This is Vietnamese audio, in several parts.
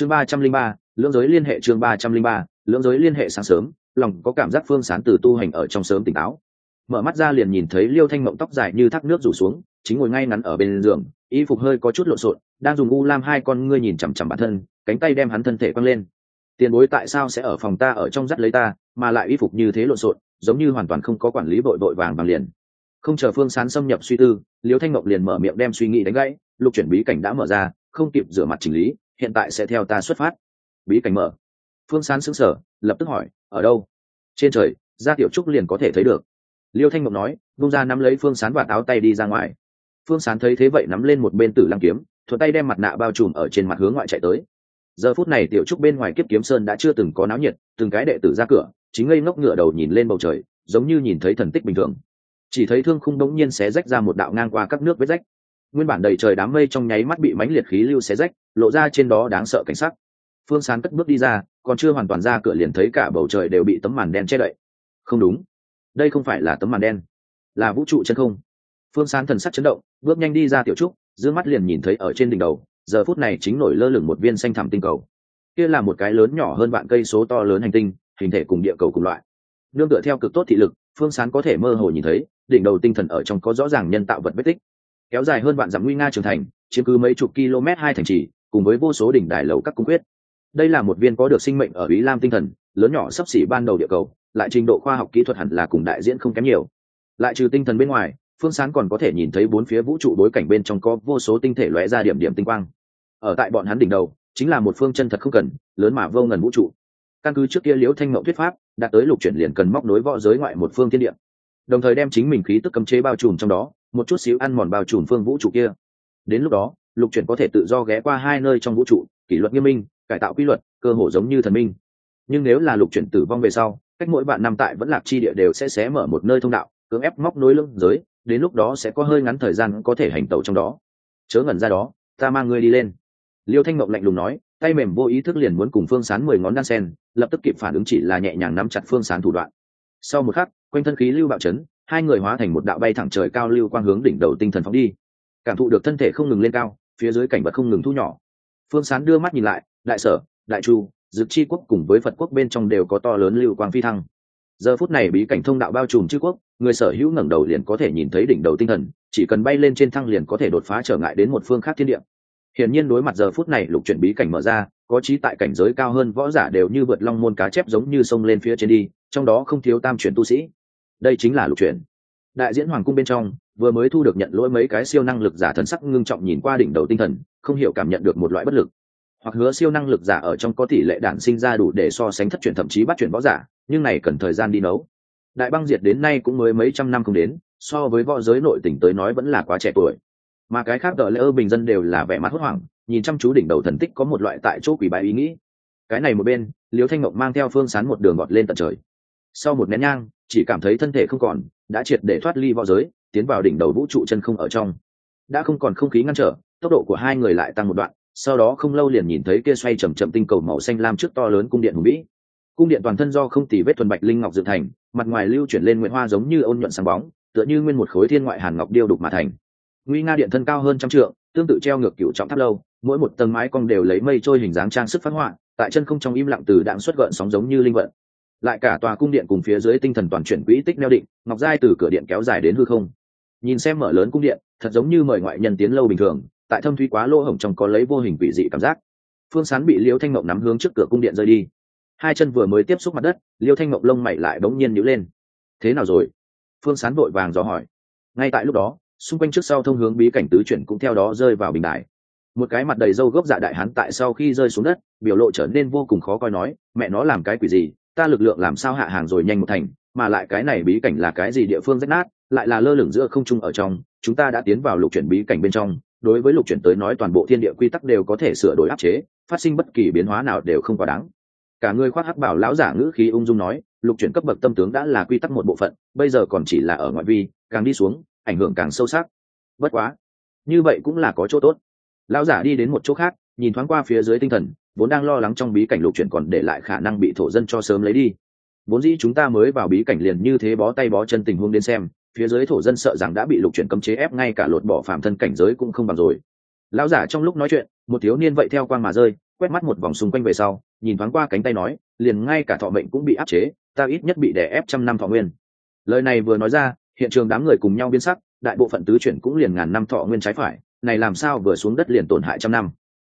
chương ba trăm linh ba, lưỡng giới liên hệ chương ba trăm linh ba, lưỡng giới liên hệ sáng sớm, lòng có cảm giác phương sán từ tu hành ở trong sớm tỉnh táo. Mở mắt ra liền nhìn thấy liêu thanh mộng tóc dài như thác nước rủ xuống, chính ngồi ngay ngắn ở bên giường, y phục hơi có chút lộn xộn, đang dùng u lam hai con ngươi nhìn chằm chằm bản thân, cánh tay đem hắn thân thể quăng lên. Tiền bối tại sao sẽ ở phòng ta ở trong dắt lấy ta, mà lại y phục như thế lộn xộn, giống như hoàn toàn không có quản lý vội vội vàng bằng liền. Không chờ phương sán xâm nhập suy tư, liêu thanh mộng liền mở miệng đem suy nghĩ đánh gãy, lục chuyển bí cảnh đã mở ra, không kịp rửa mặt chỉnh lý hiện tại sẽ theo ta xuất phát. Bí cảnh mở. Phương sán xứng sở lập tức hỏi, ở đâu? Trên trời ra tiểu trúc liền có thể thấy được. Liêu thanh mộng nói, bung ra nắm lấy phương sán và áo tay đi ra ngoài. Phương sán thấy thế vậy nắm lên một bên tử lăng kiếm, thuận tay đem mặt nạ bao trùm ở trên mặt hướng ngoại chạy tới. Giờ phút này tiểu trúc bên ngoài kiếp kiếm sơn đã chưa từng có náo nhiệt, từng cái đệ tử ra cửa, chính ngây ngốc ngựa đầu nhìn lên bầu trời, giống như nhìn thấy thần tích bình thường. Chỉ thấy thương khung đống nhiên xé rách ra một đạo ngang qua các nước vết rách nguyên bản đầy trời đám mây trong nháy mắt bị mãnh liệt khí lưu xé rách, lộ ra trên đó đáng sợ cảnh sắc. Phương sán cất bước đi ra, còn chưa hoàn toàn ra cửa liền thấy cả bầu trời đều bị tấm màn đen che đậy. Không đúng. Đây không phải là tấm màn đen. Là vũ trụ chân không. Phương sán thần sắc chấn động, bước nhanh đi ra tiểu trúc giữ mắt liền nhìn thấy ở trên đỉnh đầu, giờ phút này chính nổi lơ lửng một viên xanh thẳm tinh cầu. Kia là một cái lớn nhỏ hơn vạn cây số to lớn hành tinh, hình thể cùng địa cầu cùng loại. Nương tựa theo cực tốt thị lực, phương sán có thể mơ hồ nhìn thấy, đỉnh đầu tinh thần ở trong có rõ ràng nhân tạo vật vết tích kéo dài hơn vạn dặm nguy nga trưởng thành, chiếm cứ mấy chục km hai thành trì, cùng với vô số đỉnh đài lầu các cung quyết. Đây là một viên có được sinh mệnh ở ý lam tinh thần, lớn nhỏ sắp xỉ ban đầu địa cầu, lại trình độ khoa học kỹ thuật hẳn là cùng đại diễn không kém nhiều. Lại trừ tinh thần bên ngoài, phương sáng còn có thể nhìn thấy bốn phía vũ trụ đối cảnh bên trong có vô số tinh thể lóe ra điểm điểm tinh quang. Ở tại bọn hắn đỉnh đầu, chính là một phương chân thật không cần, lớn mà vô ngần vũ trụ. Căn cứ trước kia liễu thanh mậu thuyết pháp đã tới lục chuyển liền cần móc nối võ giới ngoại một phương thiên địa. Đồng thời đem chính mình khí tức cấm chế bao trùm trong đó một chút xíu ăn mòn bao trùm phương vũ trụ kia. Đến lúc đó, lục chuyển có thể tự do ghé qua hai nơi trong vũ trụ, kỷ luật nghiêm minh, cải tạo quy luật, cơ hồ giống như thần minh. Nhưng nếu là lục chuyển tử vong về sau, cách mỗi bạn năm tại vẫn lạc chi địa đều sẽ xé mở một nơi thông đạo, cưỡng ép móc nối lưng giới, đến lúc đó sẽ có hơi ngắn thời gian có thể hành tẩu trong đó. Chớ ngẩn ra đó, ta mang ngươi đi lên. Liêu thanh mộng lạnh lùng nói, tay mềm vô ý thức liền muốn cùng phương sán mười ngón đan sen, lập tức kịp phản ứng chỉ là nhẹ nhàng nắm chặt phương sán thủ đoạn. Sau một khắc, quanh thân khí lưu bạo chấn hai người hóa thành một đạo bay thẳng trời cao lưu quang hướng đỉnh đầu tinh thần phóng đi. Cảm thụ được thân thể không ngừng lên cao, phía dưới cảnh vật không ngừng thu nhỏ. Phương sán đưa mắt nhìn lại, đại sở, đại chu, dực chi quốc cùng với phật quốc bên trong đều có to lớn lưu quang phi thăng. Giờ phút này bí cảnh thông đạo bao trùm chư quốc, người sở hữu ngẩng đầu liền có thể nhìn thấy đỉnh đầu tinh thần, chỉ cần bay lên trên thăng liền có thể đột phá trở ngại đến một phương khác thiên địa. Hiển nhiên đối mặt giờ phút này lục chuyển bí cảnh mở ra, có trí tại cảnh giới cao hơn võ giả đều như vượt long môn cá chép giống như sông lên phía trên đi, trong đó không thiếu tam chuyển tu sĩ đây chính là lục chuyển. Đại diễn hoàng cung bên trong, vừa mới thu được nhận lỗi mấy cái siêu năng lực giả thần sắc ngưng trọng nhìn qua đỉnh đầu tinh thần, không hiểu cảm nhận được một loại bất lực. Hoặc hứa siêu năng lực giả ở trong có tỷ lệ đản sinh ra đủ để so sánh thất truyền thậm chí bắt chuyển võ giả, nhưng này cần thời gian đi nấu. Đại băng diệt đến nay cũng mới mấy trăm năm không đến, so với võ giới nội tỉnh tới nói vẫn là quá trẻ tuổi. Mà cái khác đợi lễ ơ bình dân đều là vẻ mặt hốt hoảng, nhìn chăm chú đỉnh đầu thần tích có một loại tại chỗ quỷ bài ý nghĩ. Cái này một bên, liễu thanh ngọc mang theo phương sán một đường gọt lên tận trời. Sau một nén nhang chỉ cảm thấy thân thể không còn, đã triệt để thoát ly võ giới, tiến vào đỉnh đầu vũ trụ chân không ở trong. Đã không còn không khí ngăn trở, tốc độ của hai người lại tăng một đoạn, sau đó không lâu liền nhìn thấy kia xoay chầm chậm tinh cầu màu xanh lam trước to lớn cung điện hùng vĩ. Cung điện toàn thân do không tì vết thuần bạch linh ngọc dự thành, mặt ngoài lưu chuyển lên nguyễn hoa giống như ôn nhuận sáng bóng, tựa như nguyên một khối thiên ngoại hàn ngọc điêu đục mà thành. Nguy nga điện thân cao hơn trăm trượng, tương tự treo ngược cựu trọng tháp lâu, mỗi một tầng mái cong đều lấy mây trôi hình dáng trang sức phát họa, tại chân không trong im lặng từ đạn xuất gợn sóng giống như linh vận lại cả tòa cung điện cùng phía dưới tinh thần toàn chuyển quỹ tích neo định, ngọc giai từ cửa điện kéo dài đến hư không. Nhìn xem mở lớn cung điện, thật giống như mời ngoại nhân tiến lâu bình thường, tại thâm thuy quá lỗ hổng trong có lấy vô hình vị dị cảm giác. Phương sán bị liêu thanh mộng nắm hướng trước cửa cung điện rơi đi. Hai chân vừa mới tiếp xúc mặt đất, liêu thanh mộng lông mày lại bỗng nhiên nhữ lên. Thế nào rồi? Phương sán vội vàng dò hỏi. Ngay tại lúc đó, xung quanh trước sau thông hướng bí cảnh tứ chuyển cũng theo đó rơi vào bình đại một cái mặt đầy râu gốc dạ đại hán tại sau khi rơi xuống đất, biểu lộ trở nên vô cùng khó coi nói, mẹ nó làm cái quỷ gì? Ta lực lượng làm sao hạ hàng rồi nhanh một thành, mà lại cái này bí cảnh là cái gì địa phương rách nát, lại là lơ lửng giữa không trung ở trong, chúng ta đã tiến vào lục chuyển bí cảnh bên trong, đối với lục chuyển tới nói toàn bộ thiên địa quy tắc đều có thể sửa đổi áp chế, phát sinh bất kỳ biến hóa nào đều không quá đáng. Cả người khoác hắc bảo lão giả ngữ khí ung dung nói, lục chuyển cấp bậc tâm tướng đã là quy tắc một bộ phận, bây giờ còn chỉ là ở ngoại vi, càng đi xuống, ảnh hưởng càng sâu sắc. Bất quá, như vậy cũng là có chỗ tốt. Lão giả đi đến một chỗ khác nhìn thoáng qua phía dưới tinh thần, vốn đang lo lắng trong bí cảnh lục chuyển còn để lại khả năng bị thổ dân cho sớm lấy đi. Vốn dĩ chúng ta mới vào bí cảnh liền như thế bó tay bó chân tình huống đến xem, phía dưới thổ dân sợ rằng đã bị lục chuyển cấm chế ép ngay cả lột bỏ phạm thân cảnh giới cũng không bằng rồi. Lão giả trong lúc nói chuyện, một thiếu niên vậy theo quan mà rơi, quét mắt một vòng xung quanh về sau, nhìn thoáng qua cánh tay nói, liền ngay cả thọ mệnh cũng bị áp chế, ta ít nhất bị đè ép trăm năm thọ nguyên. Lời này vừa nói ra, hiện trường đám người cùng nhau biến sắc, đại bộ phận tứ chuyển cũng liền ngàn năm thọ nguyên trái phải, này làm sao vừa xuống đất liền tổn hại trăm năm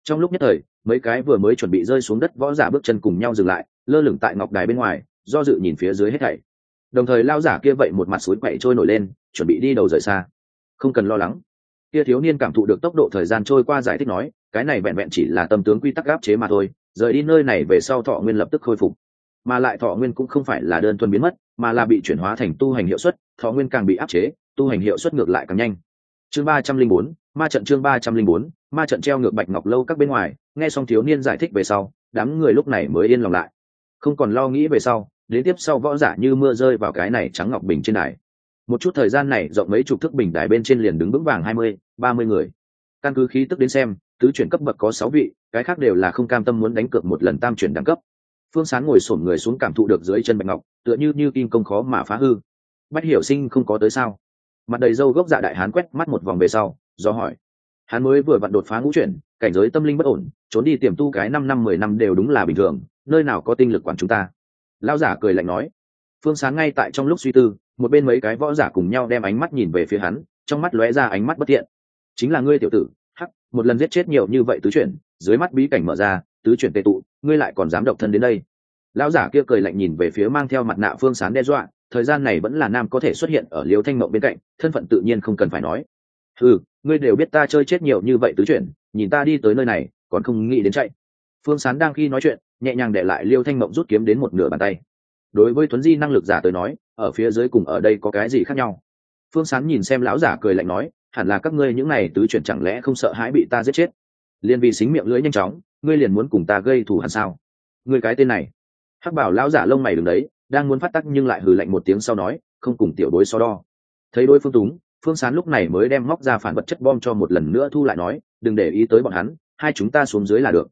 trong lúc nhất thời, mấy cái vừa mới chuẩn bị rơi xuống đất võ giả bước chân cùng nhau dừng lại, lơ lửng tại ngọc đài bên ngoài, do dự nhìn phía dưới hết thảy. Đồng thời lao giả kia vậy một mặt suối quậy trôi nổi lên, chuẩn bị đi đầu rời xa. Không cần lo lắng. Kia thiếu niên cảm thụ được tốc độ thời gian trôi qua giải thích nói, cái này vẹn vẹn chỉ là tâm tướng quy tắc áp chế mà thôi, rời đi nơi này về sau thọ nguyên lập tức khôi phục. Mà lại thọ nguyên cũng không phải là đơn thuần biến mất, mà là bị chuyển hóa thành tu hành hiệu suất, thọ nguyên càng bị áp chế, tu hành hiệu suất ngược lại càng nhanh. Chương ba trăm linh bốn, ma trận chương ba trăm linh bốn ma trận treo ngược bạch ngọc lâu các bên ngoài, nghe xong thiếu niên giải thích về sau, đám người lúc này mới yên lòng lại. Không còn lo nghĩ về sau, đến tiếp sau võ giả như mưa rơi vào cái này trắng ngọc bình trên đài. Một chút thời gian này, rộng mấy chục thước bình đài bên trên liền đứng vững vàng hai mươi, ba mươi người. Căn cứ khí tức đến xem, tứ chuyển cấp bậc có sáu vị, cái khác đều là không cam tâm muốn đánh cược một lần tam chuyển đẳng cấp. Phương sán ngồi sổm người xuống cảm thụ được dưới chân bạch ngọc, tựa như như kim công khó mà phá hư. Bách hiểu sinh không có tới sao? Mặt đầy râu gốc dạ đại hán quét mắt một vòng về sau, do hỏi hắn mới vừa vặn đột phá ngũ chuyển, cảnh giới tâm linh bất ổn, trốn đi tiềm tu cái năm năm, mười năm đều đúng là bình thường, nơi nào có tinh lực quản chúng ta. Lao giả cười lạnh nói. Phương sáng ngay tại trong lúc suy tư, một bên mấy cái võ giả cùng nhau đem ánh mắt nhìn về phía hắn, trong mắt lóe ra ánh mắt bất thiện. Chính là ngươi tiểu tử, hắc, một lần giết chết nhiều như vậy tứ chuyển, dưới mắt bí cảnh mở ra, tứ chuyển tệ tụ, ngươi lại còn dám độc thân đến đây. Lão giả kia cười lạnh nhìn về phía mang theo mặt nạ phương sán đe dọa, thời gian này vẫn là nam có thể xuất hiện ở liêu thanh mộng bên cạnh, thân phận tự nhiên không cần phải nói. Ừ ngươi đều biết ta chơi chết nhiều như vậy tứ chuyển, nhìn ta đi tới nơi này, còn không nghĩ đến chạy. Phương sán đang khi nói chuyện, nhẹ nhàng để lại liêu thanh mộng rút kiếm đến một nửa bàn tay. Đối với tuấn di năng lực giả tới nói, ở phía dưới cùng ở đây có cái gì khác nhau? Phương sán nhìn xem lão giả cười lạnh nói, hẳn là các ngươi những này tứ chuyển chẳng lẽ không sợ hãi bị ta giết chết? Liền vì xính miệng lưỡi nhanh chóng, ngươi liền muốn cùng ta gây thù hẳn sao? Ngươi cái tên này. Hắc bảo lão giả lông mày đứng đấy, đang muốn phát tắc nhưng lại hừ lạnh một tiếng sau nói, không cùng tiểu đối so đo. Thấy đối phương túng phương sán lúc này mới đem móc ra phản vật chất bom cho một lần nữa thu lại nói, đừng để ý tới bọn hắn, hai chúng ta xuống dưới là được.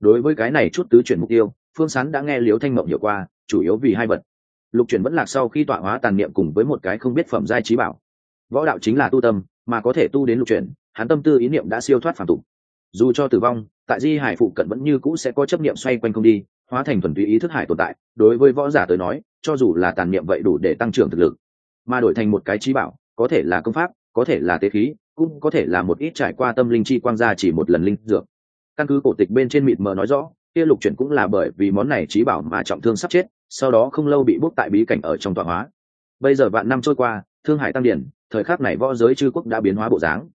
Đối với cái này chút tứ chuyển mục tiêu, phương sán đã nghe liếu thanh mộng hiểu qua, chủ yếu vì hai vật. Lục chuyển vẫn lạc sau khi tọa hóa tàn niệm cùng với một cái không biết phẩm giai trí bảo. Võ đạo chính là tu tâm, mà có thể tu đến lục chuyển, hắn tâm tư ý niệm đã siêu thoát phản tục. Dù cho tử vong, tại di hải phụ cận vẫn như cũ sẽ có chấp niệm xoay quanh không đi, hóa thành thuần túy ý thức hải tồn tại, đối với võ giả tới nói, cho dù là tàn niệm vậy đủ để tăng trưởng thực lực. Mà đổi thành một cái trí bảo có thể là công pháp, có thể là tế khí, cũng có thể là một ít trải qua tâm linh chi quang gia chỉ một lần linh dược. Căn cứ cổ tịch bên trên mịt mờ nói rõ, kia lục chuyển cũng là bởi vì món này trí bảo mà trọng thương sắp chết, sau đó không lâu bị bốc tại bí cảnh ở trong tọa hóa. Bây giờ vạn năm trôi qua, thương hải tăng điển, thời khắc này võ giới chư quốc đã biến hóa bộ dáng.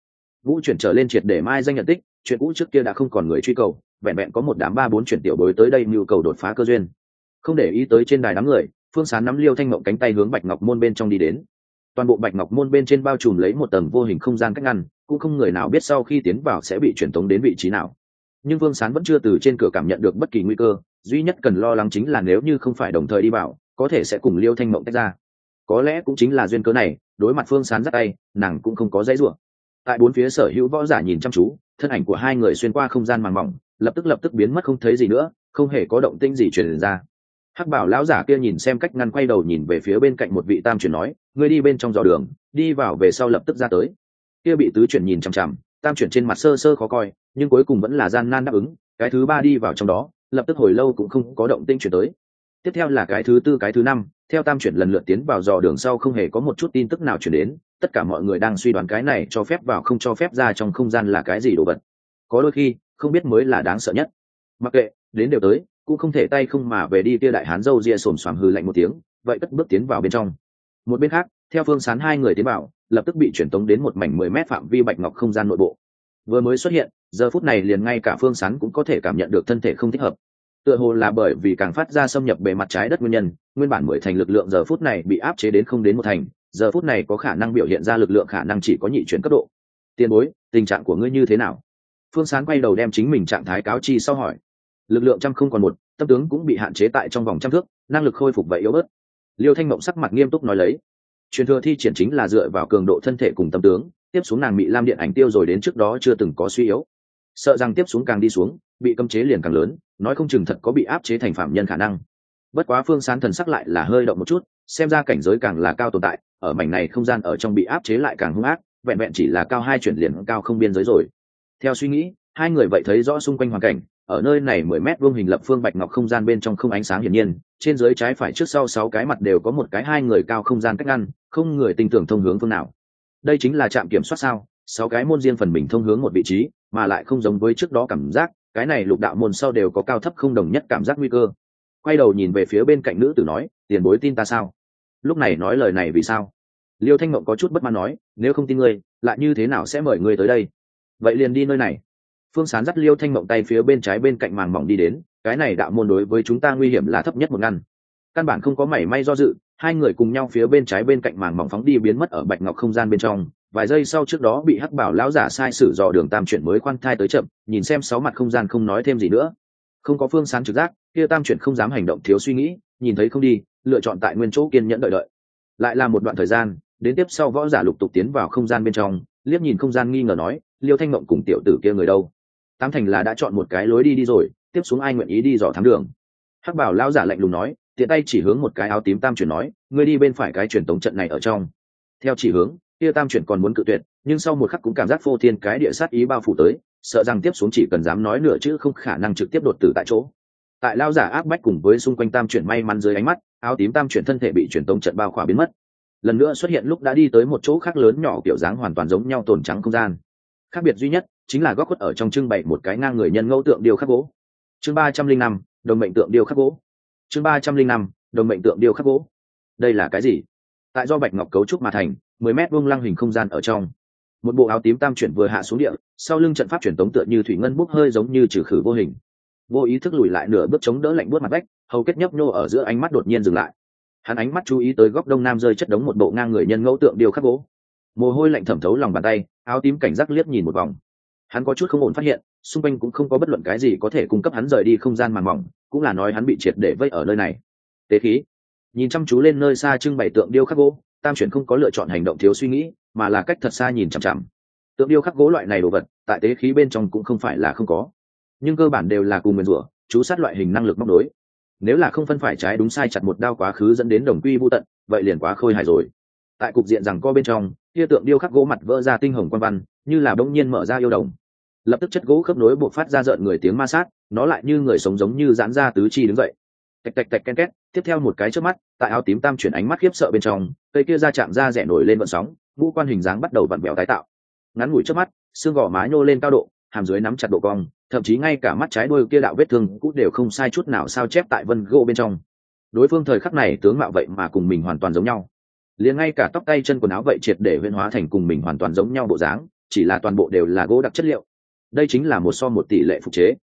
Vũ chuyển trở lên triệt để mai danh nhận tích, chuyện cũ trước kia đã không còn người truy cầu, vẹn vẹn có một đám ba bốn chuyển tiểu bối tới đây nhu cầu đột phá cơ duyên. Không để ý tới trên đài đám người, phương sán nắm liêu thanh mộng cánh tay hướng bạch ngọc môn bên trong đi đến toàn bộ bạch ngọc môn bên trên bao trùm lấy một tầng vô hình không gian cách ngăn, cũng không người nào biết sau khi tiến vào sẽ bị truyền tống đến vị trí nào. Nhưng vương sán vẫn chưa từ trên cửa cảm nhận được bất kỳ nguy cơ, duy nhất cần lo lắng chính là nếu như không phải đồng thời đi vào, có thể sẽ cùng liêu thanh mộng tách ra. Có lẽ cũng chính là duyên cớ này, đối mặt phương sán dắt tay, nàng cũng không có dãy ruộng tại bốn phía sở hữu võ giả nhìn chăm chú, thân ảnh của hai người xuyên qua không gian màng mỏng, lập tức lập tức biến mất không thấy gì nữa, không hề có động tinh gì truyền ra. Hắc bảo lão giả kia nhìn xem cách ngăn quay đầu nhìn về phía bên cạnh một vị tam chuyển nói ngươi đi bên trong dò đường, đi vào về sau lập tức ra tới. Kia bị tứ chuyển nhìn chằm chằm, tam chuyển trên mặt sơ sơ khó coi, nhưng cuối cùng vẫn là gian nan đáp ứng, cái thứ ba đi vào trong đó, lập tức hồi lâu cũng không có động tinh chuyển tới. Tiếp theo là cái thứ tư, cái thứ năm, theo tam chuyển lần lượt tiến vào dò đường sau không hề có một chút tin tức nào chuyển đến, tất cả mọi người đang suy đoán cái này cho phép vào không cho phép ra trong không gian là cái gì đồ vật. Có đôi khi, không biết mới là đáng sợ nhất. Mặc kệ, đến đều tới, cũng không thể tay không mà về đi kia đại hán dâu ria xồm xoàm hư lạnh một tiếng, vậy cất bước tiến vào bên trong một bên khác, theo phương sán hai người tiến vào, lập tức bị chuyển tống đến một mảnh mười mét phạm vi bạch ngọc không gian nội bộ. Vừa mới xuất hiện, giờ phút này liền ngay cả phương sán cũng có thể cảm nhận được thân thể không thích hợp. Tựa hồ là bởi vì càng phát ra xâm nhập bề mặt trái đất nguyên nhân, nguyên bản mười thành lực lượng giờ phút này bị áp chế đến không đến một thành, giờ phút này có khả năng biểu hiện ra lực lượng khả năng chỉ có nhị chuyển cấp độ. Tiền bối, tình trạng của ngươi như thế nào? Phương sán quay đầu đem chính mình trạng thái cáo chi sau hỏi. Lực lượng trăm không còn một, tâm tướng cũng bị hạn chế tại trong vòng trăm thước, năng lực khôi phục vậy yếu bớt liêu thanh mộng sắc mặt nghiêm túc nói lấy. Truyền thừa thi triển chính là dựa vào cường độ thân thể cùng tâm tướng, tiếp xuống nàng bị lam điện ảnh tiêu rồi đến trước đó chưa từng có suy yếu. Sợ rằng tiếp xuống càng đi xuống, bị cấm chế liền càng lớn, nói không chừng thật có bị áp chế thành phạm nhân khả năng. Bất quá phương sán thần sắc lại là hơi động một chút, xem ra cảnh giới càng là cao tồn tại, ở mảnh này không gian ở trong bị áp chế lại càng hung ác, vẹn vẹn chỉ là cao hai chuyển liền cao không biên giới rồi. Theo suy nghĩ, hai người vậy thấy rõ xung quanh hoàn cảnh ở nơi này mười mét vuông hình lập phương bạch ngọc không gian bên trong không ánh sáng hiển nhiên, trên dưới trái phải trước sau sáu cái mặt đều có một cái hai người cao không gian cách ngăn, không người tin tưởng thông hướng phương nào. Đây chính là trạm kiểm soát sao, sáu cái môn riêng phần mình thông hướng một vị trí, mà lại không giống với trước đó cảm giác, cái này lục đạo môn sau đều có cao thấp không đồng nhất cảm giác nguy cơ. Quay đầu nhìn về phía bên cạnh nữ tử nói, tiền bối tin ta sao? Lúc này nói lời này vì sao? Liêu thanh mộng có chút bất mãn nói, nếu không tin ngươi, lại như thế nào sẽ mời ngươi tới đây? Vậy liền đi nơi này phương sán dắt liêu thanh mộng tay phía bên trái bên cạnh màng mỏng đi đến, cái này đạo môn đối với chúng ta nguy hiểm là thấp nhất một ngăn. Căn bản không có mảy may do dự. Hai người cùng nhau phía bên trái bên cạnh màng mỏng phóng đi biến mất ở bạch ngọc không gian bên trong. Vài giây sau trước đó bị hắc bảo lão giả sai sử dò đường tam chuyển mới khoan thai tới chậm, nhìn xem sáu mặt không gian không nói thêm gì nữa. Không có phương sán trực giác, kia tam chuyển không dám hành động thiếu suy nghĩ, nhìn thấy không đi, lựa chọn tại nguyên chỗ kiên nhẫn đợi đợi. Lại là một đoạn thời gian, đến tiếp sau võ giả lục tục tiến vào không gian bên trong, liếc nhìn không gian nghi ngờ nói, liêu thanh mộng cùng tiểu tử kia người đâu? Tám thành là đã chọn một cái lối đi đi rồi, tiếp xuống ai nguyện ý đi dò thám đường. Hắc bảo lão giả lạnh lùng nói, tiện tay chỉ hướng một cái áo tím tam chuyển nói, ngươi đi bên phải cái truyền tống trận này ở trong. Theo chỉ hướng, kia tam chuyển còn muốn cự tuyệt, nhưng sau một khắc cũng cảm giác phô thiên cái địa sát ý bao phủ tới, sợ rằng tiếp xuống chỉ cần dám nói nửa chữ không khả năng trực tiếp đột tử tại chỗ. Tại lao giả áp bách cùng với xung quanh tam chuyển may mắn dưới ánh mắt, áo tím tam chuyển thân thể bị truyền tống trận bao khỏa biến mất. Lần nữa xuất hiện lúc đã đi tới một chỗ khác lớn nhỏ kiểu dáng hoàn toàn giống nhau tồn trắng không gian. Khác biệt duy nhất chính là góc khuất ở trong trưng bày một cái ngang người nhân ngẫu tượng điêu khắc gỗ. Chương ba trăm linh năm, đồng mệnh tượng điêu khắc gỗ. Chương ba trăm linh năm, đồng mệnh tượng điêu khắc gỗ. Đây là cái gì? Tại do bạch ngọc cấu trúc mà thành, mười mét vuông lăng hình không gian ở trong. Một bộ áo tím tam chuyển vừa hạ xuống địa, sau lưng trận pháp truyền tống tựa như thủy ngân bốc hơi giống như trừ khử vô hình. Vô ý thức lùi lại nửa bước chống đỡ lạnh buốt mặt vách, hầu kết nhấp nhô ở giữa ánh mắt đột nhiên dừng lại. Hắn ánh mắt chú ý tới góc đông nam rơi chất đống một bộ ngang người nhân ngẫu tượng điêu khắc gỗ. Mồ hôi lạnh thẩm thấu lòng bàn tay, áo tím cảnh giác liếc nhìn một vòng hắn có chút không ổn phát hiện, xung quanh cũng không có bất luận cái gì có thể cung cấp hắn rời đi không gian màn mỏng, cũng là nói hắn bị triệt để vây ở nơi này. Tế khí. Nhìn chăm chú lên nơi xa trưng bày tượng điêu khắc gỗ, tam chuyển không có lựa chọn hành động thiếu suy nghĩ, mà là cách thật xa nhìn chằm chằm. Tượng điêu khắc gỗ loại này đồ vật, tại tế khí bên trong cũng không phải là không có. Nhưng cơ bản đều là cùng nguyên rủa, chú sát loại hình năng lực móc đối nếu là không phân phải trái đúng sai chặt một đao quá khứ dẫn đến đồng quy vô tận, vậy liền quá khôi hài rồi. Tại cục diện rằng co bên trong, kia tượng điêu khắc gỗ mặt vỡ ra tinh hồng quan văn, như là bỗng nhiên mở ra yêu đồng lập tức chất gỗ khớp nối buộc phát ra rợn người tiếng ma sát, nó lại như người sống giống như giãn ra tứ chi đứng dậy. Tạch tạch tạch ken két, tiếp theo một cái trước mắt, tại áo tím tam chuyển ánh mắt khiếp sợ bên trong, cây kia ra chạm ra rẻ nổi lên vận sóng, ngũ quan hình dáng bắt đầu vặn vẹo tái tạo. Ngắn ngủi trước mắt, xương gò má nhô lên cao độ, hàm dưới nắm chặt độ cong, thậm chí ngay cả mắt trái đôi kia đạo vết thương cũng đều không sai chút nào sao chép tại vân gỗ bên trong. Đối phương thời khắc này tướng mạo vậy mà cùng mình hoàn toàn giống nhau. Liền ngay cả tóc tay chân quần áo vậy triệt để huyên hóa thành cùng mình hoàn toàn giống nhau bộ dáng, chỉ là toàn bộ đều là gỗ đặc chất liệu đây chính là một so một tỷ lệ phục chế.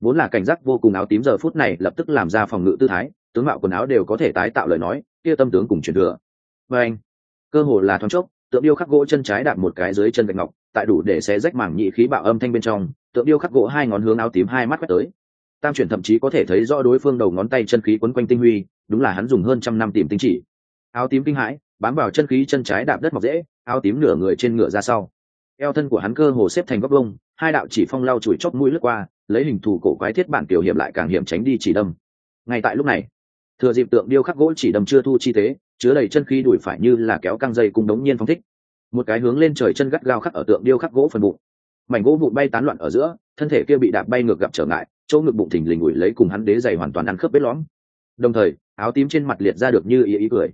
Vốn là cảnh giác vô cùng áo tím giờ phút này lập tức làm ra phòng ngự tư thái, tướng mạo quần áo đều có thể tái tạo lời nói, kia tâm tướng cùng truyền thừa. Và anh, cơ hồ là thoáng chốc, tượng điêu khắc gỗ chân trái đạp một cái dưới chân gạch ngọc, tại đủ để xé rách mảng nhị khí bạo âm thanh bên trong, tượng điêu khắc gỗ hai ngón hướng áo tím hai mắt quét tới. Tam chuyển thậm chí có thể thấy rõ đối phương đầu ngón tay chân khí quấn quanh tinh huy, đúng là hắn dùng hơn trăm năm tìm tinh chỉ. Áo tím kinh hãi, bám vào chân khí chân trái đạp đất mọc dễ, áo tím nửa người trên ngựa ra sau eo thân của hắn cơ hồ xếp thành góc bông hai đạo chỉ phong lau chùi chóp mũi lướt qua, lấy hình thù cổ quái thiết bản kiểu hiểm lại càng hiểm tránh đi chỉ đâm. Ngay tại lúc này, thừa dịp tượng điêu khắc gỗ chỉ đâm chưa thu chi tế chứa đầy chân khí đuổi phải như là kéo căng dây cùng đống nhiên phong thích. Một cái hướng lên trời chân gắt gao khắc ở tượng điêu khắc gỗ phần bụng. Mảnh gỗ vụn bay tán loạn ở giữa, thân thể kia bị đạp bay ngược gặp trở ngại, chỗ ngực bụng thình lình ủi lấy cùng hắn đế dày hoàn toàn ăn khớp vết lõm. Đồng thời, áo tím trên mặt liệt ra được như ý ý cười.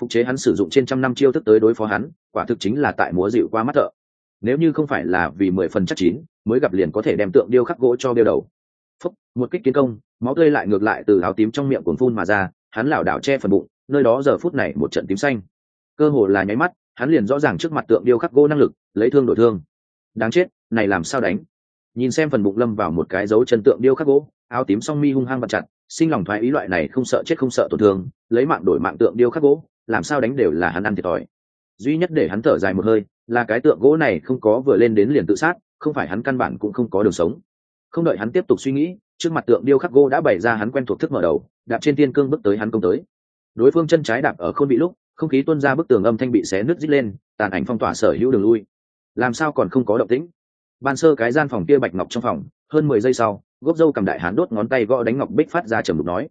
Phục chế hắn sử dụng trên trăm năm chiêu thức tới đối phó hắn, quả thực chính là tại múa dịu qua mắt thợ nếu như không phải là vì mười phần chắc chín, mới gặp liền có thể đem tượng điêu khắc gỗ cho đeo đầu. Phúc, một kích kiến công, máu tươi lại ngược lại từ áo tím trong miệng cuốn phun mà ra, hắn lảo đảo che phần bụng, nơi đó giờ phút này một trận tím xanh. Cơ hồ là nháy mắt, hắn liền rõ ràng trước mặt tượng điêu khắc gỗ năng lực, lấy thương đổi thương. Đáng chết, này làm sao đánh? Nhìn xem phần bụng lâm vào một cái dấu chân tượng điêu khắc gỗ, áo tím song mi hung hăng bật chặt, sinh lòng thoái ý loại này không sợ chết không sợ tổn thương, lấy mạng đổi mạng tượng điêu khắc gỗ, làm sao đánh đều là hắn ăn thiệt thòi. Duy nhất để hắn thở dài một hơi là cái tượng gỗ này không có vừa lên đến liền tự sát, không phải hắn căn bản cũng không có đường sống. Không đợi hắn tiếp tục suy nghĩ, trước mặt tượng điêu khắc gỗ đã bày ra hắn quen thuộc thức mở đầu, đạp trên tiên cương bước tới hắn công tới. Đối phương chân trái đạp ở khôn bị lúc, không khí tuôn ra bức tường âm thanh bị xé nứt dít lên, tàn ảnh phong tỏa sở hữu đường lui. Làm sao còn không có động tĩnh? Ban sơ cái gian phòng kia bạch ngọc trong phòng, hơn mười giây sau, gốc dâu cầm đại hán đốt ngón tay gõ đánh ngọc bích phát ra trầm đục nói.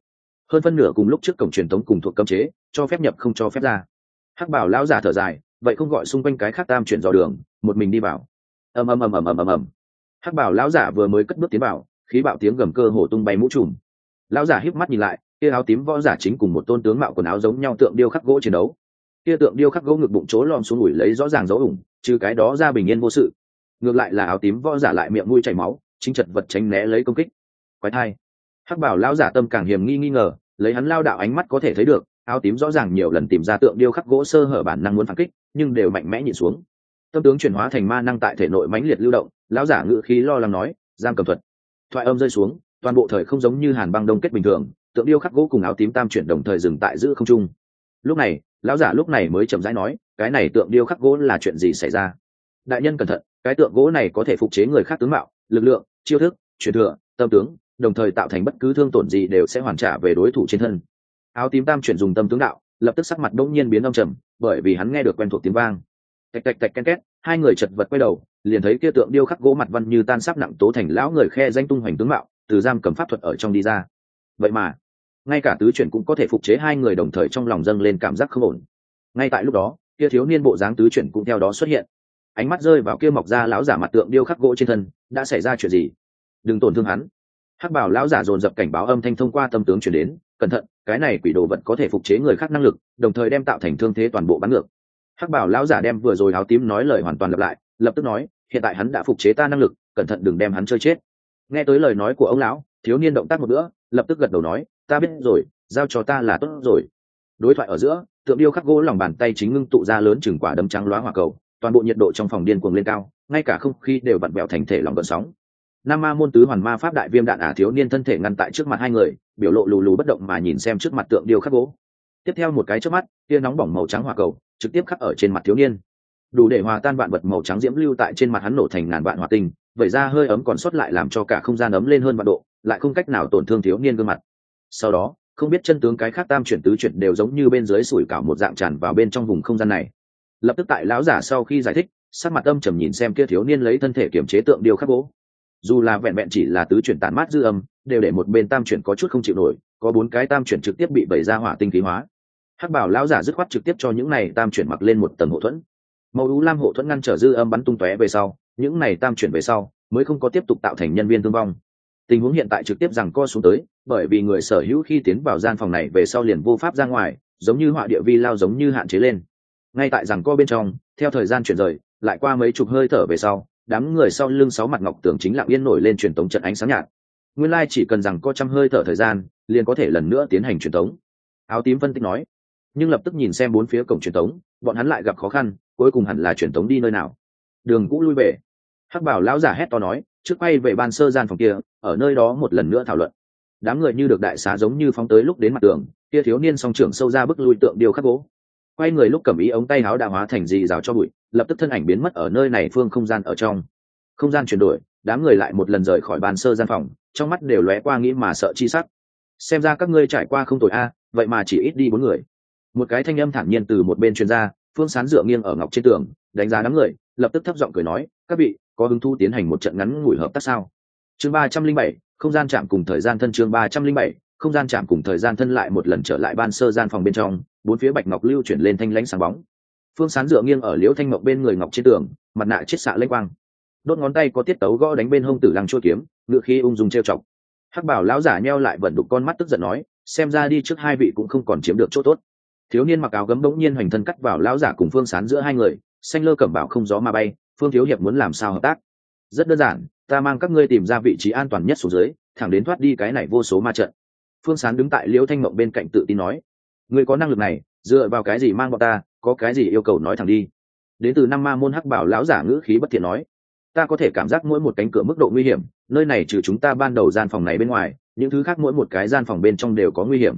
Hơn phân nửa cùng lúc trước cổng truyền tống cùng thuộc cấm chế, cho phép nhập không cho phép ra. Hắc bảo lão giả thở dài vậy không gọi xung quanh cái khác tam chuyển dò đường, một mình đi vào. Ầm ầm ầm ầm ầm ầm ầm. Hắc bảo lão giả vừa mới cất bước tiến vào, khí bạo tiếng gầm cơ hồ tung bay mũ trùm. Lão giả híp mắt nhìn lại, kia áo tím võ giả chính cùng một tôn tướng mạo quần áo giống nhau tượng điêu khắc gỗ chiến đấu. Kia tượng điêu khắc gỗ ngực bụng chỗ lom xuống ủi lấy rõ ràng dấu ủng, trừ cái đó ra bình yên vô sự. Ngược lại là áo tím võ giả lại miệng mũi chảy máu, chính chật vật tránh né lấy công kích. Quái thai. Hắc bảo lão giả tâm càng hiểm nghi nghi ngờ, lấy hắn lao đạo ánh mắt có thể thấy được áo tím rõ ràng nhiều lần tìm ra tượng điêu khắc gỗ sơ hở bản năng muốn phản kích, nhưng đều mạnh mẽ nhìn xuống. Tâm tướng chuyển hóa thành ma năng tại thể nội mãnh liệt lưu động, lão giả ngự khí lo lắng nói giam cầm thuật. Thoại âm rơi xuống, toàn bộ thời không giống như hàn băng đông kết bình thường, tượng điêu khắc gỗ cùng áo tím tam chuyển đồng thời dừng tại giữ không trung. Lúc này, lão giả lúc này mới chậm rãi nói, cái này tượng điêu khắc gỗ là chuyện gì xảy ra? Đại nhân cẩn thận, cái tượng gỗ này có thể phục chế người khác tướng mạo, lực lượng, chiêu thức, truyền thừa, tâm tướng, đồng thời tạo thành bất cứ thương tổn gì đều sẽ hoàn trả về đối thủ trên thân áo tím tam chuyển dùng tâm tướng đạo, lập tức sắc mặt đông nhiên biến đông trầm, bởi vì hắn nghe được quen thuộc tiếng vang. Tạch tạch tạch, ken, két, hai người chật vật quay đầu, liền thấy kia tượng điêu khắc gỗ mặt văn như tan sắp nặng tố thành lão người khe danh tung hoành tướng mạo, từ giam cầm pháp thuật ở trong đi ra. Vậy mà, ngay cả tứ chuyển cũng có thể phục chế hai người đồng thời trong lòng dâng lên cảm giác không ổn. Ngay tại lúc đó, kia thiếu niên bộ dáng tứ chuyển cũng theo đó xuất hiện. Ánh mắt rơi vào kia mọc ra lão giả mặt tượng điêu khắc gỗ trên thân, đã xảy ra chuyện gì? Đừng tổn thương hắn. Hắc bảo lão giả dồn dập cảnh báo âm thanh thông qua tâm tướng chuyển đến cẩn thận, cái này quỷ đồ vật có thể phục chế người khác năng lực, đồng thời đem tạo thành thương thế toàn bộ bắn ngược. Hắc bảo lão giả đem vừa rồi áo tím nói lời hoàn toàn lặp lại, lập tức nói, hiện tại hắn đã phục chế ta năng lực, cẩn thận đừng đem hắn chơi chết. Nghe tới lời nói của ông lão, thiếu niên động tác một bữa, lập tức gật đầu nói, ta biết rồi, giao cho ta là tốt rồi. Đối thoại ở giữa, tượng điêu khắc gỗ lòng bàn tay chính ngưng tụ ra lớn chừng quả đấm trắng loá hỏa cầu, toàn bộ nhiệt độ trong phòng điên cuồng lên cao, ngay cả không khí đều vặn vẹo thành thể lòng gợn sóng nam ma môn tứ hoàn ma pháp đại viêm đạn ả thiếu niên thân thể ngăn tại trước mặt hai người, biểu lộ lù lù bất động mà nhìn xem trước mặt tượng điêu khắc gỗ. Tiếp theo một cái trước mắt, tia nóng bỏng màu trắng hỏa cầu, trực tiếp khắc ở trên mặt thiếu niên. Đủ để hòa tan vạn vật màu trắng diễm lưu tại trên mặt hắn nổ thành ngàn vạn hòa tinh vậy ra hơi ấm còn sót lại làm cho cả không gian ấm lên hơn vạn độ, lại không cách nào tổn thương thiếu niên gương mặt. Sau đó, không biết chân tướng cái khác tam chuyển tứ chuyển đều giống như bên dưới sủi cảo một dạng tràn vào bên trong vùng không gian này. Lập tức tại lão giả sau khi giải thích, sắc mặt âm trầm nhìn xem kia thiếu niên lấy thân thể kiểm chế tượng điêu khắc gỗ dù là vẹn vẹn chỉ là tứ chuyển tàn mát dư âm, đều để một bên tam chuyển có chút không chịu nổi, có bốn cái tam chuyển trực tiếp bị bẩy ra hỏa tinh khí hóa. Hắc bảo lão giả dứt khoát trực tiếp cho những này tam chuyển mặc lên một tầng hộ thuẫn. Màu ú lam hộ thuẫn ngăn trở dư âm bắn tung tóe về sau, những này tam chuyển về sau, mới không có tiếp tục tạo thành nhân viên thương vong. Tình huống hiện tại trực tiếp rằng co xuống tới, bởi vì người sở hữu khi tiến vào gian phòng này về sau liền vô pháp ra ngoài, giống như họa địa vi lao giống như hạn chế lên. Ngay tại rằng co bên trong, theo thời gian chuyển rời, lại qua mấy chục hơi thở về sau đám người sau lưng sáu mặt ngọc tường chính lặng yên nổi lên truyền tống trận ánh sáng nhạt. Nguyên lai chỉ cần rằng có trăm hơi thở thời gian, liền có thể lần nữa tiến hành truyền tống. Áo tím phân tích nói. Nhưng lập tức nhìn xem bốn phía cổng truyền tống, bọn hắn lại gặp khó khăn, cuối cùng hẳn là truyền tống đi nơi nào. Đường cũ lui về. Hắc bảo lão giả hét to nói, trước quay về ban sơ gian phòng kia, ở nơi đó một lần nữa thảo luận. Đám người như được đại xá giống như phóng tới lúc đến mặt tường, kia thiếu niên song trưởng sâu ra bức lui tượng điều khắc gỗ. Quay người lúc cầm ý ống tay áo đã hóa thành gì rào cho bụi lập tức thân ảnh biến mất ở nơi này phương không gian ở trong. Không gian chuyển đổi, đám người lại một lần rời khỏi bàn sơ gian phòng, trong mắt đều lóe qua nghĩ mà sợ chi sắc. Xem ra các ngươi trải qua không tội a, vậy mà chỉ ít đi bốn người. Một cái thanh âm thản nhiên từ một bên chuyên gia phương sán dựa nghiêng ở ngọc trên tường, đánh giá đám người, lập tức thấp giọng cười nói, các vị, có hứng thu tiến hành một trận ngắn ngủi hợp tác sao? Chương ba trăm linh bảy, không gian chạm cùng thời gian thân chương ba trăm linh bảy, không gian chạm cùng thời gian thân lại một lần trở lại ban sơ gian phòng bên trong, bốn phía bạch ngọc lưu chuyển lên thanh lãnh sáng bóng phương sán dựa nghiêng ở liễu thanh Mộc bên người ngọc trên tường, mặt nạ chết xạ lênh quang. Đốt ngón tay có tiết tấu gõ đánh bên hông tử lăng chua kiếm, ngựa khi ung dung trêu chọc. Hắc bảo lão giả nheo lại vận đục con mắt tức giận nói, xem ra đi trước hai vị cũng không còn chiếm được chỗ tốt. Thiếu niên mặc áo gấm bỗng nhiên hoành thân cắt vào lão giả cùng phương sán giữa hai người, xanh lơ cẩm bảo không gió mà bay, phương thiếu hiệp muốn làm sao hợp tác? Rất đơn giản, ta mang các ngươi tìm ra vị trí an toàn nhất xuống dưới, thẳng đến thoát đi cái này vô số ma trận. Phương sán đứng tại liễu thanh mộng bên cạnh tự tin nói, ngươi có năng lực này, dựa vào cái gì mang bọn ta có cái gì yêu cầu nói thẳng đi. Đến từ năm ma môn hắc bảo lão giả ngữ khí bất thiện nói, ta có thể cảm giác mỗi một cánh cửa mức độ nguy hiểm, nơi này trừ chúng ta ban đầu gian phòng này bên ngoài, những thứ khác mỗi một cái gian phòng bên trong đều có nguy hiểm.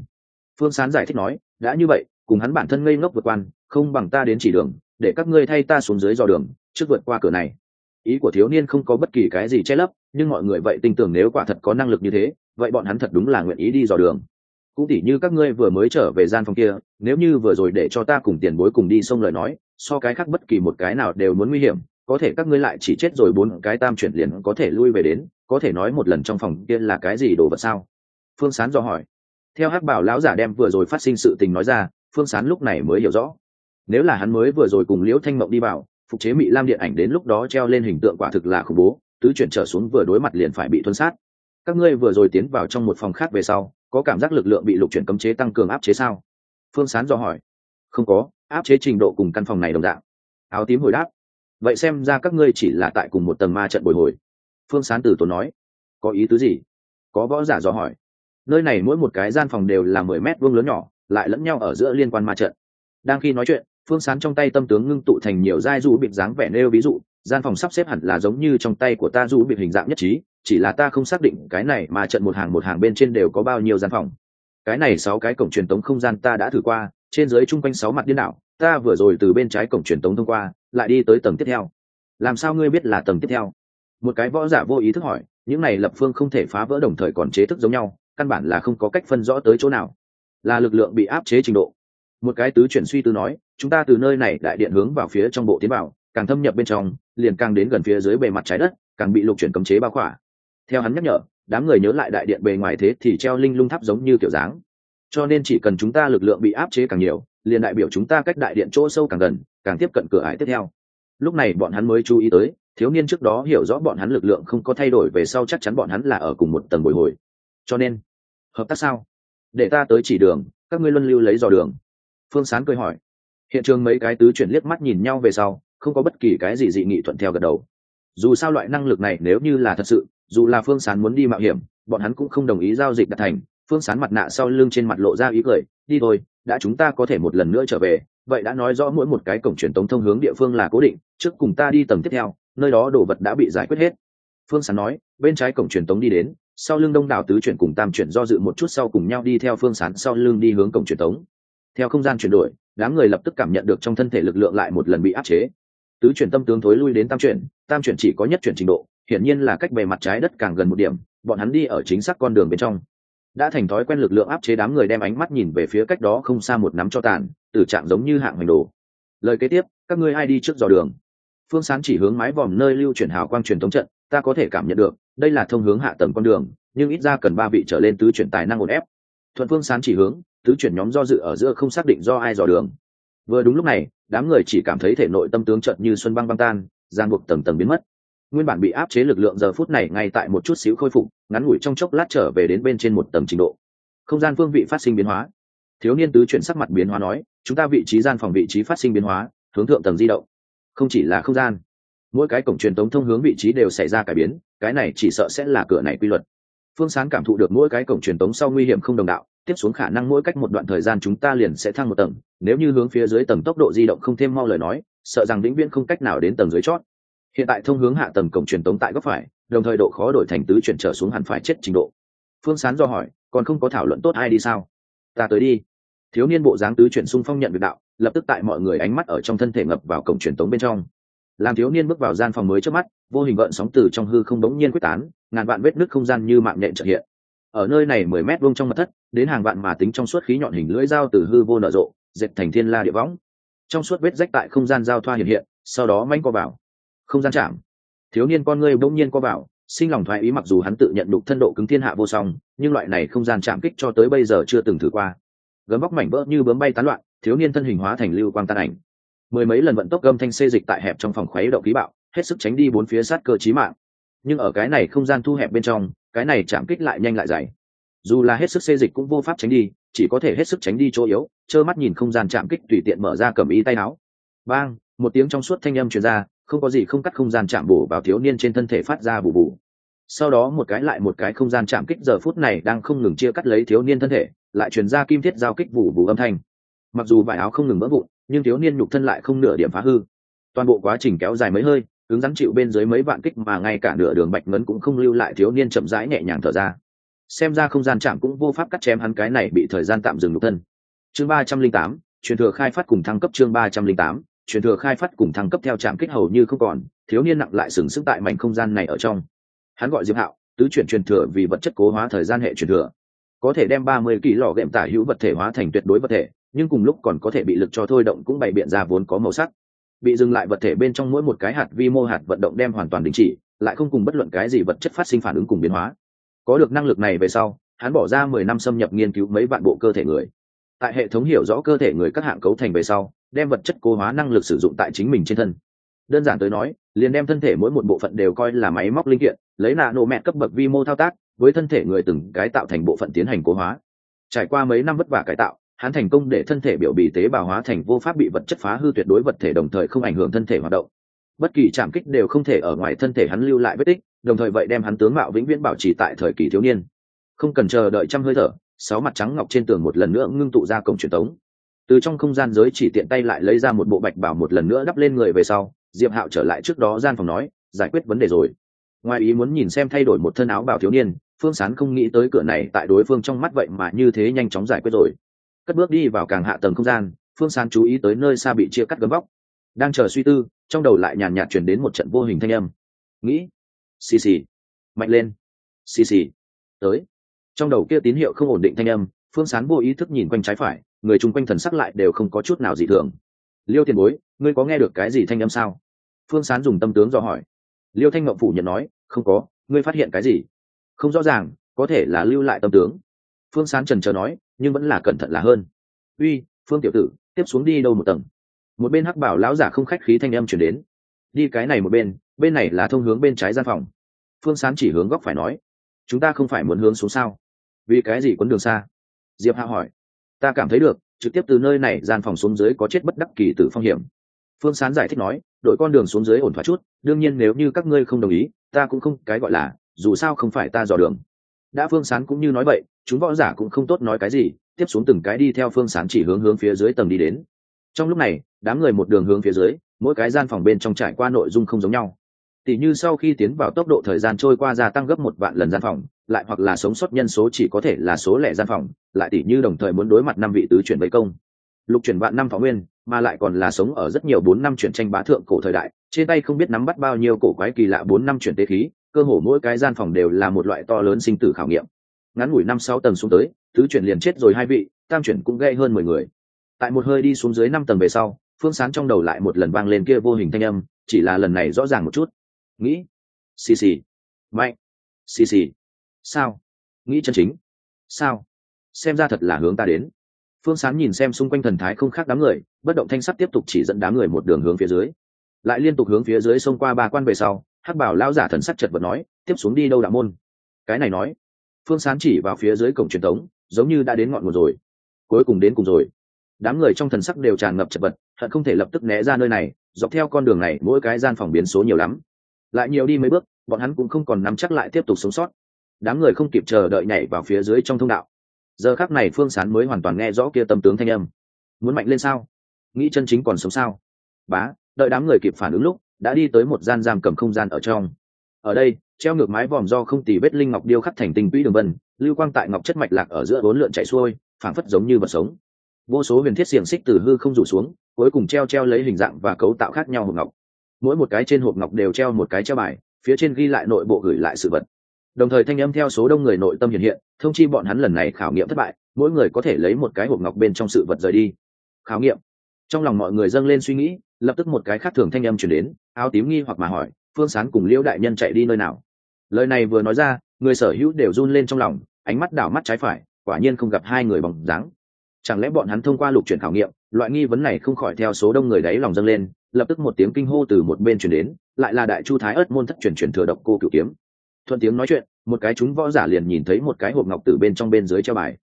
Phương sán giải thích nói, đã như vậy, cùng hắn bản thân ngây ngốc vượt quan không bằng ta đến chỉ đường, để các ngươi thay ta xuống dưới dò đường, trước vượt qua cửa này. Ý của thiếu niên không có bất kỳ cái gì che lấp, nhưng mọi người vậy tin tưởng nếu quả thật có năng lực như thế, vậy bọn hắn thật đúng là nguyện ý đi dò đường cũng tỉ như các ngươi vừa mới trở về gian phòng kia, nếu như vừa rồi để cho ta cùng tiền bối cùng đi xong lời nói, so cái khác bất kỳ một cái nào đều muốn nguy hiểm, có thể các ngươi lại chỉ chết rồi bốn cái tam chuyển liền có thể lui về đến, có thể nói một lần trong phòng kia là cái gì đồ vật sao? Phương sán do hỏi. Theo hắc bảo lão giả đem vừa rồi phát sinh sự tình nói ra, phương sán lúc này mới hiểu rõ. Nếu là hắn mới vừa rồi cùng liễu thanh mộng đi vào, phục chế mỹ lam điện ảnh đến lúc đó treo lên hình tượng quả thực là khủng bố, tứ chuyển trở xuống vừa đối mặt liền phải bị tuân sát. Các ngươi vừa rồi tiến vào trong một phòng khác về sau có cảm giác lực lượng bị lục chuyển cấm chế tăng cường áp chế sao? Phương sán dò hỏi. Không có, áp chế trình độ cùng căn phòng này đồng dạng. Áo tím hồi đáp. Vậy xem ra các ngươi chỉ là tại cùng một tầng ma trận bồi hồi. Phương sán từ tốn nói. Có ý tứ gì? Có võ giả dò hỏi. Nơi này mỗi một cái gian phòng đều là mười mét vuông lớn nhỏ, lại lẫn nhau ở giữa liên quan ma trận. Đang khi nói chuyện, phương sán trong tay tâm tướng ngưng tụ thành nhiều giai du bịt dáng vẻ nêu ví dụ gian phòng sắp xếp hẳn là giống như trong tay của ta du bị hình dạng nhất trí, chỉ là ta không xác định cái này mà trận một hàng một hàng bên trên đều có bao nhiêu gian phòng. Cái này sáu cái cổng truyền tống không gian ta đã thử qua, trên dưới chung quanh sáu mặt điên đảo, ta vừa rồi từ bên trái cổng truyền tống thông qua, lại đi tới tầng tiếp theo. Làm sao ngươi biết là tầng tiếp theo? Một cái võ giả vô ý thức hỏi, những này lập phương không thể phá vỡ đồng thời còn chế thức giống nhau, căn bản là không có cách phân rõ tới chỗ nào. Là lực lượng bị áp chế trình độ. Một cái tứ chuyển suy tư nói, chúng ta từ nơi này đại điện hướng vào phía trong bộ tiến bảo càng thâm nhập bên trong, liền càng đến gần phía dưới bề mặt trái đất, càng bị lục chuyển cấm chế bao khỏa. Theo hắn nhắc nhở, đám người nhớ lại đại điện bề ngoài thế thì treo linh lung tháp giống như kiểu dáng. Cho nên chỉ cần chúng ta lực lượng bị áp chế càng nhiều, liền đại biểu chúng ta cách đại điện chỗ sâu càng gần, càng tiếp cận cửa ải tiếp theo. Lúc này bọn hắn mới chú ý tới, thiếu niên trước đó hiểu rõ bọn hắn lực lượng không có thay đổi về sau chắc chắn bọn hắn là ở cùng một tầng bồi hồi. Cho nên, hợp tác sao? Để ta tới chỉ đường, các ngươi luân lưu lấy dò đường. Phương sán cười hỏi. Hiện trường mấy cái tứ chuyển liếc mắt nhìn nhau về sau không có bất kỳ cái gì dị nghị thuận theo gật đầu. Dù sao loại năng lực này nếu như là thật sự, dù là phương sán muốn đi mạo hiểm, bọn hắn cũng không đồng ý giao dịch đặt thành. Phương sán mặt nạ sau lưng trên mặt lộ ra ý cười, đi thôi, đã chúng ta có thể một lần nữa trở về, vậy đã nói rõ mỗi một cái cổng truyền tống thông hướng địa phương là cố định, trước cùng ta đi tầng tiếp theo, nơi đó đồ vật đã bị giải quyết hết. Phương sán nói, bên trái cổng truyền tống đi đến, sau lưng đông đảo tứ chuyển cùng tam chuyển do dự một chút sau cùng nhau đi theo phương sán sau lưng đi hướng cổng truyền tống. Theo không gian chuyển đổi, đám người lập tức cảm nhận được trong thân thể lực lượng lại một lần bị áp chế tứ chuyển tâm tướng thối lui đến tam chuyển tam chuyển chỉ có nhất chuyển trình độ, hiển nhiên là cách bề mặt trái đất càng gần một điểm, bọn hắn đi ở chính xác con đường bên trong. Đã thành thói quen lực lượng áp chế đám người đem ánh mắt nhìn về phía cách đó không xa một nắm cho tàn từ trạng giống như hạng hành đồ. Lời kế tiếp, các ngươi ai đi trước dò đường? Phương sán chỉ hướng mái vòm nơi lưu chuyển hào quang truyền thống trận, ta có thể cảm nhận được, đây là thông hướng hạ tầng con đường, nhưng ít ra cần ba vị trở lên tứ chuyển tài năng ổn ép. Thuận phương sán chỉ hướng, tứ chuyển nhóm do dự ở giữa không xác định do ai dò đường vừa đúng lúc này, đám người chỉ cảm thấy thể nội tâm tướng trận như xuân băng băng tan giang buộc tầng tầng biến mất. Nguyên bản bị áp chế lực lượng giờ phút này ngay tại một chút xíu khôi phục, ngắn ngủi trong chốc lát trở về đến bên trên một tầng trình độ. Không gian phương vị phát sinh biến hóa. Thiếu niên tứ chuyển sắc mặt biến hóa nói, chúng ta vị trí gian phòng vị trí phát sinh biến hóa, hướng thượng tầng di động. Không chỉ là không gian, mỗi cái cổng truyền tống thông hướng vị trí đều xảy ra cải biến, cái này chỉ sợ sẽ là cửa này quy luật phương sán cảm thụ được mỗi cái cổng truyền tống sau nguy hiểm không đồng đạo, tiếp xuống khả năng mỗi cách một đoạn thời gian chúng ta liền sẽ thăng một tầng, nếu như hướng phía dưới tầng tốc độ di động không thêm mau lời nói, sợ rằng vĩnh viễn không cách nào đến tầng dưới chót. Hiện tại thông hướng hạ tầng cổng truyền tống tại góc phải, đồng thời độ khó đổi thành tứ chuyển trở xuống hẳn phải chết trình độ. Phương sán do hỏi, còn không có thảo luận tốt ai đi sao? Ta tới đi. Thiếu niên bộ dáng tứ chuyển xung phong nhận việc đạo, lập tức tại mọi người ánh mắt ở trong thân thể ngập vào cổng truyền tống bên trong. Làm thiếu niên bước vào gian phòng mới trước mắt, vô hình gợn sóng từ trong hư không đống nhiên quyết tán ngàn vạn vết nước không gian như mạng nhện trợ hiện. Ở nơi này mười mét vuông trong mặt thất, đến hàng vạn mà tính trong suốt khí nhọn hình lưỡi dao từ hư vô nở rộ, dệt thành thiên la địa võng. Trong suốt vết rách tại không gian giao thoa hiện hiện, sau đó manh co vào. Không gian chạm. Thiếu niên con ngươi bỗng nhiên co vào, sinh lòng thoái ý mặc dù hắn tự nhận đục thân độ cứng thiên hạ vô song, nhưng loại này không gian chạm kích cho tới bây giờ chưa từng thử qua. Gấm bóc mảnh vỡ như bướm bay tán loạn, thiếu niên thân hình hóa thành lưu quang tan ảnh. Mười mấy lần vận tốc gâm thanh xê dịch tại hẹp trong phòng khuấy động khí bạo, hết sức tránh đi bốn phía sát cơ chí mạng nhưng ở cái này không gian thu hẹp bên trong, cái này chạm kích lại nhanh lại dày. Dù là hết sức xê dịch cũng vô pháp tránh đi, chỉ có thể hết sức tránh đi chỗ yếu, trơ mắt nhìn không gian chạm kích tùy tiện mở ra cầm ý tay áo. Bang, một tiếng trong suốt thanh âm truyền ra, không có gì không cắt không gian chạm bổ vào thiếu niên trên thân thể phát ra bù bù. Sau đó một cái lại một cái không gian chạm kích giờ phút này đang không ngừng chia cắt lấy thiếu niên thân thể, lại truyền ra kim thiết giao kích bù bù âm thanh. Mặc dù vải áo không ngừng vỡ vụn, nhưng thiếu niên nhục thân lại không nửa điểm phá hư. Toàn bộ quá trình kéo dài mấy hơi cứng rắn chịu bên dưới mấy vạn kích mà ngay cả nửa đường bạch ngấn cũng không lưu lại, thiếu niên chậm rãi nhẹ nhàng thở ra. Xem ra không gian chạm cũng vô pháp cắt chém hắn, cái này bị thời gian tạm dừng nhục thân. Chương ba trăm linh tám, truyền thừa khai phát cùng thăng cấp chương ba trăm linh tám, truyền thừa khai phát cùng thăng cấp theo trạm kích hầu như không còn, thiếu niên nặng lại sừng sức tại mảnh không gian này ở trong. Hắn gọi diệp hạo, tứ chuyển truyền thừa vì vật chất cố hóa thời gian hệ truyền thừa. Có thể đem ba mươi kỳ lò ghệm tả hữu vật thể hóa thành tuyệt đối vật thể, nhưng cùng lúc còn có thể bị lực cho thôi động cũng bày biện ra vốn có màu sắc bị dừng lại vật thể bên trong mỗi một cái hạt vi mô hạt vận động đem hoàn toàn đình chỉ, lại không cùng bất luận cái gì vật chất phát sinh phản ứng cùng biến hóa. Có được năng lực này về sau, hắn bỏ ra mười năm xâm nhập nghiên cứu mấy vạn bộ cơ thể người. Tại hệ thống hiểu rõ cơ thể người các hạng cấu thành về sau, đem vật chất cố hóa năng lực sử dụng tại chính mình trên thân. Đơn giản tới nói, liền đem thân thể mỗi một bộ phận đều coi là máy móc linh kiện, lấy nạ nổ mẹ cấp bậc vi mô thao tác, với thân thể người từng cái tạo thành bộ phận tiến hành cố hóa. Trải qua mấy năm vất vả cải tạo hắn thành công để thân thể biểu bì tế bào hóa thành vô pháp bị vật chất phá hư tuyệt đối vật thể đồng thời không ảnh hưởng thân thể hoạt động. Bất kỳ chạm kích đều không thể ở ngoài thân thể hắn lưu lại vết tích, đồng thời vậy đem hắn tướng mạo vĩnh viễn bảo trì tại thời kỳ thiếu niên. Không cần chờ đợi trăm hơi thở, sáu mặt trắng ngọc trên tường một lần nữa ngưng tụ ra cổng truyền tống. Từ trong không gian giới chỉ tiện tay lại lấy ra một bộ bạch bảo một lần nữa đắp lên người về sau, diệp hạo trở lại trước đó gian phòng nói, giải quyết vấn đề rồi. Ngoài ý muốn nhìn xem thay đổi một thân áo bào thiếu niên, phương sán không nghĩ tới cửa này tại đối phương trong mắt vậy mà như thế nhanh chóng giải quyết rồi cất bước đi vào càng hạ tầng không gian, phương sán chú ý tới nơi xa bị chia cắt gấm vóc. Đang chờ suy tư, trong đầu lại nhàn nhạt chuyển đến một trận vô hình thanh âm. Nghĩ, xì xì, mạnh lên, xì xì, tới. Trong đầu kia tín hiệu không ổn định thanh âm, phương sán vô ý thức nhìn quanh trái phải, người chung quanh thần sắc lại đều không có chút nào dị thường. Liêu tiền bối, ngươi có nghe được cái gì thanh âm sao? Phương sán dùng tâm tướng do hỏi. Liêu thanh ngậm phủ nhận nói, không có, ngươi phát hiện cái gì? Không rõ ràng, có thể là lưu lại tâm tướng phương sán trần trờ nói, nhưng vẫn là cẩn thận là hơn. Uy, phương tiểu tử, tiếp xuống đi đâu một tầng? Một bên hắc bảo lão giả không khách khí thanh âm chuyển đến. Đi cái này một bên bên này là thông hướng bên trái gian phòng. Phương sán chỉ hướng góc phải nói, chúng ta không phải muốn hướng xuống sao? Vì cái gì quấn đường xa? Diệp hạ hỏi. Ta cảm thấy được, trực tiếp từ nơi này gian phòng xuống dưới có chết bất đắc kỳ tử phong hiểm. Phương sán giải thích nói, đội con đường xuống dưới ổn thỏa chút, đương nhiên nếu như các ngươi không đồng ý, ta cũng không, cái gọi là, dù sao không phải ta dò đường đã phương sán cũng như nói vậy, chúng võ giả cũng không tốt nói cái gì, tiếp xuống từng cái đi theo phương sán chỉ hướng hướng phía dưới tầng đi đến. Trong lúc này, đám người một đường hướng phía dưới, mỗi cái gian phòng bên trong trải qua nội dung không giống nhau. Tỷ như sau khi tiến vào tốc độ thời gian trôi qua gia tăng gấp một vạn lần gian phòng, lại hoặc là sống sót nhân số chỉ có thể là số lẻ gian phòng, lại tỷ như đồng thời muốn đối mặt năm vị tứ chuyển vây công. Lục chuyển vạn năm phó nguyên, mà lại còn là sống ở rất nhiều bốn năm chuyển tranh bá thượng cổ thời đại, trên tay không biết nắm bắt bao nhiêu cổ quái kỳ lạ bốn năm chuyển tế khí cơ hồ mỗi cái gian phòng đều là một loại to lớn sinh tử khảo nghiệm. Ngắn ngủi năm sáu tầng xuống tới tứ chuyển liền chết rồi hai vị, tam chuyển cũng gây hơn mười người. Tại một hơi đi xuống dưới năm tầng về sau, phương sán trong đầu lại một lần vang lên kia vô hình thanh âm, chỉ là lần này rõ ràng một chút. Nghĩ, xì xì, mạnh, xì xì, sao? Nghĩ chân chính, sao? Xem ra thật là hướng ta đến. Phương sán nhìn xem xung quanh thần thái không khác đám người, bất động thanh sắc tiếp tục chỉ dẫn đám người một đường hướng phía dưới. Lại liên tục hướng phía dưới xông qua ba quan về sau hắc bảo lao giả thần sắc chật vật nói, tiếp xuống đi đâu đạo môn? Cái này nói, phương sán chỉ vào phía dưới cổng truyền thống giống như đã đến ngọn nguồn rồi. Cuối cùng đến cùng rồi. Đám người trong thần sắc đều tràn ngập chật vật hận không thể lập tức né ra nơi này, dọc theo con đường này, mỗi cái gian phòng biến số nhiều lắm. Lại nhiều đi mấy bước, bọn hắn cũng không còn nắm chắc lại tiếp tục sống sót. Đám người không kịp chờ đợi nhảy vào phía dưới trong thông đạo. Giờ khác này phương sán mới hoàn toàn nghe rõ kia tâm tướng thanh âm. Muốn mạnh lên sao? Nghĩ chân chính còn sống sao? Bá, đợi đám người kịp phản ứng lúc đã đi tới một gian giam cầm không gian ở trong. Ở đây, treo ngược mái vòm do không tì vết linh ngọc điêu khắc thành tinh quỹ đường vân, lưu quang tại ngọc chất mạch lạc ở giữa bốn lượn chạy xuôi, phảng phất giống như vật sống. Vô số huyền thiết xiềng xích từ hư không rủ xuống, cuối cùng treo treo lấy hình dạng và cấu tạo khác nhau hộp ngọc. Mỗi một cái trên hộp ngọc đều treo một cái treo bài, phía trên ghi lại nội bộ gửi lại sự vật. Đồng thời thanh âm theo số đông người nội tâm hiện hiện, thông chi bọn hắn lần này khảo nghiệm thất bại, mỗi người có thể lấy một cái hộp ngọc bên trong sự vật rời đi. Khảo nghiệm. Trong lòng mọi người dâng lên suy nghĩ lập tức một cái khác thường thanh âm chuyển đến, áo tím nghi hoặc mà hỏi, phương sán cùng liễu đại nhân chạy đi nơi nào? Lời này vừa nói ra, người sở hữu đều run lên trong lòng, ánh mắt đảo mắt trái phải, quả nhiên không gặp hai người bóng dáng. Chẳng lẽ bọn hắn thông qua lục chuyển khảo nghiệm, loại nghi vấn này không khỏi theo số đông người đáy lòng dâng lên, lập tức một tiếng kinh hô từ một bên chuyển đến, lại là đại chu thái ớt môn thất chuyển chuyển thừa độc cô cửu kiếm. Thuận tiếng nói chuyện, một cái chúng võ giả liền nhìn thấy một cái hộp ngọc từ bên trong bên dưới treo bài.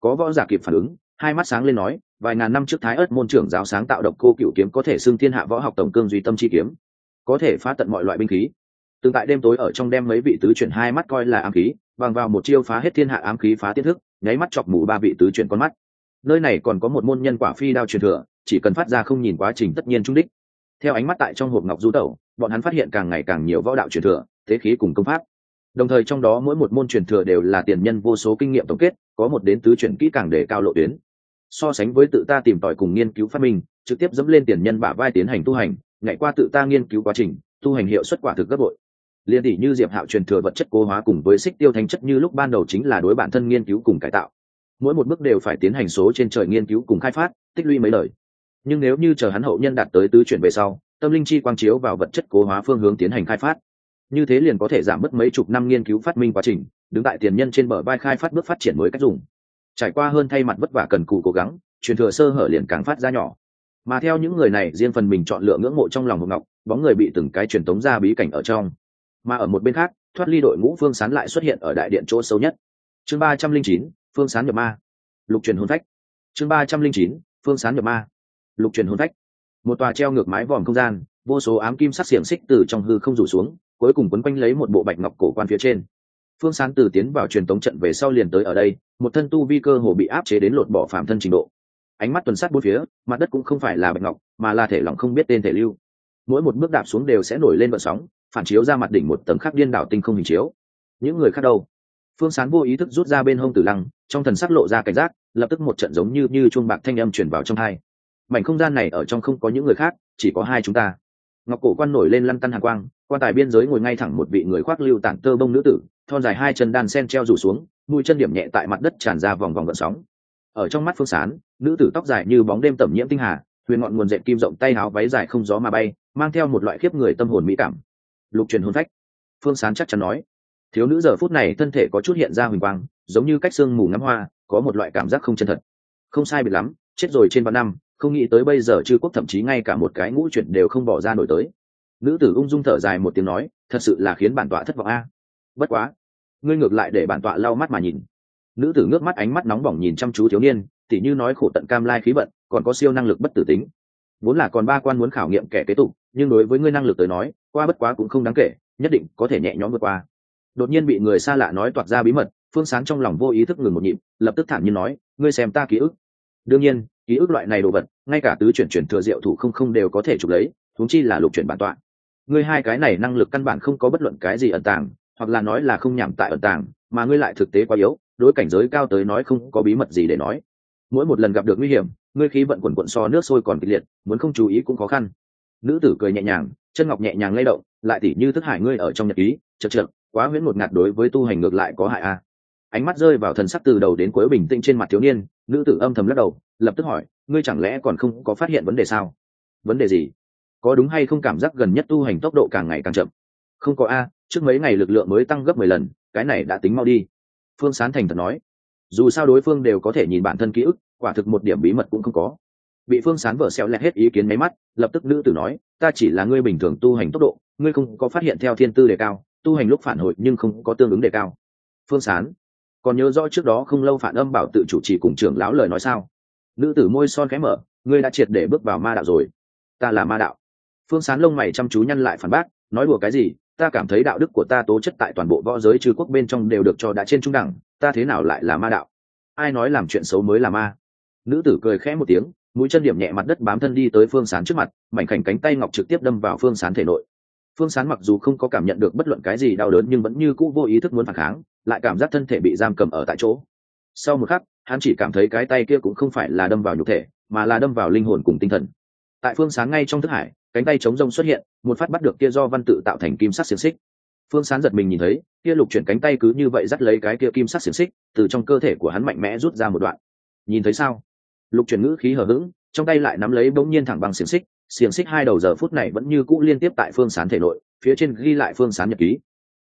Có võ giả kịp phản ứng hai mắt sáng lên nói, vài ngàn năm trước thái ớt môn trưởng giáo sáng tạo độc cô cửu kiếm có thể xưng thiên hạ võ học tổng cương duy tâm chi kiếm, có thể phá tận mọi loại binh khí. Từng tại đêm tối ở trong đêm mấy vị tứ chuyển hai mắt coi là ám khí, bằng vào một chiêu phá hết thiên hạ ám khí phá tiết thức, nháy mắt chọc mù ba vị tứ chuyển con mắt. Nơi này còn có một môn nhân quả phi đao truyền thừa, chỉ cần phát ra không nhìn quá trình tất nhiên trung đích. Theo ánh mắt tại trong hộp ngọc du tẩu, bọn hắn phát hiện càng ngày càng nhiều võ đạo truyền thừa, thế khí cùng công pháp. Đồng thời trong đó mỗi một môn truyền thừa đều là tiền nhân vô số kinh nghiệm tổng kết, có một đến tứ chuyển kỹ càng để cao lộ tuyến so sánh với tự ta tìm tòi cùng nghiên cứu phát minh, trực tiếp dẫm lên tiền nhân bả vai tiến hành tu hành ngày qua tự ta nghiên cứu quá trình, tu hành hiệu suất quả thực gấp bội. Liên tỷ như diệp hạo truyền thừa vật chất cố hóa cùng với xích tiêu thanh chất như lúc ban đầu chính là đối bản thân nghiên cứu cùng cải tạo. Mỗi một bước đều phải tiến hành số trên trời nghiên cứu cùng khai phát, tích lũy mấy lời. Nhưng nếu như chờ hắn hậu nhân đạt tới tứ chuyển về sau, tâm linh chi quang chiếu vào vật chất cố hóa phương hướng tiến hành khai phát. Như thế liền có thể giảm mất mấy chục năm nghiên cứu phát minh quá trình, đứng tại tiền nhân trên bờ vai khai phát bước phát triển mới cách dùng trải qua hơn thay mặt vất vả cần cù cố gắng, truyền thừa sơ hở liền càng phát ra nhỏ. Mà theo những người này, riêng phần mình chọn lựa ngưỡng mộ trong lòng hộp ngọc, bóng người bị từng cái truyền tống ra bí cảnh ở trong. Mà ở một bên khác, thoát ly đội ngũ phương sán lại xuất hiện ở đại điện chỗ sâu nhất. Chương ba trăm linh chín, phương sán nhập ma. Lục truyền hôn phách. Chương ba trăm linh chín, phương sán nhập ma. Lục truyền hôn phách. Một tòa treo ngược mái vòm không gian, vô số ám kim sắc xiềng xích từ trong hư không rủ xuống, cuối cùng quấn quanh lấy một bộ bạch ngọc cổ quan phía trên phương sán từ tiến vào truyền tống trận về sau liền tới ở đây, một thân tu vi cơ hồ bị áp chế đến lột bỏ phạm thân trình độ. Ánh mắt tuần sát bốn phía, mặt đất cũng không phải là bạch ngọc, mà là thể lỏng không biết tên thể lưu. Mỗi một bước đạp xuống đều sẽ nổi lên vận sóng, phản chiếu ra mặt đỉnh một tầng khắc điên đảo tinh không hình chiếu. Những người khác đâu? Phương sán vô ý thức rút ra bên hông tử lăng, trong thần sắc lộ ra cảnh giác, lập tức một trận giống như như chuông bạc thanh âm chuyển vào trong hai. Mảnh không gian này ở trong không có những người khác, chỉ có hai chúng ta. Ngọc cổ quan nổi lên lăn tăn hàng quang, quan tài biên giới ngồi ngay thẳng một vị người khoác lưu tản tơ bông nữ tử thon dài hai chân đan sen treo rủ xuống, mũi chân điểm nhẹ tại mặt đất tràn ra vòng vòng gợn sóng. Ở trong mắt phương sán, nữ tử tóc dài như bóng đêm tẩm nhiễm tinh hà, huyền ngọn nguồn dẹp kim rộng tay áo váy dài không gió mà bay, mang theo một loại khiếp người tâm hồn mỹ cảm. Lục truyền hôn phách. Phương sán chắc chắn nói. Thiếu nữ giờ phút này thân thể có chút hiện ra huỳnh quang, giống như cách sương mù ngắm hoa, có một loại cảm giác không chân thật. Không sai biệt lắm, chết rồi trên ba năm, không nghĩ tới bây giờ chư quốc thậm chí ngay cả một cái ngũ chuyện đều không bỏ ra nổi tới. Nữ tử ung dung thở dài một tiếng nói, thật sự là khiến bản tọa thất vọng a. Bất quá ngươi ngược lại để bản tọa lau mắt mà nhìn. Nữ tử ngước mắt ánh mắt nóng bỏng nhìn chăm chú thiếu niên, tỉ như nói khổ tận cam lai khí vận, còn có siêu năng lực bất tử tính. Vốn là còn ba quan muốn khảo nghiệm kẻ kế tục, nhưng đối với ngươi năng lực tới nói, qua bất quá cũng không đáng kể, nhất định có thể nhẹ nhõm vượt qua. Đột nhiên bị người xa lạ nói toạc ra bí mật, phương sáng trong lòng vô ý thức ngừng một nhịp, lập tức thản nhiên nói, ngươi xem ta ký ức. Đương nhiên, ký ức loại này đồ vật, ngay cả tứ chuyển chuyển thừa diệu thủ không không đều có thể chụp lấy thúng chi là lục chuyển bản tọa. Ngươi hai cái này năng lực căn bản không có bất luận cái gì ẩn tàng hoặc là nói là không nhảm tại ẩn tàng, mà ngươi lại thực tế quá yếu, đối cảnh giới cao tới nói không có bí mật gì để nói. Mỗi một lần gặp được nguy hiểm, ngươi khí vận quần quận so nước sôi còn kịch liệt, muốn không chú ý cũng khó khăn. Nữ tử cười nhẹ nhàng, chân ngọc nhẹ nhàng lay động, lại tỉ như thức hải ngươi ở trong nhật ký, chật chật, quá huyễn một ngạt đối với tu hành ngược lại có hại a ánh mắt rơi vào thần sắc từ đầu đến cuối bình tĩnh trên mặt thiếu niên, nữ tử âm thầm lắc đầu, lập tức hỏi, ngươi chẳng lẽ còn không có phát hiện vấn đề sao? Vấn đề gì? Có đúng hay không cảm giác gần nhất tu hành tốc độ càng ngày càng chậm? Không có a trước mấy ngày lực lượng mới tăng gấp mười lần, cái này đã tính mau đi. Phương sán thành thật nói, dù sao đối phương đều có thể nhìn bản thân ký ức, quả thực một điểm bí mật cũng không có. Bị phương sán vở xẹo lẹt hết ý kiến máy mắt, lập tức nữ tử nói, ta chỉ là ngươi bình thường tu hành tốc độ, ngươi không có phát hiện theo thiên tư đề cao, tu hành lúc phản hồi nhưng không có tương ứng đề cao. Phương sán, còn nhớ rõ trước đó không lâu phản âm bảo tự chủ trì cùng trưởng lão lời nói sao? Nữ tử môi son khẽ mở, ngươi đã triệt để bước vào ma đạo rồi. Ta là ma đạo. Phương sán lông mày chăm chú nhăn lại phản bác, nói đùa cái gì? Ta cảm thấy đạo đức của ta tố chất tại toàn bộ võ giới trừ quốc bên trong đều được cho đã trên trung đẳng, ta thế nào lại là ma đạo? Ai nói làm chuyện xấu mới là ma? Nữ tử cười khẽ một tiếng, mũi chân điểm nhẹ mặt đất bám thân đi tới phương sán trước mặt, mảnh khảnh cánh tay ngọc trực tiếp đâm vào phương sán thể nội. Phương sán mặc dù không có cảm nhận được bất luận cái gì đau đớn nhưng vẫn như cũ vô ý thức muốn phản kháng, lại cảm giác thân thể bị giam cầm ở tại chỗ. Sau một khắc, hắn chỉ cảm thấy cái tay kia cũng không phải là đâm vào nhục thể, mà là đâm vào linh hồn cùng tinh thần tại phương sáng ngay trong thức hải cánh tay chống rông xuất hiện một phát bắt được kia do văn tự tạo thành kim sắc xiềng xích. Phương sán giật mình nhìn thấy kia lục chuyển cánh tay cứ như vậy dắt lấy cái kia kim sắc xiềng xích từ trong cơ thể của hắn mạnh mẽ rút ra một đoạn. Nhìn thấy sao? Lục chuyển ngữ khí hờ hững trong tay lại nắm lấy bỗng nhiên thẳng bằng xiềng xích xiềng xích hai đầu giờ phút này vẫn như cũ liên tiếp tại phương sán thể nội phía trên ghi lại phương sán nhật ký.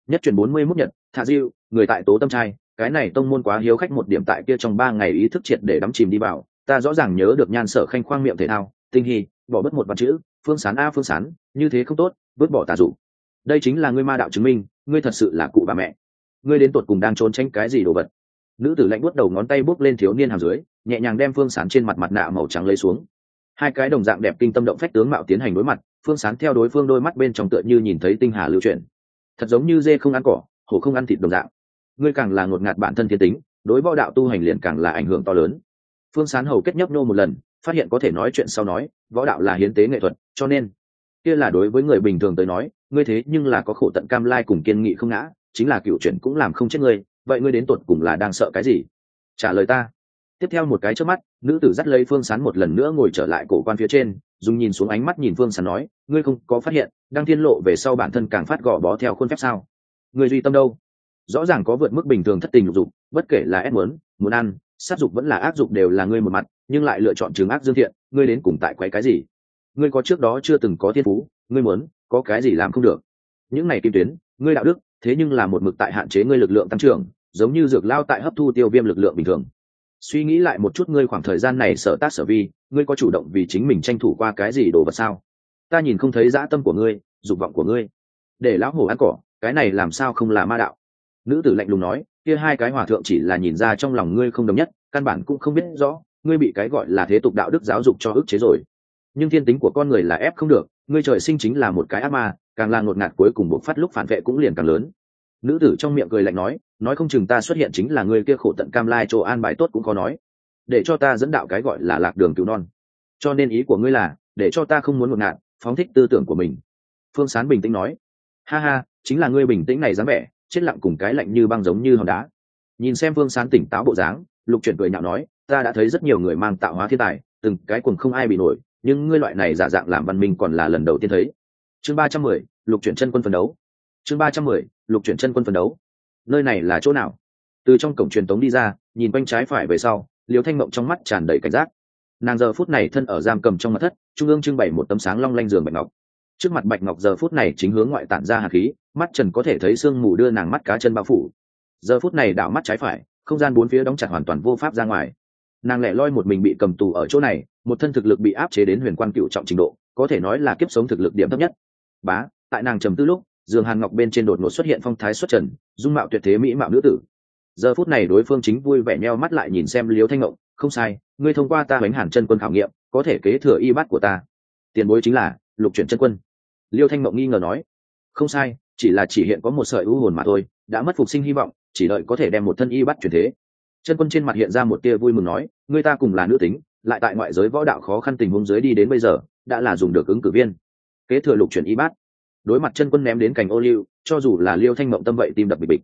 Nhất chuyển bốn mươi mốt nhật thạ diêu, người tại tố tâm trai cái này tông môn quá hiếu khách một điểm tại kia trong ba ngày ý thức triệt để đắm chìm đi vào ta rõ ràng nhớ được nhan sở khanh khoang miệng thể thao tinh hy bỏ bớt một văn chữ, phương sán a, phương sán, như thế không tốt, vứt bỏ tà dụ. Đây chính là ngươi ma đạo chứng minh, ngươi thật sự là cụ bà mẹ. Ngươi đến tột cùng đang trốn tránh cái gì đồ vật? Nữ tử lạnh bút đầu ngón tay bốc lên thiếu niên hàm dưới, nhẹ nhàng đem phương sán trên mặt mặt nạ màu trắng lấy xuống. Hai cái đồng dạng đẹp kinh tâm động phách tướng mạo tiến hành đối mặt, phương sán theo đối phương đôi mắt bên trong tựa như nhìn thấy tinh hà lưu chuyển. Thật giống như dê không ăn cỏ, hổ không ăn thịt đồng dạng. Ngươi càng là ngột ngạt bản thân thiên tính, đối võ đạo tu hành liền càng là ảnh hưởng to lớn. Phương sán hầu kết nhấp nô một lần phát hiện có thể nói chuyện sau nói, võ đạo là hiến tế nghệ thuật, cho nên, kia là đối với người bình thường tới nói, ngươi thế nhưng là có khổ tận cam lai cùng kiên nghị không ngã, chính là cựu chuyển cũng làm không chết ngươi, vậy ngươi đến tột cùng là đang sợ cái gì? Trả lời ta. Tiếp theo một cái trước mắt, nữ tử dắt lấy phương sán một lần nữa ngồi trở lại cổ quan phía trên, dùng nhìn xuống ánh mắt nhìn phương sán nói, ngươi không có phát hiện đang thiên lộ về sau bản thân càng phát gò bó theo khuôn phép sao? Người duy tâm đâu? Rõ ràng có vượt mức bình thường thất tình dục, bất kể là ép muốn muốn ăn, sát dục vẫn là áp dục đều là ngươi một mặt nhưng lại lựa chọn trường ác dương thiện, ngươi đến cùng tại quấy cái gì? Ngươi có trước đó chưa từng có thiên phú, ngươi muốn, có cái gì làm không được? Những này kim tuyến, ngươi đạo đức, thế nhưng là một mực tại hạn chế ngươi lực lượng tăng trưởng, giống như dược lao tại hấp thu tiêu viêm lực lượng bình thường. Suy nghĩ lại một chút ngươi khoảng thời gian này sở tác sở vi, ngươi có chủ động vì chính mình tranh thủ qua cái gì đồ vật sao? Ta nhìn không thấy dã tâm của ngươi, dục vọng của ngươi. Để lão hổ ăn cỏ, cái này làm sao không là ma đạo? Nữ tử lạnh lùng nói, kia hai cái hòa thượng chỉ là nhìn ra trong lòng ngươi không đồng nhất, căn bản cũng không biết rõ ngươi bị cái gọi là thế tục đạo đức giáo dục cho ức chế rồi. Nhưng thiên tính của con người là ép không được, ngươi trời sinh chính là một cái ác ma, càng là ngột ngạt cuối cùng buộc phát lúc phản vệ cũng liền càng lớn. Nữ tử trong miệng cười lạnh nói nói không chừng ta xuất hiện chính là ngươi kia khổ tận cam lai chỗ an bài tốt cũng có nói. Để cho ta dẫn đạo cái gọi là lạc đường cứu non. Cho nên ý của ngươi là, để cho ta không muốn ngột ngạt, phóng thích tư tưởng của mình. Phương sán bình tĩnh nói, ha ha, chính là ngươi bình tĩnh này dám vẻ, chết lặng cùng cái lạnh như băng giống như hòn đá. Nhìn xem phương sán tỉnh táo bộ dáng, lục chuyển cười nhạo nói ta đã thấy rất nhiều người mang tạo hóa thiên tài, từng cái cuồng không ai bị nổi, nhưng ngươi loại này giả dạng làm văn minh còn là lần đầu tiên thấy. Chương ba trăm mười, lục chuyển chân quân phân đấu. Chương ba trăm mười, lục chuyển chân quân phân đấu. Nơi này là chỗ nào? Từ trong cổng truyền tống đi ra, nhìn quanh trái phải về sau liều thanh mộng trong mắt tràn đầy cảnh giác. Nàng giờ phút này thân ở giam cầm trong mặt thất, trung ương trưng bày một tấm sáng long lanh giường bạch ngọc. Trước mặt bạch ngọc giờ phút này chính hướng ngoại tản ra hạt khí, mắt trần có thể thấy sương mù đưa nàng mắt cá chân bao phủ. Giờ phút này đảo mắt trái phải, không gian bốn phía đóng chặt hoàn toàn vô pháp ra ngoài nàng lẻ loi một mình bị cầm tù ở chỗ này, một thân thực lực bị áp chế đến huyền quan cựu trọng trình độ, có thể nói là kiếp sống thực lực điểm thấp nhất. Bá, tại nàng trầm tư lúc giường hàn ngọc bên trên đột ngột xuất hiện phong thái xuất trần, dung mạo tuyệt thế mỹ mạo nữ tử. Giờ phút này đối phương chính vui vẻ nheo mắt lại nhìn xem liếu thanh ngộng, không sai, ngươi thông qua ta bánh hàn chân quân khảo nghiệm, có thể kế thừa y bát của ta. Tiền bối chính là lục chuyển chân quân. Liêu thanh ngộng nghi ngờ nói, không sai, chỉ là chỉ hiện có một sợi ưu hồn mà thôi, đã mất phục sinh hy vọng, chỉ đợi có thể đem một thân y bắt chuyển thế chân quân trên mặt hiện ra một tia vui mừng nói người ta cùng là nữ tính lại tại ngoại giới võ đạo khó khăn tình huống dưới đi đến bây giờ đã là dùng được ứng cử viên. Kế thừa lục chuyển y bát. Đối mặt chân quân ném đến cành ô liu cho dù là liêu thanh mộng tâm vậy tim đập bịch bịch.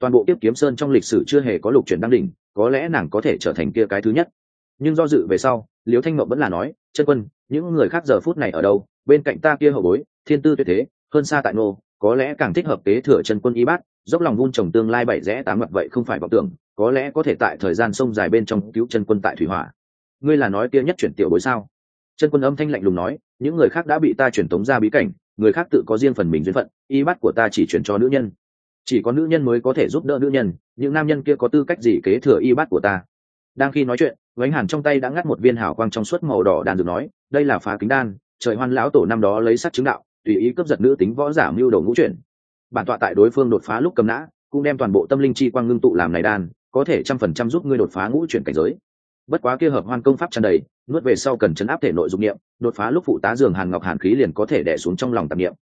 Toàn bộ tiếp kiếm sơn trong lịch sử chưa hề có lục chuyển đăng đỉnh có lẽ nàng có thể trở thành kia cái thứ nhất. Nhưng do dự về sau liêu thanh mộng vẫn là nói chân quân những người khác giờ phút này ở đâu? Bên cạnh ta kia hậu bối thiên tư tuyệt thế hơn xa tại nô, có lẽ càng thích hợp kế thừa chân quân y bát dốc lòng vun trồng tương lai bảy rẽ tám mặt vậy không phải vọng tưởng, có lẽ có thể tại thời gian sông dài bên trong cứu chân quân tại thủy hỏa. Ngươi là nói kia nhất chuyển tiểu bối sao? Chân quân âm thanh lạnh lùng nói, những người khác đã bị ta chuyển tống ra bí cảnh, người khác tự có riêng phần mình duyên phận, y bắt của ta chỉ chuyển cho nữ nhân. Chỉ có nữ nhân mới có thể giúp đỡ nữ nhân, những nam nhân kia có tư cách gì kế thừa y bắt của ta? Đang khi nói chuyện gánh hàn trong tay đã ngắt một viên hào quang trong suốt màu đỏ đàn được nói, đây là phá kính đan, trời hoan lão tổ năm đó lấy sắt chứng đạo, tùy ý cướp giật nữ tính võ giả mưu đầu ngũ chuyển bản tọa tại đối phương đột phá lúc cầm nã, cũng đem toàn bộ tâm linh chi quang ngưng tụ làm này đan, có thể trăm phần trăm giúp ngươi đột phá ngũ chuyển cảnh giới. Bất quá kia hợp hoan công pháp tràn đầy, nuốt về sau cần chấn áp thể nội dụng niệm, đột phá lúc phụ tá giường hàn ngọc hàn khí liền có thể đẻ xuống trong lòng tạp niệm.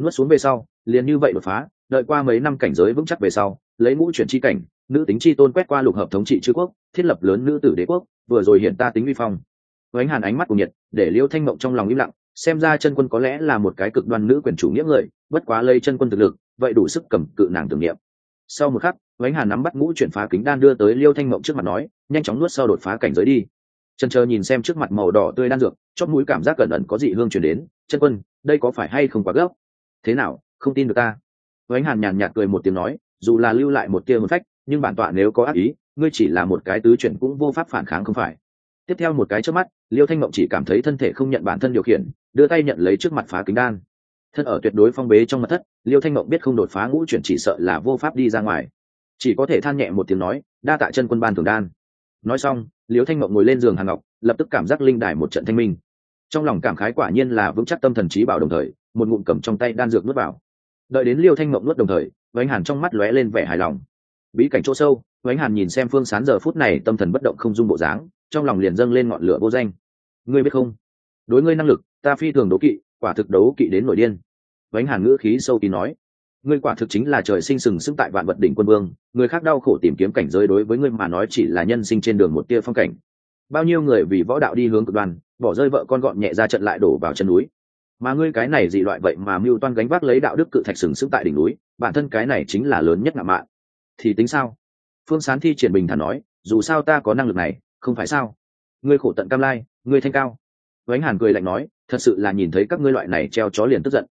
Nuốt xuống về sau, liền như vậy đột phá, đợi qua mấy năm cảnh giới vững chắc về sau, lấy ngũ chuyển chi cảnh, nữ tính chi tôn quét qua lục hợp thống trị chư quốc, thiết lập lớn nữ tử đế quốc, vừa rồi hiện ta tính vi phong. Với hàn ánh mắt của nhiệt, để liêu thanh mộng trong lòng im lặng, xem ra chân quân có lẽ là một cái cực đoan nữ quyền chủ nghĩa người, bất quá lây chân quân thực lực vậy đủ sức cầm cự nàng tưởng niệm. Sau một khắc, vánh hàn nắm bắt ngũ chuyển phá kính đan đưa tới liêu thanh mộng trước mặt nói, nhanh chóng nuốt sau đột phá cảnh giới đi. Chân chờ nhìn xem trước mặt màu đỏ tươi đan dược, chót mũi cảm giác cẩn ẩn có dị hương chuyển đến, chân quân, đây có phải hay không quá gấp? Thế nào, không tin được ta. Vánh hàn nhàn nhạt cười một tiếng nói, dù là lưu lại một tia một phách, nhưng bản tọa nếu có ác ý, ngươi chỉ là một cái tứ chuyển cũng vô pháp phản kháng không phải. Tiếp theo một cái trước mắt, liêu thanh mộng chỉ cảm thấy thân thể không nhận bản thân điều khiển, đưa tay nhận lấy trước mặt phá kính đan thân ở tuyệt đối phong bế trong mặt thất, liêu thanh mộng biết không đột phá ngũ chuyển chỉ sợ là vô pháp đi ra ngoài. Chỉ có thể than nhẹ một tiếng nói, đa tạ chân quân ban thường đan. Nói xong, liêu thanh mộng ngồi lên giường hàng ngọc, lập tức cảm giác linh đài một trận thanh minh. Trong lòng cảm khái quả nhiên là vững chắc tâm thần trí bảo đồng thời, một ngụm cầm trong tay đan dược nuốt vào. Đợi đến liêu thanh mộng nuốt đồng thời, vánh hàn trong mắt lóe lên vẻ hài lòng. Bí cảnh chỗ sâu, vánh hàn nhìn xem phương sán giờ phút này tâm thần bất động không dung bộ dáng, trong lòng liền dâng lên ngọn lửa vô danh. Ngươi biết không? Đối ngươi năng lực, ta phi thường đấu kỵ, quả thực đấu kỵ đến nổi điên vánh hàn ngữ khí sâu kín nói, ngươi quả thực chính là trời sinh sừng sững tại vạn vật đỉnh quân vương, người khác đau khổ tìm kiếm cảnh giới đối với ngươi mà nói chỉ là nhân sinh trên đường một tia phong cảnh. Bao nhiêu người vì võ đạo đi hướng cực đoan, bỏ rơi vợ con gọn nhẹ ra trận lại đổ vào chân núi. Mà ngươi cái này dị loại vậy mà mưu toan gánh vác lấy đạo đức cự thạch sừng sững tại đỉnh núi, bản thân cái này chính là lớn nhất ngạo mạn. Thì tính sao? Phương sán thi triển bình thản nói, dù sao ta có năng lực này, không phải sao? Ngươi khổ tận cam lai, ngươi thanh cao. Vánh hàn cười lạnh nói, thật sự là nhìn thấy các ngươi loại này treo chó liền tức giận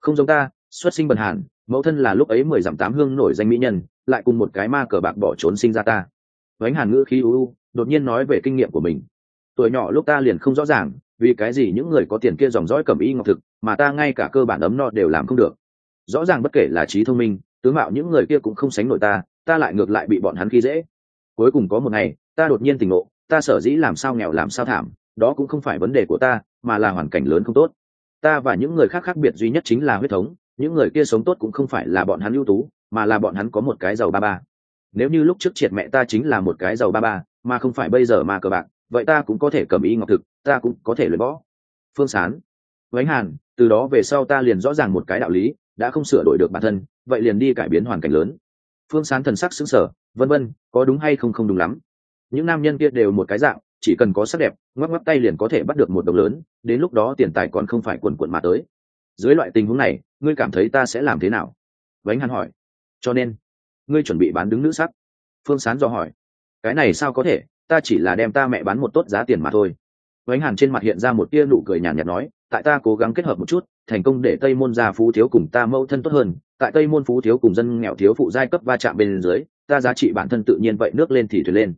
không giống ta, xuất sinh bần hàn, mẫu thân là lúc ấy mười dặm tám hương nổi danh mỹ nhân, lại cùng một cái ma cờ bạc bỏ trốn sinh ra ta. Vánh hàn ngữ khí u u, đột nhiên nói về kinh nghiệm của mình. Tuổi nhỏ lúc ta liền không rõ ràng, vì cái gì những người có tiền kia dòng dõi cầm y ngọc thực, mà ta ngay cả cơ bản ấm no đều làm không được. Rõ ràng bất kể là trí thông minh, tướng mạo những người kia cũng không sánh nổi ta ta lại ngược lại bị bọn hắn khi dễ. Cuối cùng có một ngày, ta đột nhiên tỉnh ngộ, ta sở dĩ làm sao nghèo làm sao thảm, đó cũng không phải vấn đề của ta, mà là hoàn cảnh lớn không tốt ta và những người khác khác biệt duy nhất chính là huyết thống, những người kia sống tốt cũng không phải là bọn hắn ưu tú, mà là bọn hắn có một cái giàu ba ba. Nếu như lúc trước triệt mẹ ta chính là một cái giàu ba ba, mà không phải bây giờ mà cờ bạc, vậy ta cũng có thể cầm y ngọc thực, ta cũng có thể luyện võ. Phương sán. Vánh hàn, từ đó về sau ta liền rõ ràng một cái đạo lý, đã không sửa đổi được bản thân, vậy liền đi cải biến hoàn cảnh lớn. Phương sán thần sắc xứng sở vân vân, có đúng hay không không đúng lắm. Những nam nhân kia đều một cái dạng chỉ cần có sắc đẹp, ngoắc ngoắc tay liền có thể bắt được một đồng lớn, đến lúc đó tiền tài còn không phải quần quận mà tới. Dưới loại tình huống này, ngươi cảm thấy ta sẽ làm thế nào? Vánh hàn hỏi. Cho nên, ngươi chuẩn bị bán đứng nữ sắc. Phương sán do hỏi. Cái này sao có thể? Ta chỉ là đem ta mẹ bán một tốt giá tiền mà thôi. Vánh hàn trên mặt hiện ra một tia nụ cười nhàn nhạt nói, tại ta cố gắng kết hợp một chút, thành công để tây môn gia phú thiếu cùng ta mâu thân tốt hơn. Tại tây môn phú thiếu cùng dân nghèo thiếu phụ giai cấp va chạm bên dưới, ta giá trị bản thân tự nhiên vậy nước lên thì thuyền lên.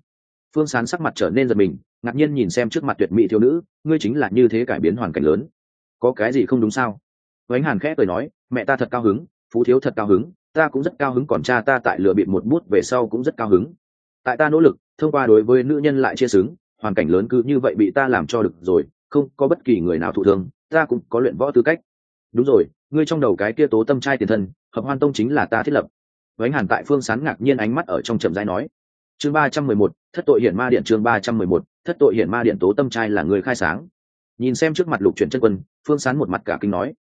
Phương sán sắc mặt trở nên giật mình ngạc nhiên nhìn xem trước mặt tuyệt mỹ thiếu nữ, ngươi chính là như thế cải biến hoàn cảnh lớn. Có cái gì không đúng sao? Ánh hàn khẽ cười nói, mẹ ta thật cao hứng, phú thiếu thật cao hứng, ta cũng rất cao hứng, còn cha ta tại lựa bịp một bút về sau cũng rất cao hứng. Tại ta nỗ lực, thông qua đối với nữ nhân lại chia xứng, hoàn cảnh lớn cứ như vậy bị ta làm cho được rồi, không có bất kỳ người nào thụ thương, ta cũng có luyện võ tư cách. Đúng rồi, ngươi trong đầu cái kia tố tâm trai tiền thân, hợp hoan tông chính là ta thiết lập. Ánh hàn tại phương sán ngạc nhiên ánh mắt ở trong trầm giai nói chương ba trăm mười một, thất tội hiển ma điện chương ba trăm mười một, thất tội hiển ma điện tố tâm trai là người khai sáng. Nhìn xem trước mặt lục chuyển chân quân, phương sán một mặt cả kinh nói.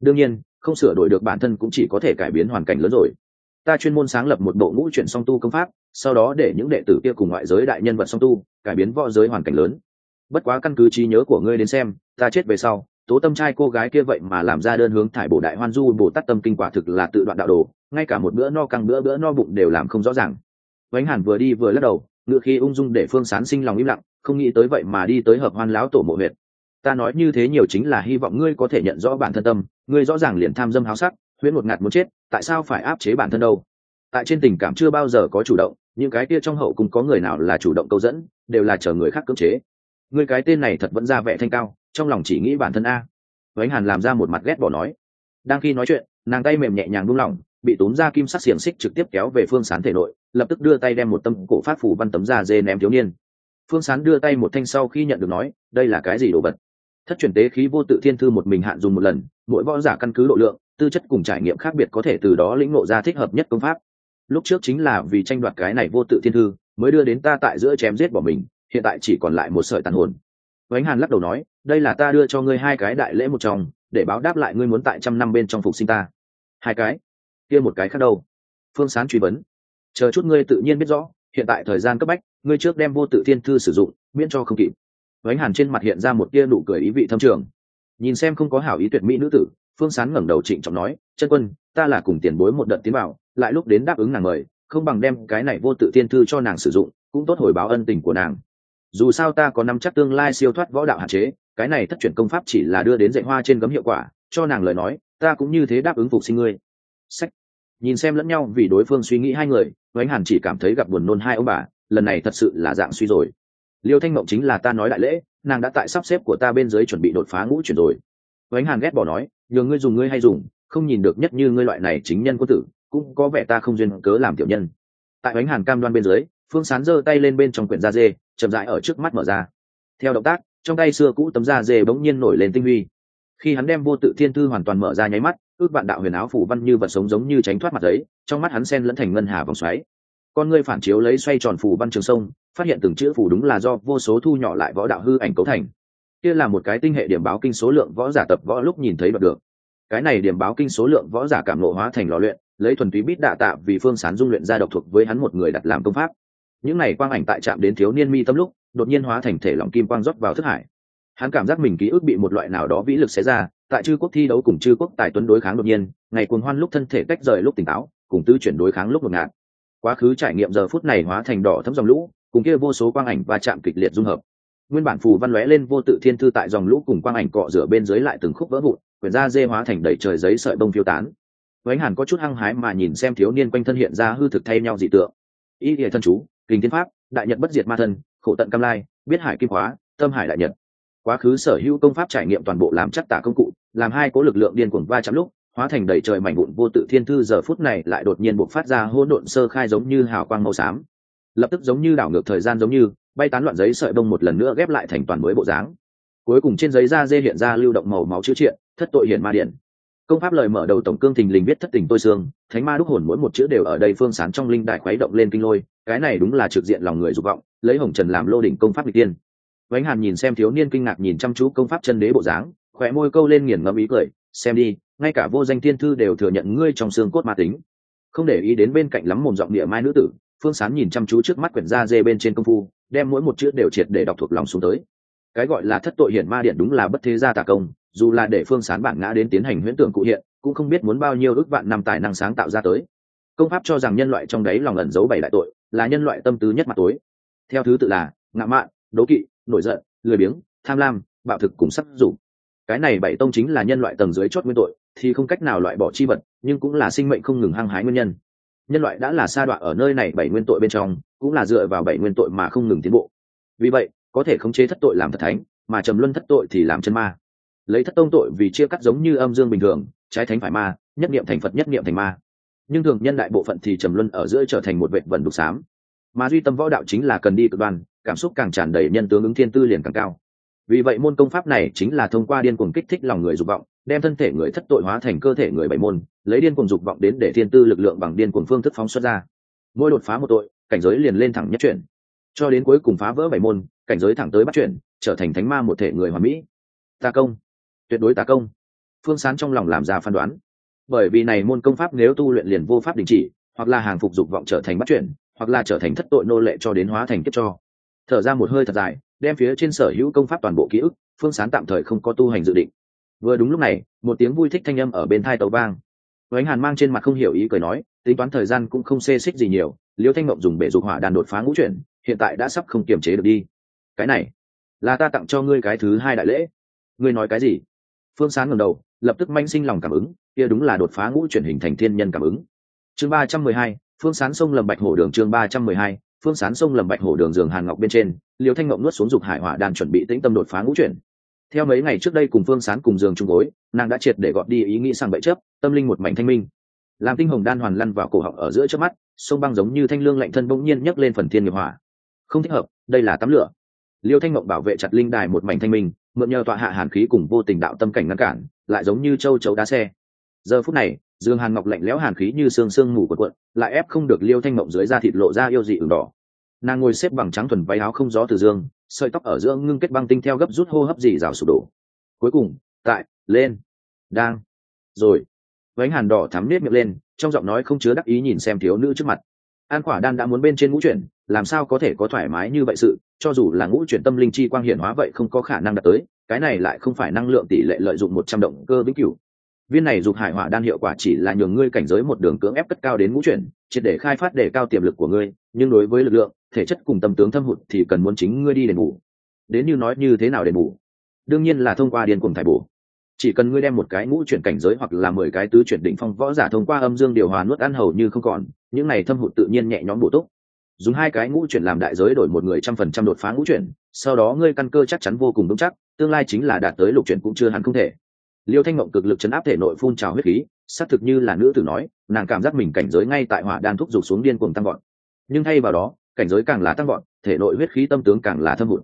Đương nhiên, không sửa đổi được bản thân cũng chỉ có thể cải biến hoàn cảnh lớn rồi. Ta chuyên môn sáng lập một bộ ngũ chuyển song tu công pháp, sau đó để những đệ tử kia cùng ngoại giới đại nhân vật song tu, cải biến võ giới hoàn cảnh lớn. Bất quá căn cứ trí nhớ của ngươi đến xem, ta chết về sau, tố tâm trai cô gái kia vậy mà làm ra đơn hướng thải bổ đại hoan du bồ tát tâm kinh quả thực là tự đoạn đạo đồ, ngay cả một bữa no căng bữa bữa no bụng đều làm không rõ ràng vánh hàn vừa đi vừa lắc đầu ngựa khi ung dung để phương sán sinh lòng im lặng, không nghĩ tới vậy mà đi tới hợp hoan lão tổ mộ huyệt. Ta nói như thế nhiều chính là hy vọng ngươi có thể nhận rõ bản thân tâm, ngươi rõ ràng liền tham dâm háo sắc, huyễn một ngạt muốn chết, tại sao phải áp chế bản thân đâu? Tại trên tình cảm chưa bao giờ có chủ động, những cái kia trong hậu cũng có người nào là chủ động câu dẫn, đều là chờ người khác cưỡng chế. Ngươi cái tên này thật vẫn ra vẻ thanh cao, trong lòng chỉ nghĩ bản thân a. Vánh hàn làm ra một mặt ghét bỏ nói. Đang khi nói chuyện, nàng tay mềm nhẹ nhàng đung lòng bị tốn ra kim sắc xiềng xích trực tiếp kéo về phương sán thể nội lập tức đưa tay đem một tâm cổ phát phủ văn tấm da dê ném thiếu niên. Phương sán đưa tay một thanh sau khi nhận được nói, đây là cái gì đồ vật? Thất truyền tế khí vô tự thiên thư một mình hạn dùng một lần, mỗi võ giả căn cứ độ lượng, tư chất cùng trải nghiệm khác biệt có thể từ đó lĩnh ngộ ra thích hợp nhất công pháp. Lúc trước chính là vì tranh đoạt cái này vô tự thiên thư, mới đưa đến ta tại giữa chém giết bỏ mình, hiện tại chỉ còn lại một sợi tàn hồn. Vánh hàn lắc đầu nói, đây là ta đưa cho ngươi hai cái đại lễ một chồng để báo đáp lại ngươi muốn tại trăm năm bên trong phục sinh ta. Hai cái? Kia một cái khác đâu? Phương sán truy vấn chờ chút ngươi tự nhiên biết rõ, hiện tại thời gian cấp bách, ngươi trước đem vô tự thiên thư sử dụng, miễn cho không kịp. Vánh hàn trên mặt hiện ra một tia nụ cười ý vị thâm trường. Nhìn xem không có hảo ý tuyệt mỹ nữ tử, phương sán ngẩng đầu trịnh trọng nói, chân quân, ta là cùng tiền bối một đợt tiến bảo lại lúc đến đáp ứng nàng mời, không bằng đem cái này vô tự thiên thư cho nàng sử dụng, cũng tốt hồi báo ân tình của nàng. Dù sao ta có nắm chắc tương lai siêu thoát võ đạo hạn chế, cái này thất truyền công pháp chỉ là đưa đến dạy hoa trên gấm hiệu quả, cho nàng lời nói, ta cũng như thế đáp ứng phục sinh ngươi. Sách nhìn xem lẫn nhau vì đối phương suy nghĩ hai người oánh hàn chỉ cảm thấy gặp buồn nôn hai ông bà, lần này thật sự là dạng suy rồi. Liêu thanh mộng chính là ta nói đại lễ, nàng đã tại sắp xếp của ta bên dưới chuẩn bị đột phá ngũ chuyển rồi. Oánh hàn ghét bỏ nói, nhờ ngươi dùng ngươi hay dùng, không nhìn được nhất như ngươi loại này chính nhân quân tử, cũng có vẻ ta không duyên cớ làm tiểu nhân. Tại oánh hàn cam đoan bên dưới, phương sán giơ tay lên bên trong quyển da dê, chậm rãi ở trước mắt mở ra. Theo động tác, trong tay xưa cũ tấm da dê bỗng nhiên nổi lên tinh huy. Khi hắn đem vô tự thiên thư hoàn toàn mở ra nháy mắt ước vạn đạo huyền áo phủ văn như vật sống giống như tránh thoát mặt giấy, trong mắt hắn sen lẫn thành ngân hà vòng xoáy. Con ngươi phản chiếu lấy xoay tròn phủ văn trường sông, phát hiện từng chữ phủ đúng là do vô số thu nhỏ lại võ đạo hư ảnh cấu thành. Kia là một cái tinh hệ điểm báo kinh số lượng võ giả tập võ lúc nhìn thấy đoạt được. Cái này điểm báo kinh số lượng võ giả cảm lộ hóa thành lò luyện, lấy thuần túy bít đạ tạ vì phương sán dung luyện ra độc thuộc với hắn một người đặt làm công pháp. Những này quang ảnh tại trạm đến thiếu niên mi tâm lúc, đột nhiên hóa thành thể lòng kim quang rót vào thức hải hắn cảm giác mình ký ức bị một loại nào đó vĩ lực xé ra, tại chư quốc thi đấu cùng chư quốc tài tuấn đối kháng đột nhiên, ngày cuồng hoan lúc thân thể cách rời lúc tỉnh táo, cùng tư chuyển đối kháng lúc ngột ngạt. Quá khứ trải nghiệm giờ phút này hóa thành đỏ thấm dòng lũ, cùng kia vô số quang ảnh và chạm kịch liệt dung hợp. Nguyên bản phù văn lóe lên vô tự thiên thư tại dòng lũ cùng quang ảnh cọ rửa bên dưới lại từng khúc vỡ vụn, quyển da dê hóa thành đầy trời giấy sợi bông phiêu tán. Vánh hàn có chút hăng hái mà nhìn xem thiếu niên quanh thân hiện ra hư thực thay nhau dị tượng. Ý địa thân chú kinh thiên pháp, đại nhật bất diệt ma thân, khổ tận cam lai, biết hải kim hóa, tâm hải đại nhật quá khứ sở hữu công pháp trải nghiệm toàn bộ làm chắc tả công cụ, làm hai cố lực lượng điên cuồng va chạm lúc, hóa thành đầy trời mảnh vụn vô tự thiên thư giờ phút này lại đột nhiên buộc phát ra hỗn độn sơ khai giống như hào quang màu xám. Lập tức giống như đảo ngược thời gian giống như, bay tán loạn giấy sợi bông một lần nữa ghép lại thành toàn mới bộ dáng. Cuối cùng trên giấy da dê hiện ra lưu động màu máu chữ triện, thất tội hiển ma điện. Công pháp lời mở đầu tổng cương thình lình viết thất tình tôi xương, thánh ma đúc hồn mỗi một chữ đều ở đây phương sán trong linh đại khuấy động lên kinh lôi, cái này đúng là trực diện lòng người dục vọng, lấy hồng trần làm lô đỉnh công pháp n tiên vánh hàn nhìn xem thiếu niên kinh ngạc nhìn chăm chú công pháp chân đế bộ dáng khỏe môi câu lên nghiền ngẫm ý cười, xem đi, ngay cả vô danh tiên thư đều thừa nhận ngươi trong xương cốt ma tính. Không để ý đến bên cạnh lắm mồm giọng địa mai nữ tử, phương sán nhìn chăm chú trước mắt quyển da dê bên trên công phu, đem mỗi một chữ đều triệt để đọc thuộc lòng xuống tới. Cái gọi là thất tội hiển ma điện đúng là bất thế gia tà công, dù là để phương sán bản ngã đến tiến hành huyễn tưởng cụ hiện, cũng không biết muốn bao nhiêu ước vạn năm tài năng sáng tạo ra tới. Công pháp cho rằng nhân loại trong đấy lòng ẩn giấu bảy đại tội, là nhân loại tâm tứ nhất mặt tối. Theo thứ tự là ngạ mạn, đố kỵ nổi giận, lười biếng, tham lam, bạo thực cùng sắc dụng cái này bảy tông chính là nhân loại tầng dưới chót nguyên tội, thì không cách nào loại bỏ chi vật, nhưng cũng là sinh mệnh không ngừng hăng hái nguyên nhân. Nhân loại đã là sa đọa ở nơi này bảy nguyên tội bên trong, cũng là dựa vào bảy nguyên tội mà không ngừng tiến bộ. Vì vậy, có thể khống chế thất tội làm thật thánh, mà trầm luân thất tội thì làm chân ma. Lấy thất tông tội vì chia cắt giống như âm dương bình thường, trái thánh phải ma, nhất niệm thành phật nhất niệm thành ma. Nhưng thường nhân đại bộ phận thì trầm luân ở giữa trở thành một vệ vần đục xám. Mà duy tâm võ đạo chính là cần đi cực đoan cảm xúc càng tràn đầy nhân tướng ứng thiên tư liền càng cao. Vì vậy môn công pháp này chính là thông qua điên cuồng kích thích lòng người dục vọng, đem thân thể người thất tội hóa thành cơ thể người bảy môn, lấy điên cuồng dục vọng đến để thiên tư lực lượng bằng điên cuồng phương thức phóng xuất ra. Mỗi đột phá một tội, cảnh giới liền lên thẳng nhất chuyển. Cho đến cuối cùng phá vỡ bảy môn, cảnh giới thẳng tới bắt chuyển, trở thành thánh ma một thể người hoàn mỹ. Ta công. Tuyệt đối tà công. Phương sán trong lòng làm ra phán đoán. Bởi vì này môn công pháp nếu tu luyện liền vô pháp đình chỉ, hoặc là hàng phục dục vọng trở thành bắt chuyển, hoặc là trở thành thất tội nô lệ cho đến hóa thành kiếp cho thở ra một hơi thật dài đem phía trên sở hữu công pháp toàn bộ ký ức phương sán tạm thời không có tu hành dự định vừa đúng lúc này một tiếng vui thích thanh âm ở bên thai tàu vang Ánh Hàn mang trên mặt không hiểu ý cười nói, tính toán thời gian cũng không xê xích gì nhiều, Liêu Thanh Ngộng dùng bể dục hỏa đàn đột phá ngũ chuyển, hiện tại đã sắp không kiềm chế được đi. Cái này, là ta tặng cho ngươi cái thứ hai đại lễ. Ngươi nói cái gì? Phương Sán ngẩng đầu, lập tức manh sinh lòng cảm ứng, kia đúng là đột phá ngũ chuyển hình thành thiên nhân cảm ứng. Chương ba trăm mười hai, Phương Sán sông lầm Bạch Hổ đường chương ba trăm mười hai, Phương Sán sông lầm Bạch Hổ đường giường Hàn Ngọc bên trên, Liêu Thanh Ngộng nuốt xuống dục hải hỏa đan chuẩn bị tĩnh tâm đột phá ngũ chuyển, theo mấy ngày trước đây cùng phương sán cùng giường chung gối nàng đã triệt để gọt đi ý nghĩ sang bậy chấp tâm linh một mảnh thanh minh. Làm tinh hồng đan hoàn lăn vào cổ họng ở giữa trước mắt sông băng giống như thanh lương lạnh thân bỗng nhiên nhấc lên phần thiên nghiệp hỏa. Không thích hợp đây là tắm lửa. Liêu thanh mộng bảo vệ chặt linh đài một mảnh thanh minh mượn nhờ tọa hạ hàn khí cùng vô tình đạo tâm cảnh ngăn cản lại giống như châu chấu đá xe giờ phút này, dương hàn ngọc lạnh lẽo hàn khí như sương sương mù cuộn cuộn, lại ép không được liêu thanh mộng dưới da thịt lộ ra yêu dị ửng đỏ. Nàng ngồi xếp bằng trắng thuần váy áo không gió từ dương, sợi tóc ở giữa ngưng kết băng tinh theo gấp rút hô hấp dì rào sụp đổ. Cuối cùng, tại, lên, đang, rồi. Vánh hàn đỏ thắm nếp miệng lên, trong giọng nói không chứa đắc ý nhìn xem thiếu nữ trước mặt. An khỏa đan đã muốn bên trên ngũ chuyển, làm sao có thể có thoải mái như vậy sự, cho dù là ngũ chuyển tâm linh chi quang hiển hóa vậy không có khả năng đạt tới, cái này lại không phải năng lượng tỷ lệ lợi dụng một trăm động cơ vĩnh cửu viên này dục hải hỏa đan hiệu quả chỉ là nhường ngươi cảnh giới một đường cưỡng ép cất cao đến ngũ chuyển, triệt để khai phát để cao tiềm lực của ngươi, nhưng đối với lực lượng, thể chất cùng tâm tướng thâm hụt thì cần muốn chính ngươi đi đền bù. Đến như nói như thế nào đền bù? Đương nhiên là thông qua điên cuồng thải bổ. Chỉ cần ngươi đem một cái ngũ chuyển cảnh giới hoặc là mười cái tứ chuyển định phong võ giả thông qua âm dương điều hòa nuốt ăn hầu như không còn, những này thâm hụt tự nhiên nhẹ nhõm bổ túc. Dùng hai cái ngũ chuyển làm đại giới đổi một người trăm phần trăm đột phá ngũ chuyển, sau đó ngươi căn cơ chắc chắn vô cùng vững chắc, tương lai chính là đạt tới lục chuyển cũng chưa hẳn không thể liêu thanh mộng cực lực chấn áp thể nội phun trào huyết khí, xác thực như là nữ tử nói, nàng cảm giác mình cảnh giới ngay tại hỏa đan thúc giục xuống điên cuồng tăng vọt. Nhưng thay vào đó, cảnh giới càng là tăng vọt, thể nội huyết khí tâm tướng càng là thâm hụt.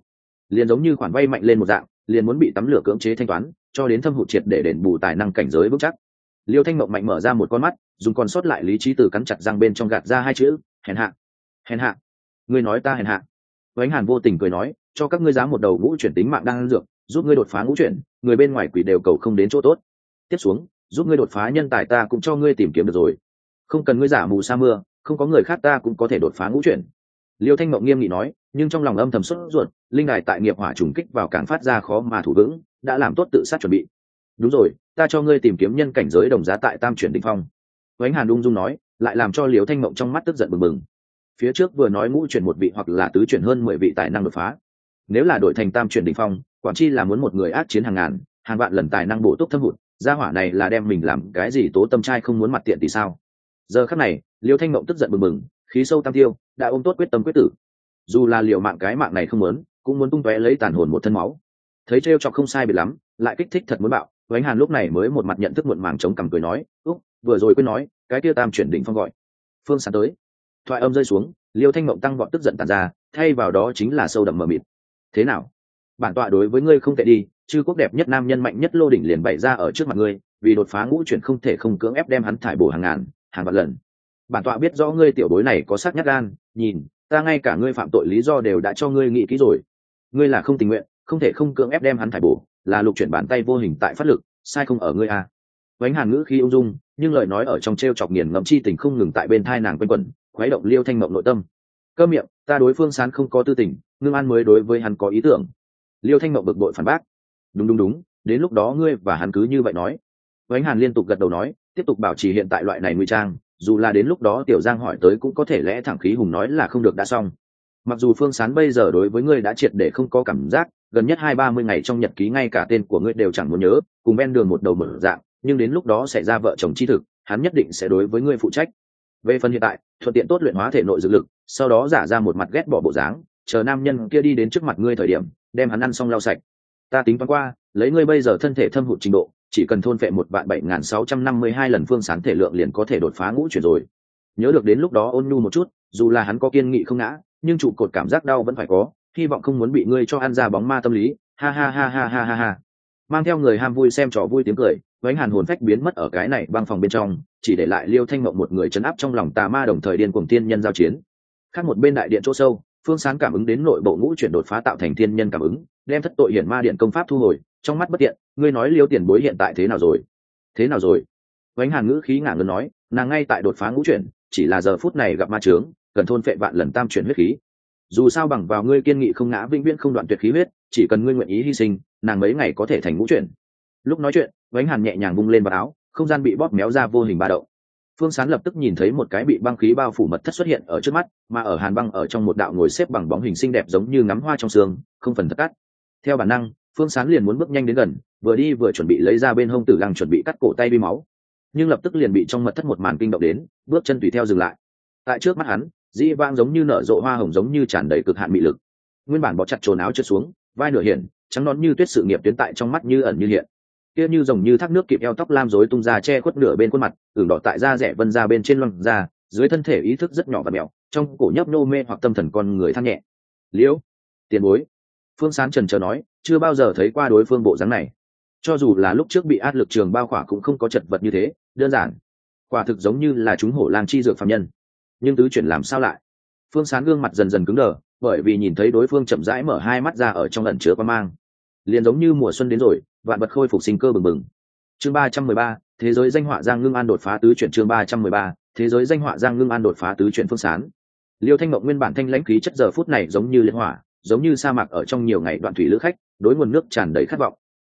Liền giống như khoản vay mạnh lên một dạng, liền muốn bị tắm lửa cưỡng chế thanh toán, cho đến thâm hụt triệt để đền bù tài năng cảnh giới vững chắc. Liêu thanh mộng mạnh mở ra một con mắt, dùng con sót lại lý trí từ cắn chặt răng bên trong gạt ra hai chữ, hèn hạ hèn hạ. Ngươi nói ta hèn hạ. Vánh hàn vô tình cười nói, cho các ngươi giá một đầu ngũ chuyển tính mạng đang dược giúp ngươi đột phá ngũ chuyển, người bên ngoài quỷ đều cầu không đến chỗ tốt. Tiếp xuống, giúp ngươi đột phá nhân tài ta cũng cho ngươi tìm kiếm được rồi. Không cần ngươi giả mù sa mưa, không có người khác ta cũng có thể đột phá ngũ chuyển. Liêu thanh mộng nghiêm nghị nói, nhưng trong lòng âm thầm xuất ruột, linh đài tại nghiệp hỏa trùng kích vào càng phát ra khó mà thủ vững, đã làm tốt tự sát chuẩn bị. Đúng rồi, ta cho ngươi tìm kiếm nhân cảnh giới đồng giá tại tam chuyển định phong. Vánh hàn ung dung nói, lại làm cho liều thanh mộng trong mắt tức giận bừng bừng. Phía trước vừa nói ngũ chuyển một vị hoặc là tứ chuyển hơn mười vị tài năng đột phá. Nếu là đội thành tam chuyển định phong quản chi là muốn một người ác chiến hàng ngàn, hàng vạn lần tài năng bổ túc thâm hụt, gia hỏa này là đem mình làm cái gì tố tâm trai không muốn mặt tiện thì sao? Giờ khắc này, liêu thanh mộng tức giận bừng bừng, khí sâu tam tiêu, đã ôm tốt quyết tâm quyết tử. Dù là liệu mạng cái mạng này không muốn, cũng muốn tung tóe lấy tàn hồn một thân máu. Thấy trêu chọc không sai biệt lắm, lại kích thích thật muốn bạo, vánh hàn lúc này mới một mặt nhận thức muộn màng chống cằm cười nói, úc, vừa rồi quên nói, cái kia tam chuyển đỉnh phong gọi. Phương sáng tới. Thoại âm rơi xuống, liêu thanh mộng tăng vọt tức giận tàn ra, thay vào đó chính là sâu đậm mờ mịt. Thế nào? Bản tọa đối với ngươi không tệ đi, chư quốc đẹp nhất nam nhân mạnh nhất lô đỉnh liền bày ra ở trước mặt ngươi, vì đột phá ngũ chuyển không thể không cưỡng ép đem hắn thải bổ hàng ngàn, hàng vạn lần. Bản tọa biết rõ ngươi tiểu bối này có sắc nhát gan, nhìn, ta ngay cả ngươi phạm tội lý do đều đã cho ngươi nghĩ kỹ rồi. Ngươi là không tình nguyện, không thể không cưỡng ép đem hắn thải bổ, là lục chuyển bàn tay vô hình tại phát lực, sai không ở ngươi à. vánh hàn ngữ khi ung dung, nhưng lời nói ở trong t r e o chọc nghiền ngẫm chi tình không ngừng tại bên thai nàng quanh quẩn, khuấy động liêu thanh mộng nội tâm. Cơ miệng, ta đối phương sán không có tư tình, ngưng an mới đối với hắn có ý tưởng liêu thanh mộng bực bội phản bác. Đúng đúng đúng, đến lúc đó ngươi và hắn cứ như vậy nói. Vánh hàn liên tục gật đầu nói, tiếp tục bảo trì hiện tại loại này nguy trang, dù là đến lúc đó tiểu giang hỏi tới cũng có thể lẽ thẳng khí hùng nói là không được đã xong. Mặc dù phương sán bây giờ đối với ngươi đã triệt để không có cảm giác, gần nhất hai ba mươi ngày trong nhật ký ngay cả tên của ngươi đều chẳng muốn nhớ, cùng ven đường một đầu mở dạng, nhưng đến lúc đó xảy ra vợ chồng chi thực, hắn nhất định sẽ đối với ngươi phụ trách. Về phần hiện tại, thuận tiện tốt luyện hóa thể nội dự lực, sau đó giả ra một mặt ghét bỏ bộ dáng, chờ nam nhân kia đi đến trước mặt ngươi thời điểm đem hắn ăn xong lau sạch. Ta tính toán qua, lấy ngươi bây giờ thân thể thâm hụt trình độ, chỉ cần thôn phệ một vạn bảy nghìn sáu trăm năm mươi hai lần phương sán thể lượng liền có thể đột phá ngũ chuyển rồi. Nhớ được đến lúc đó ôn nhu một chút, dù là hắn có kiên nghị không ngã, nhưng trụ cột cảm giác đau vẫn phải có, hy vọng không muốn bị ngươi cho ăn ra bóng ma tâm lý. Ha ha ha ha ha ha ha. Mang theo người ham vui xem trò vui tiếng cười, vánh hàn hồn phách biến mất ở cái này băng phòng bên trong, chỉ để lại liêu thanh mộng một người chấn áp trong lòng tà ma đồng thời điên cuồng tiên nhân giao chiến. Khác một bên đại điện chỗ sâu phương sáng cảm ứng đến nội bộ ngũ chuyển đột phá tạo thành thiên nhân cảm ứng, đem thất tội hiển ma điện công pháp thu hồi, trong mắt bất tiện, ngươi nói liêu tiền bối hiện tại thế nào rồi? Thế nào rồi? Vánh hàn ngữ khí ngả ngân nói, nàng ngay tại đột phá ngũ chuyển, chỉ là giờ phút này gặp ma trướng cần thôn phệ vạn lần tam chuyển huyết khí. Dù sao bằng vào ngươi kiên nghị không ngã vĩnh viễn không đoạn tuyệt khí huyết, chỉ cần ngươi nguyện ý hy sinh, nàng mấy ngày có thể thành ngũ chuyển. Lúc nói chuyện, vánh hàn nhẹ nhàng bung lên vào áo, không gian bị bóp méo ra vô hình ba đậu phương sán lập tức nhìn thấy một cái bị băng khí bao phủ mật thất xuất hiện ở trước mắt, mà ở hàn băng ở trong một đạo ngồi xếp bằng bóng hình xinh đẹp giống như ngắm hoa trong xương không phần thất cắt. Theo bản năng, phương sán liền muốn bước nhanh đến gần, vừa đi vừa chuẩn bị lấy ra bên hông tử lăng chuẩn bị cắt cổ tay bi máu. Nhưng lập tức liền bị trong mật thất một màn kinh động đến, bước chân tùy theo dừng lại. Tại trước mắt hắn, dĩ vang giống như nở rộ hoa hồng giống như tràn đầy cực hạn mị lực. Nguyên bản bó chặt trồn áo trượt xuống, vai nửa hiển, trắng nón như tuyết sự nghiệp tuyến tại trong mắt như ẩn như hiện kia như rồng như thác nước kịp eo tóc lam rối tung ra che khuất nửa bên khuôn mặt, ửng đỏ tại da rẻ vân ra bên trên lưng da dưới thân thể ý thức rất nhỏ và mèo trong cổ nhấp nô mê hoặc tâm thần con người than nhẹ. Liễu, tiền bối. Phương sán trần chờ nói, chưa bao giờ thấy qua đối phương bộ dáng này. Cho dù là lúc trước bị áp lực trường bao khỏa cũng không có chật vật như thế, đơn giản. Quả thực giống như là chúng hổ lang chi dược phạm nhân. Nhưng tứ chuyển làm sao lại? Phương sán gương mặt dần dần cứng đờ, bởi vì nhìn thấy đối phương chậm rãi mở hai mắt ra ở trong lần chứa quan mang. Liền giống như mùa xuân đến rồi vạn vật khôi phục sinh cơ bừng bừng. Chương ba trăm mười ba, thế giới danh họa giang ngưng an đột phá tứ chuyển chương ba trăm mười ba, thế giới danh họa giang ngưng an đột phá tứ chuyển phương sán liêu thanh mộng nguyên bản thanh lãnh khí chất giờ phút này giống như liên hỏa, giống như sa mạc ở trong nhiều ngày đoạn thủy lữ khách, đối nguồn nước tràn đầy khát vọng.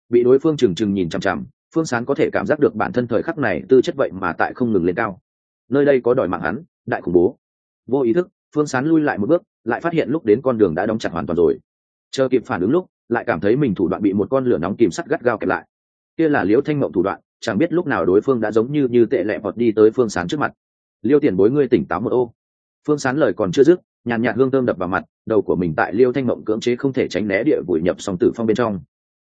Bị đối phương trừng trừng nhìn chằm chằm, phương sán có thể cảm giác được bản thân thời khắc này tư chất vậy mà tại không ngừng lên cao. Nơi đây có đòi mạng hắn, đại khủng bố. Vô ý thức, phương sán lui lại một bước, lại phát hiện lúc đến con đường đã đóng chặt hoàn toàn rồi. Chờ kịp phản ứng lúc lại cảm thấy mình thủ đoạn bị một con lửa nóng kìm sắt gắt gao kẹp lại. Kia là liễu thanh mộng thủ đoạn, chẳng biết lúc nào đối phương đã giống như như tệ lẹ vọt đi tới phương sán trước mặt. Liêu tiền bối ngươi tỉnh táo một ô. Phương sán lời còn chưa dứt, nhàn nhạt hương thơm đập vào mặt, đầu của mình tại liêu thanh mộng cưỡng chế không thể tránh né địa vùi nhập song tử phong bên trong.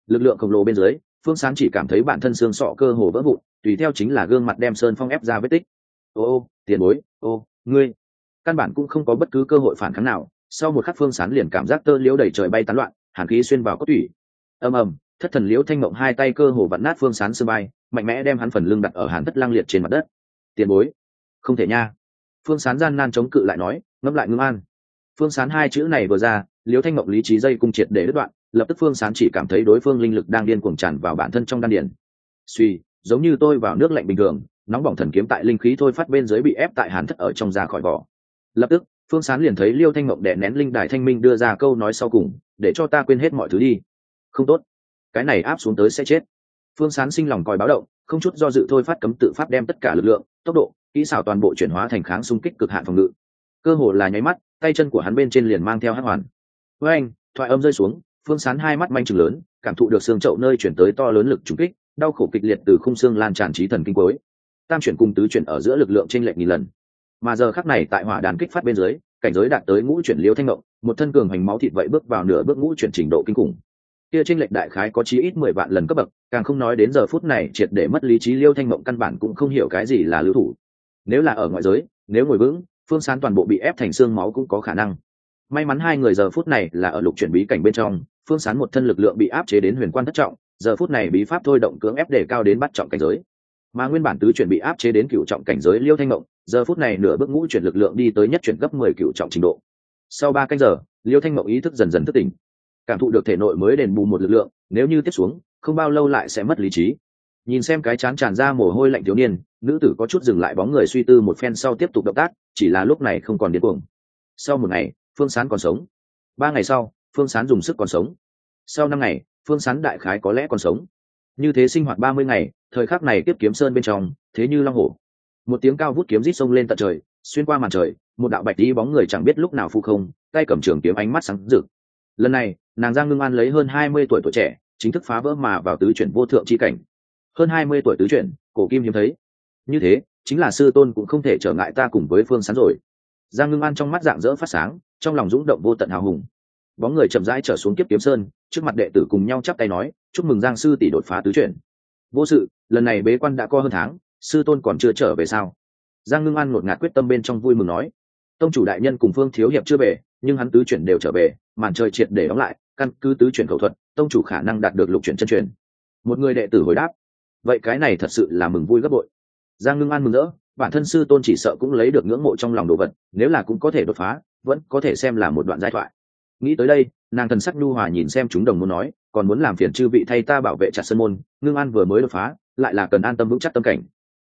Lực lượng khổng lồ bên dưới, phương sán chỉ cảm thấy bản thân xương sọ cơ hồ vỡ vụn, tùy theo chính là gương mặt đem sơn phong ép ra vết tích. Ô ô, tiền bối, ô, ngươi. Căn bản cũng không có bất cứ cơ hội phản kháng nào, sau một khắc phương sán liền cảm giác tơ liễu đầy trời bay tán loạn hàn khí xuyên vào cốt tủy. Ầm ầm, thất thần liễu thanh mộng hai tay cơ hồ vặn nát phương sán sơ bay, mạnh mẽ đem hắn phần lưng đặt ở hàn thất lang liệt trên mặt đất. Tiền bối. Không thể nha. Phương sán gian nan chống cự lại nói, ngẫm lại ngưng an. Phương sán hai chữ này vừa ra, liễu thanh mộng lý trí dây cung triệt để đứt đoạn, lập tức phương sán chỉ cảm thấy đối phương linh lực đang điên cuồng tràn vào bản thân trong đan điển suy, giống như tôi vào nước lạnh bình thường, nóng bỏng thần kiếm tại linh khí thôi phát bên dưới bị ép tại hàn thất ở trong ra khỏi vỏ. Lập tức phương sán liền thấy liêu thanh mộng đẻ nén linh đài thanh minh đưa ra câu nói sau cùng, để cho ta quên hết mọi thứ đi. Không tốt. Cái này áp xuống tới sẽ chết. Phương sán sinh lòng còi báo động, không chút do dự thôi phát cấm tự pháp đem tất cả lực lượng, tốc độ, kỹ xảo toàn bộ chuyển hóa thành kháng xung kích cực hạn phòng ngự. Cơ hồ là nháy mắt, tay chân của hắn bên trên liền mang theo hát hoàn. Với anh. Thoại âm rơi xuống, phương sán hai mắt manh chừng lớn, cảm thụ được xương trậu nơi chuyển tới to lớn lực trúng kích, đau khổ kịch liệt từ khung xương lan tràn trí thần kinh cuối. Tam chuyển cùng tứ chuyển ở giữa lực lượng trên lệch nghìn lần mà giờ khắc này tại hỏa đàn kích phát bên dưới, cảnh giới đạt tới ngũ chuyển liêu thanh ngộng một thân cường hành máu thịt vậy bước vào nửa bước ngũ chuyển trình độ kinh khủng. Kia trinh lệch đại khái có chí ít mười vạn lần cấp bậc, càng không nói đến giờ phút này triệt để mất lý trí liêu thanh mộng căn bản cũng không hiểu cái gì là lưu thủ. Nếu là ở ngoại giới, nếu ngồi vững, phương sán toàn bộ bị ép thành xương máu cũng có khả năng. May mắn hai người giờ phút này là ở lục chuyển bí cảnh bên trong, phương sán một thân lực lượng bị áp chế đến huyền quan thất trọng, giờ phút này bí pháp thôi động cưỡng ép để cao đến bắt trọng cảnh giới. Mà nguyên bản tứ chuyển bị áp chế đến cựu trọng cảnh giới liêu thanh ngộng giờ phút này nửa bước ngũ chuyển lực lượng đi tới nhất chuyển gấp mười cựu trọng trình độ. Sau ba canh giờ, liêu thanh mộng ý thức dần dần thức tỉnh. Cảm thụ được thể nội mới đền bù một lực lượng, nếu như tiếp xuống, không bao lâu lại sẽ mất lý trí. Nhìn xem cái chán tràn ra mồ hôi lạnh thiếu niên, nữ tử có chút dừng lại bóng người suy tư một phen sau tiếp tục động tác, chỉ là lúc này không còn điên cuồng. Sau một ngày, phương sán còn sống. Ba ngày sau, phương sán dùng sức còn sống. Sau năm ngày, phương sán đại khái có lẽ còn sống. Như thế sinh hoạt ba mươi ngày, thời khắc này tiếp kiếm sơn bên trong, thế như long hổ một tiếng cao vút kiếm rít sông lên tận trời, xuyên qua màn trời, một đạo bạch đi bóng người chẳng biết lúc nào phụ không, tay cầm trường kiếm ánh mắt sáng rực. Lần này, nàng giang ngưng an lấy hơn hai mươi tuổi tuổi trẻ, chính thức phá vỡ mà vào tứ chuyển vô thượng c h i cảnh. Hơn hai mươi tuổi tứ chuyển, cổ kim hiếm thấy. Như thế, chính là sư tôn cũng không thể trở ngại ta cùng với phương sán rồi. Giang ngưng an trong mắt dạng dỡ phát sáng, trong lòng rúng động vô tận hào hùng. Bóng người chậm rãi trở xuống kiếp kiếm sơn, trước mặt đệ tử cùng nhau chắp tay nói, chúc mừng giang sư tỷ đột phá tứ chuyển. Vô sự, lần này bế quan đã co hơn tháng sư tôn còn chưa trở về sao? Giang ngưng an ngột ngạt quyết tâm bên trong vui mừng nói. Tông chủ đại nhân cùng phương thiếu hiệp chưa về, nhưng hắn tứ chuyển đều trở về, màn trời triệt để đóng lại, căn cứ tứ chuyển khẩu thuật, tông chủ khả năng đạt được lục chuyển chân truyền. Một người đệ tử hồi đáp. Vậy cái này thật sự là mừng vui gấp bội. Giang ngưng an mừng rỡ, bản thân sư tôn chỉ sợ cũng lấy được ngưỡng mộ trong lòng đồ vật, nếu là cũng có thể đột phá, vẫn có thể xem là một đoạn giai thoại. Nghĩ tới đây, nàng thần sắc nhu hòa nhìn xem chúng đồng muốn nói, còn muốn làm phiền chư vị thay ta bảo vệ chặt sân môn, ngưng an vừa mới đột phá, lại là cần an tâm vững chắc tâm cảnh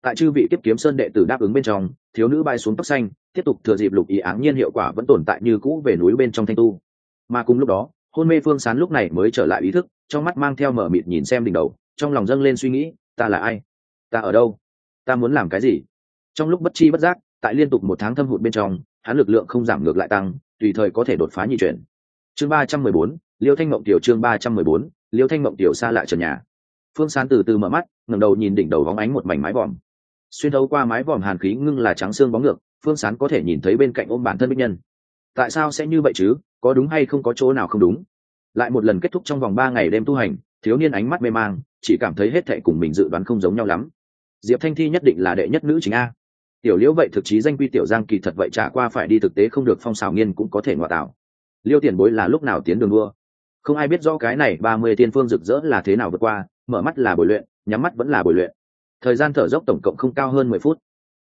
tại chư vị tiếp kiếm sơn đệ tử đáp ứng bên trong, thiếu nữ bay xuống tóc xanh, tiếp tục thừa dịp lục ý áng nhiên hiệu quả vẫn tồn tại như cũ về núi bên trong thanh tu. Mà cùng lúc đó, hôn mê phương sán lúc này mới trở lại ý thức, trong mắt mang theo mở mịt nhìn xem đỉnh đầu, trong lòng dâng lên suy nghĩ, ta là ai? Ta ở đâu? Ta muốn làm cái gì? Trong lúc bất chi bất giác, tại liên tục một tháng thâm hụt bên trong, hắn lực lượng không giảm ngược lại tăng, tùy thời có thể đột phá nhị chuyển. Chương ba trăm mười bốn, liêu thanh mộng tiểu chương ba trăm mười bốn, liêu thanh mộng tiểu xa lại trần nhà. Phương sán từ từ mở mắt, ngẩng đầu nhìn đỉnh đầu vóng ánh một mảnh mái vòm xuyên thấu qua mái vòm hàn khí ngưng là trắng xương bóng ngược, phương sán có thể nhìn thấy bên cạnh ôm bản thân bích nhân. Tại sao sẽ như vậy chứ? Có đúng hay không có chỗ nào không đúng? Lại một lần kết thúc trong vòng ba ngày đêm tu hành, thiếu niên ánh mắt mê mang, chỉ cảm thấy hết thệ cùng mình dự đoán không giống nhau lắm. Diệp thanh thi nhất định là đệ nhất nữ chính a. Tiểu liễu vậy thực chí danh quy tiểu giang kỳ thật vậy trả qua phải đi thực tế không được phong xào nghiên cũng có thể ngoại tạo. Liêu tiền bối là lúc nào tiến đường đua? Không ai biết rõ cái này, ba mươi tiên phương rực rỡ là thế nào vượt qua, mở mắt là bồi luyện, nhắm mắt vẫn là bồi luyện thời gian thở dốc tổng cộng không cao hơn mười phút,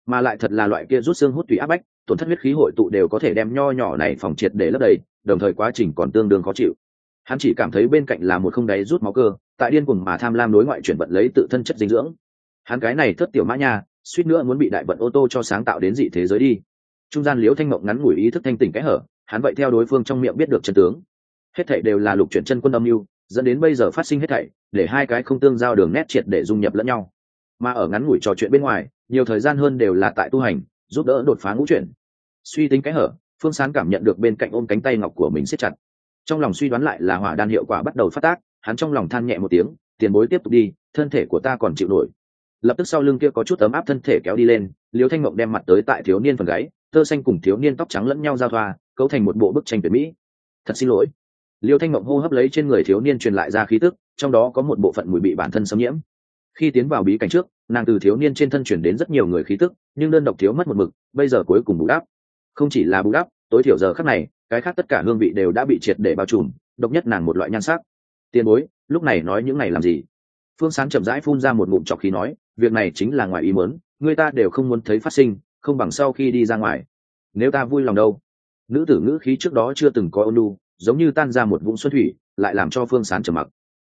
mà lại thật là loại kia rút xương hút tùy áp bách, tổn thất huyết khí hội tụ đều có thể đem nho nhỏ này phòng triệt để lấp đầy, đồng thời quá trình còn tương đương khó chịu. Hắn chỉ cảm thấy bên cạnh là một không đáy rút máu cơ, tại điên cuồng mà tham lam đối ngoại chuyển vận lấy tự thân chất dinh dưỡng. Hắn cái này thất tiểu mã nha, suýt nữa muốn bị đại vận ô tô cho sáng tạo đến dị thế giới đi. Trung gian liễu thanh mộng ngắn ngủi ý thức thanh tỉnh cái hở, hắn vậy theo đối phương trong miệng biết được chân tướng. Hết thảy đều là lục chuyển chân quân âm mưu, dẫn đến bây giờ phát sinh hết thảy, để hai cái không tương giao đường nét triệt để dung nhập lẫn nhau mà ở ngắn ngủi trò chuyện bên ngoài, nhiều thời gian hơn đều là tại tu hành, giúp đỡ đột phá ngũ chuyển. Suy tính cái hở, phương sán cảm nhận được bên cạnh ôm cánh tay ngọc của mình siết chặt. Trong lòng suy đoán lại là hỏa đan hiệu quả bắt đầu phát tác, hắn trong lòng than nhẹ một tiếng, tiền bối tiếp tục đi, thân thể của ta còn chịu nổi. Lập tức sau lưng kia có chút ấm áp thân thể kéo đi lên, liêu thanh mộng đem mặt tới tại thiếu niên phần gáy, tơ xanh cùng thiếu niên tóc trắng lẫn nhau giao thoa, cấu thành một bộ bức tranh tuyệt mỹ. Thật xin lỗi. Liêu thanh mộng hô hấp lấy trên người thiếu niên truyền lại ra khí tức, trong đó có một bộ phận mùi bị bản thân xâm nhiễm khi tiến vào bí cảnh trước, nàng từ thiếu niên trên thân chuyển đến rất nhiều người khí tức, nhưng đơn độc thiếu mất một mực, bây giờ cuối cùng bù đắp. Không chỉ là bù đắp, tối thiểu giờ khắc này, cái khác tất cả hương vị đều đã bị triệt để bao trùm, độc nhất nàng một loại nhan sắc. Tiền bối, lúc này nói những này làm gì? Phương sán chậm rãi phun ra một ngụm trọc khí nói, việc này chính là ngoài ý mớn người ta đều không muốn thấy phát sinh, không bằng sau khi đi ra ngoài. Nếu ta vui lòng đâu? Nữ tử ngữ khí trước đó chưa từng có ôn lu giống như tan ra một vũng xuân thủy, lại làm cho phương sán trầm mặc.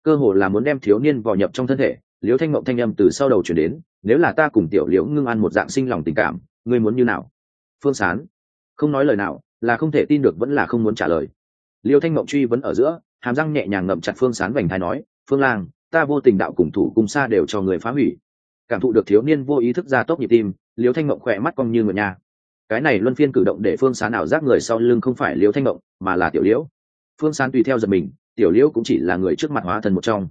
Cơ hồ là muốn đem thiếu niên vào nhập trong thân thể liễu thanh mộng thanh âm từ sau đầu chuyển đến, nếu là ta cùng tiểu liễu ngưng ăn một dạng sinh lòng tình cảm, ngươi muốn như nào? Phương sán. Không nói lời nào, là không thể tin được vẫn là không muốn trả lời. Liễu thanh mộng truy vẫn ở giữa, hàm răng nhẹ nhàng ngậm chặt phương sán vành thai nói, phương lang, ta vô tình đạo cùng thủ cùng xa đều cho người phá hủy. Cảm thụ được thiếu niên vô ý thức ra tốc nhịp tim, Liễu thanh mộng khỏe mắt cong như ngựa nhà cái này luân phiên cử động để phương sán ảo giác người sau lưng không phải Liễu thanh mộng mà là tiểu liễu. Phương sán tùy theo giật mình, tiểu liễu cũng chỉ là người trước mặt hóa thần một trong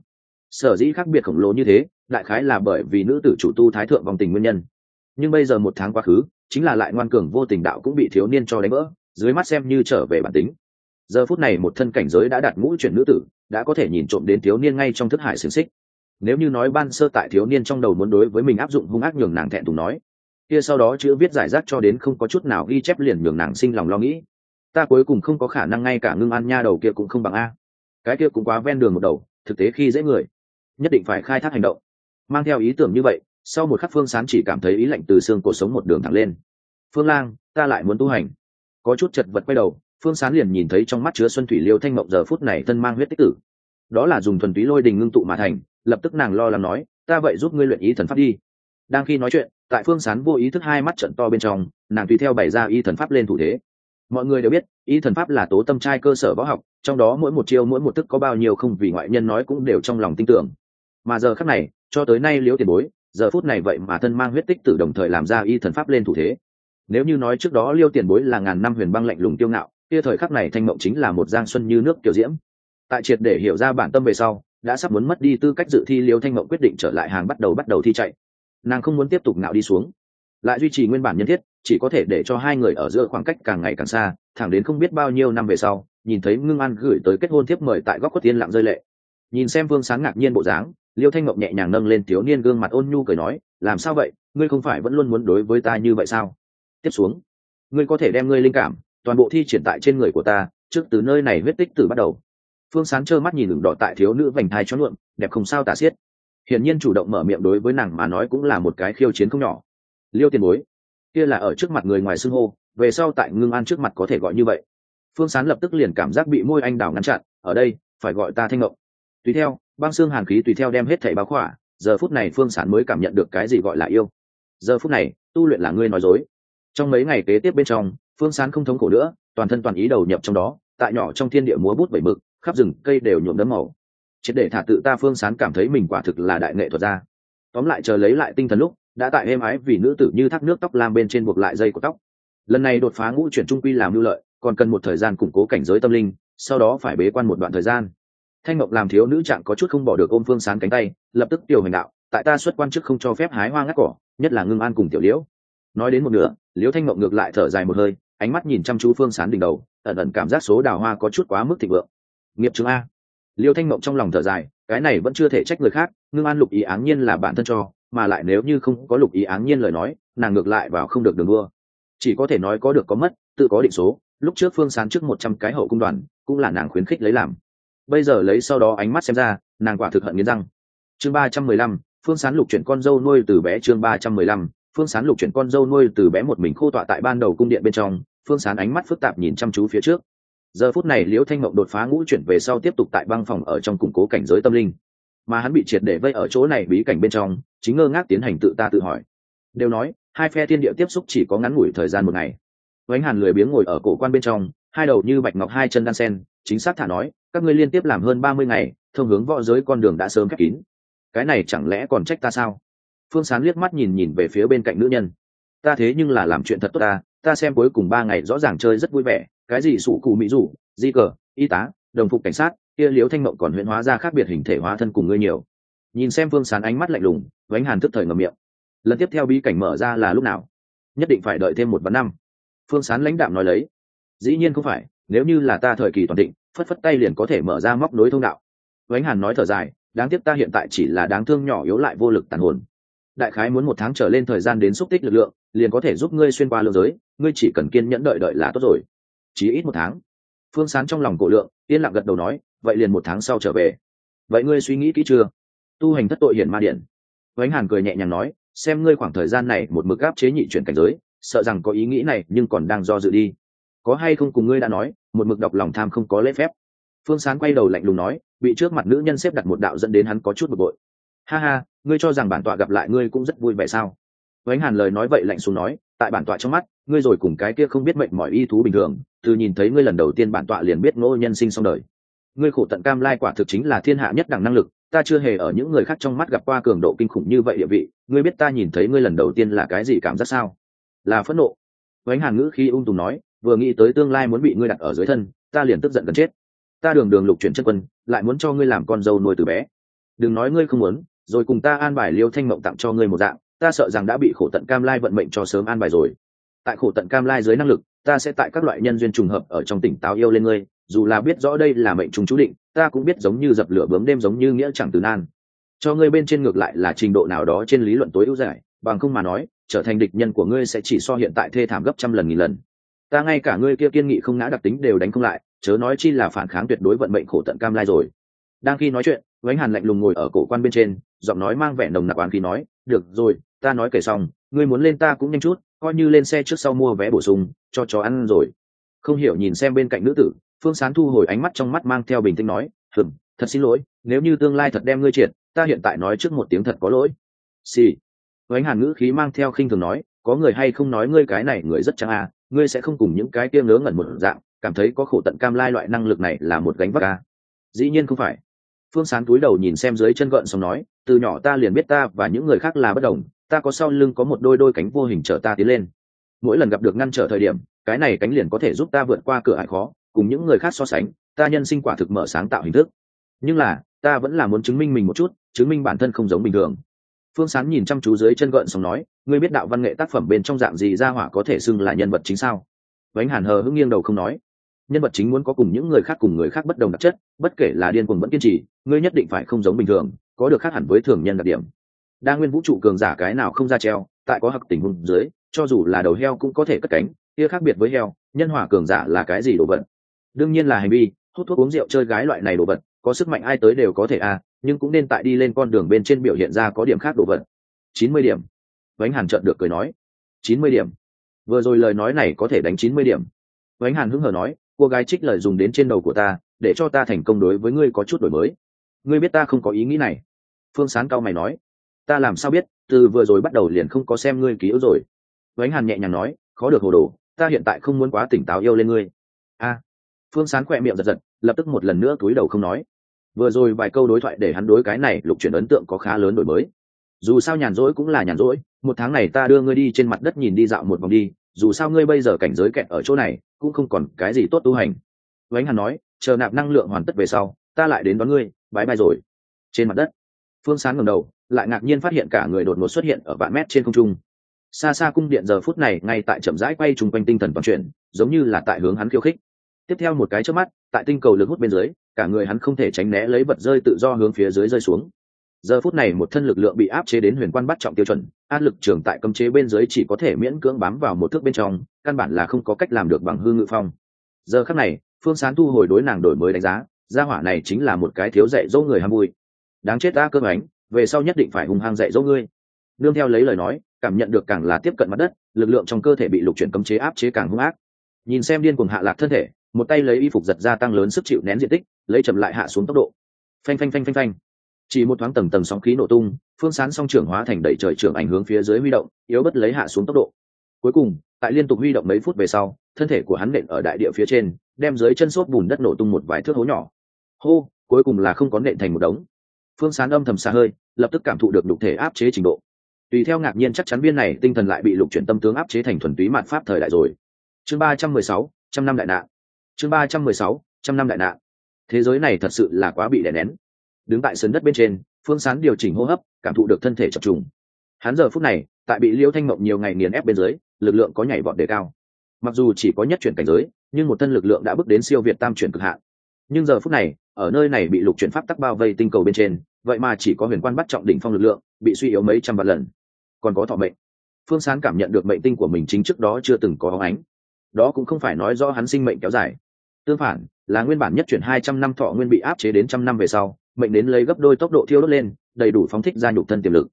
sở dĩ khác biệt khổng lồ như thế, đại khái là bởi vì nữ tử chủ tu thái thượng vòng tình nguyên nhân. Nhưng bây giờ một tháng quá khứ, chính là lại ngoan cường vô tình đạo cũng bị thiếu niên cho đánh vỡ, dưới mắt xem như trở về bản tính. Giờ phút này một thân cảnh giới đã đặt mũi chuyển nữ tử, đã có thể nhìn trộm đến thiếu niên ngay trong thức hải xiềng xích. Nếu như nói ban sơ tại thiếu niên trong đầu muốn đối với mình áp dụng hung ác nhường nàng thẹn thùng nói, kia sau đó chữ viết giải rác cho đến không có chút nào ghi chép liền nhường nàng sinh lòng lo nghĩ. Ta cuối cùng không có khả năng ngay cả ngưng ăn nha đầu kia cũng không bằng a. Cái kia cũng quá ven đường một đầu, thực tế khi dễ người nhất định phải khai thác hành động. Mang theo ý tưởng như vậy, sau một khắc phương sán chỉ cảm thấy ý lạnh từ xương cổ sống một đường thẳng lên. Phương lang, ta lại muốn tu hành. Có chút chật vật quay đầu, phương sán liền nhìn thấy trong mắt chứa xuân thủy liêu thanh mộng giờ phút này thân mang huyết tích tử. Đó là dùng thuần túy lôi đình ngưng tụ mà thành, lập tức nàng lo lắng nói, ta vậy giúp ngươi luyện ý thần pháp đi. Đang khi nói chuyện, tại phương sán vô ý thức hai mắt trận to bên trong, nàng tùy theo bày ra y thần pháp lên thủ thế. Mọi người đều biết y thần pháp là tố tâm trai cơ sở võ học, trong đó mỗi một chiêu mỗi một tức có bao nhiêu không vì ngoại nhân nói cũng đều trong lòng tin tưởng mà giờ khắc này, cho tới nay liễu tiền bối, giờ phút này vậy mà thân mang huyết tích tử đồng thời làm ra y thần pháp lên thủ thế. Nếu như nói trước đó liêu tiền bối là ngàn năm huyền băng lạnh lùng tiêu ngạo, kia thời khắc này thanh mộng chính là một giang xuân như nước kiểu diễm. Tại triệt để hiểu ra bản tâm về sau, đã sắp muốn mất đi tư cách dự thi liêu thanh mộng quyết định trở lại hàng bắt đầu bắt đầu thi chạy. Nàng không muốn tiếp tục ngạo đi xuống. Lại duy trì nguyên bản nhân thiết, chỉ có thể để cho hai người ở giữa khoảng cách càng ngày càng xa, thẳng đến không biết bao nhiêu năm về sau, nhìn thấy ngưng an gửi tới kết hôn tiếp mời tại góc khuất tiên lặng rơi lệ. Nhìn xem vương sáng ngạc nhiên bộ dáng liêu thanh ngọc nhẹ nhàng nâng lên thiếu niên gương mặt ôn nhu cười nói, làm sao vậy? Ngươi không phải vẫn luôn muốn đối với ta như vậy sao? Tiếp xuống, ngươi có thể đem ngươi linh cảm, toàn bộ thi triển tại trên người của ta, trước từ nơi này huyết tích từ bắt đầu. Phương sán trơ mắt nhìn đường đỏ tại thiếu nữ vành thai cho nhuộm đẹp không sao tả xiết. Hiển nhiên chủ động mở miệng đối với nàng mà nói cũng là một cái khiêu chiến không nhỏ. Liêu tiền bối, kia là ở trước mặt người ngoài xưng hô, về sau tại ngưng an trước mặt có thể gọi như vậy. Phương sán lập tức liền cảm giác bị môi anh đào ngăn chặn, ở đây, phải gọi ta thanh ngộng tùy theo băng xương hàn khí tùy theo đem hết thảy báo khỏa, giờ phút này phương sán mới cảm nhận được cái gì gọi là yêu. Giờ phút này, tu luyện là ngươi nói dối. Trong mấy ngày kế tiếp bên trong, phương sán không thống khổ nữa, toàn thân toàn ý đầu nhập trong đó, tại nhỏ trong thiên địa múa bút bảy mực, khắp rừng cây đều nhuộm đấm màu. Triệt để thả tự ta phương sán cảm thấy mình quả thực là đại nghệ thuật gia. Tóm lại chờ lấy lại tinh thần lúc, đã tại êm ái vì nữ tử như thác nước tóc lam bên trên buộc lại dây của tóc. Lần này đột phá ngũ chuyển trung quy làm lưu lợi, còn cần một thời gian củng cố cảnh giới tâm linh, sau đó phải bế quan một đoạn thời gian thanh mộc làm thiếu nữ trạng có chút không bỏ được ôm phương sán cánh tay, lập tức tiểu hành đạo, tại ta xuất quan chức không cho phép hái hoa ngắt cỏ, nhất là ngưng an cùng tiểu liễu. Nói đến một nửa, liễu thanh mộng ngược lại thở dài một hơi, ánh mắt nhìn chăm chú phương sán đỉnh đầu, ẩn ẩn cảm giác số đào hoa có chút quá mức thịnh vượng. Nghiệp chứng a. Liễu thanh mộng trong lòng thở dài, cái này vẫn chưa thể trách người khác, ngưng an lục ý áng nhiên là bản thân cho, mà lại nếu như không có lục ý áng nhiên lời nói, nàng ngược lại vào không được đường đua. Chỉ có thể nói có được có mất, tự có định số, lúc trước phương sán trước một trăm cái hậu cung đoàn, cũng là nàng khuyến khích lấy làm bây giờ lấy sau đó ánh mắt xem ra, nàng quả thực hận nghiến răng. Chương ba trăm mười lăm, phương sán lục chuyển con dâu nuôi từ bé chương ba trăm mười lăm, phương sán lục chuyển con dâu nuôi từ bé một mình khô tọa tại ban đầu cung điện bên trong, phương sán ánh mắt phức tạp nhìn chăm chú phía trước. Giờ phút này liễu thanh mộng đột phá ngũ chuyển về sau tiếp tục tại băng phòng ở trong củng cố cảnh giới tâm linh. Mà hắn bị triệt để vây ở chỗ này bí cảnh bên trong, chính ngơ ngác tiến hành tự ta tự hỏi. Đều nói, hai phe thiên địa tiếp xúc chỉ có ngắn ngủi thời gian một ngày. Vánh hàn lười biếng ngồi ở cổ quan bên trong, hai đầu như bạch ngọc hai chân đan sen, chính xác thả nói các ngươi liên tiếp làm hơn ba mươi ngày, thông hướng võ giới con đường đã sớm khép kín. Cái này chẳng lẽ còn trách ta sao? Phương sán liếc mắt nhìn nhìn về phía bên cạnh nữ nhân. Ta thế nhưng là làm chuyện thật tốt ta ta xem cuối cùng ba ngày rõ ràng chơi rất vui vẻ, cái gì sủ cụ mỹ rủ, di cờ, y tá, đồng phục cảnh sát, kia liếu thanh mộng còn huyễn hóa ra khác biệt hình thể hóa thân cùng ngươi nhiều. Nhìn xem phương sán ánh mắt lạnh lùng, vánh hàn tức thời ngầm miệng. Lần tiếp theo bí cảnh mở ra là lúc nào? Nhất định phải đợi thêm một vạn năm. Phương sán lãnh đạm nói lấy. Dĩ nhiên không phải, nếu như là ta thời kỳ toàn định phất phất tay liền có thể mở ra móc nối thông đạo. Vánh hàn nói thở dài, đáng tiếc ta hiện tại chỉ là đáng thương nhỏ yếu lại vô lực tàn hồn. Đại khái muốn một tháng trở lên thời gian đến xúc tích lực lượng, liền có thể giúp ngươi xuyên qua lương giới, ngươi chỉ cần kiên nhẫn đợi đợi là tốt rồi. Chỉ ít một tháng. Phương sán trong lòng cổ lượng, yên lặng gật đầu nói, vậy liền một tháng sau trở về. Vậy ngươi suy nghĩ kỹ chưa? Tu hành thất tội hiển ma điện. Vánh hàn cười nhẹ nhàng nói, xem ngươi khoảng thời gian này một mực áp chế nhị chuyển cảnh giới, sợ rằng có ý nghĩ này nhưng còn đang do dự đi có hay không cùng ngươi đã nói, một mực đọc lòng tham không có lễ phép. Phương sán quay đầu lạnh lùng nói, bị trước mặt nữ nhân xếp đặt một đạo dẫn đến hắn có chút bực bội. Ha ha, ngươi cho rằng bản tọa gặp lại ngươi cũng rất vui vẻ sao? Vánh hàn lời nói vậy lạnh xuống nói, tại bản tọa trong mắt, ngươi rồi cùng cái kia không biết mệnh mọi y thú bình thường, từ nhìn thấy ngươi lần đầu tiên bản tọa liền biết ngô nhân sinh xong đời. Ngươi khổ tận cam lai quả thực chính là thiên hạ nhất đẳng năng lực, ta chưa hề ở những người khác trong mắt gặp qua cường độ kinh khủng như vậy địa vị, ngươi biết ta nhìn thấy ngươi lần đầu tiên là cái gì cảm giác sao? Là phẫn nộ. Vánh hàn ngữ khi ung tùng nói vừa nghĩ tới tương lai muốn bị ngươi đặt ở dưới thân, ta liền tức giận gần chết. Ta đường đường lục chuyển chân quân, lại muốn cho ngươi làm con dâu nuôi từ bé. Đừng nói ngươi không muốn, rồi cùng ta an bài liêu thanh mộng tặng cho ngươi một dạng, ta sợ rằng đã bị khổ tận cam lai vận mệnh cho sớm an bài rồi. Tại khổ tận cam lai dưới năng lực, ta sẽ tại các loại nhân duyên trùng hợp ở trong tỉnh táo yêu lên ngươi, dù là biết rõ đây là mệnh trùng chú định, ta cũng biết giống như dập lửa bướm đêm giống như nghĩa chẳng từ nan. Cho ngươi bên trên ngược lại là trình độ nào đó trên lý luận tối ưu giải, bằng không mà nói, trở thành địch nhân của ngươi sẽ chỉ so hiện tại thê thảm gấp trăm lần nghìn lần ta ngay cả ngươi kia kiên nghị không ngã đặc tính đều đánh không lại, chớ nói chi là phản kháng tuyệt đối vận mệnh khổ tận cam lai rồi. Đang khi nói chuyện, vánh hàn lạnh lùng ngồi ở cổ quan bên trên, giọng nói mang vẻ nồng nặc oán khi nói, được rồi, ta nói kể xong, ngươi muốn lên ta cũng nhanh chút, coi như lên xe trước sau mua vé bổ sung, cho chó ăn rồi. Không hiểu nhìn xem bên cạnh nữ tử, phương sán thu hồi ánh mắt trong mắt mang theo bình tĩnh nói hừng thật xin lỗi, nếu như tương lai thật đem ngươi triệt, ta hiện tại nói trước một tiếng thật có lỗi. Xì、sì. ánh hàn ngữ khí mang theo khinh thường nói, có người hay không nói ngươi cái này người rất trắng à ngươi sẽ không cùng những cái kia ngớ ngẩn một dạng, cảm thấy có khổ tận cam lai loại năng lực này là một gánh vác ca. Dĩ nhiên không phải. Phương sán túi đầu nhìn xem dưới chân gợn xong nói, từ nhỏ ta liền biết ta và những người khác là bất đồng, ta có sau lưng có một đôi đôi cánh vô hình chở ta tiến lên. Mỗi lần gặp được ngăn trở thời điểm, cái này cánh liền có thể giúp ta vượt qua cửa ải khó, cùng những người khác so sánh, ta nhân sinh quả thực mở sáng tạo hình thức. Nhưng là, ta vẫn là muốn chứng minh mình một chút, chứng minh bản thân không giống bình thường. Phương sán nhìn chăm chú dưới chân gợn xong nói ngươi biết đạo văn nghệ tác phẩm bên trong dạng gì ra hỏa có thể xưng là nhân vật chính sao? Vánh hàn hờ hững nghiêng đầu không nói. Nhân vật chính muốn có cùng những người khác cùng người khác bất đồng đặc chất, bất kể là điên cuồng vẫn kiên trì, ngươi nhất định phải không giống bình thường, có được khác hẳn với thường nhân đặc điểm. Đa nguyên vũ trụ cường giả cái nào không ra treo, tại có hặc tình huống dưới, cho dù là đầu heo cũng có thể cất cánh, kia khác biệt với heo, nhân hỏa cường giả là cái gì đồ vật? Đương nhiên là hành vi, hút thuốc uống rượu chơi gái loại này đồ vật, có sức mạnh ai tới đều có thể à nhưng cũng nên tại đi lên con đường bên trên biểu hiện ra có điểm khác đồ vật. Chín mươi điểm vánh hàn trợn được cười nói, chín mươi điểm. Vừa rồi lời nói này có thể đánh chín mươi điểm. Vánh hàn hứng hờ nói, cô gái trích lời dùng đến trên đầu của ta, để cho ta thành công đối với ngươi có chút đổi mới. Ngươi biết ta không có ý nghĩ này. Phương sán cao mày nói, ta làm sao biết, từ vừa rồi bắt đầu liền không có xem ngươi ký yếu rồi. Vánh hàn nhẹ nhàng nói, khó được hồ đồ, ta hiện tại không muốn quá tỉnh táo yêu lên ngươi. A. Phương sán khỏe miệng giật giật, lập tức một lần nữa túi đầu không nói. Vừa rồi vài câu đối thoại để hắn đối cái này lục chuyển ấn tượng có khá lớn đổi mới dù sao nhàn rỗi cũng là nhàn rỗi, một tháng này ta đưa ngươi đi trên mặt đất nhìn đi dạo một vòng đi, dù sao ngươi bây giờ cảnh giới kẹt ở chỗ này, cũng không còn cái gì tốt tu hành. Vánh hàn nói, chờ nạp năng lượng hoàn tất về sau, ta lại đến đón ngươi, bái bai rồi. Trên mặt đất, phương sán ngầm đầu, lại ngạc nhiên phát hiện cả người đột ngột xuất hiện ở vạn mét trên không trung. Xa xa cung điện giờ phút này ngay tại chậm rãi quay chung quanh tinh thần vận chuyển, giống như là tại hướng hắn khiêu khích. Tiếp theo một cái trước mắt, tại tinh cầu lực hút bên dưới, cả người hắn không thể tránh né lấy vật rơi tự do hướng phía dưới rơi xuống giờ phút này một thân lực lượng bị áp chế đến huyền quan bắt trọng tiêu chuẩn, áp lực trường tại cấm chế bên dưới chỉ có thể miễn cưỡng bám vào một thước bên trong, căn bản là không có cách làm được bằng hư ngự phong. Giờ khắc này, phương sán thu hồi đối nàng đổi mới đánh giá, gia hỏa này chính là một cái thiếu dạy dỗ người ham vui. Đáng chết ta cơ ánh, về sau nhất định phải hùng hăng dạy dỗ ngươi. Nương theo lấy lời nói, cảm nhận được càng là tiếp cận mặt đất, lực lượng trong cơ thể bị lục chuyển cấm chế áp chế càng hung ác. Nhìn xem điên cuồng hạ lạc thân thể, một tay lấy y phục giật ra tăng lớn sức chịu nén diện tích, lấy chậm lại hạ xuống tốc độ. Phanh phanh phanh phanh phanh chỉ một thoáng tầng tầng sóng khí nổ tung, phương sán song trưởng hóa thành đẩy trời trưởng ảnh hướng phía dưới huy động, yếu bất lấy hạ xuống tốc độ. Cuối cùng, tại liên tục huy động mấy phút về sau, thân thể của hắn nện ở đại địa phía trên, đem dưới chân xốp bùn đất nổ tung một vài thước hố nhỏ. Hô, cuối cùng là không có nện thành một đống. Phương sán âm thầm xa hơi, lập tức cảm thụ được lục thể áp chế trình độ. Tùy theo ngạc nhiên chắc chắn viên này tinh thần lại bị lục chuyển tâm tướng áp chế thành thuần túy mạn pháp thời đại rồi. Chương ba trăm mười sáu, trăm năm đại nạn. Chương ba trăm mười sáu, trăm năm đại nạn. Thế giới này thật sự là quá bị đè nén đứng tại sân đất bên trên, phương sán điều chỉnh hô hấp, cảm thụ được thân thể chập trùng. Hắn giờ phút này, tại bị liêu thanh mộng nhiều ngày nghiền ép bên dưới, lực lượng có nhảy vọt đề cao. Mặc dù chỉ có nhất chuyển cảnh giới, nhưng một thân lực lượng đã bước đến siêu việt tam chuyển cực hạn. Nhưng giờ phút này, ở nơi này bị lục chuyển pháp tắc bao vây tinh cầu bên trên, vậy mà chỉ có huyền quan bắt trọng đỉnh phong lực lượng, bị suy yếu mấy trăm vạn lần. Còn có thọ mệnh. Phương sán cảm nhận được mệnh tinh của mình chính trước đó chưa từng có ánh. Đó cũng không phải nói do hắn sinh mệnh kéo dài. Tương phản, là nguyên bản nhất chuyển hai trăm năm thọ nguyên bị áp chế đến trăm năm về sau mệnh đến lấy gấp đôi tốc độ thiêu đốt lên, đầy đủ phóng thích ra nhục thân tiềm lực.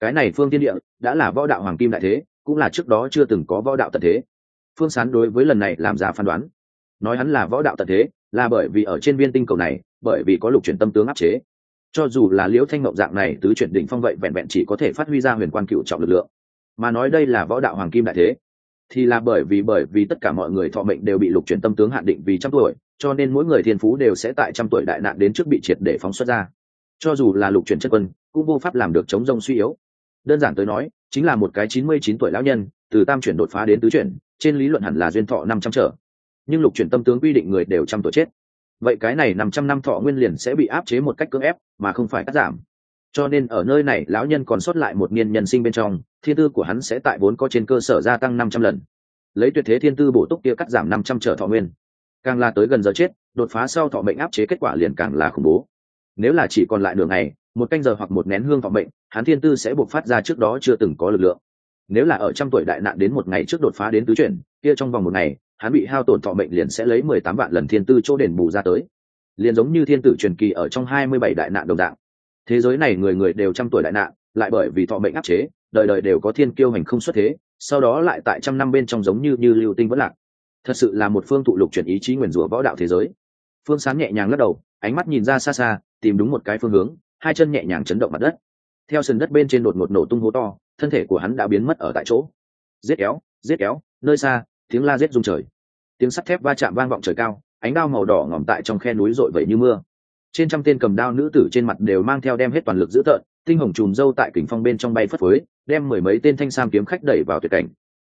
Cái này phương tiên địa đã là võ đạo hoàng kim đại thế, cũng là trước đó chưa từng có võ đạo tận thế. Phương sán đối với lần này làm ra phán đoán. Nói hắn là võ đạo tận thế, là bởi vì ở trên viên tinh cầu này, bởi vì có lục chuyển tâm tướng áp chế. Cho dù là liễu thanh mộng dạng này tứ chuyển đỉnh phong vậy vẹn vẹn chỉ có thể phát huy ra huyền quan cựu trọng lực lượng. Mà nói đây là võ đạo hoàng kim đại thế, thì là bởi vì bởi vì tất cả mọi người thọ mệnh đều bị lục chuyển tâm tướng hạn định vì trăm tuổi cho nên mỗi người thiên phú đều sẽ tại trăm tuổi đại nạn đến trước bị triệt để phóng xuất ra. Cho dù là lục chuyển chất quân, cũng vô pháp làm được chống rông suy yếu. Đơn giản tới nói, chính là một cái chín mươi chín tuổi lão nhân, từ tam chuyển đột phá đến tứ chuyển, trên lý luận hẳn là duyên thọ năm trăm trở. Nhưng lục chuyển tâm tướng quy định người đều trăm tuổi chết. Vậy cái này năm trăm năm thọ nguyên liền sẽ bị áp chế một cách cưỡng ép, mà không phải cắt giảm. Cho nên ở nơi này, lão nhân còn sót lại một niên nhân sinh bên trong, thiên tư của hắn sẽ tại vốn có trên cơ sở gia tăng năm trăm lần. Lấy tuyệt thế thiên tư bổ túc kia cắt giảm năm trăm trở thọ nguyên càng là tới gần giờ chết, đột phá sau thọ mệnh áp chế kết quả liền càng là khủng bố. Nếu là chỉ còn lại nửa ngày, một canh giờ hoặc một nén hương thọ mệnh hắn thiên tư sẽ buộc phát ra trước đó chưa từng có lực lượng. Nếu là ở trăm tuổi đại nạn đến một ngày trước đột phá đến tứ chuyển, kia trong vòng một ngày, hắn bị hao tổn thọ mệnh liền sẽ lấy mười tám vạn lần thiên tư chỗ đền bù ra tới. Liền giống như thiên tử truyền kỳ ở trong hai mươi bảy đại nạn đồng dạng. Thế giới này người người đều trăm tuổi đại nạn, lại bởi vì thọ mệnh áp chế, đời đời đều có thiên kiêu hành không xuất thế, sau đó lại tại trăm năm bên trong giống như như lưu tinh vẫn lạc thật sự là một phương thụ lục chuyển ý chí nguyền rủa võ đạo thế giới. Phương sán nhẹ nhàng lắc đầu, ánh mắt nhìn ra xa xa, tìm đúng một cái phương hướng, hai chân nhẹ nhàng chấn động mặt đất. Theo sườn đất bên trên đột ngột nổ tung hố to, thân thể của hắn đã biến mất ở tại chỗ. Giết kéo giết kéo nơi xa, tiếng la giết rung trời. Tiếng sắt thép va chạm vang vọng trời cao, ánh đao màu đỏ ngòm tại trong khe núi rội vẩy như mưa. Trên trăm tên cầm đao nữ tử trên mặt đều mang theo đem hết toàn lực dữ tợn, tinh hồng chùm dâu tại kình phong bên trong bay phất phới, đem mười mấy tên thanh sam kiếm khách đẩy vào tuyệt cảnh.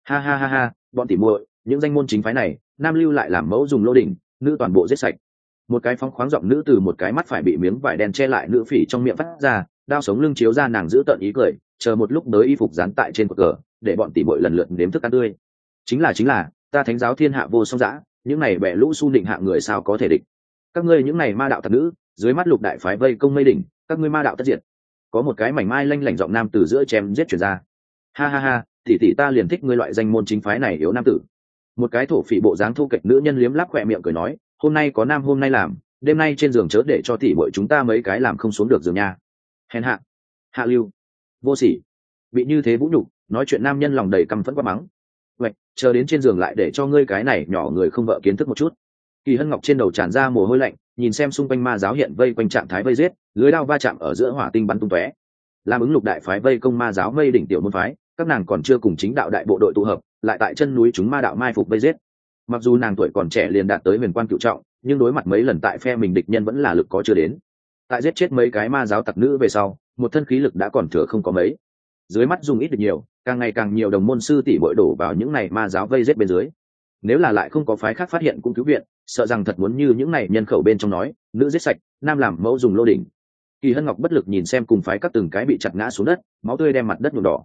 Ha ha ha ha, bọn tỉ muội những danh môn chính phái này, nam lưu lại làm mẫu dùng lô đỉnh, nữ toàn bộ giết sạch. Một cái phóng khoáng giọng nữ từ một cái mắt phải bị miếng vải đen che lại nữ phỉ trong miệng phát ra, đao sống lưng chiếu ra nàng giữ tợn ý cười, chờ một lúc đới y phục dán tại trên cột cờ, để bọn tỉ muội lần lượt nếm thức ăn tươi. Chính là chính là, ta thánh giáo thiên hạ vô song dã, những này bẻ lũ su định hạ người sao có thể địch? Các ngươi những này ma đạo thật nữ, dưới mắt lục đại phái vây công mây đỉnh, các ngươi ma đạo tất diệt. Có một cái mảnh mai lanh lảnh giọng nam từ giữa chém giết chuyển ra. Ha ha ha, tỷ tỷ ta liền thích ngươi loại danh môn chính phái này yếu nam tử một cái thổ phỉ bộ dáng thu kịch nữ nhân liếm láp khỏe miệng cười nói, hôm nay có nam, hôm nay làm, đêm nay trên giường chớ để cho tỷ bội chúng ta mấy cái làm không xuống được giường nha. Hèn hạ. Hạ lưu. Vô sỉ. Bị như thế vũ nhục, nói chuyện nam nhân lòng đầy căm phẫn quá mắng. Vậy chờ đến trên giường lại để cho ngươi cái này nhỏ người không vợ kiến thức một chút. Kỳ hân ngọc trên đầu tràn ra mồ hôi lạnh, nhìn xem xung quanh ma giáo hiện vây quanh trạng thái vây giết, lưới đao va chạm ở giữa hỏa tinh bắn tung tóe. Làm ứng lục đại phái vây công ma giáo mây đỉnh tiểu môn phái các nàng còn chưa cùng chính đạo đại bộ đội tụ hợp, lại tại chân núi chúng ma đạo mai phục vây giết. Mặc dù nàng tuổi còn trẻ liền đạt tới huyền quan cựu trọng, nhưng đối mặt mấy lần tại phe mình địch nhân vẫn là lực có chưa đến. Tại giết chết mấy cái ma giáo tặc nữ về sau, một thân khí lực đã còn thừa không có mấy. Dưới mắt dùng ít được nhiều, càng ngày càng nhiều đồng môn sư tỷ bội đổ vào những này ma giáo vây giết bên dưới. Nếu là lại không có phái khác phát hiện cũng cứu viện, sợ rằng thật muốn như những này nhân khẩu bên trong nói, nữ giết sạch, nam làm mẫu dùng lô đỉnh. Kỳ hân ngọc bất lực nhìn xem cùng phái các từng cái bị chặt ngã xuống đất, máu tươi đem mặt đất nhuộm đỏ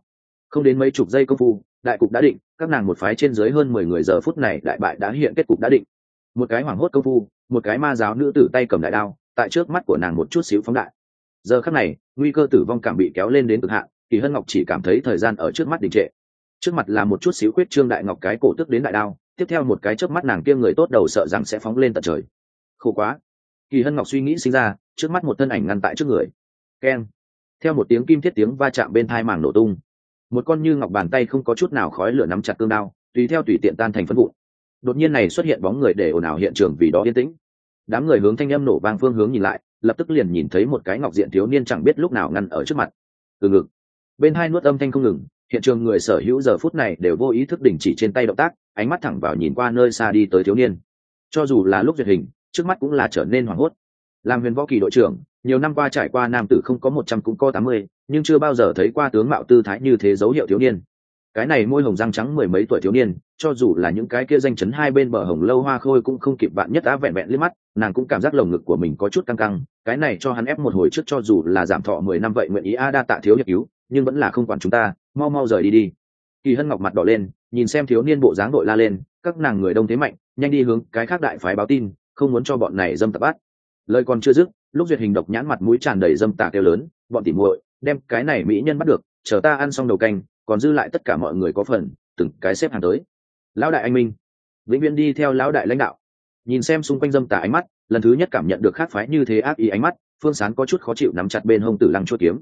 không đến mấy chục giây công phu, đại cục đã định, các nàng một phái trên dưới hơn mười người giờ phút này đại bại đã hiện kết cục đã định. Một cái hoảng hốt công phu, một cái ma giáo nữ tử tay cầm đại đao, tại trước mắt của nàng một chút xíu phóng đại. Giờ khắc này, nguy cơ tử vong cảm bị kéo lên đến cực hạn, kỳ hân ngọc chỉ cảm thấy thời gian ở trước mắt đình trệ. Trước mặt là một chút xíu quyết trương đại ngọc cái cổ tức đến đại đao, tiếp theo một cái trước mắt nàng kia người tốt đầu sợ rằng sẽ phóng lên tận trời. Khổ quá. Kỳ hân ngọc suy nghĩ sinh ra, trước mắt một thân ảnh ngăn tại trước người. Keng. Theo một tiếng kim thiết tiếng va chạm bên thai màng nổ tung một con như ngọc bàn tay không có chút nào khói lửa nắm chặt cương đao, tùy theo tùy tiện tan thành phân vụn. Đột nhiên này xuất hiện bóng người để ồn ào hiện trường vì đó yên tĩnh. Đám người hướng thanh âm nổ vang phương hướng nhìn lại, lập tức liền nhìn thấy một cái ngọc diện thiếu niên chẳng biết lúc nào ngăn ở trước mặt. Từ ngực, bên hai nuốt âm thanh không ngừng, hiện trường người sở hữu giờ phút này đều vô ý thức đình chỉ trên tay động tác, ánh mắt thẳng vào nhìn qua nơi xa đi tới thiếu niên. Cho dù là lúc duyệt hình, trước mắt cũng là trở nên hoảng hốt. Làm huyền võ kỳ đội trưởng nhiều năm qua trải qua nam tử không có một trăm cũng có tám mươi, nhưng chưa bao giờ thấy qua tướng mạo tư thái như thế dấu hiệu thiếu niên. Cái này môi hồng răng trắng mười mấy tuổi thiếu niên, cho dù là những cái kia danh chấn hai bên bờ hồng lâu hoa khôi cũng không kịp bạn nhất á vẹn vẹn liếc mắt, nàng cũng cảm giác lồng ngực của mình có chút căng căng, cái này cho hắn ép một hồi trước cho dù là giảm thọ mười năm vậy nguyện ý a đa tạ thiếu hiệp cứu, nhưng vẫn là không quản chúng ta, mau mau rời đi đi. Kỳ hân ngọc mặt đỏ lên, nhìn xem thiếu niên bộ dáng đội la lên, các nàng người đông thế mạnh, nhanh đi hướng cái khác đại phái báo tin, không muốn cho bọn này dâm tập bắt lời còn chưa dứt lúc duyệt hình độc nhãn mặt mũi tràn đầy dâm tà kêu lớn, bọn tỉ muội, đem cái này mỹ nhân bắt được, chờ ta ăn xong đầu canh, còn dư lại tất cả mọi người có phần, từng cái xếp hàng tới. Lão đại anh minh, vĩnh viễn đi theo lão đại lãnh đạo. Nhìn xem xung quanh dâm tà ánh mắt, lần thứ nhất cảm nhận được khác phái như thế ác ý ánh mắt, phương sán có chút khó chịu nắm chặt bên hông tử lăng chua kiếm.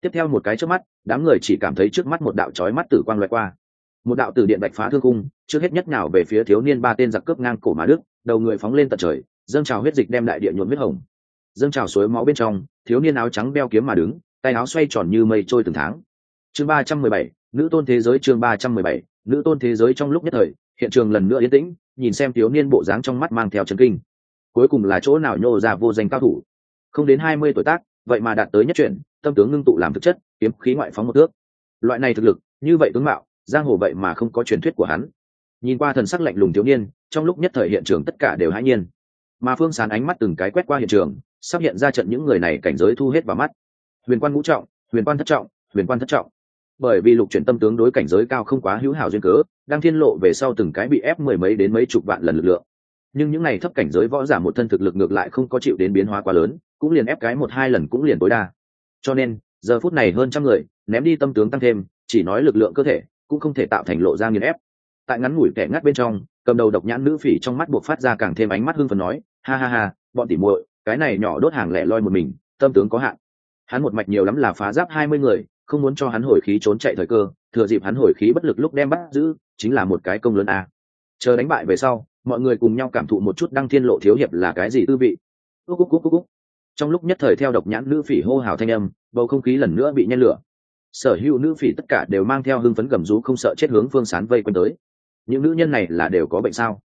Tiếp theo một cái trước mắt, đám người chỉ cảm thấy trước mắt một đạo trói mắt tử quang loại qua. Một đạo tử điện bạch phá thương cung trước hết nhất nào về phía thiếu niên ba tên giặc cướp ngang cổ mà đức, đầu người phóng lên tận trời, dâng trào huyết dịch đem đại địa nhuộm huyết hồng dâng trào suối máu bên trong, thiếu niên áo trắng đeo kiếm mà đứng, tay áo xoay tròn như mây trôi từng tháng. Chương ba trăm mười bảy, nữ tôn thế giới chương ba trăm mười bảy, nữ tôn thế giới trong lúc nhất thời, hiện trường lần nữa yên tĩnh, nhìn xem thiếu niên bộ dáng trong mắt mang theo trần kinh. Cuối cùng là chỗ nào nhô ra vô danh cao thủ? Không đến hai mươi tuổi tác, vậy mà đạt tới nhất chuyển, tâm tướng ngưng tụ làm thực chất, kiếm khí ngoại phóng một thước. Loại này thực lực, như vậy tướng mạo, giang hồ vậy mà không có truyền thuyết của hắn. Nhìn qua thần sắc lạnh lùng thiếu niên, trong lúc nhất thời hiện trường tất cả đều hãi nhiên. Mà phương sán ánh mắt từng cái quét qua hiện trường sắp hiện ra trận những người này cảnh giới thu hết vào mắt. Huyền quan ngũ trọng, huyền quan thất trọng, huyền quan thất trọng. Bởi vì lục chuyển tâm tướng đối cảnh giới cao không quá hữu hảo duyên cớ, đang thiên lộ về sau từng cái bị ép mười mấy đến mấy chục vạn lần lực lượng. Nhưng những n à y thấp cảnh giới võ giả một thân thực lực ngược lại không có chịu đến biến hóa quá lớn, cũng liền ép cái một hai lần cũng liền tối đa. Cho nên, giờ phút này hơn trăm người, ném đi tâm tướng tăng thêm, chỉ nói lực lượng cơ thể, cũng không thể tạo thành lộ ra nghiền ép. Tại ngắn ngủi kẻ ngắt bên trong, cầm đầu độc nhãn nữ phỉ trong mắt buộc phát ra càng thêm ánh mắt hưng phần nói, ha ha ha, bọn tỉ muội cái này nhỏ đốt hàng lẻ loi một mình, tâm tướng có hạn. Hắn một mạch nhiều lắm là phá giáp hai mươi người, không muốn cho hắn hồi khí trốn chạy thời cơ, thừa dịp hắn hồi khí bất lực lúc đem bắt giữ, chính là một cái công lớn a. Chờ đánh bại về sau, mọi người cùng nhau cảm thụ một chút đăng thiên lộ thiếu hiệp là cái gì tư vị. Úc úc úc úc úc trong lúc nhất thời theo độc nhãn nữ phỉ hô hào thanh âm, bầu không khí lần nữa bị nhen lửa. Sở hữu nữ phỉ tất cả đều mang theo hưng phấn gầm rú không sợ chết hướng phương sán vây quanh tới. Những nữ nhân này là đều có bệnh sao?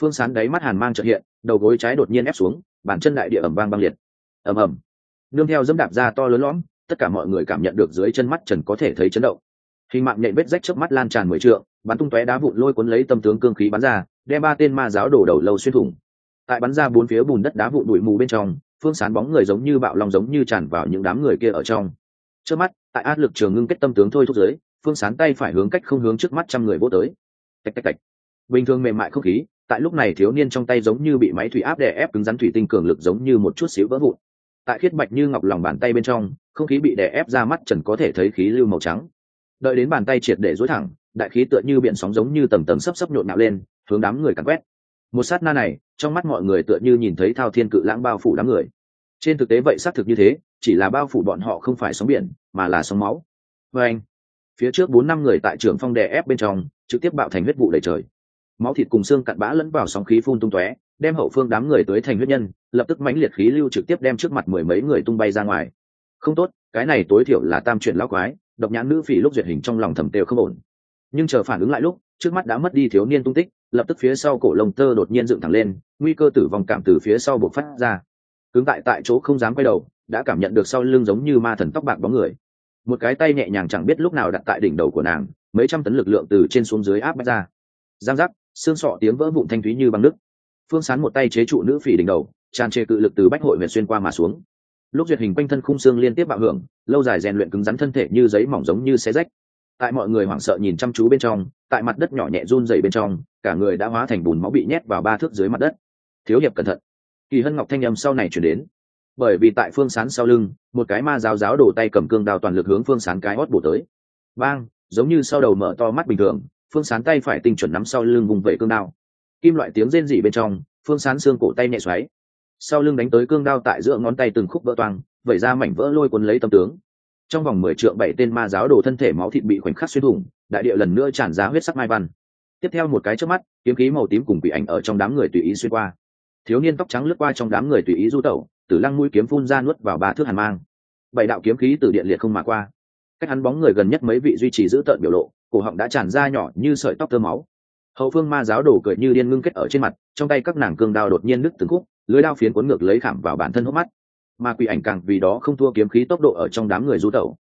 Phương sán đáy mắt hàn mang trợ hiện, đầu gối trái đột nhiên ép xuống bàn chân đại địa ẩm vang băng liệt. Ầm ầm. Nương theo dẫm đạp ra to lớn lõm, tất cả mọi người cảm nhận được dưới chân mắt trần có thể thấy chấn động. Hình mạng nhện vết rách trước mắt lan tràn mười trượng, bắn tung tóe đá vụn lôi cuốn lấy tâm tướng cương khí bắn ra, đem ba tên ma giáo đổ đầu lâu xuyên thủng. Tại bắn ra bốn phía bùn đất đá vụn đuổi mù bên trong, phương sán bóng người giống như bạo lòng giống như tràn vào những đám người kia ở trong. Trước mắt, tại áp lực trường ngưng kết tâm tướng thôi thúc giới phương sán tay phải hướng cách không hướng trước mắt trăm người vô tới. Tạch tạch tạch. Bình thường mềm mại không khí tại lúc này thiếu niên trong tay giống như bị máy thủy áp đè ép cứng rắn thủy tinh cường lực giống như một chút xíu vỡ vụn. Tại khiết bạch như ngọc lòng bàn tay bên trong, không khí bị đè ép ra mắt trần có thể thấy khí lưu màu trắng. Đợi đến bàn tay triệt để dối thẳng, đại khí tựa như biển sóng giống như tầm tầm sấp sấp nhộn nạo lên, hướng đám người cắn quét. Một sát na này, trong mắt mọi người tựa như nhìn thấy thao thiên cự lãng bao phủ đám người. Trên thực tế vậy xác thực như thế, chỉ là bao phủ bọn họ không phải sóng biển, mà là sóng máu. Vê anh phía trước bốn năm người tại trường phong đè ép bên trong, trực tiếp bạo thành huyết vụ đầy trời máu thịt cùng xương cặn bã lẫn vào sóng khí phun tung tóe, đem hậu phương đám người tới thành huyết nhân, lập tức mãnh liệt khí lưu trực tiếp đem trước mặt mười mấy người tung bay ra ngoài. Không tốt, cái này tối thiểu là tam chuyện lão quái, độc nhãn nữ phỉ lúc duyệt hình trong lòng thầm tều không ổn. Nhưng chờ phản ứng lại lúc, trước mắt đã mất đi thiếu niên tung tích, lập tức phía sau cổ lồng tơ đột nhiên dựng thẳng lên, nguy cơ tử vong cảm từ phía sau buộc phát ra. Cứng tại tại chỗ không dám quay đầu, đã cảm nhận được sau lưng giống như ma thần tóc bạc bóng người. Một cái tay nhẹ nhàng chẳng biết lúc nào đặt tại đỉnh đầu của nàng, mấy trăm tấn lực lượng từ trên xuống dưới áp bách ra. Giang giác xương sọ tiếng vỡ vụn thanh thúy như băng nước. Phương sán một tay chế trụ nữ phỉ đỉnh đầu, tràn trề cự lực từ bách hội huyện xuyên qua mà xuống. Lúc duyệt hình quanh thân khung xương liên tiếp bạo hưởng, lâu dài rèn luyện cứng rắn thân thể như giấy mỏng giống như xe rách. Tại mọi người hoảng sợ nhìn chăm chú bên trong, tại mặt đất nhỏ nhẹ run dày bên trong, cả người đã hóa thành bùn máu bị nhét vào ba thước dưới mặt đất. Thiếu hiệp cẩn thận. Kỳ hân ngọc thanh â m sau này chuyển đến. Bởi vì tại phương sán sau lưng, một cái ma giáo giáo đổ tay cầm cương đao toàn lực hướng phương sán cái hót bổ tới. Bang, giống như sau đầu mở to mắt bình thường phương sán tay phải tinh chuẩn nắm sau lưng vùng vẩy cương đao. Kim loại tiếng rên rỉ bên trong, phương sán xương cổ tay nhẹ xoáy. Sau lưng đánh tới cương đao tại giữa ngón tay từng khúc vỡ toang, vẩy ra mảnh vỡ lôi cuốn lấy tâm tướng. Trong vòng mười trượng bảy tên ma giáo đồ thân thể máu thịt bị khoảnh khắc xuyên thủng, đại địa lần nữa tràn ra huyết sắc mai văn. Tiếp theo một cái trước mắt, kiếm khí màu tím cùng bị ảnh ở trong đám người tùy ý xuyên qua. Thiếu niên tóc trắng lướt qua trong đám người tùy ý du tẩu tử lăng mũi kiếm phun ra nuốt vào ba thước hàn mang. Bảy đạo kiếm khí từ điện liệt không mà qua. Cách hắn bóng người gần nhất mấy vị duy trì giữ tợn biểu lộ cổ họng đã tràn ra nhỏ như sợi tóc tơ máu. Hậu phương ma giáo đổ cười như điên ngưng kết ở trên mặt, trong tay các nàng cương đao đột nhiên nứt từng khúc, lưới đao phiến cuốn ngược lấy khảm vào bản thân hốc mắt. Mà quỷ ảnh càng vì đó không thua kiếm khí tốc độ ở trong đám người du tẩu.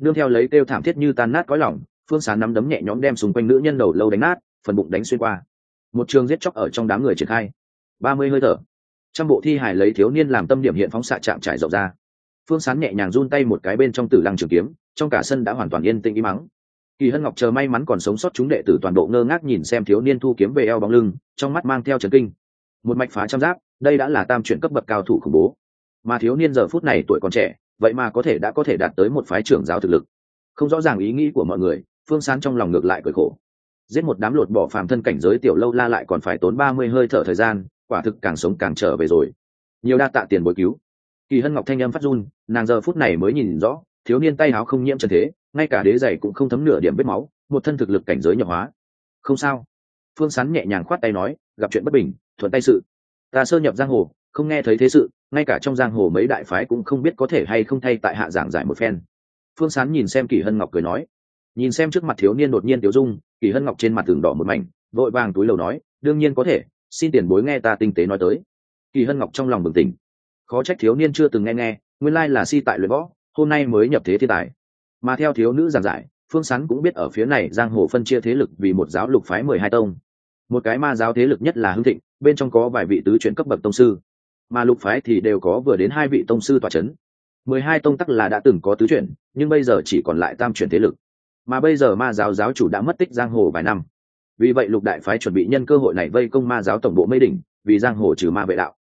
Nương theo lấy kêu thảm thiết như tan nát cõi lỏng phương sán nắm đấm nhẹ nhõm đem xung quanh nữ nhân đầu lâu đánh nát, phần bụng đánh xuyên qua. Một trường giết chóc ở trong đám người triển khai. Ba mươi hơi thở. Trăm bộ thi hải lấy thiếu niên làm tâm điểm hiện phóng xạ chạm trải rộng ra. Phương sán nhẹ nhàng run tay một cái bên trong tử lăng trường kiếm, trong cả sân đã hoàn toàn yên tĩnh im mắng kỳ hân ngọc chờ may mắn còn sống sót chúng đệ tử toàn bộ ngơ ngác nhìn xem thiếu niên thu kiếm về eo bóng lưng, trong mắt mang theo trấn kinh. Một mạch phá trăm giáp, đây đã là tam chuyển cấp bậc cao thủ khủng bố. Mà thiếu niên giờ phút này tuổi còn trẻ, vậy mà có thể đã có thể đạt tới một phái trưởng giáo thực lực. Không rõ ràng ý nghĩ của mọi người, phương sán trong lòng ngược lại cười khổ. Giết một đám lột bỏ phàm thân cảnh giới tiểu lâu la lại còn phải tốn ba mươi hơi thở thời gian, quả thực càng sống càng trở về rồi. Nhiều đa tạ tiền bồi cứu. Kỳ hân ngọc thanh âm phát run, nàng giờ phút này mới nhìn rõ, thiếu niên tay áo không nhiễm trần thế ngay cả đế giày cũng không thấm nửa điểm vết máu, một thân thực lực cảnh giới nhập hóa. Không sao. Phương sán nhẹ nhàng khoát tay nói, gặp chuyện bất bình, thuận tay sự. Ta sơ nhập giang hồ, không nghe thấy thế sự, ngay cả trong giang hồ mấy đại phái cũng không biết có thể hay không thay tại hạ giảng giải một phen. Phương sán nhìn xem kỳ hân ngọc cười nói, nhìn xem trước mặt thiếu niên đột nhiên tiểu dung, kỳ hân ngọc trên mặt tường đỏ một mảnh, vội vàng túi lầu nói, đương nhiên có thể, xin tiền bối nghe ta tinh tế nói tới. Kỳ hân ngọc trong lòng bừng tỉnh. Khó trách thiếu niên chưa từng nghe nghe, nguyên lai là si tại luyện võ, hôm nay mới nhập thế thiên tài mà theo thiếu nữ giảng giải, phương sán cũng biết ở phía này giang hồ phân chia thế lực vì một giáo lục phái mười hai tông. Một cái ma giáo thế lực nhất là hưng thịnh, bên trong có vài vị tứ chuyển cấp bậc tông sư. Mà lục phái thì đều có vừa đến hai vị tông sư tòa c h ấ n mười hai tông tắc là đã từng có tứ chuyển, nhưng bây giờ chỉ còn lại tam chuyển thế lực. Mà bây giờ ma giáo giáo chủ đã mất tích giang hồ vài năm. Vì vậy lục đại phái chuẩn bị nhân cơ hội này vây công ma giáo tổng bộ mây đỉnh, vì giang hồ trừ ma vệ đạo.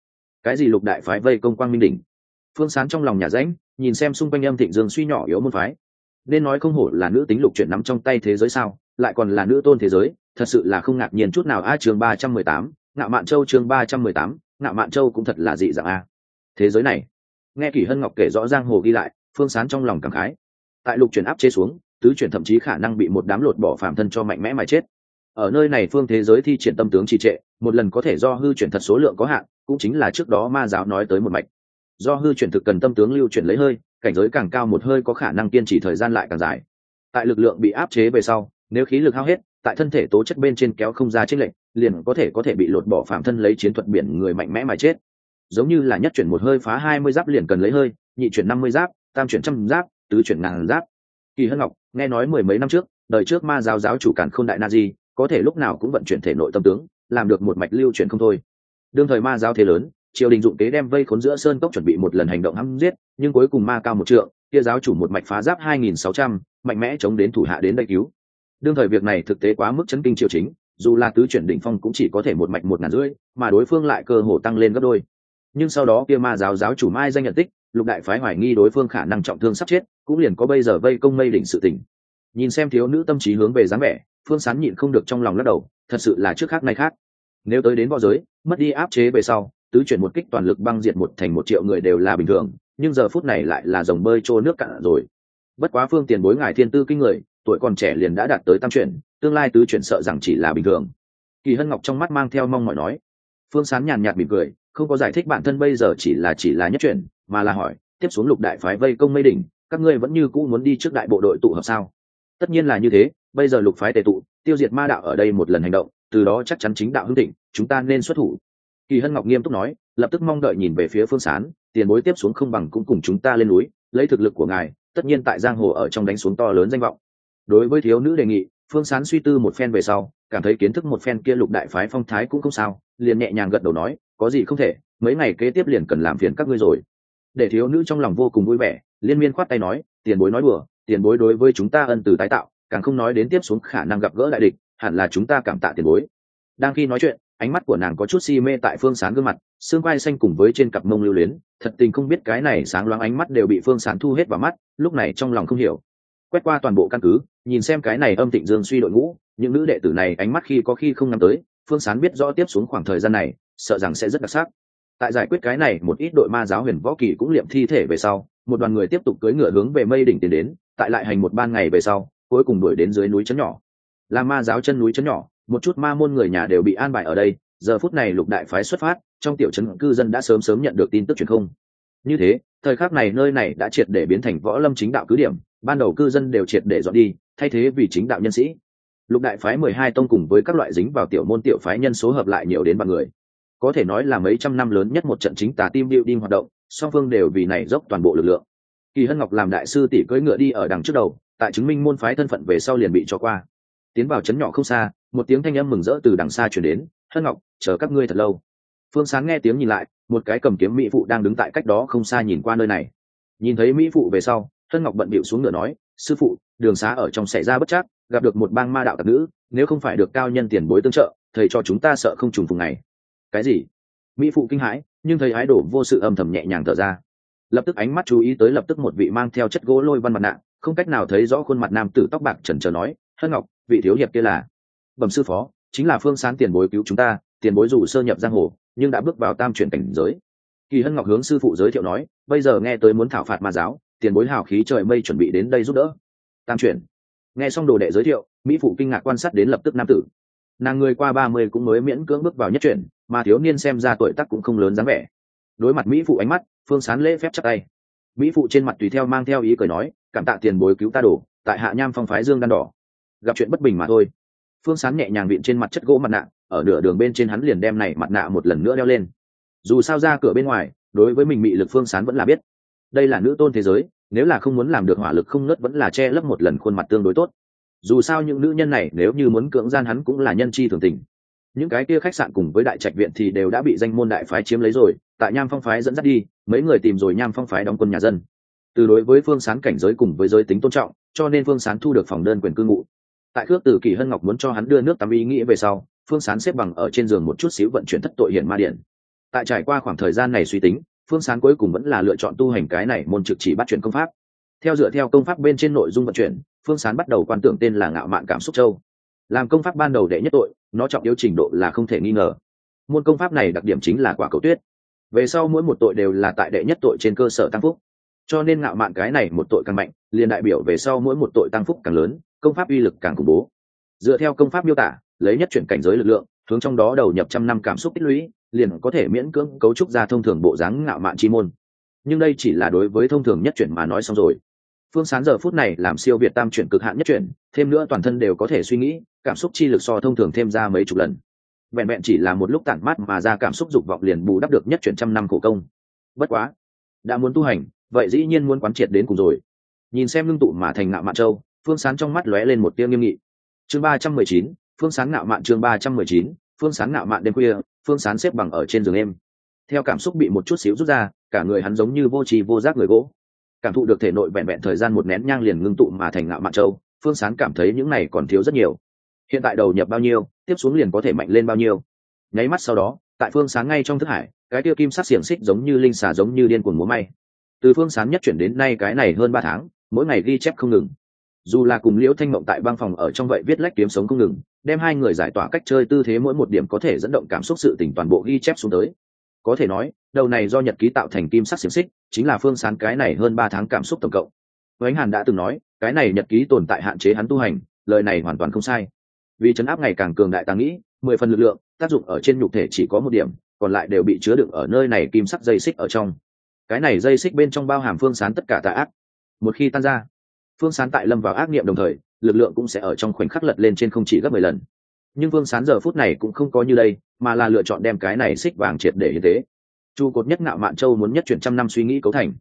Cái gì lục đại phái vây công quang minh đỉnh? Phương sán trong lòng nhà rãnh, nhìn xem xung quanh âm thịnh dương suy nhỏ yếu môn phái nên nói không hổ là nữ tính lục chuyện nắm trong tay thế giới sao, lại còn là nữ tôn thế giới, thật sự là không ngạc nhiên chút nào. A chương ba trăm mười tám, ngạo mạn châu chương ba trăm mười tám, ngạo mạn châu cũng thật là dị dạng a. Thế giới này, nghe kỷ hân ngọc kể rõ giang hồ ghi lại, phương sán trong lòng cảm khái. Tại lục chuyển áp chế xuống, tứ chuyển thậm chí khả năng bị một đám lột bỏ phàm thân cho mạnh mẽ mà chết. Ở nơi này phương thế giới thi triển tâm tướng trì trệ, một lần có thể do hư chuyển thật số lượng có hạn, cũng chính là trước đó ma giáo nói tới một mạch. Do hư chuyển thực cần tâm tướng lưu chuyển lấy hơi cảnh giới càng cao một hơi có khả năng kiên trì thời gian lại càng dài. Tại lực lượng bị áp chế về sau, nếu khí lực hao hết, tại thân thể tố chất bên trên kéo không ra trích lệnh liền có thể có thể bị lột bỏ phạm thân lấy chiến thuật biển người mạnh mẽ mà chết. Giống như là nhất chuyển một hơi phá hai mươi giáp liền cần lấy hơi, nhị chuyển năm mươi giáp, tam chuyển trăm giáp, tứ chuyển ngàn giáp. Kỳ hân ngọc, nghe nói mười mấy năm trước, đời trước ma giáo giáo chủ cản k h ô n đại na di, có thể lúc nào cũng vận chuyển thể nội tâm tướng, làm được một mạch lưu chuyển không thôi. Đương thời ma giáo thế lớn triều đình dụng kế đem vây khốn giữa sơn cốc chuẩn bị một lần hành động hăm giết, nhưng cuối cùng ma cao một trượng, kia giáo chủ một mạch phá giáp hai nghìn sáu trăm, mạnh mẽ chống đến thủ hạ đến đây cứu. Đương thời việc này thực tế quá mức chấn kinh triều chính, dù là tứ chuyển đỉnh phong cũng chỉ có thể một mạch một ngàn rưỡi, mà đối phương lại cơ hồ tăng lên gấp đôi. Nhưng sau đó kia ma giáo giáo chủ mai danh nhận tích, lục đại phái hoài nghi đối phương khả năng trọng thương sắp chết, cũng liền có bây giờ vây công mây đỉnh sự tỉnh nhìn xem thiếu nữ tâm trí hướng về dáng vẻ, phương sán nhịn không được trong lòng lắc đầu, thật sự là trước khác nay khác. Nếu tới đến võ giới, mất đi áp chế về sau tứ chuyển một kích toàn lực băng diệt một thành một triệu người đều là bình thường, nhưng giờ phút này lại là dòng bơi trô nước cạn rồi. Bất quá phương tiền bối ngài thiên tư kinh người, tuổi còn trẻ liền đã đạt tới tam chuyển, tương lai tứ chuyển sợ rằng chỉ là bình thường. Kỳ hân ngọc trong mắt mang theo mong mỏi nói. Phương sán nhàn nhạt mỉm cười, không có giải thích bản thân bây giờ chỉ là chỉ là nhất chuyển, mà là hỏi, tiếp xuống lục đại phái vây công mây đỉnh, các ngươi vẫn như cũ muốn đi trước đại bộ đội tụ hợp sao? Tất nhiên là như thế, bây giờ lục phái tề tụ, tiêu diệt ma đạo ở đây một lần hành động, từ đó chắc chắn chính đạo hưng thịnh, chúng ta nên xuất thủ kỳ hân ngọc nghiêm túc nói, lập tức mong đợi nhìn về phía phương sán, tiền bối tiếp xuống không bằng cũng cùng chúng ta lên núi, lấy thực lực của ngài, tất nhiên tại giang hồ ở trong đánh xuống to lớn danh vọng. Đối với thiếu nữ đề nghị, phương sán suy tư một phen về sau, cảm thấy kiến thức một phen kia lục đại phái phong thái cũng không sao, liền nhẹ nhàng gật đầu nói, có gì không thể, mấy ngày kế tiếp liền cần làm phiền các ngươi rồi. Để thiếu nữ trong lòng vô cùng vui vẻ, liên miên khoát tay nói, tiền bối nói đùa, tiền bối đối với chúng ta ân từ tái tạo, càng không nói đến tiếp xuống khả năng gặp gỡ đại địch, hẳn là chúng ta cảm tạ tiền bối. Đang khi nói chuyện ánh mắt của nàng có chút si mê tại phương sán gương mặt, xương quai xanh cùng với trên cặp mông lưu luyến, thật tình không biết cái này sáng loáng ánh mắt đều bị phương sán thu hết vào mắt, lúc này trong lòng không hiểu. Quét qua toàn bộ căn cứ, nhìn xem cái này âm tịnh dương suy đội ngũ, những nữ đệ tử này ánh mắt khi có khi không nắm tới, phương sán biết rõ tiếp xuống khoảng thời gian này, sợ rằng sẽ rất đặc sắc. Tại giải quyết cái này, một ít đội ma giáo huyền võ kỳ cũng liệm thi thể về sau, một đoàn người tiếp tục cưỡi ngựa hướng về mây đỉnh tiến đến, tại lại hành một ban ngày về sau, cuối cùng đuổi đến dưới núi trấn nhỏ. Là ma giáo chân núi trấn nhỏ một chút ma môn người nhà đều bị an bài ở đây, giờ phút này lục đại phái xuất phát, trong tiểu trấn cư dân đã sớm sớm nhận được tin tức truyền không. Như thế, thời khắc này nơi này đã triệt để biến thành võ lâm chính đạo cứ điểm, ban đầu cư dân đều triệt để dọn đi, thay thế vì chính đạo nhân sĩ. Lục đại phái mười hai tông cùng với các loại dính vào tiểu môn tiểu phái nhân số hợp lại nhiều đến bằng người. Có thể nói là mấy trăm năm lớn nhất một trận chính tà tim điệu đinh hoạt động, song phương đều vì này dốc toàn bộ lực lượng. Kỳ hân ngọc làm đại sư tỷ cưỡi ngựa đi ở đằng trước đầu, tại chứng minh môn phái thân phận về sau liền bị cho qua. Tiến vào trấn nhỏ không xa một tiếng thanh âm mừng rỡ từ đằng xa chuyển đến, hân ngọc, chờ các ngươi thật lâu. Phương sáng nghe tiếng nhìn lại, một cái cầm kiếm mỹ phụ đang đứng tại cách đó không xa nhìn qua nơi này. Nhìn thấy mỹ phụ về sau, hân ngọc bận bịu xuống ngựa nói, sư phụ, đường xá ở trong xảy ra bất chắc, gặp được một bang ma đạo tặc nữ, nếu không phải được cao nhân tiền bối tương trợ, thầy cho chúng ta sợ không trùng phùng này cái gì? Mỹ phụ kinh hãi, nhưng thấy ái đổ vô sự âm thầm nhẹ nhàng thở ra. Lập tức ánh mắt chú ý tới lập tức một vị mang theo chất gỗ lôi văn mặt nạ, không cách nào thấy rõ khuôn mặt nam tử tóc bạc trần trờ nói, hân ngọc, vị thiếu hiệp kia là? Bẩm sư phó, chính là phương sáng tiền bối cứu chúng ta, tiền bối dù sơ nhập giang hồ, nhưng đã bước vào tam chuyển cảnh giới. Kỳ hân ngọc hướng sư phụ giới thiệu nói, bây giờ nghe tới muốn thảo phạt ma giáo, tiền bối hào khí trời mây chuẩn bị đến đây giúp đỡ. Tam chuyển. Nghe xong đồ đệ giới thiệu, mỹ phụ kinh ngạc quan sát đến lập tức nam tử. Nàng người qua ba mươi cũng mới miễn cưỡng bước vào nhất chuyển, mà thiếu niên xem ra tuổi tác cũng không lớn dáng vẻ. Đối mặt mỹ phụ ánh mắt, phương sán lễ phép chắc tay. Mỹ phụ trên mặt tùy theo mang theo ý cười nói, cảm tạ tiền bối cứu ta đổ, tại hạ nham phong phái dương đan đỏ. Gặp chuyện bất bình mà thôi phương sán nhẹ nhàng vịn trên mặt chất gỗ mặt nạ, ở nửa đường bên trên hắn liền đem này mặt nạ một lần nữa đeo lên. Dù sao ra cửa bên ngoài, đối với mình bị lực phương sán vẫn là biết. Đây là nữ tôn thế giới, nếu là không muốn làm được hỏa lực không nớt vẫn là che lấp một lần khuôn mặt tương đối tốt. Dù sao những nữ nhân này, nếu như muốn cưỡng gian hắn cũng là nhân chi thường tình. Những cái kia khách sạn cùng với đại trạch viện thì đều đã bị danh môn đại phái chiếm lấy rồi, tại nham phong phái dẫn dắt đi, mấy người tìm rồi nham phong phái đóng quân nhà dân. Từ đối với phương sán cảnh giới cùng với giới tính tôn trọng, cho nên phương sán thu được phòng đơn quyền cư ngụ tại khước từ kỳ hân ngọc muốn cho hắn đưa nước tắm ý nghĩa về sau, phương sán xếp bằng ở trên giường một chút xíu vận chuyển thất tội hiển ma điện. Tại trải qua khoảng thời gian này suy tính, phương sán cuối cùng vẫn là lựa chọn tu hành cái này môn trực chỉ bắt chuyển công pháp. Theo dựa theo công pháp bên trên nội dung vận chuyển, phương sán bắt đầu quan tưởng tên là ngạo mạn cảm xúc châu. Làm công pháp ban đầu đệ nhất tội, nó trọng yếu trình độ là không thể nghi ngờ. Môn công pháp này đặc điểm chính là quả cầu tuyết. Về sau mỗi một tội đều là tại đệ nhất tội trên cơ sở tăng phúc. Cho nên ngạo mạn cái này một tội càng mạnh, liền đại biểu về sau mỗi một tội tăng phúc càng lớn công pháp uy lực càng khủng bố. Dựa theo công pháp miêu tả, lấy nhất chuyển cảnh giới lực lượng, hướng trong đó đầu nhập trăm năm cảm xúc tích lũy, liền có thể miễn cưỡng cấu trúc ra thông thường bộ dáng ngạo mạn chi môn. Nhưng đây chỉ là đối với thông thường nhất chuyển mà nói xong rồi. Phương sán giờ phút này làm siêu việt tam chuyển cực hạn nhất chuyển, thêm nữa toàn thân đều có thể suy nghĩ, cảm xúc chi lực so thông thường thêm ra mấy chục lần. Vẹn vẹn chỉ là một lúc tản mát mà ra cảm xúc dục vọng liền bù đắp được nhất chuyển trăm năm khổ công. Bất quá, đã muốn tu hành, vậy dĩ nhiên muốn quán triệt đến cùng rồi. Nhìn xem lưng tụ mà thành ngạo mạn châu phương sán trong mắt lóe lên một tia nghiêm nghị. Chương ba trăm mười chín, phương sán ngạo mạn chương ba trăm mười chín, phương sán ngạo mạn đêm khuya, phương sán xếp bằng ở trên giường em. Theo cảm xúc bị một chút xíu rút ra, cả người hắn giống như vô trì vô giác người gỗ. Cảm thụ được thể nội vẹn vẹn thời gian một nén nhang liền ngưng tụ mà thành ngạo mạn châu, phương sán cảm thấy những này còn thiếu rất nhiều. Hiện tại đầu nhập bao nhiêu, tiếp xuống liền có thể mạnh lên bao nhiêu. Nháy mắt sau đó, tại phương sán ngay trong thức hải, cái tiêu kim sắc xiềng xích giống như linh xà giống như điên cuồng múa may. Từ phương sán nhất chuyển đến nay cái này hơn ba tháng, mỗi ngày ghi chép không ngừng dù là cùng liễu thanh mộng tại băng phòng ở trong vậy viết lách kiếm sống không ngừng, đem hai người giải tỏa cách chơi tư thế mỗi một điểm có thể dẫn động cảm xúc sự tỉnh toàn bộ ghi chép xuống tới. Có thể nói, đầu này do nhật ký tạo thành kim sắc xiềng xích, chính là phương sán cái này hơn ba tháng cảm xúc tổng cộng. Ánh hàn đã từng nói, cái này nhật ký tồn tại hạn chế hắn tu hành, lời này hoàn toàn không sai. Vì chấn áp ngày càng cường đại tàng nghĩ, mười phần lực lượng, tác dụng ở trên nhục thể chỉ có một điểm, còn lại đều bị chứa đựng ở nơi này kim sắc dây xích ở trong. Cái này dây xích bên trong bao hàm phương sán tất cả tà ác. Một khi tan ra phương sán tại lâm vào ác nghiệm đồng thời, lực lượng cũng sẽ ở trong khoảnh khắc lật lên trên không chỉ gấp mười lần. Nhưng phương sán giờ phút này cũng không có như đây, mà là lựa chọn đem cái này xích vàng triệt để như thế trụ cột nhất ngạo mạn châu muốn nhất chuyển trăm năm suy nghĩ cấu thành.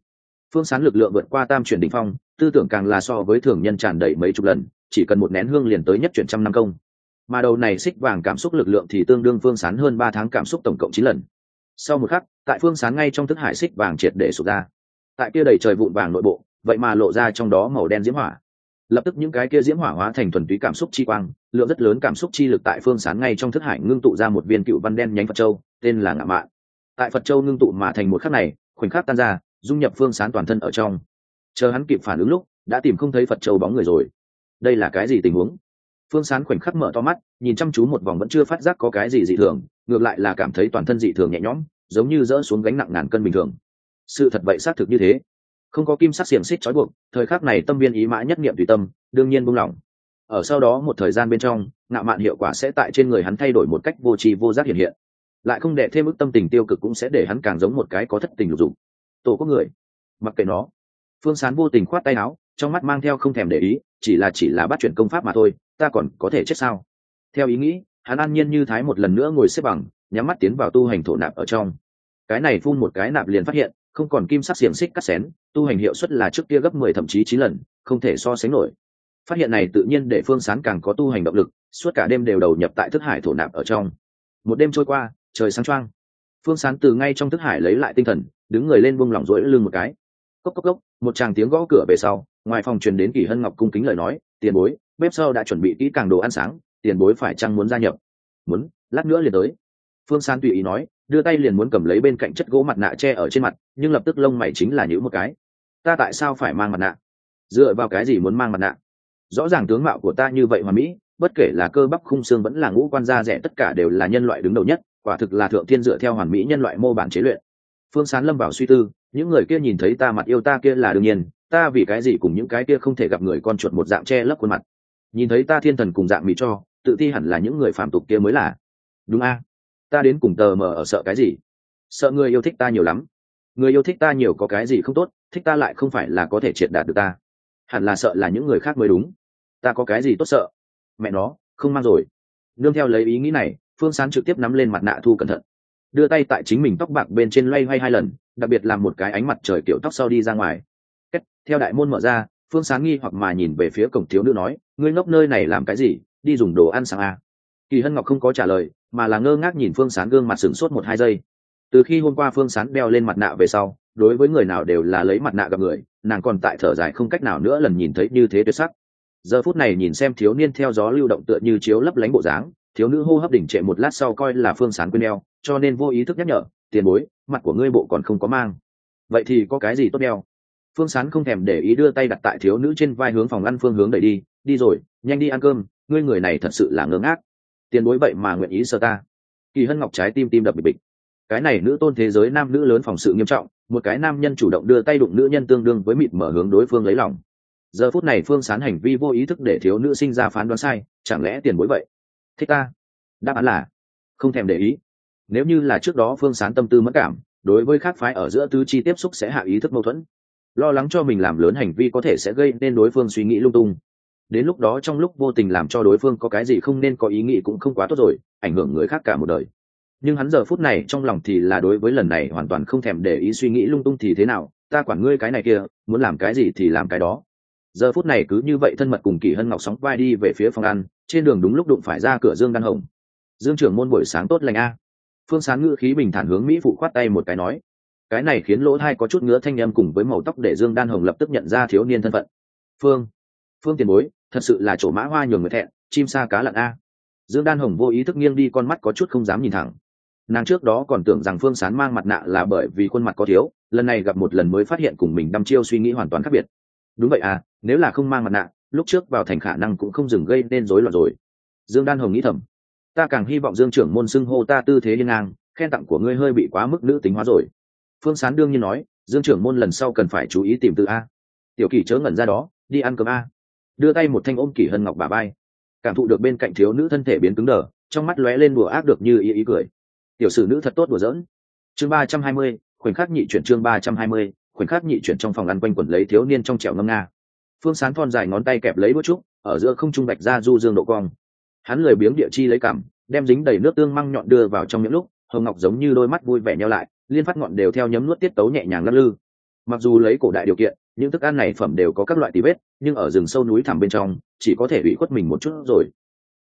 Phương sán lực lượng vượt qua tam chuyển đ ỉ n h phong, tư tưởng càng là so với thường nhân tràn đầy mấy chục lần, chỉ cần một nén hương liền tới nhất chuyển trăm năm công. Mà đầu này xích vàng cảm xúc lực lượng thì tương đương phương sán hơn ba tháng cảm xúc tổng cộng chín lần. Sau một khắc, tại phương sán ngay trong thức hải xích vàng triệt để sụt ra. Tại kia đầy trời vụn vàng nội bộ vậy mà lộ ra trong đó màu đen diễm hỏa. Lập tức những cái kia diễm hỏa hóa thành thuần túy cảm xúc chi quang, lượng rất lớn cảm xúc chi lực tại phương sán ngay trong thức hải ngưng tụ ra một viên cựu văn đen nhánh phật châu, tên là ngạ mạ tại phật châu ngưng tụ mà thành một khắc này, khoảnh khắc tan ra, dung nhập phương sán toàn thân ở trong. Chờ hắn kịp phản ứng lúc, đã tìm không thấy phật châu bóng người rồi. Đây là cái gì tình huống? Phương sán khoảnh khắc mở to mắt, nhìn chăm chú một vòng vẫn chưa phát giác có cái gì dị thường, ngược lại là cảm thấy toàn thân dị thường nhẹ nhõm, giống như dỡ xuống gánh nặng ngàn cân bình thường. Sự thật vậy xác thực như thế không có kim sắc xiềng xích trói buộc, thời khắc này tâm viên ý mã nhất nghiệm tùy tâm, đương nhiên buông lỏng. Ở sau đó một thời gian bên trong, ngạo mạn hiệu quả sẽ tại trên người hắn thay đổi một cách vô tri vô giác hiện hiện. Lại không để thêm ức tâm tình tiêu cực cũng sẽ để hắn càng giống một cái có thất tình lục dụng tổ có người, mặc kệ nó. Phương sán vô tình khoát tay áo, trong mắt mang theo không thèm để ý, chỉ là chỉ là bắt chuyển công pháp mà thôi, ta còn có thể chết sao? Theo ý nghĩ, hắn an nhiên như thái một lần nữa ngồi xếp bằng, nhắm mắt tiến vào tu hành thổ nạp ở trong. Cái này phun một cái nạp liền phát hiện không còn kim sắc xiềng xích cắt xén, tu hành hiệu suất là trước kia gấp mười thậm chí chín lần, không thể so sánh nổi. Phát hiện này tự nhiên để phương sán càng có tu hành động lực, suốt cả đêm đều đầu nhập tại thức hải thổ nạp ở trong. Một đêm trôi qua, trời sáng trăng phương sán từ ngay trong thức hải lấy lại tinh thần, đứng người lên buông lỏng rỗi lưng một cái. Cốc cốc cốc, một chàng tiếng gõ cửa về sau, ngoài phòng truyền đến kỷ hân ngọc cung kính lời nói, tiền bối, bếp sau đã chuẩn bị kỹ càng đồ ăn sáng, tiền bối phải chăng muốn gia nhập? Muốn, lát nữa liền tới. Phương sán tùy ý nói đưa tay liền muốn cầm lấy bên cạnh chất gỗ mặt nạ che ở trên mặt, nhưng lập tức lông mày chính là những một cái. Ta tại sao phải mang mặt nạ? Dựa vào cái gì muốn mang mặt nạ? Rõ ràng tướng mạo của ta như vậy mà mỹ, bất kể là cơ bắp khung xương vẫn là ngũ quan da rẻ tất cả đều là nhân loại đứng đầu nhất, quả thực là thượng thiên dựa theo hoàn mỹ nhân loại mô bản chế luyện. Phương sán lâm vào suy tư, những người kia nhìn thấy ta mặt yêu ta kia là đương nhiên, ta vì cái gì cùng những cái kia không thể gặp người con chuột một dạng che lấp khuôn mặt. Nhìn thấy ta thiên thần cùng dạng mỹ cho, tự thi hẳn là những người phạm tục kia mới là. Đúng a? Ta đến cùng tờ mờ ở sợ cái gì? Sợ người yêu thích ta nhiều lắm. Người yêu thích ta nhiều có cái gì không tốt thích ta lại không phải là có thể triệt đạt được ta. Hẳn là sợ là những người khác mới đúng. Ta có cái gì tốt sợ? Mẹ nó không mang rồi. Nương theo lấy ý nghĩ này phương sán trực tiếp nắm lên mặt nạ thu cẩn thận. Đưa tay tại chính mình tóc bạc bên trên loay hoay hai lần đặc biệt làm một cái ánh mặt trời kiểu tóc sau đi ra ngoài. Kết, theo đại môn mở ra phương sán nghi hoặc mà nhìn về phía cổng thiếu nữ nói ngươi ngốc nơi này làm cái gì? Đi dùng đồ ăn sáng à. kỳ hân ngọc không có trả lời mà là ngơ ngác nhìn phương sán gương mặt sửng sốt một hai giây. Từ khi hôm qua phương sán đeo lên mặt nạ về sau, đối với người nào đều là lấy mặt nạ gặp người, nàng còn tại thở dài không cách nào nữa lần nhìn thấy như thế tuyệt sắc. Giờ phút này nhìn xem thiếu niên theo gió lưu động tựa như chiếu lấp lánh bộ dáng, thiếu nữ hô hấp đỉnh trệ một lát sau coi là phương sán quên đeo, cho nên vô ý thức nhắc nhở, tiền bối, mặt của ngươi bộ còn không có mang. Vậy thì có cái gì tốt đeo? Phương sán không thèm để ý đưa tay đặt tại thiếu nữ trên vai hướng phòng ăn phương hướng đẩy đi đi rồi, nhanh đi ăn cơm, ngươi người này thật sự là ngơ ngác tiền bối vậy mà nguyện ý sơ ta. Kỳ hân ngọc trái tim tim đập bịch bịch. Cái này nữ tôn thế giới nam nữ lớn phòng sự nghiêm trọng, một cái nam nhân chủ động đưa tay đụng nữ nhân tương đương với mịt mở hướng đối phương lấy lòng. Giờ phút này phương sán hành vi vô ý thức để thiếu nữ sinh ra phán đoán sai, chẳng lẽ tiền bối vậy? Thích ta? Đáp án là, không thèm để ý. Nếu như là trước đó phương sán tâm tư mất cảm, đối với khác phái ở giữa tứ chi tiếp xúc sẽ hạ ý thức mâu thuẫn. Lo lắng cho mình làm lớn hành vi có thể sẽ gây nên đối phương suy nghĩ lung tung đến lúc đó trong lúc vô tình làm cho đối phương có cái gì không nên có ý nghĩ cũng không quá tốt rồi, ảnh hưởng người khác cả một đời. Nhưng hắn giờ phút này trong lòng thì là đối với lần này hoàn toàn không thèm để ý suy nghĩ lung tung thì thế nào, ta quản ngươi cái này kia, muốn làm cái gì thì làm cái đó. Giờ phút này cứ như vậy thân mật cùng kỳ hân ngọc sóng vai đi về phía phòng ăn, trên đường đúng lúc đụng phải ra cửa dương đan hồng. Dương trưởng môn buổi sáng tốt lành a. Phương sáng ngữ khí bình thản hướng mỹ phụ khoát tay một cái nói. Cái này khiến lỗ thai có chút ngứa thanh â cùng với màu tóc để dương đan hồng lập tức nhận ra thiếu niên thân phận. Phương phương tiền bối, thật sự là chỗ mã hoa nhường người thẹn, chim sa cá lặn a. Dương đan hồng vô ý thức nghiêng đi con mắt có chút không dám nhìn thẳng. Nàng trước đó còn tưởng rằng phương sán mang mặt nạ là bởi vì khuôn mặt có thiếu, lần này gặp một lần mới phát hiện cùng mình đăm chiêu suy nghĩ hoàn toàn khác biệt. Đúng vậy à nếu là không mang mặt nạ, lúc trước vào thành khả năng cũng không dừng gây nên rối loạn rồi. Dương đan hồng nghĩ thầm, ta càng hy vọng dương trưởng môn xưng hô ta tư thế liên ngang, khen tặng của ngươi hơi bị quá mức nữ tính hóa rồi. Phương sán đương nhiên nói, dương trưởng môn lần sau cần phải chú ý tìm từ a. Tiểu kỳ chớ ngẩn ra đó, đi ăn cơm a đưa tay một thanh ôm kỷ hân ngọc bà bay cảm thụ được bên cạnh thiếu nữ thân thể biến cứng đờ, trong mắt lóe lên đùa ác được như ý ý cười. Tiểu sử nữ thật tốt đùa giỡn. Chương ba trăm hai mươi, khoảnh khắc nhị chuyển chương ba trăm hai mươi, khoảnh khắc nhị chuyển trong phòng ăn quanh quẩn lấy thiếu niên trong trẻo ngâm nga. Phương sán thon dài ngón tay kẹp lấy bút trúc, ở giữa không trung bạch ra du dương độ cong. Hắn lười biếng địa chi lấy cảm, đem dính đầy nước tương măng nhọn đưa vào trong những lúc, hồng ngọc giống như đôi mắt vui vẻ nhau lại, liên phát ngọn đều theo nhấm nuốt tiết tấu nhẹ nhàng lắc lư. Mặc dù lấy cổ đại điều kiện những thức ăn này phẩm đều có các loại tí vết, nhưng ở rừng sâu núi thẳm bên trong, chỉ có thể bị khuất mình một chút rồi,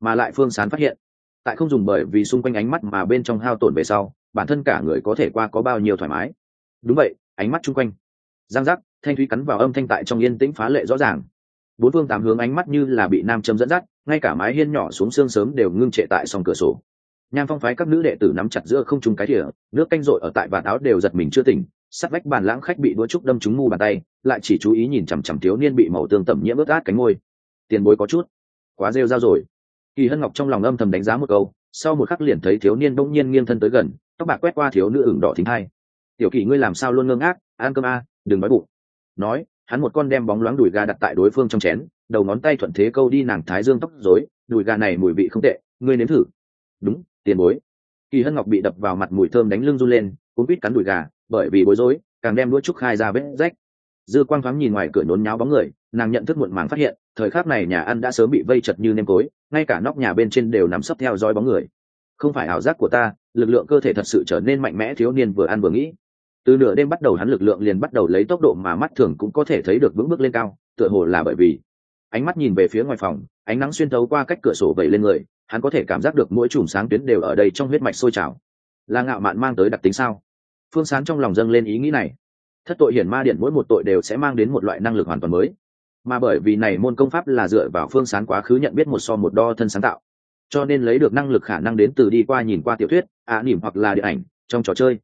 mà lại phương sán phát hiện. Tại không dùng bởi vì xung quanh ánh mắt mà bên trong hao tổn về sau, bản thân cả người có thể qua có bao nhiêu thoải mái. Đúng vậy, ánh mắt chung quanh. Giang giác, thanh thúy cắn vào âm thanh tại trong yên tĩnh phá lệ rõ ràng. Bốn phương tám hướng ánh mắt như là bị nam châm dẫn dắt, ngay cả mái hiên nhỏ xuống xương sớm đều ngưng trệ tại sòng cửa sổ. Nham phong phái các nữ đệ tử nắm chặt giữa không trung cái thỉa nước canh rội ở tại vạt áo đều giật mình chưa tỉnh sắt vách bàn lãng khách bị đũa trúc đâm trúng mu bàn tay, lại chỉ chú ý nhìn chằm chằm thiếu niên bị màu tương tẩm nhiễm ướt át cánh ngôi tiền bối có chút. Quá rêu rao rồi. Kỳ hân ngọc trong lòng âm thầm đánh giá một câu, sau một khắc liền thấy thiếu niên bỗng nhiên nghiêng thân tới gần, tóc bạc quét qua thiếu nữ ửng đỏ thính hai tiểu kỳ, ngươi làm sao luôn ngơ ngác? Ăn cơm a, đừng nói bụng. Nói, hắn một con đem bóng loáng đùi gà đặt tại đối phương trong chén, đầu ngón tay thuận thế câu đi nàng thái dương tóc rối, đùi gà này mùi vị không tệ, ngươi nếm thử. Đúng, tiền bối. Kỳ hân ngọc bị đập vào mặt mùi thơm đánh lưng run lên, cuốn quýt cắn đùi gà bởi vì bối rối, càng đem đũa trúc khai ra vết rách. Dư quang thoáng nhìn ngoài cửa nhốn nháo bóng người, nàng nhận thức muộn màng phát hiện, thời khắc này nhà ăn đã sớm bị vây chật như nêm cối, ngay cả nóc nhà bên trên đều nằm sấp theo dõi bóng người. Không phải ảo giác của ta, lực lượng cơ thể thật sự trở nên mạnh mẽ thiếu niên vừa ăn vừa nghĩ. Từ nửa đêm bắt đầu hắn lực lượng liền bắt đầu lấy tốc độ mà mắt thường cũng có thể thấy được vững bước lên cao, tựa hồ là bởi vì ánh mắt nhìn về phía ngoài phòng, ánh nắng xuyên thấu qua cách cửa sổ vẩy lên người, hắn có thể cảm giác được mỗi chùm sáng tuyến đều ở đây trong huyết mạch sôi trào. Là ngạo mạn mang tới đặc tính sao? Phương sán trong lòng dâng lên ý nghĩ này. Thất tội hiển ma điện mỗi một tội đều sẽ mang đến một loại năng lực hoàn toàn mới. Mà bởi vì này môn công pháp là dựa vào phương sán quá khứ nhận biết một so một đo thân sáng tạo. Cho nên lấy được năng lực khả năng đến từ đi qua nhìn qua tiểu thuyết ạ à, nỉm hoặc là điện ảnh trong trò chơi.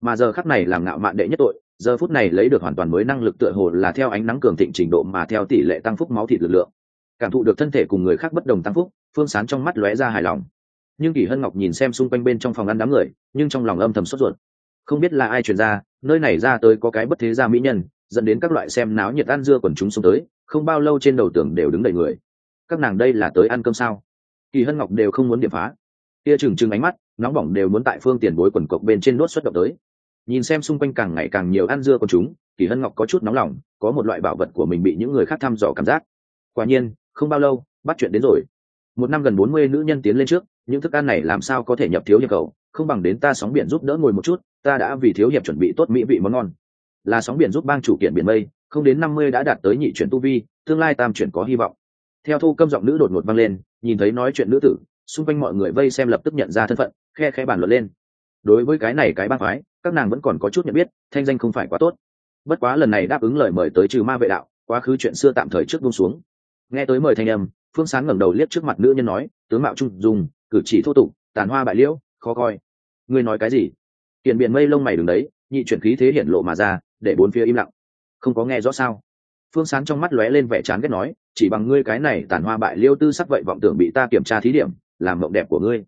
Mà giờ khắc này làm ngạo mạn đệ nhất tội giờ phút này lấy được hoàn toàn mới năng lực tựa hồ là theo ánh nắng cường thịnh trình độ mà theo tỷ lệ tăng phúc máu thịt lực lượng. Cảm thụ được thân thể cùng người khác bất đồng tăng phúc phương sán trong mắt lóe ra hài lòng. Nhưng kỷ hân ngọc nhìn xem xung quanh bên trong phòng ăn đám người nhưng trong lòng âm thầm sốt ruột không biết là ai truyền ra, nơi này ra tới có cái bất thế gia mỹ nhân, dẫn đến các loại xem náo nhiệt ăn dưa quần chúng xuống tới, không bao lâu trên đầu tường đều đứng đầy người. Các nàng đây là tới ăn cơm sao? Kỳ hân ngọc đều không muốn điểm phá. Tia trừng trừng ánh mắt, nóng bỏng đều muốn tại phương tiền bối quần cộc bên trên nốt xuất động tới. Nhìn xem xung quanh càng ngày càng nhiều ăn dưa quần chúng, kỳ hân ngọc có chút nóng lòng, có một loại bảo vật của mình bị những người khác thăm dò cảm giác. Quả nhiên, không bao lâu, bắt chuyện đến rồi. Một năm gần bốn mươi nữ nhân tiến lên trước, những thức ăn này làm sao có thể nhập thiếu nhập cầu không bằng đến ta sóng biển giúp đỡ ngồi một chút ta đã vì thiếu hiệp chuẩn bị tốt mỹ vị món ngon. Là sóng biển giúp bang chủ kiện biển mây, không đến năm mươi đã đạt tới nhị chuyển tu vi, tương lai tam chuyển có hy vọng. Theo thu câm giọng nữ đột ngột vang lên, nhìn thấy nói chuyện nữ tử, xung quanh mọi người vây xem lập tức nhận ra thân phận, khe khe bàn luận lên. Đối với cái này cái bang phái, các nàng vẫn còn có chút nhận biết, thanh danh không phải quá tốt. Bất quá lần này đáp ứng lời mời tới trừ ma vệ đạo, quá khứ chuyện xưa tạm thời trước buông xuống. Nghe tới mời thanh âm, phương sáng ngẩng đầu liếc trước mặt nữ nhân nói, tướng mạo trung dùng, cử chỉ thô tục, tàn hoa bại liễu, khó coi. Ngươi nói cái gì? Tiền biển mây lông mày đứng đấy, nhị chuyển khí thế hiện lộ mà ra, để bốn phía im lặng. Không có nghe rõ sao? Phương sáng trong mắt lóe lên vẻ chán ghét nói, chỉ bằng ngươi cái này tàn hoa bại liêu tư sắc vậy vọng tưởng bị ta kiểm tra thí điểm, làm mộng đẹp của ngươi.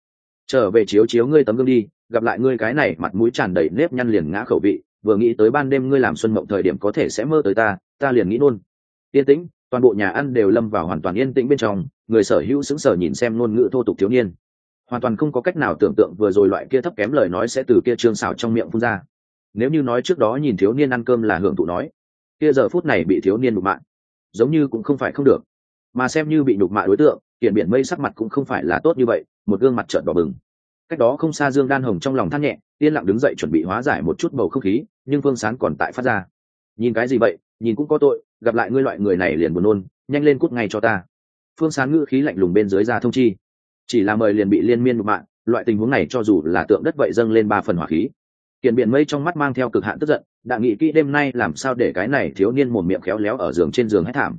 Trở về chiếu chiếu ngươi tấm gương đi, gặp lại ngươi cái này mặt mũi tràn đầy nếp nhăn liền ngã khẩu vị, vừa nghĩ tới ban đêm ngươi làm xuân mộng thời điểm có thể sẽ mơ tới ta ta liền nghĩ nôn yên tĩnh, toàn bộ nhà ăn đều lâm vào hoàn toàn yên tĩnh bên trong, người sở hữu sững sờ nhìn xem ngôn ngữ thô tục thiếu niên hoàn toàn không có cách nào tưởng tượng vừa rồi loại kia thấp kém lời nói sẽ từ kia trương xào trong miệng phun ra. Nếu như nói trước đó nhìn thiếu niên ăn cơm là hưởng thụ nói, kia giờ phút này bị thiếu niên đục mạng giống như cũng không phải không được. Mà xem như bị nhục mạ đối tượng kiện biển mây sắc mặt cũng không phải là tốt như vậy, một gương mặt trợn đỏ bừng. Cách đó không xa dương đan hồng trong lòng than nhẹ, yên lặng đứng dậy chuẩn bị hóa giải một chút bầu không khí, nhưng phương sán còn tại phát ra. Nhìn cái gì vậy, nhìn cũng có tội, gặp lại ngươi loại người này liền buồn nôn, nhanh lên cút ngay cho ta. Phương sán ngữ khí lạnh lùng bên dưới ra thông chi chỉ là mời liền bị liên miên nhục mạ, loại tình huống này cho dù là tượng đất vậy dâng lên ba phần hỏa khí. Kiện biển mây trong mắt mang theo cực hạn tức giận, đã nghĩ kỹ đêm nay làm sao để cái này thiếu niên mồm miệng khéo léo ở giường trên giường hết thảm.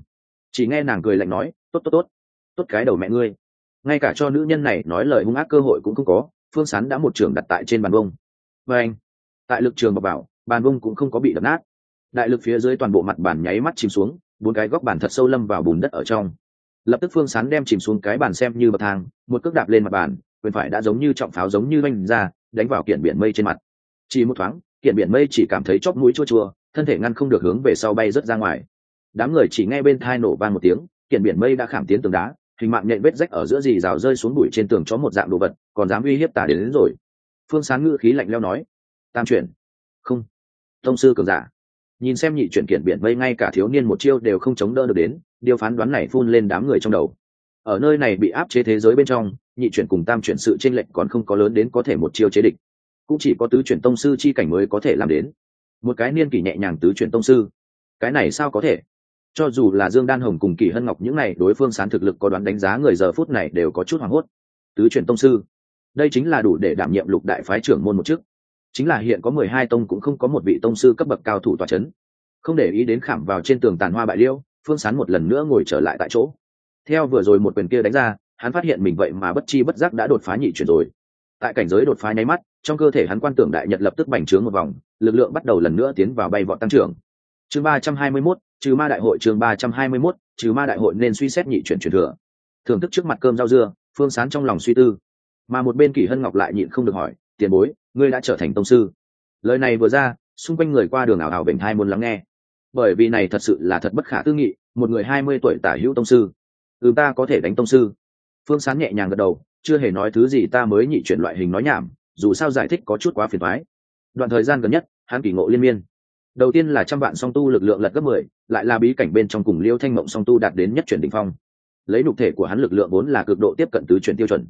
Chỉ nghe nàng cười lạnh nói, tốt tốt tốt tốt cái đầu mẹ ngươi. Ngay cả cho nữ nhân này nói lời hung ác cơ hội cũng không có, phương sán đã một trường đặt tại trên bàn bông và anh. Tại lực trường bọc bảo, bàn bông cũng không có bị đập nát. Đại lực phía dưới toàn bộ mặt bàn nháy mắt chìm xuống, bốn cái góc bàn thật sâu lâm vào bùn đất ở trong lập tức phương sán đem chìm xuống cái bàn xem như bậc thang một cước đạp lên mặt bàn quyền phải đã giống như trọng pháo giống như oanh ra đánh vào kiện biển mây trên mặt. Chỉ một thoáng kiện biển mây chỉ cảm thấy chóp mũi chua chua thân thể ngăn không được hướng về sau bay rớt ra ngoài. Đám người chỉ nghe bên thai nổ vang một tiếng kiện biển mây đã khảm tiến tường đá hình mạng nhện vết rách ở giữa gì rào rơi xuống bụi trên tường chó một dạng đồ vật còn dám uy hiếp tả đến, đến rồi. Phương sán ngữ khí lạnh leo nói tam chuyển. Không. Tông sư cường giả. Nhìn xem nhị chuyển kiện biển mây ngay cả thiếu niên một chiêu đều không chống đỡ được đến điều phán đoán này phun lên đám người trong đầu. Ở nơi này bị áp chế thế giới bên trong, nhị chuyển cùng tam chuyển sự tranh lệch còn không có lớn đến có thể một chiêu chế địch. Cũng chỉ có tứ chuyển tông sư chi cảnh mới có thể làm đến. Một cái niên kỷ nhẹ nhàng tứ chuyển tông sư. Cái này sao có thể? Cho dù là dương đan hồng cùng kỳ hân ngọc những này, đối phương sán thực lực có đoán đánh giá người giờ phút này đều có chút hoảng hốt. Tứ chuyển tông sư. Đây chính là đủ để đảm nhiệm lục đại phái trưởng môn một chức. Chính là hiện có mười hai tông cũng không có một vị tông sư cấp bậc cao thủ tòa c h ấ n không để ý đến khảm vào trên tường tàn hoa bại liêu phương sán một lần nữa ngồi trở lại tại chỗ. Theo vừa rồi một quyền kia đánh ra, hắn phát hiện mình vậy mà bất chi bất giác đã đột phá nhị chuyển rồi. Tại cảnh giới đột phá nháy mắt, trong cơ thể hắn quan tưởng đại nhật lập tức bành trướng một vòng, lực lượng bắt đầu lần nữa tiến vào bay vọt tăng trưởng. Chương ba trăm hai mươi mốt, trừ ma đại hội chương ba trăm hai mươi mốt, trừ ma đại hội nên suy xét nhị chuyển truyền thừa. Thưởng thức trước mặt cơm rau dưa, phương sán trong lòng suy tư. Mà một bên kỷ hân ngọc lại nhịn không được hỏi, tiền bối, ngươi đã trở thành tông sư? Lời này vừa ra, xung quanh người qua đường ảo ảo bệnh hai muốn lắng nghe bởi vì này thật sự là thật bất khả tư nghị, một người hai mươi tuổi tả hữu tông sư. Ừ ta có thể đánh tông sư. Phương sán nhẹ nhàng gật đầu, chưa hề nói thứ gì, ta mới nhị chuyển loại hình nói nhảm, dù sao giải thích có chút quá phiền thoái đoạn thời gian gần nhất, hắn kỷ ngộ liên miên. Đầu tiên là trăm vạn song tu lực lượng lật gấp mười, lại là bí cảnh bên trong cùng liêu thanh mộng song tu đạt đến nhất chuyển đỉnh phong. Lấy nục thể của hắn lực lượng vốn là cực độ tiếp cận tứ chuyển tiêu chuẩn.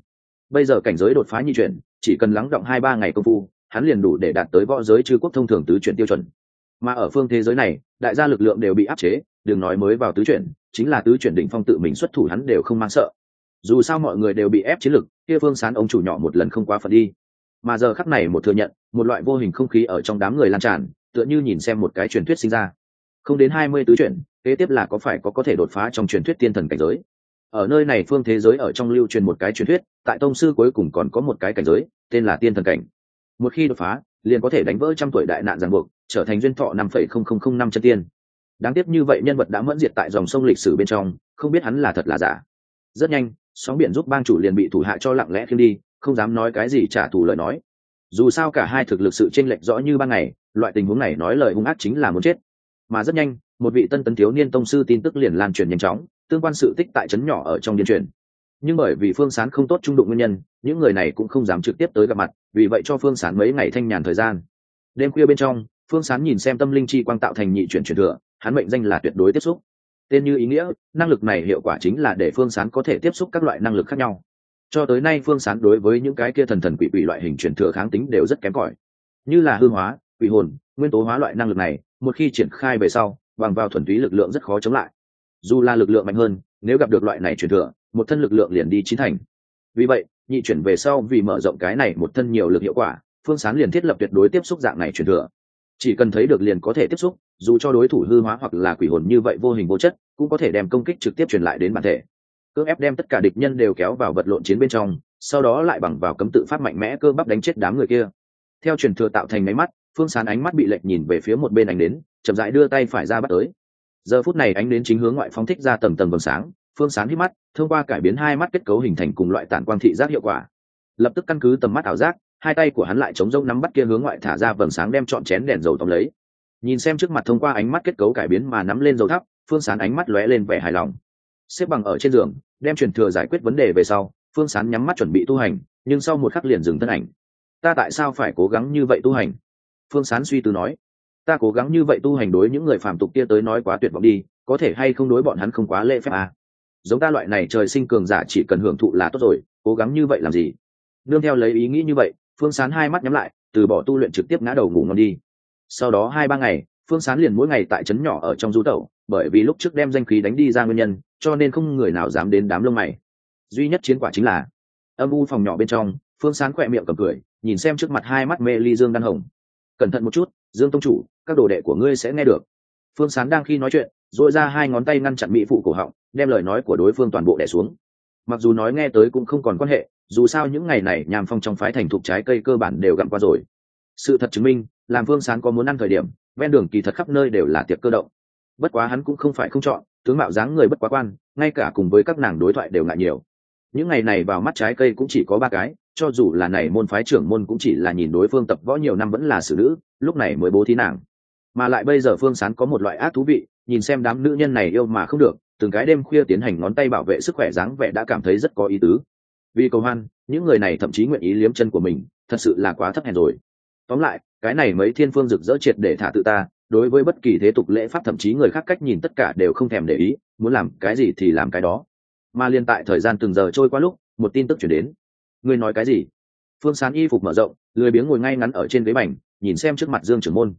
Bây giờ cảnh giới đột phá nhị chuyển, chỉ cần lắng động hai ba ngày công phu, hắn liền đủ để đạt tới võ giới chư quốc thông thường tứ chuyển tiêu chuẩn mà ở phương thế giới này, đại gia lực lượng đều bị áp chế, đừng nói mới vào tứ chuyển, chính là tứ chuyển đỉnh phong tự mình xuất thủ hắn đều không mang sợ. Dù sao mọi người đều bị ép chiến lực, kia phương sán ông chủ nhỏ một lần không quá phật đi. Mà giờ khắc này một thừa nhận, một loại vô hình không khí ở trong đám người lan tràn, tựa như nhìn xem một cái truyền thuyết sinh ra. Không đến hai mươi tứ chuyển, kế tiếp là có phải có có thể đột phá trong truyền thuyết tiên thần cảnh giới? Ở nơi này phương thế giới ở trong lưu truyền một cái truyền thuyết, tại tông sư cuối cùng còn có một cái cảnh giới, tên là tiên thần cảnh. Một khi đột phá liền có thể đánh vỡ trăm tuổi đại nạn ràng buộc, trở thành duyên thọ năm phẩy không không không năm chân tiên. Đáng tiếc như vậy nhân vật đã mẫn diệt tại dòng sông lịch sử bên trong, không biết hắn là thật là giả. Rất nhanh, sóng biển giúp bang chủ liền bị thủ hạ cho lặng lẽ khiêng đi, không dám nói cái gì trả thù lời nói. Dù sao cả hai thực lực sự chênh lệch rõ như ban ngày, loại tình huống này nói lời hung ác chính là muốn chết. Mà rất nhanh, một vị tân tấn thiếu niên tông sư tin tức liền lan truyền nhanh chóng, tương quan sự tích tại trấn nhỏ ở trong điên truyền nhưng bởi vì phương sán không tốt trung đụng nguyên nhân, những người này cũng không dám trực tiếp tới gặp mặt, vì vậy cho phương sán mấy ngày thanh nhàn thời gian. Đêm khuya bên trong, phương sán nhìn xem tâm linh chi quang tạo thành nhị chuyển truyền thừa, hắn mệnh danh là tuyệt đối tiếp xúc. Tên như ý nghĩa, năng lực này hiệu quả chính là để phương sán có thể tiếp xúc các loại năng lực khác nhau. Cho tới nay phương sán đối với những cái kia thần thần quỷ quỷ loại hình truyền thừa kháng tính đều rất kém cỏi. Như là hư hóa, quỷ hồn, nguyên tố hóa loại năng lực này, một khi triển khai về sau, bằng vào thuần túy lực lượng rất khó chống lại. Dù là lực lượng mạnh hơn, nếu gặp được loại này truyền thừa một thân lực lượng liền đi chín thành. Vì vậy, nhị chuyển về sau vì mở rộng cái này một thân nhiều lực hiệu quả, phương sán liền thiết lập tuyệt đối tiếp xúc dạng này truyền thừa. Chỉ cần thấy được liền có thể tiếp xúc, dù cho đối thủ hư hóa hoặc là quỷ hồn như vậy vô hình vô chất, cũng có thể đem công kích trực tiếp truyền lại đến bản thể. Cưỡng ép đem tất cả địch nhân đều kéo vào vật lộn chiến bên trong, sau đó lại bằng vào cấm tự pháp mạnh mẽ cơ bắp đánh chết đám người kia. Theo truyền thừa tạo thành máy mắt, phương sán ánh mắt bị lệch nhìn về phía một bên ánh đến, chậm rãi đưa tay phải ra bắt tới. Giờ phút này ánh đến chính hướng ngoại phóng thích ra tầng tầng vầng sáng phương sán hít mắt, thông qua cải biến hai mắt kết cấu hình thành cùng loại tản quang thị giác hiệu quả. Lập tức căn cứ tầm mắt ảo giác, hai tay của hắn lại chống rông nắm bắt kia hướng ngoại thả ra vầng sáng đem trọn chén đèn dầu tóm lấy. Nhìn xem trước mặt thông qua ánh mắt kết cấu cải biến mà nắm lên dầu thắp, phương sán ánh mắt lóe lên vẻ hài lòng. Xếp bằng ở trên giường, đem truyền thừa giải quyết vấn đề về sau, phương sán nhắm mắt chuẩn bị tu hành, nhưng sau một khắc liền dừng thân ảnh. Ta tại sao phải cố gắng như vậy tu hành? Phương sán suy tư nói. Ta cố gắng như vậy tu hành đối những người phàm tục kia tới nói quá tuyệt vọng đi, có thể hay không đối bọn hắn không quá lễ phép à giống ta loại này trời sinh cường giả chỉ cần hưởng thụ là tốt rồi, cố gắng như vậy làm gì? Nương theo lấy ý nghĩ như vậy, phương sán hai mắt nhắm lại, từ bỏ tu luyện trực tiếp ngã đầu ngủ ngon đi. Sau đó hai ba ngày, phương sán liền mỗi ngày tại trấn nhỏ ở trong du tẩu, bởi vì lúc trước đem danh khí đánh đi ra nguyên nhân, cho nên không người nào dám đến đám lông mày. Duy nhất chiến quả chính là, âm u phòng nhỏ bên trong, phương sán khỏe miệng cầm cười, nhìn xem trước mặt hai mắt mê ly dương đan hồng. Cẩn thận một chút, dương tông chủ, các đồ đệ của ngươi sẽ nghe được. Phương sán đang khi nói chuyện dội ra hai ngón tay ngăn chặn mỹ phụ cổ họng, đem lời nói của đối phương toàn bộ đẻ xuống. Mặc dù nói nghe tới cũng không còn quan hệ, dù sao những ngày này nhàm phong trong phái thành thục trái cây cơ bản đều gặm qua rồi. Sự thật chứng minh, làm phương sán có muốn ăn thời điểm, ven đường kỳ thật khắp nơi đều là tiệc cơ động. Bất quá hắn cũng không phải không chọn, tướng mạo dáng người bất quá quan, ngay cả cùng với các nàng đối thoại đều ngại nhiều. Những ngày này vào mắt trái cây cũng chỉ có ba cái, cho dù là này môn phái trưởng môn cũng chỉ là nhìn đối phương tập võ nhiều năm vẫn là xử nữ, lúc này mới bố thí nàng. Mà lại bây giờ phương sán có một loại ác thú vị nhìn xem đám nữ nhân này yêu mà không được, từng cái đêm khuya tiến hành ngón tay bảo vệ sức khỏe dáng vẻ đã cảm thấy rất có ý tứ. Vì cầu hoan, những người này thậm chí nguyện ý liếm chân của mình, thật sự là quá thấp hèn rồi. Tóm lại, cái này mấy thiên phương rực rỡ triệt để thả tự ta, đối với bất kỳ thế tục lễ pháp thậm chí người khác cách nhìn tất cả đều không thèm để ý, muốn làm cái gì thì làm cái đó. Mà liên tại thời gian từng giờ trôi qua lúc, một tin tức chuyển đến. Ngươi nói cái gì? Phương sán y phục mở rộng, lười biếng ngồi ngay ngắn ở trên ghế bành, nhìn xem trước mặt dương trưởng môn.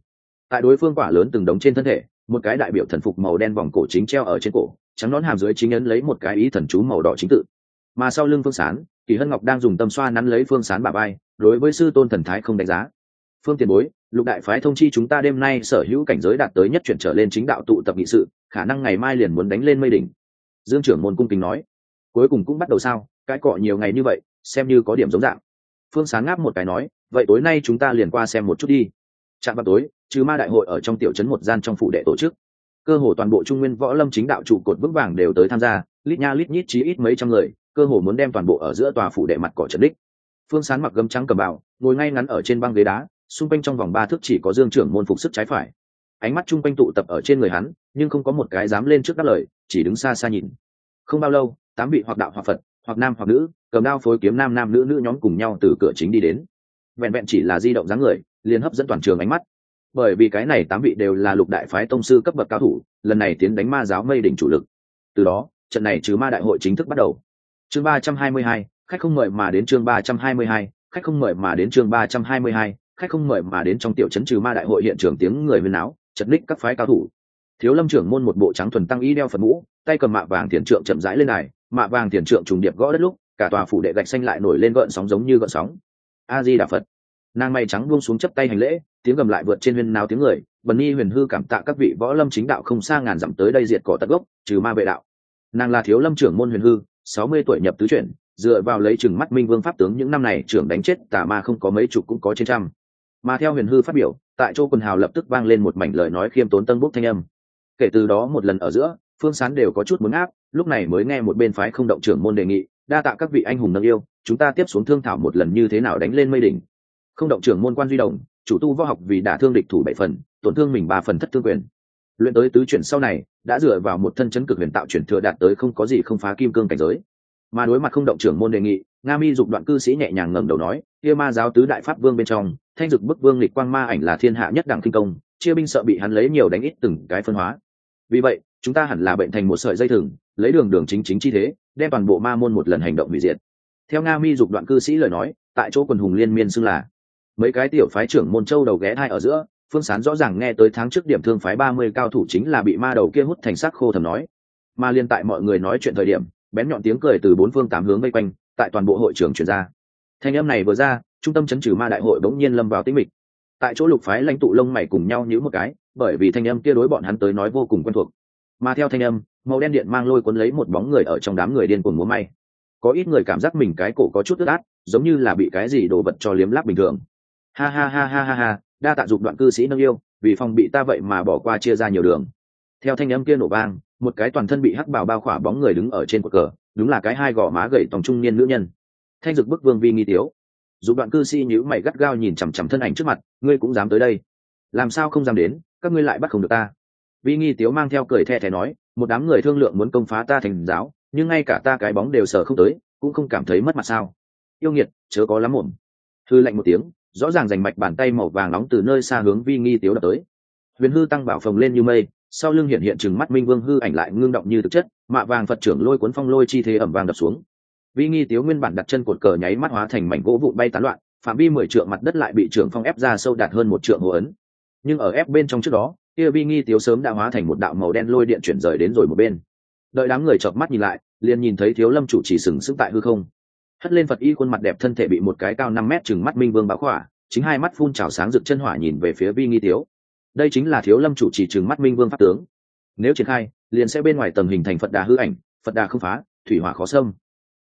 Tại đối phương quả lớn từng đống trên thân thể một cái đại biểu thần phục màu đen vòng cổ chính treo ở trên cổ, trắng nón hàm dưới chính ấn lấy một cái ý thần chú màu đỏ chính tự. Mà sau lưng phương sán, kỳ hân ngọc đang dùng tâm xoa nắn lấy phương sán bà bay đối với sư tôn thần thái không đánh giá. Phương tiền bối, lục đại phái thông chi chúng ta đêm nay sở hữu cảnh giới đạt tới nhất chuyển trở lên chính đạo tụ tập nghị sự, khả năng ngày mai liền muốn đánh lên mây đỉnh. Dương trưởng môn cung kính nói. Cuối cùng cũng bắt đầu sao, cái cọ nhiều ngày như vậy, xem như có điểm giống dạng. Phương sáng ngáp một cái nói, vậy tối nay chúng ta liền qua xem một chút đi. Chạm vào tối trừ ma đại hội ở trong tiểu trấn một gian trong phủ đệ tổ chức. Cơ hồ toàn bộ trung nguyên võ lâm chính đạo trụ cột vững vàng đều tới tham gia, lít nha lít nhít chí ít mấy trăm người, cơ hồ muốn đem toàn bộ ở giữa tòa phủ đệ mặt cỏ trần đích. Phương sán mặc gấm trắng cầm bào, ngồi ngay ngắn ở trên băng ghế đá, xung quanh trong vòng ba thước chỉ có dương trưởng môn phục sức trái phải. Ánh mắt chung quanh tụ tập ở trên người hắn, nhưng không có một cái dám lên trước đáp lời, chỉ đứng xa xa nhìn. Không bao lâu, tám vị hoặc đạo hoặc phật, hoặc nam hoặc nữ, cầm đao phối kiếm nam nam nữ nữ nhóm cùng nhau từ cửa chính đi đến. Vẹn vẹn chỉ là di động dáng người, liền hấp dẫn toàn trường ánh mắt bởi vì cái này tám vị đều là lục đại phái tông sư cấp bậc cao thủ, lần này tiến đánh ma giáo mây đỉnh chủ lực. Từ đó, trận này trừ ma đại hội chính thức bắt đầu. Chương ba trăm hai mươi hai, khách không mời mà đến chương ba trăm hai mươi hai, khách không mời mà đến chương ba trăm hai mươi hai, khách không mời mà đến trong tiểu trấn trừ ma đại hội hiện trường tiếng người huyên áo chật ních các phái cao thủ. Thiếu lâm trưởng môn một bộ trắng thuần tăng y đeo phật mũ, tay cầm mạ vàng thiền trượng chậm rãi lên này mạ vàng thiền trượng trùng điệp gõ đất lúc, cả tòa phủ đệ gạch xanh lại nổi lên gợn sóng giống như gợn sóng. A di đà phật nàng may trắng buông xuống chấp tay hành lễ, tiếng gầm lại vượt trên huyên nào tiếng người, bần nhi huyền hư cảm tạ các vị võ lâm chính đạo không xa ngàn dặm tới đây diệt cỏ tận gốc, trừ ma vệ đạo. Nàng là thiếu lâm trưởng môn huyền hư, sáu mươi tuổi nhập tứ chuyển, dựa vào lấy chừng mắt minh vương pháp tướng những năm này trưởng đánh chết, tà ma không có mấy chục cũng có trên trăm. Mà theo huyền hư phát biểu, tại chỗ quần hào lập tức vang lên một mảnh lời nói khiêm tốn tân bốc thanh âm. Kể từ đó một lần ở giữa, phương sán đều có chút muốn áp lúc này mới nghe một bên phái không động trưởng môn đề nghị, đa tạ các vị anh hùng nâng yêu, chúng ta tiếp xuống thương thảo một lần như thế nào đánh lên mây đỉnh không động trưởng môn quan duy đồng, chủ tu võ học vì đả thương địch thủ bảy phần, tổn thương mình ba phần thất thương quyền. Luyện tới tứ chuyển sau này, đã dựa vào một thân chấn cực huyền tạo chuyển thừa đạt tới không có gì không phá kim cương cảnh giới. Mà đối mặt không động trưởng môn đề nghị, nga mi dục đoạn cư sĩ nhẹ nhàng ngẩng đầu nói, kia ma giáo tứ đại pháp vương bên trong, thanh dực bức vương lịch quang ma ảnh là thiên hạ nhất đẳng kinh công, chia binh sợ bị hắn lấy nhiều đánh ít từng cái phân hóa. Vì vậy, chúng ta hẳn là bệnh thành một sợi dây thừng, lấy đường đường chính chính chi thế, đem toàn bộ ma môn một lần hành động hủy diệt. Theo nga mi dục đoạn cư sĩ lời nói, tại chỗ quần hùng liên miên xưng là mấy cái tiểu phái trưởng môn châu đầu ghé thai ở giữa, phương sán rõ ràng nghe tới tháng trước điểm thương phái ba mươi cao thủ chính là bị ma đầu kia hút thành sắc khô thầm nói. Mà liên tại mọi người nói chuyện thời điểm, bén nhọn tiếng cười từ bốn phương tám hướng vây quanh, tại toàn bộ hội trường chuyển ra. Thanh âm này vừa ra, trung tâm chấn trừ ma đại hội bỗng nhiên lâm vào tĩnh mịch. Tại chỗ lục phái lãnh tụ lông mày cùng nhau nhữ một cái, bởi vì thanh âm kia đối bọn hắn tới nói vô cùng quen thuộc. Mà theo thanh âm, màu đen điện mang lôi cuốn lấy một bóng người ở trong đám người điên cuồng múa may. Có ít người cảm giác mình cái cổ có chút ướt át, giống như là bị cái gì đổ vật cho liếm láp bình thường ha ha ha ha ha ha, đa tạ dục đoạn cư sĩ nâng yêu, vì phòng bị ta vậy mà bỏ qua chia ra nhiều đường. Theo thanh âm kia nổ vang, một cái toàn thân bị hắc bảo bao khỏa bóng người đứng ở trên cột cờ, đúng là cái hai gò má gậy tòng trung niên nữ nhân. Thanh dực bức vương vi nghi tiếu. Dù đoạn cư sĩ nhữ mày gắt gao nhìn chằm chằm thân ảnh trước mặt, ngươi cũng dám tới đây. Làm sao không dám đến, các ngươi lại bắt không được ta. Vi nghi tiếu mang theo cười the thé nói, một đám người thương lượng muốn công phá ta thành giáo, nhưng ngay cả ta cái bóng đều sờ không tới, cũng không cảm thấy mất mặt sao. Yêu nghiệt, chớ có lắm ổn thư lạnh một tiếng rõ ràng rành mạch bàn tay màu vàng nóng từ nơi xa hướng vi nghi tiếu đập tới. Huyền hư tăng bảo phồng lên như mây, sau lưng hiện hiện chừng mắt minh vương hư ảnh lại ngưng động như thực chất, mạ vàng phật trưởng lôi cuốn phong lôi chi thế ẩm vàng đập xuống. Vi nghi tiếu nguyên bản đặt chân cột cờ nháy mắt hóa thành mảnh gỗ vụn bay tán loạn, phạm vi mười trượng mặt đất lại bị trưởng phong ép ra sâu đạt hơn một trượng hồ ấn. Nhưng ở ép bên trong trước đó, kia vi nghi tiếu sớm đã hóa thành một đạo màu đen lôi điện chuyển rời đến rồi một bên. Đợi đám người chợp mắt nhìn lại, liền nhìn thấy thiếu lâm chủ chỉ sừng sững tại hư không hất lên phật y khuôn mặt đẹp thân thể bị một cái cao năm mét chừng mắt minh vương báo khỏa, chính hai mắt phun trào sáng rực chân hỏa nhìn về phía vi nghi tiếu. Đây chính là thiếu lâm chủ chỉ chừng mắt minh vương pháp tướng. Nếu triển khai, liền sẽ bên ngoài tầng hình thành phật đà hư ảnh, phật đà không phá, thủy hỏa khó xâm.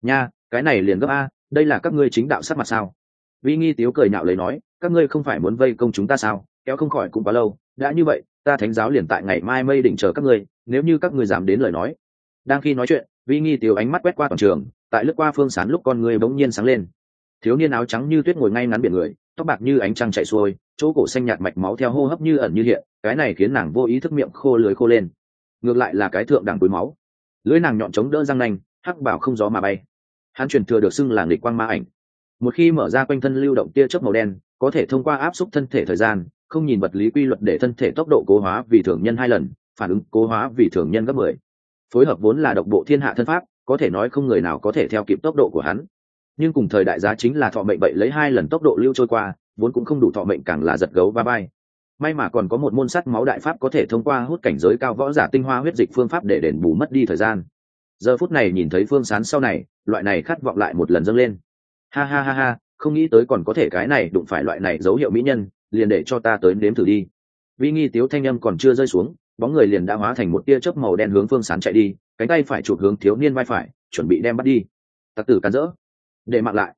Nha, cái này liền gấp a, đây là các ngươi chính đạo sắc mặt sao? Vi nghi tiếu cười nhạo lấy nói, các ngươi không phải muốn vây công chúng ta sao? Kéo không khỏi cũng quá lâu, đã như vậy, ta thánh giáo liền tại ngày mai mây đỉnh chờ các ngươi, nếu như các ngươi dám đến lời nói. Đang khi nói chuyện, vi nghi tiếu ánh mắt quét qua toàn trường tại lướt qua phương sán lúc con người bỗng nhiên sáng lên. Thiếu niên áo trắng như tuyết ngồi ngay ngắn biển người, tóc bạc như ánh trăng chạy xuôi, chỗ cổ xanh nhạt mạch máu theo hô hấp như ẩn như hiện, cái này khiến nàng vô ý thức miệng khô lưới khô lên. Ngược lại là cái thượng đẳng túi máu. Lưới nàng nhọn chống đỡ răng nanh, hắc bảo không gió mà bay. Hắn truyền thừa được xưng là nghịch quang ma ảnh. Một khi mở ra quanh thân lưu động tia chớp màu đen, có thể thông qua áp suất thân thể thời gian, không nhìn vật lý quy luật để thân thể tốc độ cố hóa vì thường nhân hai lần, phản ứng cố hóa vì thường nhân gấp mười. Phối hợp vốn là độc bộ thiên hạ thân pháp có thể nói không người nào có thể theo kịp tốc độ của hắn. Nhưng cùng thời đại giá chính là thọ mệnh bậy lấy hai lần tốc độ lưu trôi qua, vốn cũng không đủ thọ mệnh càng là giật gấu ba bay. May mà còn có một môn sắt máu đại pháp có thể thông qua hút cảnh giới cao võ giả tinh hoa huyết dịch phương pháp để đền bù mất đi thời gian. Giờ phút này nhìn thấy phương sán sau này, loại này khát vọng lại một lần dâng lên. Ha ha ha ha, không nghĩ tới còn có thể cái này đụng phải loại này dấu hiệu mỹ nhân, liền để cho ta tới nếm thử đi. Vi nghi tiếu thanh âm còn chưa rơi xuống, bóng người liền đã hóa thành một tia chớp màu đen hướng phương sán chạy đi cánh tay phải chụp hướng thiếu niên vai phải, chuẩn bị đem bắt đi. Tặc tử cắn rỡ. Để mặc lại.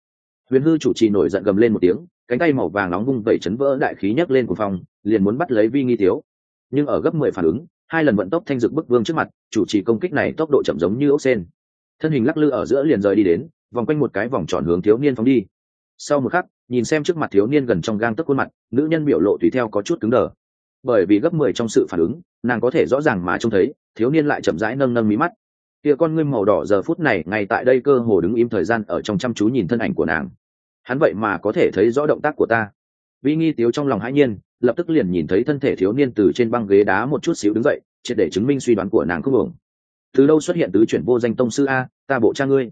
Huyền hư chủ trì nổi giận gầm lên một tiếng, cánh tay màu vàng nóng vung vẩy chấn vỡ đại khí nhấc lên của phòng, liền muốn bắt lấy vi nghi tiếu. Nhưng ở gấp mười phản ứng, hai lần vận tốc thanh dực bức vương trước mặt, chủ trì công kích này tốc độ chậm giống như ốc sen thân hình lắc lư ở giữa liền rời đi đến, vòng quanh một cái vòng tròn hướng thiếu niên phóng đi. Sau một khắc, nhìn xem trước mặt thiếu niên gần trong gang tấc khuôn mặt, nữ nhân biểu lộ tùy theo có chút cứng đờ bởi vì gấp mười trong sự phản ứng, nàng có thể rõ ràng mà trông thấy, thiếu niên lại chậm rãi nâng nâng mí mắt. Kia con ngươi màu đỏ giờ phút này ngay tại đây cơ hồ đứng im thời gian ở trong chăm chú nhìn thân ảnh của nàng. Hắn vậy mà có thể thấy rõ động tác của ta. Vi nghi tiếu trong lòng hãi nhiên, lập tức liền nhìn thấy thân thể thiếu niên từ trên băng ghế đá một chút xíu đứng dậy, triệt để chứng minh suy đoán của nàng không ổng từ đâu xuất hiện tứ chuyển vô danh tông sư a, ta bộ cha ngươi.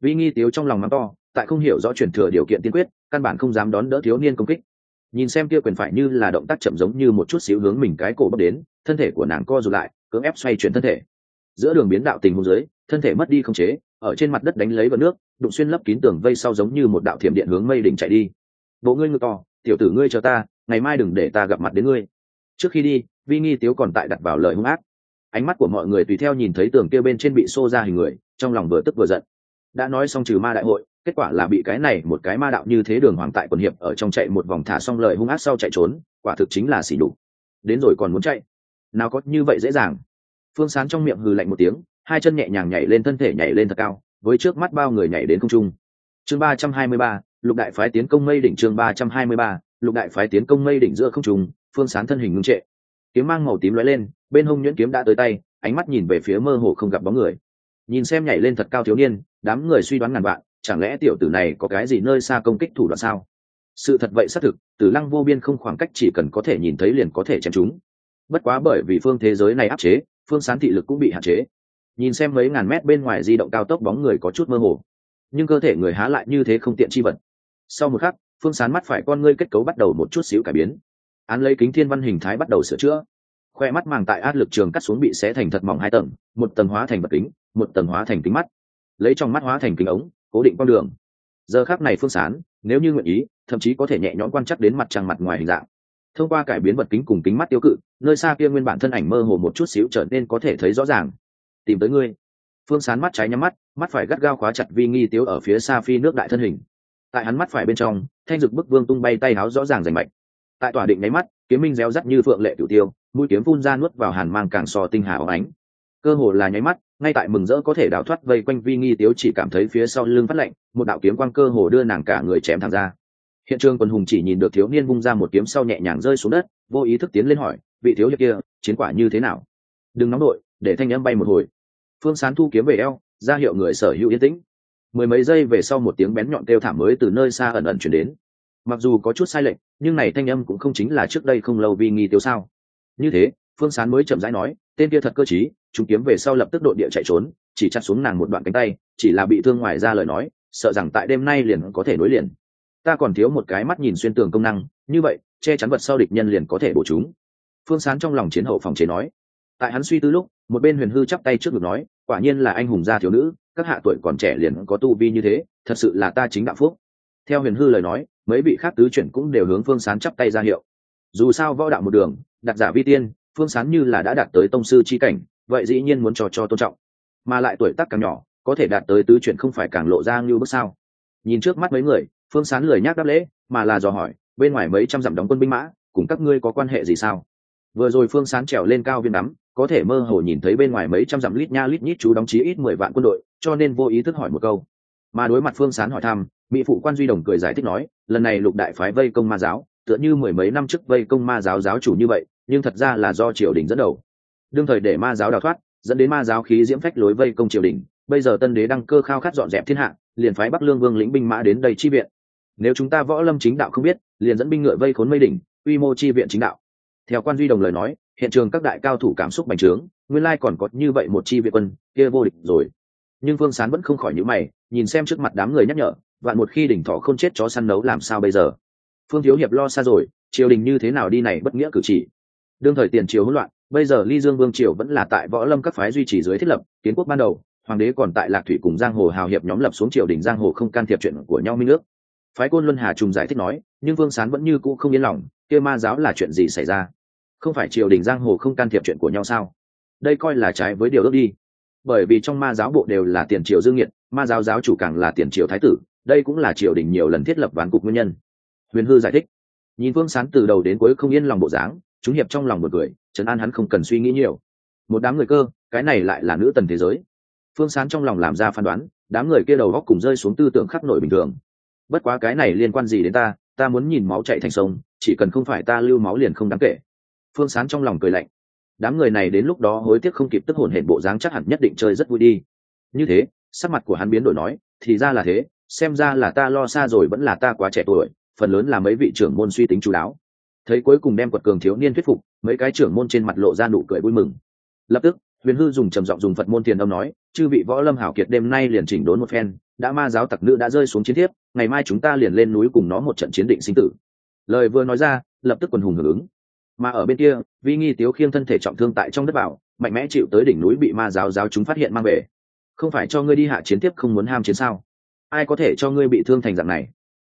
Vi nghi tiếu trong lòng mắng to, tại không hiểu rõ chuyển thừa điều kiện tiên quyết, căn bản không dám đón đỡ thiếu niên công kích nhìn xem kia quyền phải như là động tác chậm giống như một chút xíu hướng mình cái cổ bắp đến, thân thể của nàng co rụt lại, cưỡng ép xoay chuyển thân thể. Giữa đường biến đạo tình hôn dưới, thân thể mất đi không chế, ở trên mặt đất đánh lấy vào nước, đụng xuyên lấp kín tường vây sau giống như một đạo thiểm điện hướng mây đỉnh chạy đi. Bộ ngươi ngựa to, tiểu tử ngươi cho ta, ngày mai đừng để ta gặp mặt đến ngươi. Trước khi đi, vi nghi tiếu còn tại đặt vào lời hung ác. Ánh mắt của mọi người tùy theo nhìn thấy tường kia bên trên bị xô ra hình người, trong lòng vừa tức vừa giận đã nói xong trừ ma đại hội, kết quả là bị cái này một cái ma đạo như thế đường hoàng tại quần hiệp ở trong chạy một vòng thả xong lời hung ác sau chạy trốn, quả thực chính là xỉ đục đến rồi còn muốn chạy? Nào có như vậy dễ dàng. Phương sán trong miệng hừ lạnh một tiếng, hai chân nhẹ nhàng nhảy lên thân thể nhảy lên thật cao, với trước mắt bao người nhảy đến không trung. Chương ba trăm hai mươi ba, lục đại phái tiến công mây đỉnh chương ba trăm hai mươi ba, lục đại phái tiến công mây đỉnh giữa không trung, phương sán thân hình ngưng trệ. Kiếm mang màu tím lóe lên, bên hông nhuyễn kiếm đã tới tay, ánh mắt nhìn về phía mơ hồ không gặp bóng người nhìn xem nhảy lên thật cao thiếu niên, đám người suy đoán ngàn vạn, chẳng lẽ tiểu tử này có cái gì nơi xa công kích thủ đoạn sao? Sự thật vậy xác thực, tử lăng vô biên không khoảng cách chỉ cần có thể nhìn thấy liền có thể chém chúng. Bất quá bởi vì phương thế giới này áp chế, phương sán thị lực cũng bị hạn chế. Nhìn xem mấy ngàn mét bên ngoài di động cao tốc bóng người có chút mơ hồ. Nhưng cơ thể người há lại như thế không tiện chi vật. Sau một khắc, phương sán mắt phải con ngươi kết cấu bắt đầu một chút xíu cải biến. Án lấy kính thiên văn hình thái bắt đầu sửa chữa. Khoe mắt màng tại áp lực trường cắt xuống bị xé thành thật mỏng hai tầng, một tầng hóa thành vật kính một tầng hóa thành kính mắt. Lấy trong mắt hóa thành kính ống, cố định con đường. Giờ khác này phương sán, nếu như nguyện ý, thậm chí có thể nhẹ nhõm quan chắc đến mặt trăng mặt ngoài hình dạng. Thông qua cải biến vật kính cùng kính mắt tiêu cự, nơi xa kia nguyên bản thân ảnh mơ hồ một chút xíu trở nên có thể thấy rõ ràng. Tìm tới ngươi. Phương sán mắt trái nhắm mắt mắt phải gắt gao khóa chặt vi nghi tiếu ở phía xa phi nước đại thân hình. Tại hắn mắt phải bên trong, thanh dực bức vương tung bay tay háo rõ ràng rành mạch. Tại tòa định nháy mắt, kiếm minh réo rắt như phượng lệ tiểu tiêu, mũi kiếm phun ra nuốt vào hàn mang càng so tinh hà óng ánh cơ hồ là nháy mắt, ngay tại mừng rỡ có thể đào thoát vây quanh vi nghi tiếu chỉ cảm thấy phía sau lưng phát lạnh, một đạo kiếm quang cơ hồ đưa nàng cả người chém thẳng ra. Hiện trường quần hùng chỉ nhìn được thiếu niên vung ra một kiếm sau nhẹ nhàng rơi xuống đất, vô ý thức tiến lên hỏi, vị thiếu hiệp kia, chiến quả như thế nào? Đừng nóng đội, để thanh âm bay một hồi. Phương sán thu kiếm về eo, ra hiệu người sở hữu yên tĩnh. Mười mấy giây về sau một tiếng bén nhọn kêu thảm mới từ nơi xa ẩn ẩn chuyển đến. Mặc dù có chút sai lệch, nhưng này thanh âm cũng không chính là trước đây không lâu vì nghi tiêu sao. Như thế phương sán mới chậm rãi nói, tên kia thật cơ t chúng kiếm về sau lập tức đội địa chạy trốn, chỉ chặt xuống nàng một đoạn cánh tay, chỉ là bị thương ngoài ra lời nói, sợ rằng tại đêm nay liền có thể nối liền. Ta còn thiếu một cái mắt nhìn xuyên tường công năng, như vậy, che chắn vật sau địch nhân liền có thể bổ chúng. Phương sán trong lòng chiến hậu phòng chế nói. Tại hắn suy tư lúc, một bên huyền hư chắp tay trước ngực nói, quả nhiên là anh hùng gia thiếu nữ, các hạ tuổi còn trẻ liền có tu vi như thế, thật sự là ta chính đạo phúc. Theo huyền hư lời nói, mấy vị khác tứ chuyển cũng đều hướng phương sán chắp tay ra hiệu. Dù sao võ đạo một đường đặc giả vi tiên phương sán như là đã đạt tới tông sư c h i cảnh, vậy dĩ nhiên muốn trò cho tôn trọng. Mà lại tuổi tác càng nhỏ, có thể đạt tới tứ chuyển không phải càng lộ ra như bước sao. Nhìn trước mắt mấy người, phương sán lười nhác đáp lễ, mà là dò hỏi, bên ngoài mấy trăm dặm đóng quân binh mã, cùng các ngươi có quan hệ gì sao? Vừa rồi phương sán trèo lên cao viên đắm, có thể mơ hồ nhìn thấy bên ngoài mấy trăm dặm lít nha lít nhít chú đóng chí ít mười vạn quân đội, cho nên vô ý thức hỏi một câu. Mà đối mặt phương sán hỏi thăm, mỹ phụ quan duy đồng cười giải thích nói, lần này lục đại phái vây công ma giáo, tựa như mười mấy năm trước vây công ma giáo giáo chủ như vậy nhưng thật ra là do triều đình dẫn đầu. Đương thời để ma giáo đào thoát, dẫn đến ma giáo khí diễm phách lối vây công triều đình, bây giờ tân đế đăng cơ khao khát dọn dẹp thiên hạ, liền phái bắc lương vương lĩnh binh mã đến đây chi viện. Nếu chúng ta võ lâm chính đạo không biết, liền dẫn binh ngựa vây khốn mây đỉnh, quy mô chi viện chính đạo. Theo quan duy đồng lời nói, hiện trường các đại cao thủ cảm xúc bành trướng, nguyên lai còn có như vậy một chi viện quân, kia vô địch rồi. Nhưng vương sán vẫn không khỏi nhữ mày, nhìn xem trước mặt đám người nhắc nhở, vạn một khi đỉnh thọ không chết chó săn nấu làm sao bây giờ? Phương thiếu hiệp lo xa rồi, triều đình như thế nào đi này bất nghĩa cử chỉ đương thời tiền triều hỗn loạn, bây giờ ly dương vương triều vẫn là tại võ lâm các phái duy trì dưới thiết lập, kiến quốc ban đầu, hoàng đế còn tại lạc thủy cùng giang hồ hào hiệp nhóm lập xuống triều đình giang hồ không can thiệp chuyện của nhau minh nước phái côn luân hà trùng giải thích nói, nhưng vương sán vẫn như cũ không yên lòng, kia ma giáo là chuyện gì xảy ra? Không phải triều đình giang hồ không can thiệp chuyện của nhau sao? Đây coi là trái với điều ước đi. Bởi vì trong ma giáo bộ đều là tiền triều dương nghiệt, ma giáo giáo chủ càng là tiền triều thái tử, đây cũng là triều đình nhiều lần thiết lập ván cục nguyên nhân. Huyền hư giải thích. Nhìn vương sán từ đầu đến cuối không yên lòng bộ dáng chúng hiệp trong lòng một người trấn an hắn không cần suy nghĩ nhiều. Một đám người cơ, cái này lại là nữ tần thế giới. Phương sán trong lòng làm ra phán đoán, đám người kia đầu góc cùng rơi xuống tư tưởng khắc nội bình thường. Bất quá cái này liên quan gì đến ta ta muốn nhìn máu chạy thành sông, chỉ cần không phải ta lưu máu liền không đáng kể. Phương sán trong lòng cười lạnh. Đám người này đến lúc đó hối tiếc không kịp tức hồn hển bộ dáng chắc hẳn nhất định chơi rất vui đi. Như thế, sắc mặt của hắn biến đổi nói, thì ra là thế, xem ra là ta lo xa rồi vẫn là ta quá trẻ tuổi, phần lớn là mấy vị trưởng môn suy tính chú đáo thấy cuối cùng đem quật cường thiếu niên thuyết phục, mấy cái trưởng môn trên mặt lộ ra nụ cười vui mừng. Lập tức, huyền hư dùng trầm giọng dùng phật môn tiền âm nói, chư vị võ lâm hảo kiệt đêm nay liền chỉnh đốn một phen, đã ma giáo tặc nữ đã rơi xuống chiến thiếp, ngày mai chúng ta liền lên núi cùng nó một trận chiến định sinh tử. Lời vừa nói ra, lập tức quần hùng hưởng ứng. Mà ở bên kia, vi nghi tiếu khiêng thân thể trọng thương tại trong đất bảo, mạnh mẽ chịu tới đỉnh núi bị ma giáo giáo chúng phát hiện mang về. Không phải cho ngươi đi hạ chiến tiếp không muốn ham chiến sao? Ai có thể cho ngươi bị thương thành dạng này?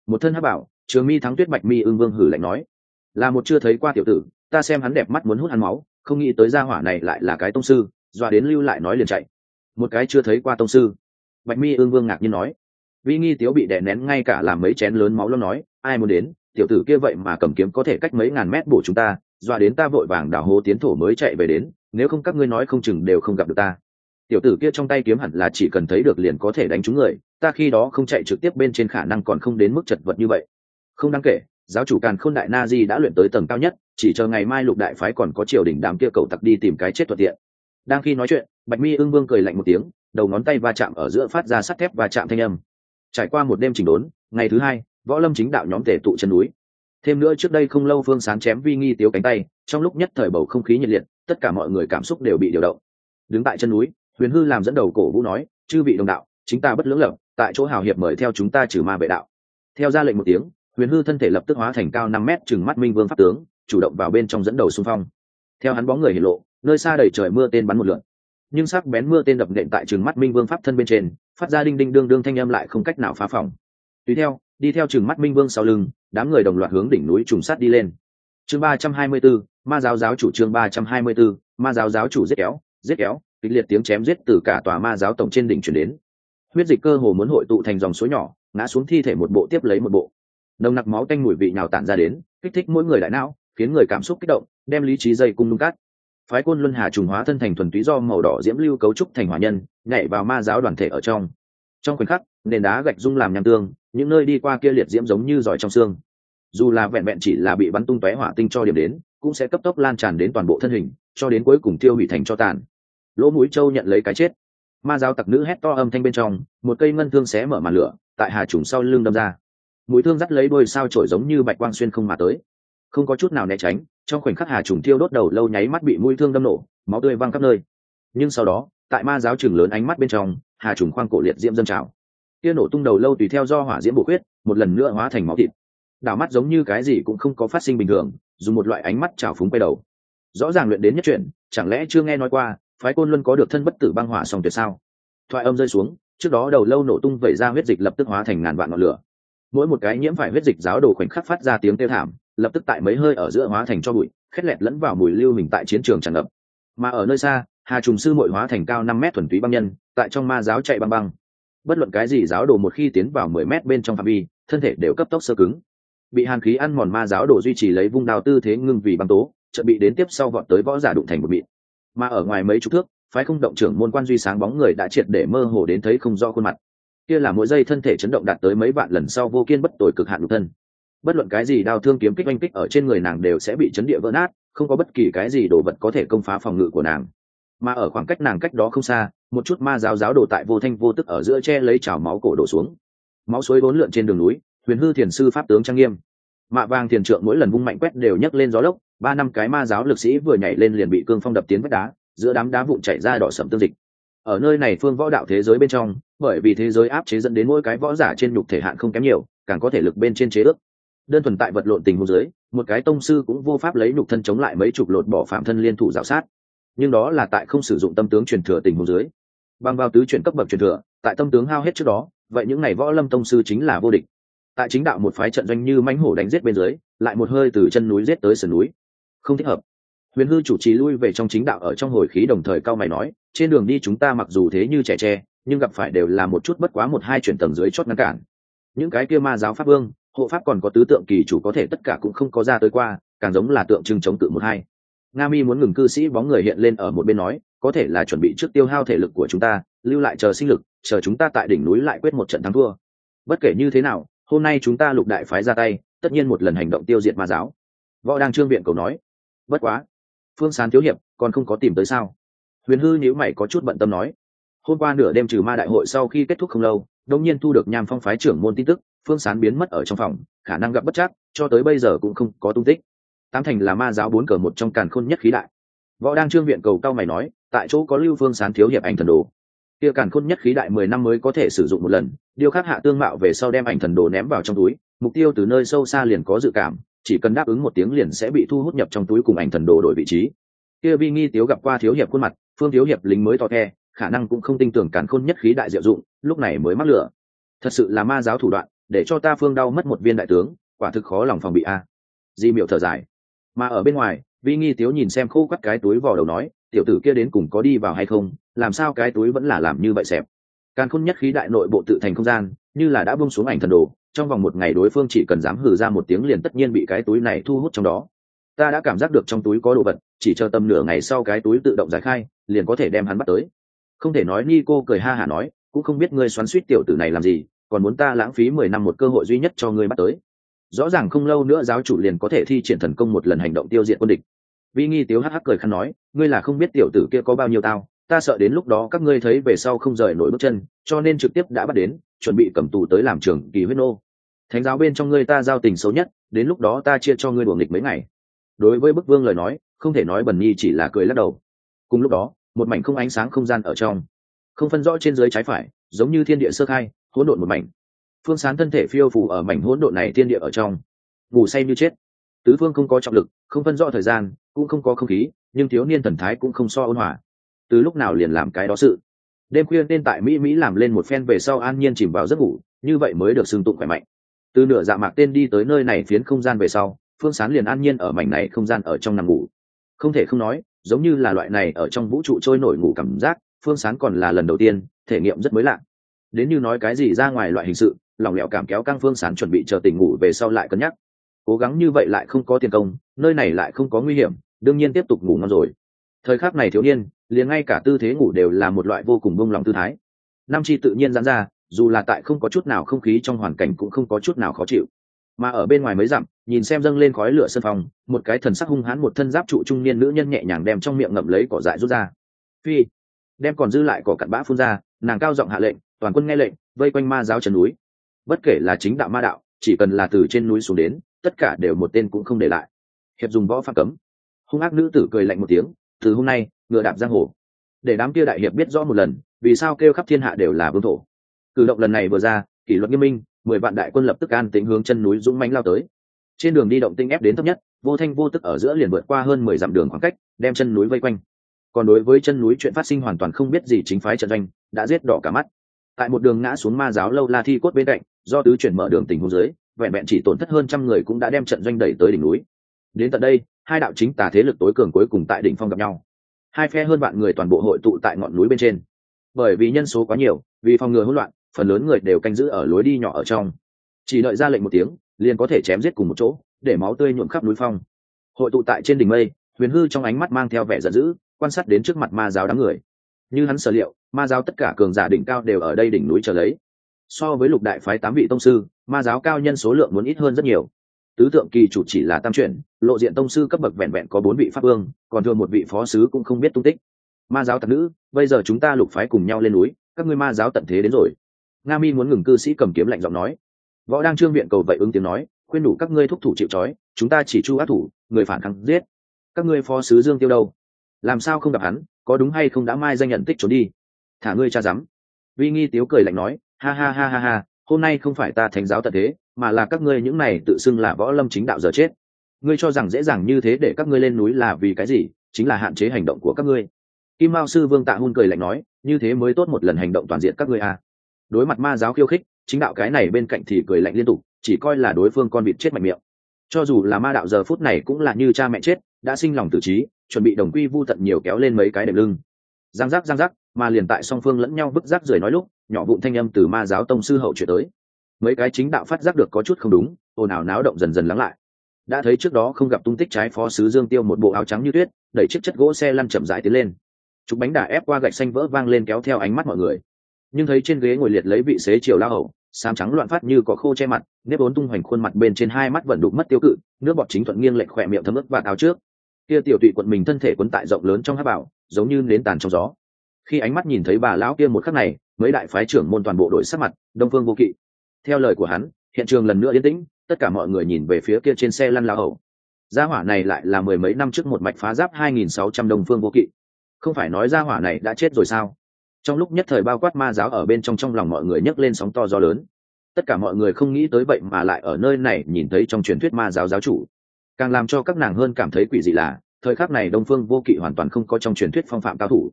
Một thân hát bảo, trường mi thắng tuyết bạch mi ưng vương hử lạnh nói là một chưa thấy qua tiểu tử, ta xem hắn đẹp mắt muốn hút hắn máu, không nghĩ tới gia hỏa này lại là cái tông sư, dọa đến lưu lại nói liền chạy. Một cái chưa thấy qua tông sư. Bạch mi ương vương ngạc nhiên nói. Vi nghi tiếu bị đè nén ngay cả làm mấy chén lớn máu lo nói, ai muốn đến, tiểu tử kia vậy mà cầm kiếm có thể cách mấy ngàn mét bổ chúng ta, dọa đến ta vội vàng đào hố tiến thổ mới chạy về đến, nếu không các ngươi nói không chừng đều không gặp được ta. Tiểu tử kia trong tay kiếm hẳn là chỉ cần thấy được liền có thể đánh trúng người, ta khi đó không chạy trực tiếp bên trên khả năng còn không đến mức chật vật như vậy. Không đáng kể giáo chủ càn khôn đại na di đã luyện tới tầng cao nhất, chỉ chờ ngày mai lục đại phái còn có triều đình đám kia cầu tặc đi tìm cái chết thuận tiện. Đang khi nói chuyện, bạch mi ưng vương cười lạnh một tiếng, đầu ngón tay va chạm ở giữa phát ra sắt thép và chạm thanh âm. Trải qua một đêm chỉnh đốn, ngày thứ hai, võ lâm chính đạo nhóm tể tụ chân núi. Thêm nữa trước đây không lâu phương sán chém vi nghi tiếu cánh tay, trong lúc nhất thời bầu không khí nhiệt liệt, tất cả mọi người cảm xúc đều bị điều động. Đứng tại chân núi, huyền hư làm dẫn đầu cổ vũ nói, chư vị đồng đạo, chính ta bất lưỡng lập, tại chỗ hào hiệp mời theo chúng ta trừ ma vệ đạo. Theo ra lệnh một tiếng huyền hư thân thể lập tức hóa thành cao năm mét chừng mắt minh vương pháp tướng chủ động vào bên trong dẫn đầu xung phong. Theo hắn bóng người hiện lộ nơi xa đầy trời mưa tên bắn một lượn. Nhưng sắc bén mưa tên đập nện tại chừng mắt minh vương pháp thân bên trên phát ra đinh đinh đương đương thanh âm lại không cách nào phá phòng. Tùy theo đi theo chừng mắt minh vương sau lưng đám người đồng loạt hướng đỉnh núi trùng sát đi lên. Chương ba trăm hai mươi bốn, ma giáo giáo chủ chương ba trăm hai mươi bốn, ma giáo giáo chủ giết kéo giết kéo kịch liệt tiếng chém giết từ cả tòa ma giáo tổng trên đỉnh chuyển đến. Huyết dịch cơ hồ muốn hội tụ thành dòng suối nhỏ ngã xuống thi thể một bộ tiếp lấy một bộ nồng nặc máu tanh mùi vị nhào tản ra đến, kích thích mỗi người đại não, khiến người cảm xúc kích động, đem lý trí dây cung nung cát. Phái côn luân hà trùng hóa thân thành thuần túy do màu đỏ diễm lưu cấu trúc thành hỏa nhân, nhảy vào ma giáo đoàn thể ở trong. Trong khoảnh khắc, nền đá gạch dung làm nham tương, những nơi đi qua kia liệt diễm giống như giỏi trong xương. Dù là vẹn vẹn chỉ là bị bắn tung tóe hỏa tinh cho điểm đến, cũng sẽ cấp tốc lan tràn đến toàn bộ thân hình, cho đến cuối cùng tiêu hủy thành cho tàn. Lỗ mũi châu nhận lấy cái chết. Ma giáo tặc nữ hét to âm thanh bên trong, một cây ngân thương xé mở màn lửa, tại hà trùng sau lưng đâm ra mũi thương dắt lấy đôi sao trổi giống như bạch quang xuyên không mà tới. Không có chút nào né tránh, trong khoảnh khắc hà trùng thiêu đốt đầu lâu nháy mắt bị mũi thương đâm nổ, máu tươi văng khắp nơi. Nhưng sau đó, tại ma giáo trường lớn ánh mắt bên trong, hà trùng khoang cổ liệt diễm dân trào. Kia nổ tung đầu lâu tùy theo do hỏa diễm bổ huyết một lần nữa hóa thành máu thịt. Đảo mắt giống như cái gì cũng không có phát sinh bình thường, dùng một loại ánh mắt trào phúng quay đầu. Rõ ràng luyện đến nhất chuyện, chẳng lẽ chưa nghe nói qua, phái côn luân có được thân bất tử băng hỏa song tuyệt sao? Thoại âm rơi xuống, trước đó đầu lâu nổ tung vẩy ra huyết dịch lập tức hóa thành ngàn vạn ngọn lửa mỗi một cái nhiễm phải huyết dịch giáo đồ khoảnh khắc phát ra tiếng kêu thảm, lập tức tại mấy hơi ở giữa hóa thành cho bụi, khét lẹt lẫn vào mùi lưu mình tại chiến trường tràn ngập. Mà ở nơi xa, hà trùng sư mội hóa thành cao năm mét thuần túy băng nhân, tại trong ma giáo chạy băng băng. Bất luận cái gì giáo đồ một khi tiến vào mười mét bên trong phạm vi, thân thể đều cấp tốc sơ cứng. Bị hàn khí ăn mòn ma giáo đồ duy trì lấy vung đào tư thế ngưng vì băng tố chuẩn bị đến tiếp sau vọt tới võ giả đụng thành một mịn. Mà ở ngoài mấy chục thước, phái không động trưởng môn quan duy sáng bóng người đã triệt để mơ hồ đến thấy không do khuôn mặt kia là mỗi giây thân thể chấn động đạt tới mấy vạn lần sau vô kiên bất tội cực hạn nhục thân. Bất luận cái gì đau thương kiếm kích oanh kích ở trên người nàng đều sẽ bị chấn địa vỡ nát, không có bất kỳ cái gì đồ vật có thể công phá phòng ngự của nàng. Mà ở khoảng cách nàng cách đó không xa, một chút ma giáo giáo đồ tại vô thanh vô tức ở giữa che lấy trào máu cổ đổ xuống. Máu suối vốn lượn trên đường núi, huyền hư thiền sư pháp tướng trang nghiêm. Mạ vàng thiền trượng mỗi lần vung mạnh quét đều nhấc lên gió lốc, ba năm cái ma giáo lực sĩ vừa nhảy lên liền bị cương phong đập tiến vách đá, giữa đám đá vụn chạy ra đỏ sầm tương dịch ở nơi này phương võ đạo thế giới bên trong, bởi vì thế giới áp chế dẫn đến mỗi cái võ giả trên nhục thể hạn không kém nhiều, càng có thể lực bên trên chế ước. Đơn thuần tại vật lộn tình huống dưới, một cái tông sư cũng vô pháp lấy nhục thân chống lại mấy chục lột bỏ phạm thân liên thủ giáo sát. Nhưng đó là tại không sử dụng tâm tướng truyền thừa tình huống dưới. Bằng vào tứ chuyển cấp bậc truyền thừa, tại tâm tướng hao hết trước đó, vậy những ngày võ lâm tông sư chính là vô địch. Tại chính đạo một phái trận doanh như mãnh hổ đánh giết bên dưới, lại một hơi từ chân núi giết tới sườn núi. Không thích hợp huyền hư chủ trì lui về trong chính đạo ở trong hồi khí đồng thời cao mày nói, trên đường đi chúng ta mặc dù thế như trẻ tre, nhưng gặp phải đều là một chút bất quá một hai chuyển tầng dưới chót ngăn cản. Những cái kia ma giáo pháp vương, hộ pháp còn có tứ tượng kỳ chủ có thể tất cả cũng không có ra tới qua, càng giống là tượng trưng chống tự một hai. Nga mi muốn ngừng cư sĩ bóng người hiện lên ở một bên nói, có thể là chuẩn bị trước tiêu hao thể lực của chúng ta, lưu lại chờ sinh lực, chờ chúng ta tại đỉnh núi lại quyết một trận thắng thua. Bất kể như thế nào, hôm nay chúng ta lục đại phái ra tay, tất nhiên một lần hành động tiêu diệt ma giáo. Võ đang trương viện cầu nói, bất quá phương sán thiếu hiệp, còn không có tìm tới sao? Huyền hư nhữ mày có chút bận tâm nói. Hôm qua nửa đêm trừ ma đại hội sau khi kết thúc không lâu đông nhiên thu được nham phong phái trưởng môn tin tức, phương sán biến mất ở trong phòng, khả năng gặp bất chắc, cho tới bây giờ cũng không có tung tích. Tám thành là ma giáo bốn cờ một trong càn khôn nhất khí đại. Võ đang trương viện cầu cao mày nói, tại chỗ có lưu phương sán thiếu hiệp ảnh thần đồ. Kia càn khôn nhất khí đại mười năm mới có thể sử dụng một lần điêu khắc hạ tương mạo về sau đem ảnh thần đồ ném vào trong túi, mục tiêu từ nơi sâu xa liền có dự cảm chỉ cần đáp ứng một tiếng liền sẽ bị thu hút nhập trong túi cùng ảnh thần đồ đổi vị trí. Kia vi nghi tiếu gặp qua thiếu hiệp khuôn mặt, phương thiếu hiệp lính mới to the, khả năng cũng không tin tưởng cản khôn nhất khí đại diệu dụng, lúc này mới mắc lửa. Thật sự là ma giáo thủ đoạn, để cho ta phương đau mất một viên đại tướng, quả thực khó lòng phòng bị a. À. Di miệu thở dài. Mà ở bên ngoài, vi nghi tiếu nhìn xem khô quắt cái túi vò đầu nói, tiểu tử kia đến cùng có đi vào hay không? Làm sao cái túi vẫn là làm như vậy xẹp? Càn khôn nhất khí đại nội bộ tự thành không gian, như là đã bông xuống ảnh thần đồ trong vòng một ngày đối phương chỉ cần dám hừ ra một tiếng liền tất nhiên bị cái túi này thu hút trong đó. Ta đã cảm giác được trong túi có đồ vật, chỉ chờ tầm nửa ngày sau cái túi tự động giải khai, liền có thể đem hắn bắt tới. Không thể nói ni cô cười ha hả nói, cũng không biết ngươi xoắn suýt tiểu tử này làm gì, còn muốn ta lãng phí mười năm một cơ hội duy nhất cho ngươi bắt tới. Rõ ràng không lâu nữa giáo chủ liền có thể thi triển thần công một lần hành động tiêu diệt quân địch. Vi nghi tiếu hắc hắc cười khăn nói, ngươi là không biết tiểu tử kia có bao nhiêu tao, ta sợ đến lúc đó các ngươi thấy về sau không rời nổi bước chân, cho nên trực tiếp đã bắt đến, chuẩn bị cầm tù tới làm trường kỳ huyết nô thánh giáo bên trong ngươi ta giao tình xấu nhất, đến lúc đó ta chia cho ngươi đùa nghịch mấy ngày. Đối với bức vương lời nói, không thể nói bần nhi chỉ là cười lắc đầu. Cùng lúc đó, một mảnh không ánh sáng không gian ở trong. Không phân rõ trên dưới trái phải, giống như thiên địa sơ khai, hỗn độn một mảnh. Phương sán thân thể phiêu phù ở mảnh hỗn độn này thiên địa ở trong. Ngủ say như chết. Tứ phương không có trọng lực, không phân rõ thời gian, cũng không có không khí, nhưng thiếu niên thần thái cũng không so ôn hòa. Từ lúc nào liền làm cái đó sự? Đêm khuya nên tại mỹ mỹ làm lên một phen về sau an nhiên chìm vào giấc ngủ, như vậy mới được xưng tụng khỏe mạnh từ nửa dạ mạc tên đi tới nơi này phiến không gian về sau, phương sán liền an nhiên ở mảnh này không gian ở trong nằm ngủ. Không thể không nói, giống như là loại này ở trong vũ trụ trôi nổi ngủ cảm giác, phương sán còn là lần đầu tiên, thể nghiệm rất mới lạ. Đến như nói cái gì ra ngoài loại hình sự, lòng lẻo cảm kéo căng phương sán chuẩn bị chờ tỉnh ngủ về sau lại cân nhắc. Cố gắng như vậy lại không có tiền công, nơi này lại không có nguy hiểm, đương nhiên tiếp tục ngủ ngon rồi. Thời khắc này thiếu niên, liền ngay cả tư thế ngủ đều là một loại vô cùng bông lòng tư thái. Nam chi tự nhiên giãn ra dù là tại không có chút nào không khí trong hoàn cảnh cũng không có chút nào khó chịu. Mà ở bên ngoài mới dặm, nhìn xem dâng lên khói lửa sân phòng, một cái thần sắc hung hãn một thân giáp trụ trung niên nữ nhân nhẹ nhàng đem trong miệng ngậm lấy cỏ dại rút ra. Phi! Đem còn dư lại cỏ cặn bã phun ra, nàng cao giọng hạ lệnh, toàn quân nghe lệnh, vây quanh ma giáo trần núi. Bất kể là chính đạo ma đạo, chỉ cần là từ trên núi xuống đến, tất cả đều một tên cũng không để lại. Hiệp dùng võ phạm cấm. Hung ác nữ tử cười lạnh một tiếng, từ hôm nay, ngựa đạp giang hồ. Để đám kia đại hiệp biết rõ một lần, vì sao kêu khắp thiên hạ đều là vương thổ cử động lần này vừa ra, kỷ luật nghiêm minh, mười vạn đại quân lập tức an tính hướng chân núi dũng mãnh lao tới. Trên đường đi động tinh ép đến thấp nhất, vô thanh vô tức ở giữa liền vượt qua hơn mười dặm đường khoảng cách, đem chân núi vây quanh. Còn đối với chân núi chuyện phát sinh hoàn toàn không biết gì chính phái trận doanh đã giết đỏ cả mắt. Tại một đường ngã xuống ma giáo lâu la thi cốt bên cạnh, do tứ chuyển mở đường tình huống dưới, vẹn vẹn chỉ tổn thất hơn trăm người cũng đã đem trận doanh đẩy tới đỉnh núi. Đến tận đây, hai đạo chính tà thế lực tối cường cuối cùng tại đỉnh phong gặp nhau. Hai phe hơn vạn người toàn bộ hội tụ tại ngọn núi bên trên. Bởi vì nhân số quá nhiều, vì phòng ngừa hỗn loạn phần lớn người đều canh giữ ở lối đi nhỏ ở trong. Chỉ đợi ra lệnh một tiếng, liền có thể chém giết cùng một chỗ, để máu tươi nhuộm khắp núi phong. Hội tụ tại trên đỉnh mây, huyền hư trong ánh mắt mang theo vẻ giận dữ, quan sát đến trước mặt ma giáo đám người. Như hắn sở liệu, ma giáo tất cả cường giả đỉnh cao đều ở đây đỉnh núi chờ lấy. So với lục đại phái tám vị tông sư, ma giáo cao nhân số lượng muốn ít hơn rất nhiều. Tứ tượng kỳ chủ chỉ là tam chuyển, lộ diện tông sư cấp bậc vẹn vẹn có bốn vị pháp vương, còn thường một vị phó sứ cũng không biết tung tích. Ma giáo tặc nữ, bây giờ chúng ta lục phái cùng nhau lên núi, các ngươi ma giáo tận thế đến rồi nga mi muốn ngừng cư sĩ cầm kiếm lạnh giọng nói. Võ đang trương viện cầu vậy ứng tiếng nói, khuyên đủ các ngươi thúc thủ chịu trói, chúng ta chỉ chu ác thủ, người phản kháng giết. Các ngươi phó sứ dương tiêu đâu? Làm sao không gặp hắn, có đúng hay không đã mai danh nhận tích trốn đi? Thả ngươi cha dám vi nghi tiếu cười lạnh nói, ha ha ha ha ha, hôm nay không phải ta thánh giáo tận thế, mà là các ngươi những này tự xưng là võ lâm chính đạo giờ chết. Ngươi cho rằng dễ dàng như thế để các ngươi lên núi là vì cái gì, chính là hạn chế hành động của các ngươi. Kim mao sư vương tạ hun cười lạnh nói, như thế mới tốt một lần hành động toàn diện các ngươi à đối mặt ma giáo khiêu khích, chính đạo cái này bên cạnh thì cười lạnh liên tục, chỉ coi là đối phương con vịt chết mạnh miệng. Cho dù là ma đạo giờ phút này cũng là như cha mẹ chết, đã sinh lòng tự trí, chuẩn bị đồng quy vu tận nhiều kéo lên mấy cái đệm lưng. Giang giác giang giác, mà liền tại song phương lẫn nhau bức rác rời nói lúc, nhỏ vụn thanh âm từ ma giáo tông sư hậu chuyển tới. Mấy cái chính đạo phát giác được có chút không đúng, ồn ào náo động dần dần lắng lại. Đã thấy trước đó không gặp tung tích trái phó sứ dương tiêu một bộ áo trắng như tuyết, đẩy chiếc chất gỗ xe lăn chậm rãi tiến lên. Chụp bánh đà ép qua gạch xanh vỡ vang lên kéo theo ánh mắt mọi người nhưng thấy trên ghế ngồi liệt lấy vị xế chiều la hầu, sám trắng loạn phát như có khô che mặt nếp ốn tung hoành khuôn mặt bên trên hai mắt vẫn đục mất tiêu cự nước bọt chính thuận nghiêng lệch khỏe miệng thấm ướt và áo trước. Kia tiểu tụy quận mình thân thể quấn tại rộng lớn trong hát bảo giống như nến tàn trong gió. Khi ánh mắt nhìn thấy bà lão kia một khắc này mấy đại phái trưởng môn toàn bộ đội sắc mặt đông phương vô kỵ. Theo lời của hắn hiện trường lần nữa yên tĩnh tất cả mọi người nhìn về phía kia trên xe lăn lao hầu. gia hỏa này lại là mười mấy năm trước một mạch phá giáp hai nghìn sáu trăm đồng phương vô kỵ. Không phải nói gia hỏa này đã chết rồi sao? Trong lúc nhất thời bao quát ma giáo ở bên trong trong lòng mọi người nhấc lên sóng to gió lớn. Tất cả mọi người không nghĩ tới vậy mà lại ở nơi này nhìn thấy trong truyền thuyết ma giáo giáo chủ. Càng làm cho các nàng hơn cảm thấy quỷ dị là, thời khắc này đông phương vô kỵ hoàn toàn không có trong truyền thuyết phong phạm cao thủ.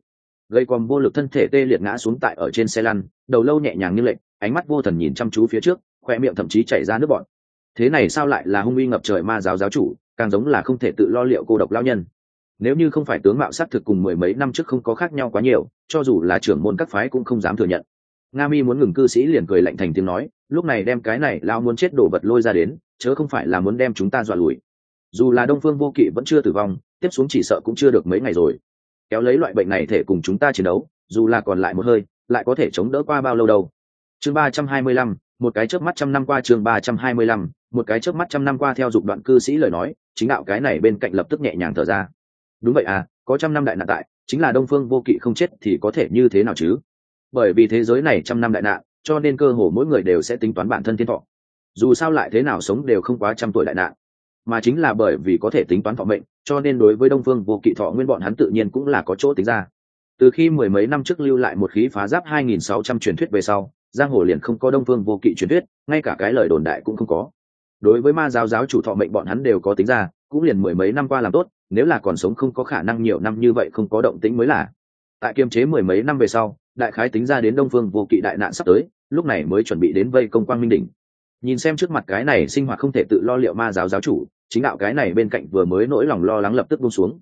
Gây quòm vô lực thân thể tê liệt ngã xuống tại ở trên xe lăn, đầu lâu nhẹ nhàng như lệnh ánh mắt vô thần nhìn chăm chú phía trước, khoe miệng thậm chí chảy ra nước bọn thế này sao lại là hung uy ngập trời ma giáo giáo chủ, càng giống là không thể tự lo liệu cô độc lao nhân nếu như không phải tướng mạo s á thực cùng mười mấy năm trước không có khác nhau quá nhiều, cho dù là trưởng môn các phái cũng không dám thừa nhận. Nga mi muốn ngừng cư sĩ liền cười lạnh thành tiếng nói, lúc này đem cái này lao muốn chết đổ vật lôi ra đến, chớ không phải là muốn đem chúng ta dọa lùi. Dù là đông phương vô kỵ vẫn chưa tử vong, tiếp xuống chỉ sợ cũng chưa được mấy ngày rồi. Kéo lấy loại bệnh này thể cùng chúng ta chiến đấu, dù là còn lại một hơi, lại có thể chống đỡ qua bao lâu đâu. Chương ba trăm hai mươi lăm, một cái chớp mắt trăm năm qua chương ba trăm hai mươi lăm, một cái chớp mắt trăm năm qua theo dục đoạn cư sĩ lời nói, chính đạo cái này bên cạnh lập tức nhẹ nhàng thở ra đúng vậy à có trăm năm đại nạn tại, chính là đông phương vô kỵ không chết thì có thể như thế nào chứ? Bởi vì thế giới này trăm năm đại nạn, cho nên cơ hồ mỗi người đều sẽ tính toán bản thân thiên thọ. Dù sao lại thế nào sống đều không quá trăm tuổi đại nạn. Mà chính là bởi vì có thể tính toán thọ mệnh, cho nên đối với đông phương vô kỵ thọ nguyên bọn hắn tự nhiên cũng là có chỗ tính ra. Từ khi mười mấy năm trước lưu lại một khí phá giáp 2.600 truyền thuyết về sau, giang hồ liền không có đông phương vô kỵ truyền thuyết, ngay cả cái lời đồn đại cũng không có. Đối với ma giáo giáo chủ thọ mệnh bọn hắn đều có tính ra, cũng liền mười mấy năm qua làm tốt nếu là còn sống không có khả năng nhiều năm như vậy không có động tĩnh mới là. Tại kiềm chế mười mấy năm về sau, đại khái tính ra đến đông phương vô kỵ đại nạn sắp tới, lúc này mới chuẩn bị đến vây công quang minh đỉnh. Nhìn xem trước mặt cái này sinh hoạt không thể tự lo liệu ma giáo giáo chủ, chính đạo cái này bên cạnh vừa mới nỗi lòng lo lắng lập tức buông xuống.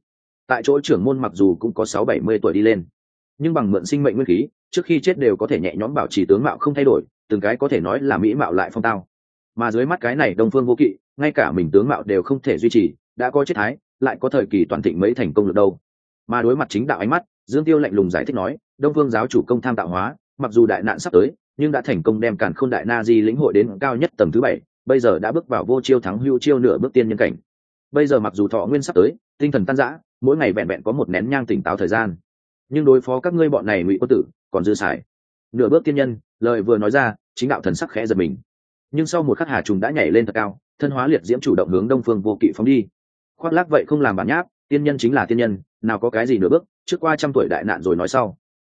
Tại chỗ trưởng môn mặc dù cũng có sáu bảy mươi tuổi đi lên, nhưng bằng mượn sinh mệnh nguyên khí, trước khi chết đều có thể nhẹ nhõm bảo trì tướng mạo không thay đổi, từng cái có thể nói là mỹ mạo lại phong tao. Mà dưới mắt cái này đông phương vô kỵ, ngay cả mình tướng mạo đều không thể duy trì, đã có chết thái lại có thời kỳ toàn thịnh mấy thành công được đâu. Mà đối mặt chính đạo ánh mắt, dương tiêu lạnh lùng giải thích nói, đông phương giáo chủ công tham tạo hóa, mặc dù đại nạn sắp tới, nhưng đã thành công đem càn khôn đại na di lĩnh hội đến cao nhất tầng thứ bảy, bây giờ đã bước vào vô chiêu thắng hưu chiêu nửa bước tiên nhân cảnh. Bây giờ mặc dù thọ nguyên sắp tới, tinh thần tan rã, mỗi ngày vẹn vẹn có một nén nhang tỉnh táo thời gian. Nhưng đối phó các ngươi bọn này ngụy quân tử, còn dư xài. Nửa bước tiên nhân, lời vừa nói ra, chính đạo thần sắc khẽ giật mình. Nhưng sau một khắc hà trùng đã nhảy lên thật cao, thân hóa liệt diễm chủ động hướng đông phương vô kỵ phóng đi khoác lác vậy không làm bản nháp, tiên nhân chính là tiên nhân, nào có cái gì nửa bước, trước qua trăm tuổi đại nạn rồi nói sau.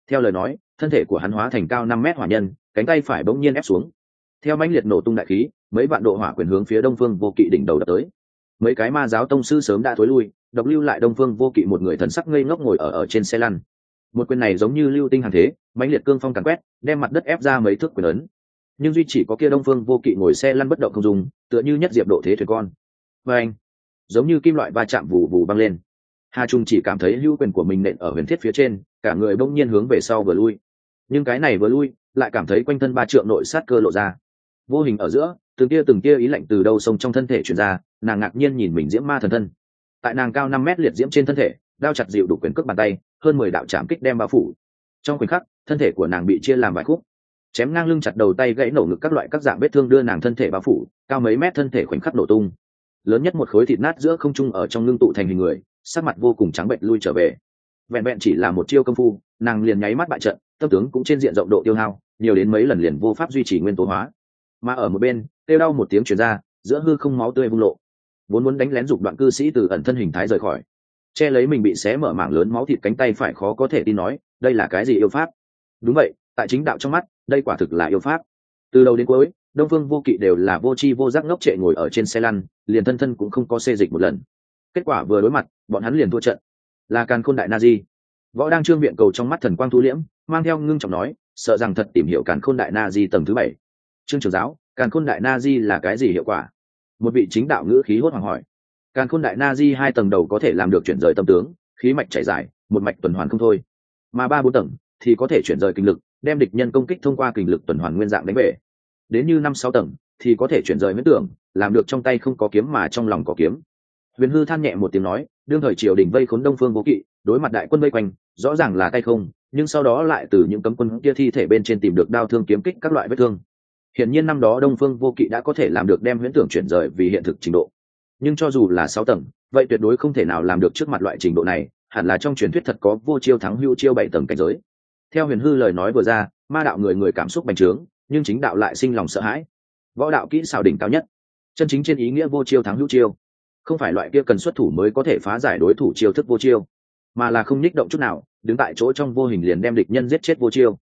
Theo lời nói, thân thể của hắn hóa thành cao năm mét hỏa nhân, cánh tay phải bỗng nhiên ép xuống. Theo mãnh liệt nổ tung đại khí, mấy vạn độ hỏa quyền hướng phía đông phương vô kỵ đỉnh đầu đập tới. Mấy cái ma giáo tông sư sớm đã thối lui, độc lưu lại đông phương vô kỵ một người thần sắc ngây ngốc ngồi ở ở trên xe lăn. Một quyền này giống như lưu tinh hàng thế, mãnh liệt cương phong càn quét, đem mặt đất ép ra mấy thước quyền ấn. Nhưng duy chỉ có kia đông phương vô kỵ ngồi xe lăn bất động không dùng, tựa như nhất diệp độ thế thuyền con. Và anh giống như kim loại va chạm vù vù băng lên. Hà trung chỉ cảm thấy hữu quyền của mình nện ở huyền thiết phía trên, cả người bỗng nhiên hướng về sau vừa lui. Nhưng cái này vừa lui, lại cảm thấy quanh thân ba trượng nội sát cơ lộ ra. Vô hình ở giữa, từng tia từng tia ý lạnh từ đâu sông trong thân thể chuyển ra, nàng ngạc nhiên nhìn mình diễm ma thần thân. Tại nàng cao năm mét liệt diễm trên thân thể, đao chặt dịu đủ quyền cước bàn tay, hơn mười đạo chạm kích đem bao phủ. Trong khoảnh khắc, thân thể của nàng bị chia làm vài khúc. Chém ngang lưng chặt đầu tay gãy nổ ngực các loại các dạng vết thương đưa nàng thân thể bao phủ, cao mấy mét thân thể khoảnh khắc nổ tung lớn nhất một khối thịt nát giữa không trung ở trong ngưng tụ thành hình người, sắc mặt vô cùng trắng bệnh lui trở về. Vẹn vẹn chỉ là một chiêu công phu, nàng liền nháy mắt bại trận, tâm tướng cũng trên diện rộng độ tiêu hao, nhiều đến mấy lần liền vô pháp duy trì nguyên tố hóa. Mà ở một bên tiêu đau một tiếng chuyển ra, giữa hư không máu tươi vung lộ. Vốn muốn đánh lén dục đoạn cư sĩ từ ẩn thân hình thái rời khỏi. Che lấy mình bị xé mở mảng lớn máu thịt cánh tay phải khó có thể tin nói, đây là cái gì yêu pháp? Đúng vậy, tại chính đạo trong mắt, đây quả thực là yêu pháp. Từ đầu đến cuối đông phương vô kỵ đều là vô tri vô giác ngốc trệ ngồi ở trên xe lăn, liền thân thân cũng không có xê dịch một lần. Kết quả vừa đối mặt, bọn hắn liền thua trận. Là càn khôn đại na di. Võ đang trương viện cầu trong mắt thần quang thu liễm, mang theo ngưng trọng nói, sợ rằng thật tìm hiểu càn khôn đại na di tầng thứ bảy. Trương trường giáo, càn khôn đại na di là cái gì hiệu quả? Một vị chính đạo ngữ khí hốt hoảng hỏi. Càn khôn đại na di hai tầng đầu có thể làm được chuyển rời tâm tướng, khí mạch chảy dài, một mạch tuần hoàn không thôi. Mà ba bốn tầng thì có thể chuyển rời kinh lực, đem địch nhân công kích thông qua kinh lực tuần hoàn nguyên dạng đánh về đến như năm sáu tầng, thì có thể chuyển rời huyễn tưởng, làm được trong tay không có kiếm mà trong lòng có kiếm. Huyền hư than nhẹ một tiếng nói, đương thời triều đình vây khốn đông phương vô kỵ, đối mặt đại quân vây quanh, rõ ràng là tay không, nhưng sau đó lại từ những cấm quân kia thi thể bên trên tìm được đao thương kiếm kích các loại vết thương. Hiển nhiên năm đó đông phương vô kỵ đã có thể làm được đem huyễn tưởng chuyển rời vì hiện thực trình độ. Nhưng cho dù là sáu tầng, vậy tuyệt đối không thể nào làm được trước mặt loại trình độ này, hẳn là trong truyền thuyết thật có vô chiêu thắng hưu chiêu bảy tầng cảnh giới. Theo huyền hư lời nói vừa ra, ma đạo người người cảm xúc bành trướng nhưng chính đạo lại sinh lòng sợ hãi. Võ đạo kỹ xảo đỉnh cao nhất. Chân chính trên ý nghĩa vô chiêu thắng hữu chiêu. Không phải loại kia cần xuất thủ mới có thể phá giải đối thủ chiêu thức vô chiêu, mà là không nhích động chút nào, đứng tại chỗ trong vô hình liền đem địch nhân giết chết vô chiêu.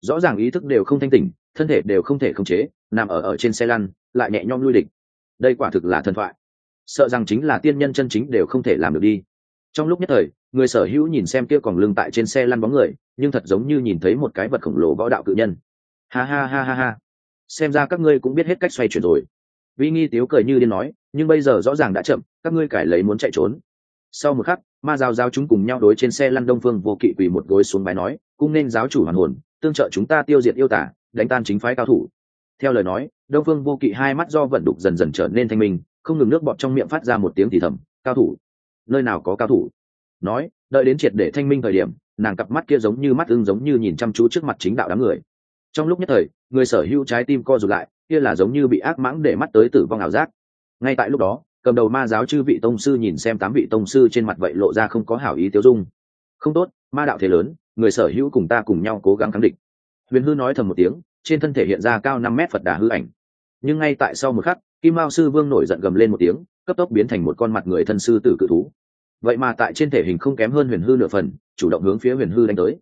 Rõ ràng ý thức đều không thanh tỉnh, thân thể đều không thể khống chế, nằm ở ở trên xe lăn, lại nhẹ nhõm lui địch. Đây quả thực là thần thoại. Sợ rằng chính là tiên nhân chân chính đều không thể làm được đi. Trong lúc nhất thời, người sở hữu nhìn xem kia còn lưng tại trên xe lăn bóng người, nhưng thật giống như nhìn thấy một cái vật khổng lồ võ đạo cự nhân ha ha ha ha ha. Xem ra các ngươi cũng biết hết cách xoay chuyển rồi. Vi nghi tiếu cười như điên nói, nhưng bây giờ rõ ràng đã chậm, các ngươi cải lấy muốn chạy trốn. Sau một khắc, ma giáo giáo chúng cùng nhau đối trên xe lăn đông phương vô kỵ quỳ một gối xuống bài nói cũng nên giáo chủ hoàn hồn, tương trợ chúng ta tiêu diệt yêu tả, đánh tan chính phái cao thủ. Theo lời nói, đông phương vô kỵ hai mắt do vận đục dần dần trở nên thanh minh, không ngừng nước bọt trong miệng phát ra một tiếng thì thầm, cao thủ, nơi nào có cao thủ? Nói, đợi đến triệt để thanh minh thời điểm, nàng cặp mắt kia giống như mắt ưng giống như nhìn chăm chú trước mặt chính đạo đám người trong lúc nhất thời, người sở hữu trái tim co rụt lại, kia là giống như bị ác mãng để mắt tới tử vong ảo giác. Ngay tại lúc đó, cầm đầu ma giáo chư vị tông sư nhìn xem tám vị tông sư trên mặt vậy lộ ra không có hảo ý tiêu dung. Không tốt, ma đạo thế lớn, người sở hữu cùng ta cùng nhau cố gắng kháng địch. Huyền hư nói thầm một tiếng, trên thân thể hiện ra cao năm mét phật đà hư ảnh. Nhưng ngay tại sau một khắc, kim mao sư vương nổi giận gầm lên một tiếng, cấp tốc biến thành một con mặt người thân sư tử cự thú. Vậy mà tại trên thể hình không kém hơn huyền hư nửa phần, chủ động hướng phía huyền hư đánh tới.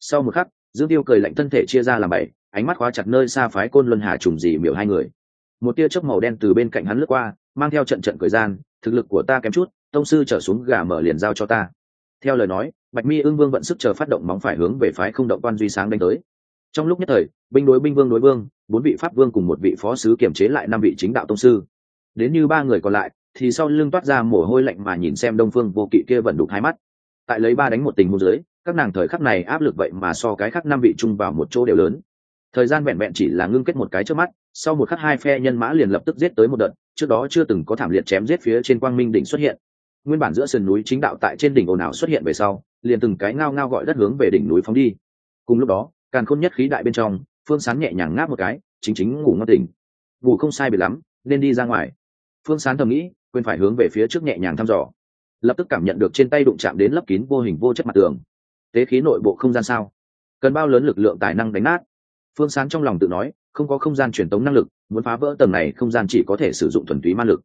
Sau một khắc dương tiêu cười lạnh thân thể chia ra làm bảy, ánh mắt khóa chặt nơi xa phái côn luân hà trùng dì miểu hai người. Một tia chớp màu đen từ bên cạnh hắn lướt qua, mang theo trận trận cười gian, thực lực của ta kém chút, tông sư trở xuống gà mở liền giao cho ta. Theo lời nói, bạch mi Ưng vương vận sức chờ phát động móng phải hướng về phái không động quan duy sáng đánh tới. Trong lúc nhất thời, binh đối binh, vương đối vương, bốn vị pháp vương cùng một vị phó sứ kiểm chế lại năm vị chính đạo tông sư. Đến như ba người còn lại, thì sau lưng toát ra mồ hôi lạnh mà nhìn xem đông phương vô kỵ kia vẫn đục hai mắt. Tại lấy ba đánh một tình hôn dưới các nàng thời khắc này áp lực vậy mà so cái khắc năm vị chung vào một chỗ đều lớn. Thời gian vẹn vẹn chỉ là ngưng kết một cái trước mắt, sau một khắc hai phe nhân mã liền lập tức giết tới một đợt, trước đó chưa từng có thảm liệt chém giết phía trên quang minh đỉnh xuất hiện. Nguyên bản giữa sườn núi chính đạo tại trên đỉnh ồn ào xuất hiện về sau, liền từng cái ngao ngao gọi đất hướng về đỉnh núi phóng đi. Cùng lúc đó, càn khôn nhất khí đại bên trong, phương sán nhẹ nhàng ngáp một cái, chính chính ngủ ngon tỉnh. Ngủ không sai biệt lắm, nên đi ra ngoài. Phương sán thầm nghĩ, quên phải hướng về phía trước nhẹ nhàng thăm dò. Lập tức cảm nhận được trên tay đụng chạm đến lấp kín vô hình vô chất mặt tường tế khí nội bộ không gian sao? Cần bao lớn lực lượng tài năng đánh nát? Phương sán trong lòng tự nói, không có không gian truyền tống năng lực, muốn phá vỡ tầng này không gian chỉ có thể sử dụng thuần túy ma lực.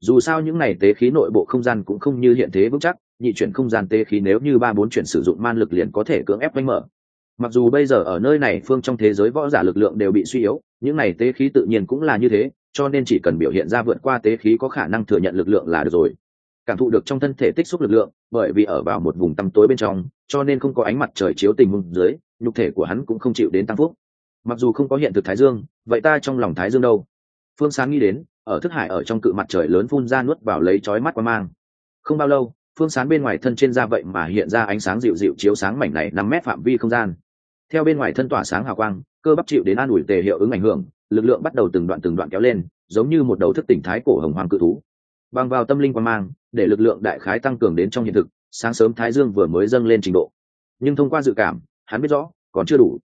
Dù sao những này tế khí nội bộ không gian cũng không như hiện thế vững chắc, nhị chuyển không gian tế khí nếu như ba bốn chuyển sử dụng man lực liền có thể cưỡng ép đánh mở. Mặc dù bây giờ ở nơi này phương trong thế giới võ giả lực lượng đều bị suy yếu, những này tế khí tự nhiên cũng là như thế, cho nên chỉ cần biểu hiện ra vượt qua tế khí có khả năng thừa nhận lực lượng là được rồi cảm thụ được trong thân thể tích xúc lực lượng, bởi vì ở vào một vùng tăm tối bên trong, cho nên không có ánh mặt trời chiếu tình hùng dưới, nhục thể của hắn cũng không chịu đến tăng phúc. Mặc dù không có hiện thực thái dương, vậy ta trong lòng thái dương đâu? Phương sáng nghĩ đến, ở thức hải ở trong cự mặt trời lớn phun ra nuốt vào lấy chói mắt qua mang. Không bao lâu, phương sán bên ngoài thân trên da vậy mà hiện ra ánh sáng dịu dịu chiếu sáng mảnh này năm mét phạm vi không gian. Theo bên ngoài thân tỏa sáng hào quang, cơ bắp chịu đến an ủi tề hiệu ứng ảnh hưởng, lực lượng bắt đầu từng đoạn từng đoạn kéo lên, giống như một đầu thức tỉnh thái cổ hồng hoàng cự thú. Bằng vào tâm linh quan mang để lực lượng đại khái tăng cường đến trong hiện thực sáng sớm thái dương vừa mới dâng lên trình độ. Nhưng thông qua dự cảm hắn biết rõ còn chưa đủ.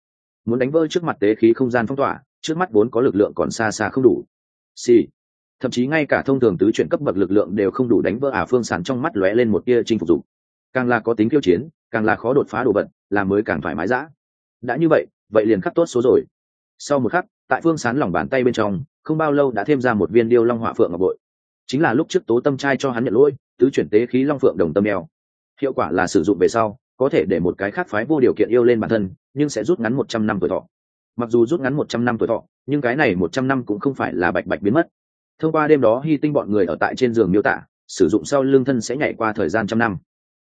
Muốn đánh vỡ trước mặt tế khí không gian phong tỏa trước mắt vốn có lực lượng còn xa xa không đủ. Xì、sì. thậm chí ngay cả thông thường tứ chuyển cấp bậc lực lượng đều không đủ đánh vỡ ả phương Sán trong mắt lóe lên một tia chinh phục dụng càng là có tính kiêu chiến càng là khó đột phá đồ vật, là mới càng phải mái dã. Đã như vậy vậy liền khắc tốt số rồi. Sau một khắc tại phương sán lòng bàn tay bên trong không bao lâu đã thêm ra một viên điêu long hỏa phượng ngọc bội chính là lúc trước tố tâm trai cho hắn nhận lỗi, tứ chuyển tế khí long phượng đồng tâm mèo hiệu quả là sử dụng về sau, có thể để một cái khác phái vô điều kiện yêu lên bản thân, nhưng sẽ rút ngắn một trăm năm tuổi thọ. Mặc dù rút ngắn một trăm năm tuổi thọ, nhưng cái này một trăm năm cũng không phải là bạch bạch biến mất. Thông qua đêm đó hy tinh bọn người ở tại trên giường miêu tả, sử dụng sau lương thân sẽ nhảy qua thời gian trăm năm.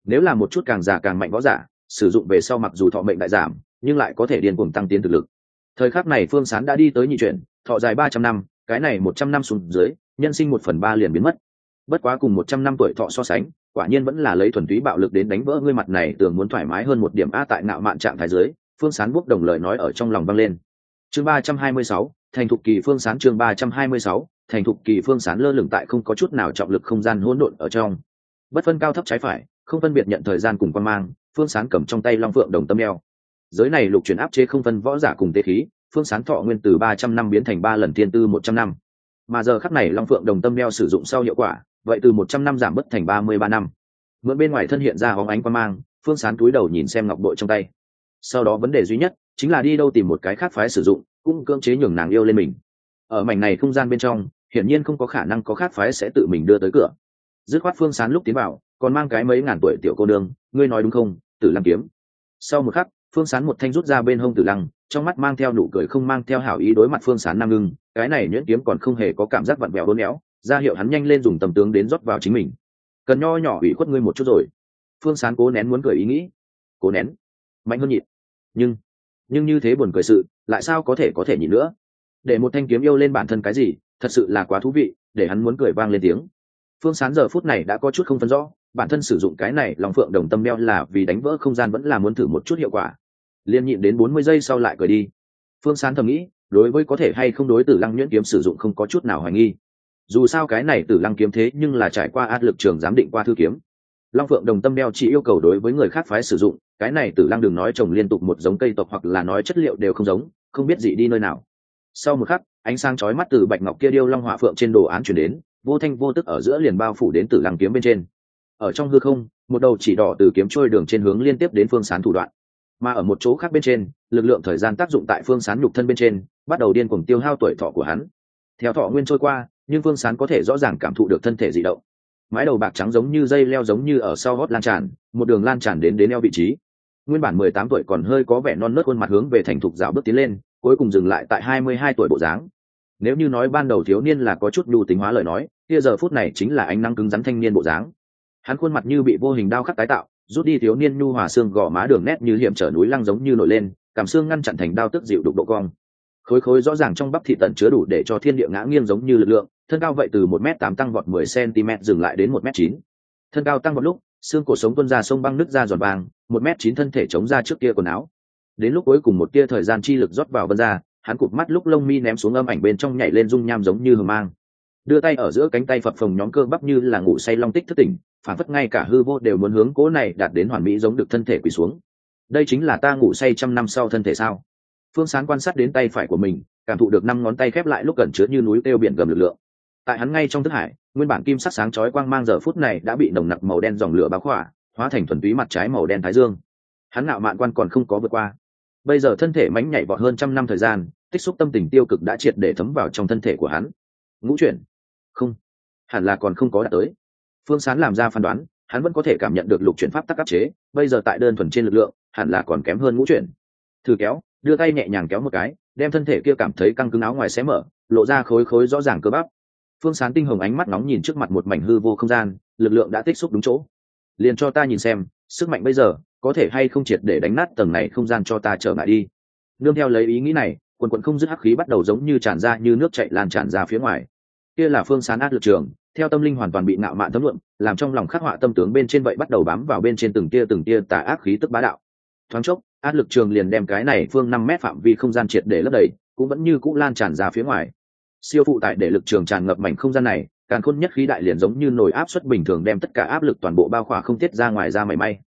Nếu là một chút càng già càng mạnh võ giả, sử dụng về sau mặc dù thọ mệnh đại giảm, nhưng lại có thể điên cuồng tăng tiến thực lực. Thời khắc này phương sán đã đi tới nhị chuyển, thọ dài ba trăm năm, cái này một trăm năm xuống dưới nhân sinh một phần ba liền biến mất. Bất quá cùng một trăm năm tuổi thọ so sánh, quả nhiên vẫn là lấy thuần túy bạo lực đến đánh vỡ ngươi mặt này tưởng muốn thoải mái hơn một điểm a tại ngạo mạn trạng thái dưới, phương sán bốc đồng lời nói ở trong lòng vang lên. Chương ba trăm hai mươi sáu, thành thục kỳ phương sán chương ba trăm hai mươi sáu, thành thục kỳ phương sán lơ lửng tại không có chút nào trọng lực không gian hỗn độn ở trong. Bất phân cao thấp trái phải, không phân biệt nhận thời gian cùng quan mang, phương sán cầm trong tay long phượng đồng tâm đeo giới này lục chuyển áp chế không phân võ giả cùng tế khí, phương sán thọ nguyên từ ba trăm năm biến thành ba lần thiên tư một trăm năm mà giờ khắc này long phượng đồng tâm đeo sử dụng sau hiệu quả, vậy từ một trăm năm giảm bớt thành ba mươi ba năm. Mượn bên ngoài thân hiện ra hóng ánh quan mang, phương sán túi đầu nhìn xem ngọc bội trong tay. Sau đó vấn đề duy nhất, chính là đi đâu tìm một cái khác phái sử dụng, cũng cưỡng chế nhường nàng yêu lên mình. Ở mảnh này không gian bên trong, hiển nhiên không có khả năng có khác phái sẽ tự mình đưa tới cửa. Dứt khoát phương sán lúc tiến vào, còn mang cái mấy ngàn tuổi tiểu cô đương ngươi nói đúng không, tử lăng kiếm. Sau một khắc, phương sán một thanh rút ra bên hông tử lăng, trong mắt mang theo nụ cười không mang theo hảo ý đối mặt phương sán nam ngưng cái này nhuyễn kiếm còn không hề có cảm giác vặn vẹo đôn éo ra hiệu hắn nhanh lên dùng tầm tướng đến rót vào chính mình. Cần nho nhỏ ủy khuất ngươi một chút rồi. Phương sán cố nén muốn cười ý nghĩ. Cố nén? Mạnh hơn nhịn. Nhưng nhưng như thế buồn cười sự, lại sao có thể có thể nhịn nữa? Để một thanh kiếm yêu lên bản thân cái gì, thật sự là quá thú vị, để hắn muốn cười vang lên tiếng. Phương sán giờ phút này đã có chút không phân rõ, bản thân sử dụng cái này lòng phượng đồng tâm đeo là vì đánh vỡ không gian vẫn là muốn thử một chút hiệu quả. Liên nhịn đến bốn mươi giây sau lại cười đi. Phương sán thầm nghĩ đối với có thể hay không đối tử lăng nhuyễn kiếm sử dụng không có chút nào hoài nghi. Dù sao cái này tử lăng kiếm thế nhưng là trải qua áp lực trường giám định qua thư kiếm. Long phượng đồng tâm đeo chỉ yêu cầu đối với người khác phái sử dụng, cái này tử lăng đừng nói trồng liên tục một giống cây tộc hoặc là nói chất liệu đều không giống, không biết gì đi nơi nào. Sau một khắc, ánh sáng chói mắt từ bạch ngọc kia điêu long hỏa phượng trên đồ án chuyển đến, vô thanh vô tức ở giữa liền bao phủ đến tử lăng kiếm bên trên. Ở trong hư không, một đầu chỉ đỏ từ kiếm trôi đường trên hướng liên tiếp đến phương sán thủ đoạn mà ở một chỗ khác bên trên, lực lượng thời gian tác dụng tại phương sán nhục thân bên trên, bắt đầu điên cuồng tiêu hao tuổi thọ của hắn. Theo thọ nguyên trôi qua, nhưng phương sán có thể rõ ràng cảm thụ được thân thể dị động. Mái đầu bạc trắng giống như dây leo giống như ở sau gót lan tràn, một đường lan tràn đến đến eo vị trí. Nguyên bản mười tám tuổi còn hơi có vẻ non nớt khuôn mặt hướng về thành thục dạo bước tiến lên, cuối cùng dừng lại tại hai mươi hai tuổi bộ dáng. Nếu như nói ban đầu thiếu niên là có chút nhu tính hóa lời nói, kia giờ phút này chính là ánh năng cứng rắn thanh niên bộ dáng. Hắn khuôn mặt như bị vô hình đao khắc tái tạo rút đi thiếu niên nhu hòa xương gò má đường nét như hiểm trở núi lăng giống như nổi lên, cảm xương ngăn chặn thành đao tức dịu đục độ cong. Khối khối rõ ràng trong bắp thị tận chứa đủ để cho thiên địa ngã nghiêng giống như lực lượng, thân cao vậy từ một m tám tăng vọt mười cm dừng lại đến một m chín. Thân cao tăng vọt lúc, xương cổ sống tuân ra sông băng nứt ra giòn vàng, một m chín thân thể chống ra trước kia quần áo. Đến lúc cuối cùng một tia thời gian chi lực rót vào vân ra, hắn cụp mắt lúc lông mi ném xuống âm ảnh bên trong nhảy lên rung nham giống như hờ mang. Đưa tay ở giữa cánh tay phập phồng nhóm cơ bắp như là ngủ say long tích thất tỉnh phản phất ngay cả hư vô đều muốn hướng cố này đạt đến hoàn mỹ giống được thân thể quỳ xuống. Đây chính là ta ngủ say trăm năm sau thân thể sao? Phương sán quan sát đến tay phải của mình, cảm thụ được năm ngón tay khép lại lúc gần chứa như núi kêu biển gầm lực lượng. Tại hắn ngay trong thức hải, nguyên bản kim sắc sáng chói quang mang giờ phút này đã bị nồng nặc màu đen dòng lửa bao khỏa, hóa thành thuần túy mặt trái màu đen thái dương. Hắn ngạo mạn quan còn không có vượt qua. Bây giờ thân thể mánh nhảy vọt hơn trăm năm thời gian, tích xúc tâm tình tiêu cực đã triệt để thấm vào trong thân thể của hắn. Ngũ chuyển. Không. Hẳn là còn không có đạt tới phương sán làm ra phán đoán, hắn vẫn có thể cảm nhận được lục chuyển pháp tắc áp chế, bây giờ tại đơn thuần trên lực lượng, hẳn là còn kém hơn ngũ chuyển. Thử kéo, đưa tay nhẹ nhàng kéo một cái, đem thân thể kia cảm thấy căng cứng áo ngoài xé mở, lộ ra khối khối rõ ràng cơ bắp. Phương sán tinh hồng ánh mắt nóng nhìn trước mặt một mảnh hư vô không gian, lực lượng đã tích xúc đúng chỗ. Liền cho ta nhìn xem, sức mạnh bây giờ có thể hay không triệt để đánh nát tầng này không gian cho ta trở ngại đi. Nương theo lấy ý nghĩ này, quần quận không dứt hắc khí bắt đầu giống như tràn ra như nước chạy lan tràn ra phía ngoài. Kia là phương sán át lực trường theo tâm linh hoàn toàn bị nạo mạn thấm luận, làm trong lòng khắc họa tâm tướng bên trên vậy bắt đầu bám vào bên trên từng tia từng tia tà ác khí tức bá đạo. Thoáng chốc át lực trường liền đem cái này phương năm mét phạm vi không gian triệt để lấp đầy, cũng vẫn như cũ lan tràn ra phía ngoài. Siêu phụ tại để lực trường tràn ngập mảnh không gian này càng khôn nhất khí đại liền giống như nồi áp suất bình thường đem tất cả áp lực toàn bộ bao khỏa không tiết ra ngoài ra mảy may.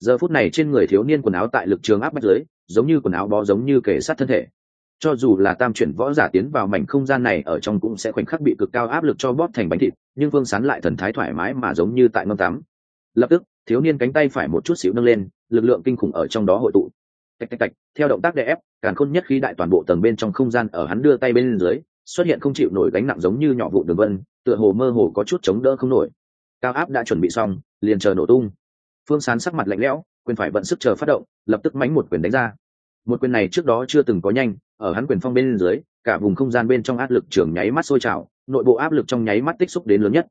Giờ phút này trên người thiếu niên quần áo tại lực trường áp bách dưới giống như quần áo bó giống như kể sát thân thể cho dù là tam chuyển võ giả tiến vào mảnh không gian này ở trong cũng sẽ khoảnh khắc bị cực cao áp lực cho bóp thành bánh thịt, nhưng vương sán lại thần thái thoải mái mà giống như tại ngâm tắm. Lập tức, thiếu niên cánh tay phải một chút xíu nâng lên, lực lượng kinh khủng ở trong đó hội tụ. Tạch tạch tạch, theo động tác đè ép, càng khôn nhất khi đại toàn bộ tầng bên trong không gian ở hắn đưa tay bên dưới, xuất hiện không chịu nổi gánh nặng giống như nhỏ vụ đường vân, tựa hồ mơ hồ có chút chống đỡ không nổi. Cao áp đã chuẩn bị xong, liền chờ nổ tung. Phương sán sắc mặt lạnh lẽo, quyền phải vận sức chờ phát động, lập tức mánh một quyền đánh ra. Một quyền này trước đó chưa từng có nhanh ở hắn quyền phong bên dưới, cả vùng không gian bên trong áp lực trường nháy mắt sôi trào, nội bộ áp lực trong nháy mắt tích xúc đến lớn nhất.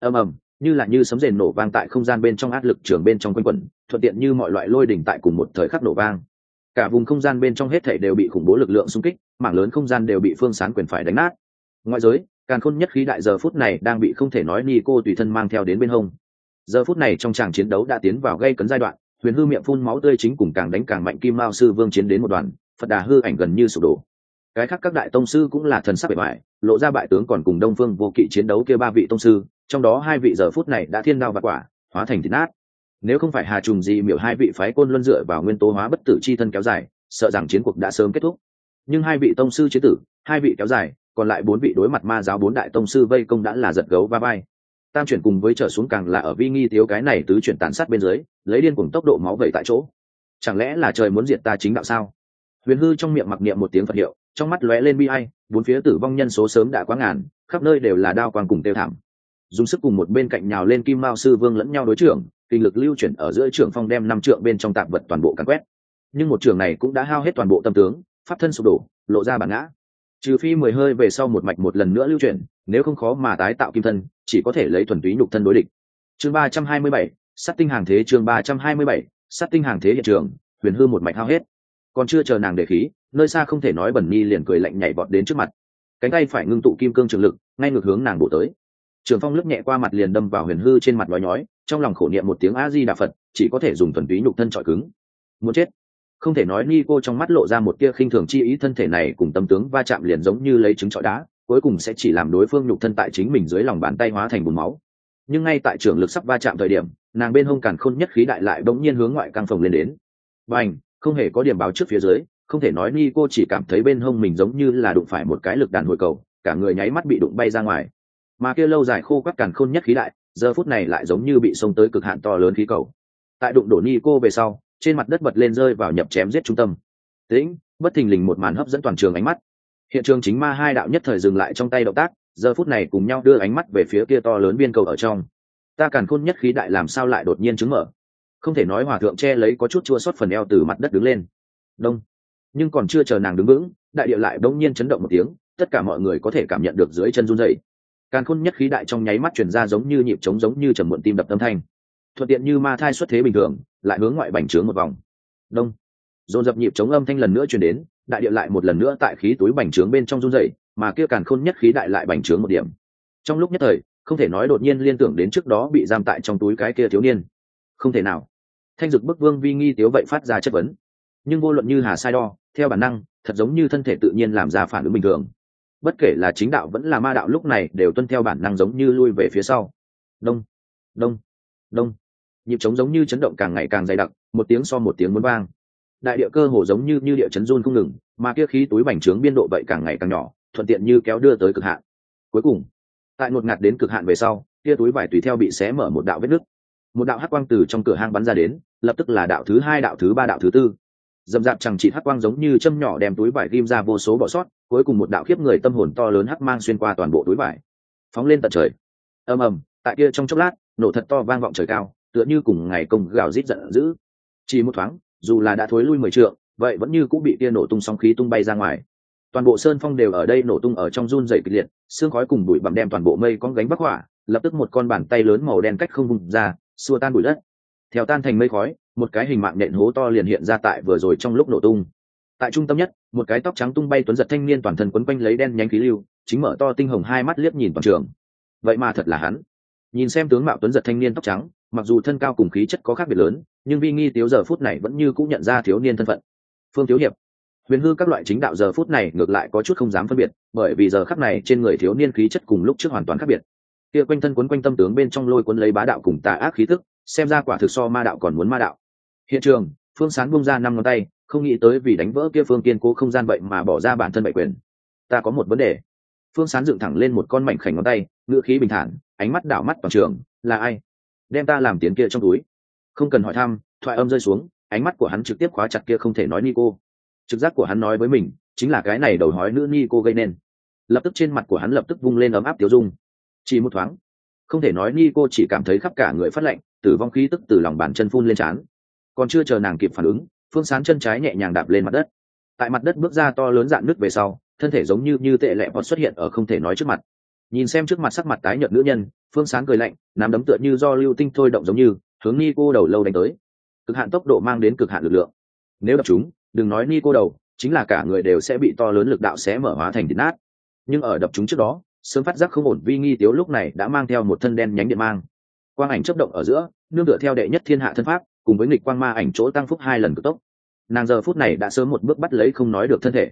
Ầm ầm, như là như sấm rền nổ vang tại không gian bên trong áp lực trường bên trong quanh quẩn, thuận tiện như mọi loại lôi đỉnh tại cùng một thời khắc nổ vang. Cả vùng không gian bên trong hết thể đều bị khủng bố lực lượng xung kích, mảng lớn không gian đều bị phương sán quyền phải đánh nát. Ngoại giới càng khôn nhất khí đại giờ phút này đang bị không thể nói ni cô tùy thân mang theo đến bên hông. Giờ phút này trong tràng chiến đấu đã tiến vào gây cấn giai đoạn, huyền hư miệng phun máu tươi chính cùng càng đánh càng mạnh kim mao sư vương chiến đến một đoàn phật đà hư ảnh gần như sụp đổ. Cái khác các đại tông sư cũng là thần sắc bề bại lộ ra bại tướng còn cùng đông phương vô kỵ chiến đấu kia ba vị tông sư, trong đó hai vị giờ phút này đã thiên đao và quả, hóa thành thịt nát. Nếu không phải hà trùng gì miểu hai vị phái côn luân dựa vào nguyên tố hóa bất tử chi thân kéo dài, sợ rằng chiến cuộc đã sớm kết thúc. Nhưng hai vị tông sư chế tử, hai vị kéo dài, còn lại bốn vị đối mặt ma giáo bốn đại tông sư vây công đã là giật gấu va vai. Tam chuyển cùng với trở xuống càng là ở vi nghi thiếu cái này tứ chuyển tàn sát bên dưới, lấy điên cùng tốc độ máu vẩy tại chỗ. Chẳng lẽ là trời muốn diệt ta chính đạo sao? Huyền hư trong miệng mặc niệm một tiếng phật hiệu, trong mắt lóe lên bi ai, bốn phía tử vong nhân số sớm đã quá ngàn, khắp nơi đều là đao quang cùng tiêu thảm. Dùng sức cùng một bên cạnh nhào lên kim mao sư vương lẫn nhau đối trưởng kinh lực lưu chuyển ở giữa trưởng phong đem năm trượng bên trong tạp vật toàn bộ càn quét. Nhưng một trường này cũng đã hao hết toàn bộ tâm tướng, pháp thân sụp đổ, lộ ra bản ngã. Trừ phi mười hơi về sau một mạch một lần nữa lưu chuyển, nếu không khó mà tái tạo kim thân, chỉ có thể lấy thuần túy nhục thân đối địch. Chương ba trăm hai mươi bảy sắt tinh hàng thế, chương ba trăm hai mươi bảy sắt tinh hàng thế hiện trường, huyền hư một mạch hao hết còn chưa chờ nàng để khí, nơi xa không thể nói bẩn nhi liền cười lạnh nhảy vọt đến trước mặt. Cánh tay phải ngưng tụ kim cương trường lực, ngay ngược hướng nàng bổ tới. Trường phong lướt nhẹ qua mặt liền đâm vào huyền hư trên mặt nói nhói, trong lòng khổ niệm một tiếng a di đà phật, chỉ có thể dùng thuần túy nhục thân trọi cứng. Muốn chết. Không thể nói ni cô trong mắt lộ ra một tia khinh thường chi ý thân thể này cùng tâm tướng va chạm liền giống như lấy trứng trọi đá, cuối cùng sẽ chỉ làm đối phương nhục thân tại chính mình dưới lòng bàn tay hóa thành bùn máu. Nhưng ngay tại trường lực sắp va chạm thời điểm, nàng bên hông càn khôn nhất khí đại lại bỗng nhiên hướng ngoại căng phòng lên đến. Và ảnh không hề có điểm báo trước phía dưới, không thể nói ni cô chỉ cảm thấy bên hông mình giống như là đụng phải một cái lực đàn hồi cầu, cả người nháy mắt bị đụng bay ra ngoài. Mà kia lâu dài khô quắt càn khôn nhất khí đại, giờ phút này lại giống như bị xông tới cực hạn to lớn khí cầu. Tại đụng đổ ni cô về sau, trên mặt đất bật lên rơi vào nhập chém giết trung tâm. Tĩnh, bất thình lình một màn hấp dẫn toàn trường ánh mắt. Hiện trường chính ma hai đạo nhất thời dừng lại trong tay động tác, giờ phút này cùng nhau đưa ánh mắt về phía kia to lớn biên cầu ở trong. Ta càn khôn nhất khí đại làm sao lại đột nhiên chứng mở? Không thể nói hòa thượng che lấy có chút chua xót phần eo từ mặt đất đứng lên. Đông. Nhưng còn chưa chờ nàng đứng vững, đại địa lại đông nhiên chấn động một tiếng, tất cả mọi người có thể cảm nhận được dưới chân run dậy càn khôn nhất khí đại trong nháy mắt chuyển ra giống như nhịp trống giống như trầm muộn tim đập tâm thanh. Thuận tiện như ma thai xuất thế bình thường, lại hướng ngoại bành trướng một vòng. Đông. Dồn dập nhịp chống âm thanh lần nữa chuyển đến, đại địa lại một lần nữa tại khí túi bành trướng bên trong run dậy mà kia càn khôn nhất khí đại lại bành trướng một điểm. Trong lúc nhất thời, không thể nói đột nhiên liên tưởng đến trước đó bị giam tại trong túi cái kia thiếu niên. Không thể nào thanh dực bức vương vi nghi tiếu vậy phát ra chất vấn. Nhưng vô luận như hà sai đo, theo bản năng, thật giống như thân thể tự nhiên làm ra phản ứng bình thường. Bất kể là chính đạo vẫn là ma đạo lúc này đều tuân theo bản năng giống như lui về phía sau. Đông đông đông. Nhịp trống giống như chấn động càng ngày càng dày đặc, một tiếng so một tiếng muốn vang. Đại địa cơ hồ giống như như địa chấn run không ngừng, mà kia khí túi bành trướng biên độ vậy càng ngày càng nhỏ, thuận tiện như kéo đưa tới cực hạn. Cuối cùng, tại ngột ngạt đến cực hạn về sau, kia túi vải tùy theo bị xé mở một đạo vết nứt một đạo hắc quang từ trong cửa hang bắn ra đến, lập tức là đạo thứ hai, đạo thứ ba, đạo thứ tư. Dầm dạp chẳng chỉ hắc quang giống như châm nhỏ đem túi vải ghim ra vô số bỏ sót, cuối cùng một đạo khiếp người tâm hồn to lớn hắc mang xuyên qua toàn bộ túi vải. Phóng lên tận trời. Ầm ầm, tại kia trong chốc lát, nổ thật to vang vọng trời cao, tựa như cùng ngày công gào rít giận dữ. Chỉ một thoáng, dù là đã thối lui mười trượng, vậy vẫn như cũng bị kia nổ tung sóng khí tung bay ra ngoài. Toàn bộ sơn phong đều ở đây nổ tung ở trong run dày kịch liệt, xương khói cùng bụi bặm đem toàn bộ mây con gánh bắc hỏa, lập tức một con bàn tay lớn màu đen cách không vùng ra xua tan bụi đất. Theo tan thành mây khói, một cái hình mạng nện hố to liền hiện ra tại vừa rồi trong lúc nổ tung. Tại trung tâm nhất, một cái tóc trắng tung bay tuấn giật thanh niên toàn thân quấn quanh lấy đen nhánh khí lưu, chính mở to tinh hồng hai mắt liếc nhìn toàn trường. Vậy mà thật là hắn. Nhìn xem tướng mạo tuấn giật thanh niên tóc trắng, mặc dù thân cao cùng khí chất có khác biệt lớn, nhưng vi nghi tiếu giờ phút này vẫn như cũng nhận ra thiếu niên thân phận. Phương thiếu hiệp. Huyền hư các loại chính đạo giờ phút này ngược lại có chút không dám phân biệt, bởi vì giờ khắc này trên người thiếu niên khí chất cùng lúc trước hoàn toàn khác biệt kia quanh thân quấn quanh tâm tướng bên trong lôi cuốn lấy bá đạo cùng tà ác khí tức xem ra quả thực so ma đạo còn muốn ma đạo. Hiện trường, phương sán bung ra năm ngón tay, không nghĩ tới vì đánh vỡ kia phương kiên cố không gian vậy mà bỏ ra bản thân bậy quyền. Ta có một vấn đề. Phương sán dựng thẳng lên một con mảnh khảnh ngón tay ngựa khí bình thản, ánh mắt đảo mắt toàn trường, là ai? Đem ta làm tiến kia trong túi. Không cần hỏi thăm, thoại âm rơi xuống, ánh mắt của hắn trực tiếp khóa chặt kia không thể nói ni cô. Trực giác của hắn nói với mình, chính là cái này đầu hói nữ ni cô gây nên. Lập tức trên mặt của hắn lập tức vung lên ấm áp tiêu dung chỉ một thoáng. Không thể nói ni cô chỉ cảm thấy khắp cả người phát lạnh, tử vong khí tức từ lòng bàn chân phun lên trán. Còn chưa chờ nàng kịp phản ứng, phương sán chân trái nhẹ nhàng đạp lên mặt đất. Tại mặt đất bước ra to lớn dạn nước về sau, thân thể giống như như tệ lẹ bọt xuất hiện ở không thể nói trước mặt. Nhìn xem trước mặt sắc mặt tái nhợt nữ nhân, phương sán cười lạnh, nắm đấm tựa như do lưu tinh thôi động giống như, hướng ni cô đầu lâu đánh tới. Cực hạn tốc độ mang đến cực hạn lực lượng. Nếu đập chúng, đừng nói ni cô đầu, chính là cả người đều sẽ bị to lớn lực đạo sẽ mở hóa thành thịt nát. Nhưng ở đập chúng trước đó sớm phát giác không ổn vi nghi tiếu lúc này đã mang theo một thân đen nhánh điện mang. Quang ảnh chấp động ở giữa, nương tựa theo đệ nhất thiên hạ thân pháp, cùng với nghịch quang ma ảnh chỗ tăng phúc hai lần cực tốc. Nàng giờ phút này đã sớm một bước bắt lấy không nói được thân thể.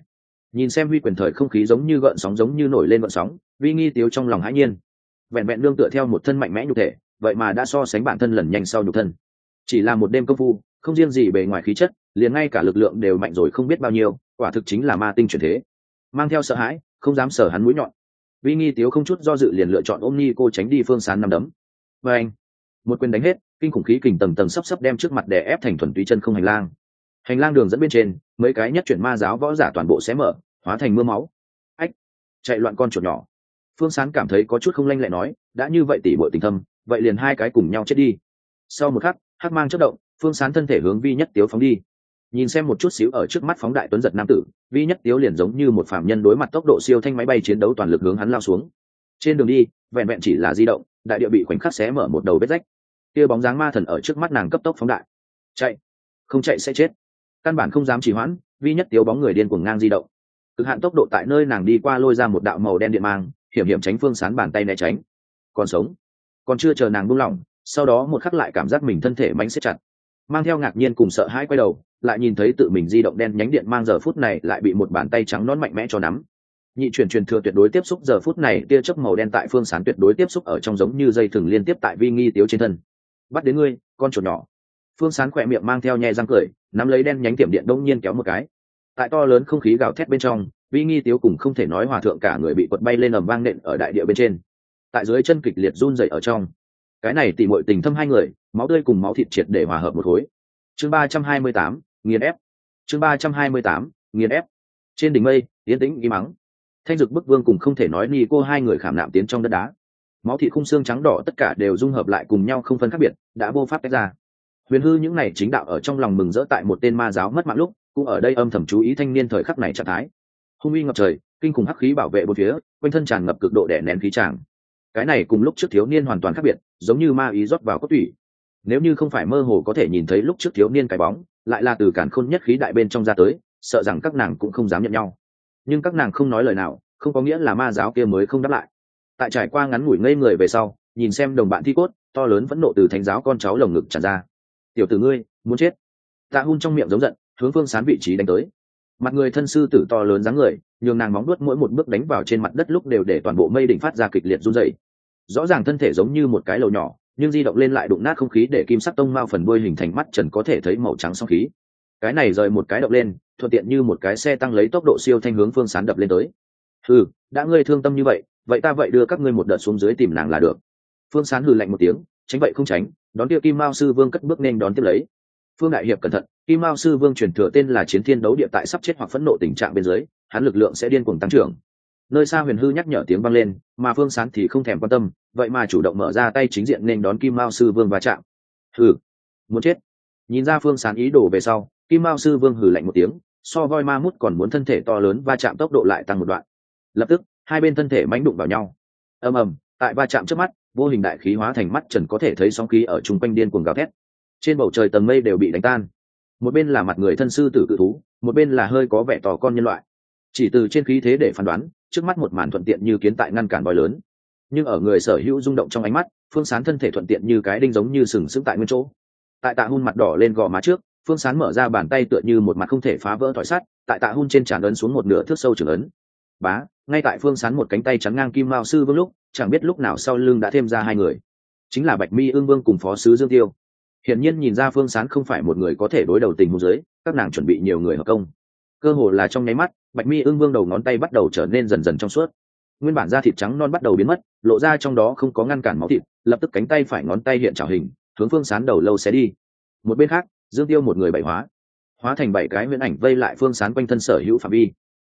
Nhìn xem huy quyền thời không khí giống như gợn sóng giống như nổi lên gợn sóng, vi nghi tiếu trong lòng hãi nhiên. Vẹn vẹn nương tựa theo một thân mạnh mẽ nhục thể, vậy mà đã so sánh bản thân lần nhanh sau nhục thân. Chỉ là một đêm công phu, không riêng gì bề ngoài khí chất, liền ngay cả lực lượng đều mạnh rồi không biết bao nhiêu, quả thực chính là ma tinh chuyển thế. Mang theo sợ hãi, không dám sở hắn mũi nhọn vi nghi tiếu không chút do dự liền lựa chọn ôm ni cô tránh đi phương sán nằm đấm. Và anh, một quyền đánh hết, kinh khủng khí kình tầng tầng sắp sắp đem trước mặt đè ép thành thuần túy chân không hành lang. Hành lang đường dẫn bên trên, mấy cái nhất chuyển ma giáo võ giả toàn bộ xé mở, hóa thành mưa máu. Ách, chạy loạn con chuột nhỏ. Phương sán cảm thấy có chút không lanh lẹ nói, đã như vậy tỉ bội tình thâm, vậy liền hai cái cùng nhau chết đi. Sau một khắc, hắc mang chất động, phương sán thân thể hướng vi nhất tiếu phóng đi nhìn xem một chút xíu ở trước mắt phóng đại tuấn giật nam tử, vi nhất tiếu liền giống như một phạm nhân đối mặt tốc độ siêu thanh máy bay chiến đấu toàn lực hướng hắn lao xuống. Trên đường đi, vẹn vẹn chỉ là di động, đại địa bị khoảnh khắc xé mở một đầu vết rách. Tia bóng dáng ma thần ở trước mắt nàng cấp tốc phóng đại. Chạy, không chạy sẽ chết. Căn bản không dám trì hoãn, vi nhất tiếu bóng người điên cuồng ngang di động. Cực hạn tốc độ tại nơi nàng đi qua lôi ra một đạo màu đen điện mang, hiểm hiểm tránh phương sán bàn tay né tránh. Còn sống. Còn chưa chờ nàng buông lỏng, sau đó một khắc lại cảm giác mình thân thể mánh xếp chặt. Mang theo ngạc nhiên cùng sợ hãi quay đầu lại nhìn thấy tự mình di động đen nhánh điện mang giờ phút này lại bị một bàn tay trắng nón mạnh mẽ cho nắm. Nhị chuyển truyền thừa tuyệt đối tiếp xúc giờ phút này, tia chớp màu đen tại phương sán tuyệt đối tiếp xúc ở trong giống như dây thừng liên tiếp tại vi nghi tiếu trên thân. Bắt đến ngươi, con chuột nhỏ. Phương sán khỏe miệng mang theo nhẹ răng cười, nắm lấy đen nhánh tiệm điện đông nhiên kéo một cái. Tại to lớn không khí gào thét bên trong, vi nghi tiếu cùng không thể nói hòa thượng cả người bị quật bay lên ầm vang nện ở đại địa bên trên. Tại dưới chân kịch liệt run dậy ở trong. Cái này tỉ mọi tình thâm hai người, máu tươi cùng máu thịt triệt để hòa hợp một khối. Chương ba trăm hai mươi tám nghiền ép. Chương ba trăm hai mươi tám, nghiền ép. Trên đỉnh mây tiến tĩnh im mắng thanh dực bức vương cùng không thể nói ni cô hai người khảm nạm tiến trong đất đá. Máu thịt khung xương trắng đỏ tất cả đều dung hợp lại cùng nhau không phân khác biệt, đã vô pháp tách ra. Huyền hư những này chính đạo ở trong lòng mừng rỡ tại một tên ma giáo mất mạng lúc, cũng ở đây âm thầm chú ý thanh niên thời khắc này trạng thái. Hung uy ngập trời, kinh khủng hắc khí bảo vệ bốn phía, quanh thân tràn ngập cực độ đẻ nén khí tràng. Cái này cùng lúc trước thiếu niên hoàn toàn khác biệt, giống như ma ý rót vào cốt tủy. Nếu như không phải mơ hồ có thể nhìn thấy lúc trước thiếu niên cái bóng lại là từ cản khôn nhất khí đại bên trong ra tới, sợ rằng các nàng cũng không dám nhận nhau. Nhưng các nàng không nói lời nào, không có nghĩa là ma giáo kia mới không đáp lại. Tại trải qua ngắn ngủi ngây người về sau, nhìn xem đồng bạn thi cốt, to lớn vẫn nộ từ thánh giáo con cháu lồng ngực tràn ra. Tiểu tử ngươi, muốn chết? Tạ hun trong miệng giống giận, hướng phương sán vị trí đánh tới. Mặt người thân sư tử to lớn dáng người, nhường nàng móng đuốt mỗi một bước đánh vào trên mặt đất lúc đều để toàn bộ mây đỉnh phát ra kịch liệt run dày rõ ràng thân thể giống như một cái lầu nhỏ nhưng di động lên lại đụng nát không khí để kim sắc tông mao phần đuôi hình thành mắt trần có thể thấy màu trắng song khí. Cái này rời một cái động lên, thuận tiện như một cái xe tăng lấy tốc độ siêu thanh hướng phương sán đập lên tới. Ừ đã ngươi thương tâm như vậy vậy ta vậy đưa các ngươi một đợt xuống dưới tìm nàng là được. Phương sán hừ lạnh một tiếng, tránh vậy không tránh, đón kia kim mao sư vương cất bước nên đón tiếp lấy. Phương đại hiệp cẩn thận, kim mao sư vương truyền thừa tên là chiến thiên đấu địa tại sắp chết hoặc phẫn nộ tình trạng bên dưới, hắn lực lượng sẽ điên cuồng tăng trưởng nơi xa huyền hư nhắc nhở tiếng vang lên, mà phương sán thì không thèm quan tâm, vậy mà chủ động mở ra tay chính diện nên đón kim mao sư vương va chạm. Hừ, muốn chết. Nhìn ra phương sán ý đồ về sau, kim mao sư vương hừ lạnh một tiếng, so voi ma mút còn muốn thân thể to lớn va chạm tốc độ lại tăng một đoạn. Lập tức, hai bên thân thể mánh đụng vào nhau. Ầm ầm, tại va chạm trước mắt, vô hình đại khí hóa thành mắt trần có thể thấy sóng khí ở chung quanh điên cuồng gào thét. Trên bầu trời tầng mây đều bị đánh tan. Một bên là mặt người thân sư tử cự thú, một bên là hơi có vẻ tò con nhân loại. Chỉ từ trên khí thế để phán đoán trước mắt một màn thuận tiện như kiến tại ngăn cản bòi lớn. Nhưng ở người sở hữu rung động trong ánh mắt, phương sán thân thể thuận tiện như cái đinh giống như sừng sững tại nguyên chỗ. Tại tạ hun mặt đỏ lên gò má trước, phương sán mở ra bàn tay tựa như một mặt không thể phá vỡ thỏi sắt, tại tạ hun trên tràn ấn xuống một nửa thước sâu trường ấn. Bá, ngay tại phương sán một cánh tay chắn ngang kim mao sư vương lúc, chẳng biết lúc nào sau lưng đã thêm ra hai người. Chính là bạch mi ương vương cùng phó sứ dương tiêu. Hiển nhiên nhìn ra phương sán không phải một người có thể đối đầu tình hôn giới các nàng chuẩn bị nhiều người hợp công cơ hồ là trong nháy mắt, bạch mi ương vương đầu ngón tay bắt đầu trở nên dần dần trong suốt. Nguyên bản da thịt trắng non bắt đầu biến mất, lộ ra trong đó không có ngăn cản máu thịt, lập tức cánh tay phải ngón tay hiện trào hình, hướng phương sán đầu lâu xé đi. Một bên khác, dương tiêu một người bảy hóa hóa thành bảy cái huyễn ảnh vây lại phương sán quanh thân sở hữu phạm vi.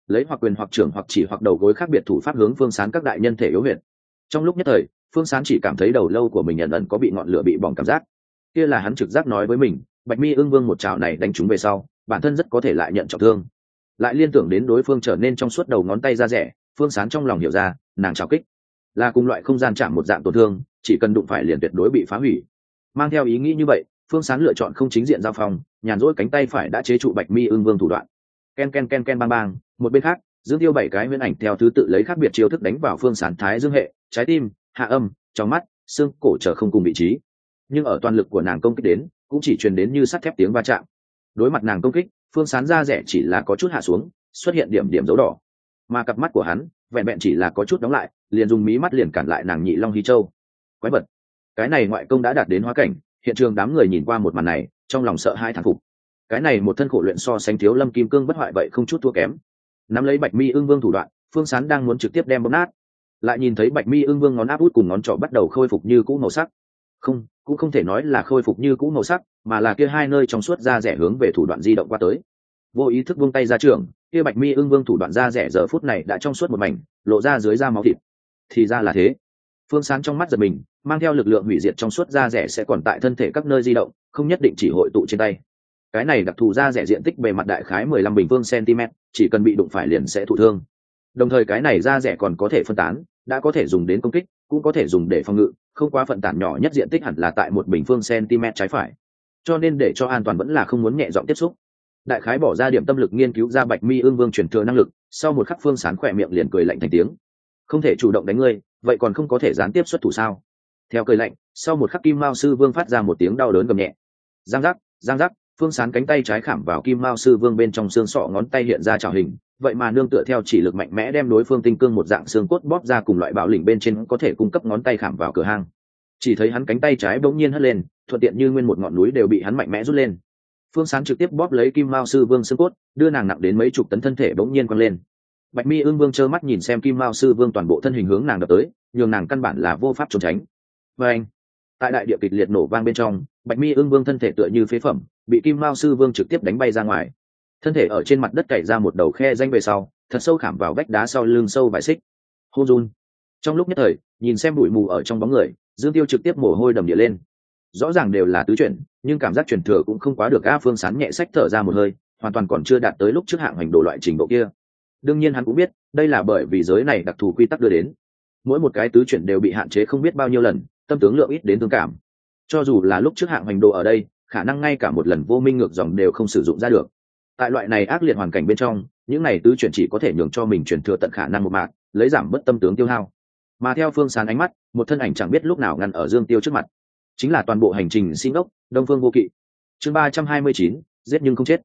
Lấy hoặc quyền hoặc trưởng hoặc chỉ hoặc đầu gối khác biệt thủ pháp hướng phương sán các đại nhân thể yếu huyện trong lúc nhất thời, phương sán chỉ cảm thấy đầu lâu của mình nhận ẩn có bị ngọn lửa bị bỏng cảm giác. Kia là hắn trực giác nói với mình, bạch mi ưng vương một trào này đánh trúng về sau, bản thân rất có thể lại nhận trọng thương lại liên tưởng đến đối phương trở nên trong suốt đầu ngón tay ra rẻ, phương sán trong lòng hiểu ra, nàng trào kích. Là cùng loại không gian chạm một dạng tổn thương, chỉ cần đụng phải liền tuyệt đối bị phá hủy. Mang theo ý nghĩ như vậy, phương sán lựa chọn không chính diện giao phòng, nhàn rỗi cánh tay phải đã chế trụ bạch mi ưng vương thủ đoạn. Ken ken ken ken bang bang, một bên khác, dương tiêu bảy cái huyễn ảnh theo thứ tự lấy khác biệt chiêu thức đánh vào phương sán thái dương hệ, trái tim, hạ âm, trong mắt, xương, cổ trở không cùng vị trí. Nhưng ở toàn lực của nàng công kích đến, cũng chỉ truyền đến như sắt thép tiếng va chạm. Đối mặt nàng công kích phương sán ra rẻ chỉ là có chút hạ xuống, xuất hiện điểm điểm dấu đỏ. Mà cặp mắt của hắn, vẹn vẹn chỉ là có chút đóng lại, liền dùng mí mắt liền cản lại nàng nhị long hy châu. Quái vật. Cái này ngoại công đã đạt đến hóa cảnh, hiện trường đám người nhìn qua một màn này, trong lòng sợ hai thằng phục. Cái này một thân khổ luyện so sánh thiếu lâm kim cương bất hoại vậy không chút thua kém. Nắm lấy bạch mi ương vương thủ đoạn, phương sán đang muốn trực tiếp đem bóp nát. Lại nhìn thấy bạch mi ương vương ngón áp út cùng ngón trỏ bắt đầu khôi phục như cũ màu sắc. Không, cũng không thể nói là khôi phục như cũ màu sắc mà là kia hai nơi trong suốt ra rẻ hướng về thủ đoạn di động qua tới. Vô ý thức vung tay ra trường, kia bạch mi ương vương thủ đoạn ra rẻ giờ phút này đã trong suốt một mảnh, lộ ra dưới da máu thịt. Thì ra là thế. Phương sán trong mắt giật mình, mang theo lực lượng hủy diệt trong suốt da rẻ sẽ còn tại thân thể các nơi di động, không nhất định chỉ hội tụ trên tay. Cái này đặc thù da rẻ diện tích bề mặt đại khái mười lăm bình phương cm chỉ cần bị đụng phải liền sẽ thụ thương. Đồng thời cái này da rẻ còn có thể phân tán, đã có thể dùng đến công kích, cũng có thể dùng để phòng ngự, không quá phận tản nhỏ nhất diện tích hẳn là tại một bình phương cm trái phải cho nên để cho an toàn vẫn là không muốn nhẹ dọn tiếp xúc. Đại khái bỏ ra điểm tâm lực nghiên cứu ra bạch mi ương vương truyền thừa năng lực, sau một khắc phương sán khỏe miệng liền cười lạnh thành tiếng. Không thể chủ động đánh ngươi, vậy còn không có thể gián tiếp xuất thủ sao? Theo cười lạnh, sau một khắc kim mao sư vương phát ra một tiếng đau đớn gầm nhẹ. Giang giác giang giác, phương sán cánh tay trái khảm vào kim mao sư vương bên trong xương sọ ngón tay hiện ra trào hình, vậy mà nương tựa theo chỉ lực mạnh mẽ đem đối phương tinh cương một dạng xương cốt bóp ra cùng loại bạo lĩnh bên trên có thể cung cấp ngón tay khảm vào cửa hang chỉ thấy hắn cánh tay trái bỗng nhiên hất lên, thuận tiện như nguyên một ngọn núi đều bị hắn mạnh mẽ rút lên. Phương sán trực tiếp bóp lấy kim mao sư vương xương cốt, đưa nàng nặng đến mấy chục tấn thân thể bỗng nhiên quăng lên. Bạch mi ương vương trơ mắt nhìn xem kim mao sư vương toàn bộ thân hình hướng nàng đập tới, nhường nàng căn bản là vô pháp trốn tránh. Và anh, tại đại địa kịch liệt nổ vang bên trong, bạch mi ương vương thân thể tựa như phế phẩm, bị kim mao sư vương trực tiếp đánh bay ra ngoài. Thân thể ở trên mặt đất cày ra một đầu khe danh về sau, thật sâu khảm vào vách đá sau lưng sâu vài xích. Hô run. Trong lúc nhất thời, nhìn xem bụi mù ở trong bóng người dương tiêu trực tiếp mồ hôi đầm địa lên. Rõ ràng đều là tứ chuyển, nhưng cảm giác truyền thừa cũng không quá được a phương sán nhẹ sách thở ra một hơi, hoàn toàn còn chưa đạt tới lúc trước hạng hành đồ loại trình độ kia. Đương nhiên hắn cũng biết, đây là bởi vì giới này đặc thù quy tắc đưa đến. Mỗi một cái tứ chuyển đều bị hạn chế không biết bao nhiêu lần, tâm tướng lượng ít đến thương cảm. Cho dù là lúc trước hạng hành đồ ở đây, khả năng ngay cả một lần vô minh ngược dòng đều không sử dụng ra được. Tại loại này ác liệt hoàn cảnh bên trong, những này tứ chuyển chỉ có thể nhường cho mình chuyển thừa tận khả năng một mạng, lấy giảm bất tâm tướng tiêu hao mà theo phương sán ánh mắt, một thân ảnh chẳng biết lúc nào ngăn ở dương tiêu trước mặt. Chính là toàn bộ hành trình xin ốc đông phương vô kỵ. Chương ba trăm hai mươi chín, giết nhưng không chết.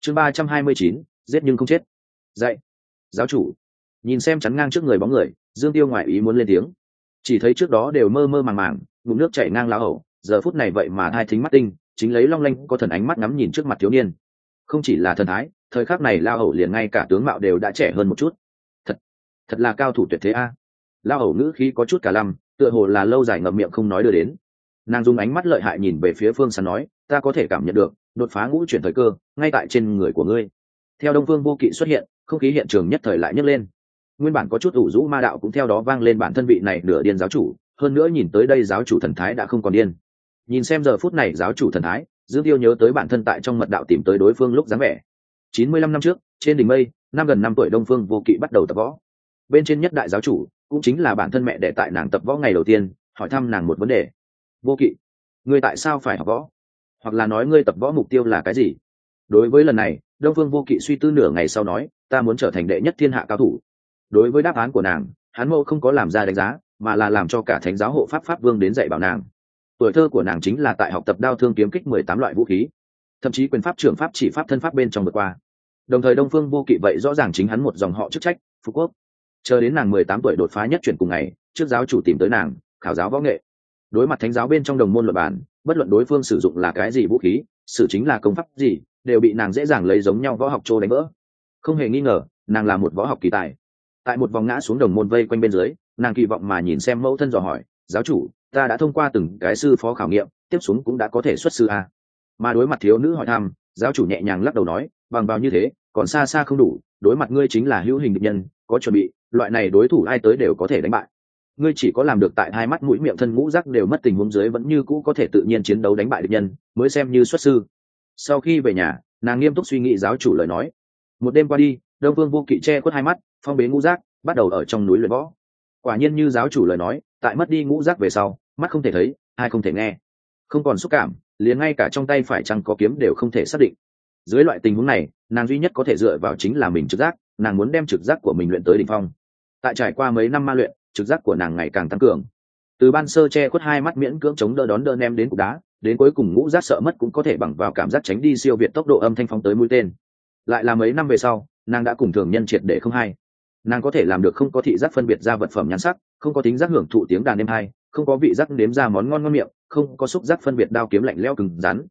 Chương ba trăm hai mươi chín, giết nhưng không chết. Dạy giáo chủ. Nhìn xem chắn ngang trước người bóng người, dương tiêu ngoại ý muốn lên tiếng. Chỉ thấy trước đó đều mơ mơ màng màng, ngụm nước chảy ngang lá hậu giờ phút này vậy mà hai thính mắt tinh, chính lấy long lanh có thần ánh mắt ngắm nhìn trước mặt thiếu niên. Không chỉ là thần thái, thời khắc này lao hầu liền ngay cả tướng mạo đều đã trẻ hơn một chút. Thật thật là cao thủ tuyệt thế a lao hầu ngữ khí có chút cả lăm, tựa hồ là lâu dài ngậm miệng không nói đưa đến. Nàng dùng ánh mắt lợi hại nhìn về phía phương sán nói, ta có thể cảm nhận được, đột phá ngũ chuyển thời cơ, ngay tại trên người của ngươi. Theo đông phương vô kỵ xuất hiện, không khí hiện trường nhất thời lại nhấc lên. Nguyên bản có chút ủ rũ ma đạo cũng theo đó vang lên bản thân vị này nửa điên giáo chủ, hơn nữa nhìn tới đây giáo chủ thần thái đã không còn điên. Nhìn xem giờ phút này giáo chủ thần thái, dương tiêu nhớ tới bản thân tại trong mật đạo tìm tới đối phương lúc dáng vẻ. Chín mươi lăm năm trước, trên đỉnh mây, năm gần năm tuổi đông phương vô kỵ bắt đầu tập võ bên trên nhất đại giáo chủ cũng chính là bản thân mẹ để tại nàng tập võ ngày đầu tiên, hỏi thăm nàng một vấn đề. Vô kỵ, ngươi tại sao phải học võ? Hoặc là nói ngươi tập võ mục tiêu là cái gì? Đối với lần này, đông phương vô kỵ suy tư nửa ngày sau nói, ta muốn trở thành đệ nhất thiên hạ cao thủ. Đối với đáp án của nàng, hắn mẫu không có làm ra đánh giá, mà là làm cho cả thánh giáo hộ pháp pháp vương đến dạy bảo nàng. Tuổi thơ của nàng chính là tại học tập đao thương kiếm kích mười tám loại vũ khí, thậm chí quyền pháp, trưởng pháp, chỉ pháp thân pháp bên trong vượt qua. Đồng thời đông phương vô kỵ vậy rõ ràng chính hắn một dòng họ chức trách phú quốc chờ đến nàng mười tám tuổi đột phá nhất chuyển cùng ngày, trước giáo chủ tìm tới nàng, khảo giáo võ nghệ. Đối mặt thánh giáo bên trong đồng môn luật bản bất luận đối phương sử dụng là cái gì vũ khí sử chính là công pháp gì, đều bị nàng dễ dàng lấy giống nhau võ học trô đánh vỡ. Không hề nghi ngờ, nàng là một võ học kỳ tài. Tại một vòng ngã xuống đồng môn vây quanh bên dưới, nàng kỳ vọng mà nhìn xem mẫu thân dò hỏi, giáo chủ, ta đã thông qua từng cái sư phó khảo nghiệm, tiếp xuống cũng đã có thể xuất sư a. Mà đối mặt thiếu nữ hỏi thăm, giáo chủ nhẹ nhàng lắc đầu nói, bằng vào như thế, còn xa xa không đủ, đối mặt ngươi chính là hữu hình địch nhân có chuẩn bị, loại này đối thủ ai tới đều có thể đánh bại. Ngươi chỉ có làm được tại hai mắt mũi miệng thân ngũ rắc đều mất tình huống dưới vẫn như cũ có thể tự nhiên chiến đấu đánh bại địch nhân, mới xem như xuất sư. Sau khi về nhà, nàng nghiêm túc suy nghĩ giáo chủ lời nói. Một đêm qua đi, đông vương vô kỵ che khuất hai mắt, phong bế ngũ rác bắt đầu ở trong núi luyện võ. Quả nhiên như giáo chủ lời nói, tại mất đi ngũ rác về sau, mắt không thể thấy ai không thể nghe. Không còn xúc cảm, liền ngay cả trong tay phải chăng có kiếm đều không thể xác định. Dưới loại tình huống này, nàng duy nhất có thể dựa vào chính là mình trực giác nàng muốn đem trực giác của mình luyện tới đỉnh phong. Tại trải qua mấy năm ma luyện, trực giác của nàng ngày càng tăng cường. Từ ban sơ che khuất hai mắt miễn cưỡng chống đỡ đón đỡ nem đến cục đá, đến cuối cùng ngũ giác sợ mất cũng có thể bằng vào cảm giác tránh đi siêu việt tốc độ âm thanh phóng tới mũi tên. Lại là mấy năm về sau, nàng đã cùng thường nhân triệt để không hay nàng có thể làm được không có thị giác phân biệt ra vật phẩm nhắn sắc, không có tính giác hưởng thụ tiếng đàn đêm hai, không có vị giác nếm ra món ngon ngon miệng, không có xúc giác phân biệt đao kiếm lạnh leo cứng rắn.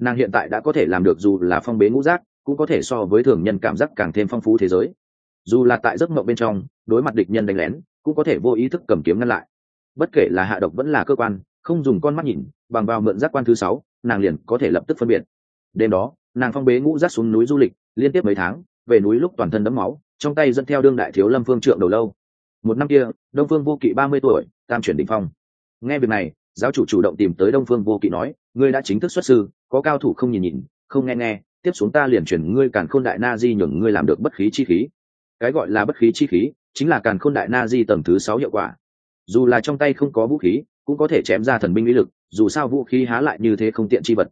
Nàng hiện tại đã có thể làm được dù là phong bế ngũ giác cũng có thể so với thường nhân cảm giác càng thêm phong phú thế giới. Dù là tại giấc mộng bên trong, đối mặt địch nhân đánh lén, cũng có thể vô ý thức cầm kiếm ngăn lại. Bất kể là hạ độc vẫn là cơ quan, không dùng con mắt nhìn, bằng vào mượn giác quan thứ sáu, nàng liền có thể lập tức phân biệt. Đêm đó, nàng phong bế ngũ giác xuống núi du lịch, liên tiếp mấy tháng, về núi lúc toàn thân đẫm máu, trong tay dẫn theo đương đại thiếu lâm phương trượng đầu lâu. Một năm kia, đông phương vô kỵ ba mươi tuổi, tam chuyển định phong. Nghe việc này, giáo chủ chủ động tìm tới đông phương vô kỵ nói, ngươi đã chính thức xuất sư, có cao thủ không nhìn nhìn, không nghe nghe tiếp xuống ta liền chuyển ngươi càn khôn đại na di nhường ngươi làm được bất khí chi khí. Cái gọi là bất khí chi khí, chính là càn khôn đại na di tầng thứ sáu hiệu quả. Dù là trong tay không có vũ khí, cũng có thể chém ra thần binh lý lực, dù sao vũ khí há lại như thế không tiện chi vật.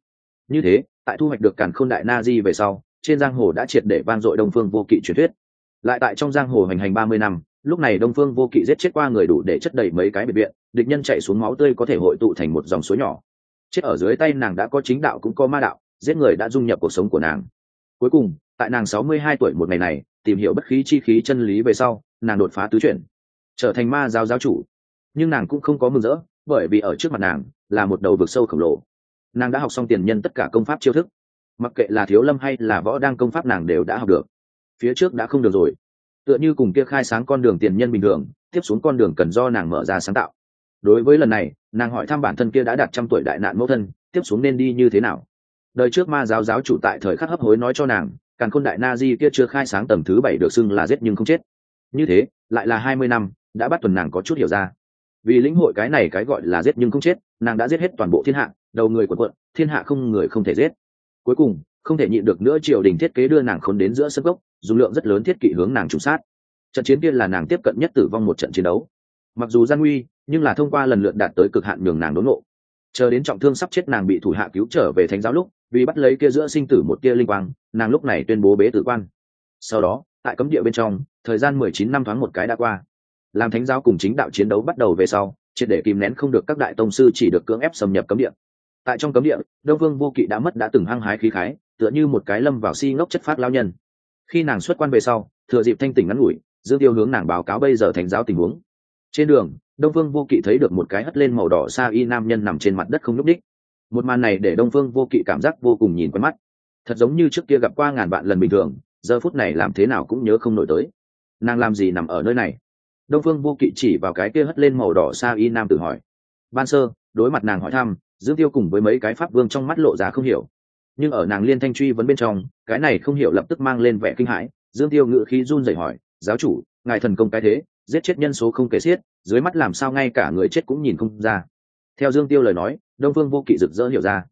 Như thế, tại thu hoạch được càn khôn đại na di về sau, trên giang hồ đã triệt để vang dội đông phương vô kỵ truyền thuyết. Lại tại trong giang hồ hành hành ba mươi năm, lúc này đông phương vô kỵ giết chết qua người đủ để chất đầy mấy cái biệt viện, địch nhân chạy xuống máu tươi có thể hội tụ thành một dòng suối nhỏ. Chết ở dưới tay nàng đã có chính đạo cũng có ma đạo giết người đã dung nhập cuộc sống của nàng. Cuối cùng, tại nàng sáu mươi hai tuổi một ngày này, tìm hiểu bất khí chi khí chân lý về sau, nàng đột phá tứ chuyển, trở thành ma giáo giáo chủ. Nhưng nàng cũng không có mừng rỡ, bởi vì ở trước mặt nàng là một đầu vực sâu khổng lồ. Nàng đã học xong tiền nhân tất cả công pháp chiêu thức. Mặc kệ là thiếu lâm hay là võ đang công pháp nàng đều đã học được. Phía trước đã không được rồi. Tựa như cùng kia khai sáng con đường tiền nhân bình thường, tiếp xuống con đường cần do nàng mở ra sáng tạo. Đối với lần này, nàng hỏi thăm bản thân kia đã đạt trăm tuổi đại nạn mẫu thân, tiếp xuống nên đi như thế nào? Đời trước ma giáo giáo chủ tại thời khắc hấp hối nói cho nàng càng khôn đại na di kia chưa khai sáng tầng thứ bảy được xưng là giết nhưng không chết. Như thế, lại là hai mươi năm, đã bắt tuần nàng có chút hiểu ra. Vì lĩnh hội cái này cái gọi là giết nhưng không chết, nàng đã giết hết toàn bộ thiên hạ, đầu người của quận, thiên hạ không người không thể giết. Cuối cùng, không thể nhịn được nữa triều đình thiết kế đưa nàng khốn đến giữa sân gốc, dùng lượng rất lớn thiết kỵ hướng nàng trùng sát. Trận chiến kia là nàng tiếp cận nhất tử vong một trận chiến đấu. Mặc dù gian nguy, nhưng là thông qua lần lượt đạt tới cực hạn nhường nàng đốn ngộ. Chờ đến trọng thương sắp chết nàng bị thủ hạ cứu trở về thánh giáo lúc vì bắt lấy kia giữa sinh tử một tia linh quang, nàng lúc này tuyên bố bế tử quan. Sau đó, tại cấm địa bên trong, thời gian mười chín năm thoáng một cái đã qua. Làm thánh giáo cùng chính đạo chiến đấu bắt đầu về sau, triệt để kìm nén không được các đại tông sư chỉ được cưỡng ép xâm nhập cấm địa. Tại trong cấm địa, đông vương vô kỵ đã mất đã từng hăng hái khí khái, tựa như một cái lâm vào si ngốc chất phát lao nhân. Khi nàng xuất quan về sau, thừa dịp thanh tỉnh ngắn ngủi, dương tiêu hướng nàng báo cáo bây giờ thánh giáo tình huống. Trên đường, đông vương vô kỵ thấy được một cái hất lên màu đỏ xa y nam nhân nằm trên mặt đất không nhúc đích một màn này để đông phương vô kỵ cảm giác vô cùng nhìn quen mắt. Thật giống như trước kia gặp qua ngàn vạn lần bình thường, giờ phút này làm thế nào cũng nhớ không nổi tới. Nàng làm gì nằm ở nơi này? Đông phương vô kỵ chỉ vào cái kia hất lên màu đỏ xa y nam tự hỏi. Ban sơ, đối mặt nàng hỏi thăm, dương tiêu cùng với mấy cái pháp vương trong mắt lộ ra không hiểu. Nhưng ở nàng liên thanh truy vấn bên trong, cái này không hiểu lập tức mang lên vẻ kinh hãi. Dương tiêu ngự khí run rẩy hỏi, giáo chủ, ngài thần công cái thế, giết chết nhân số không kể xiết, dưới mắt làm sao ngay cả người chết cũng nhìn không ra theo dương tiêu lời nói, đông phương vô kỵ rực rỡ hiểu ra.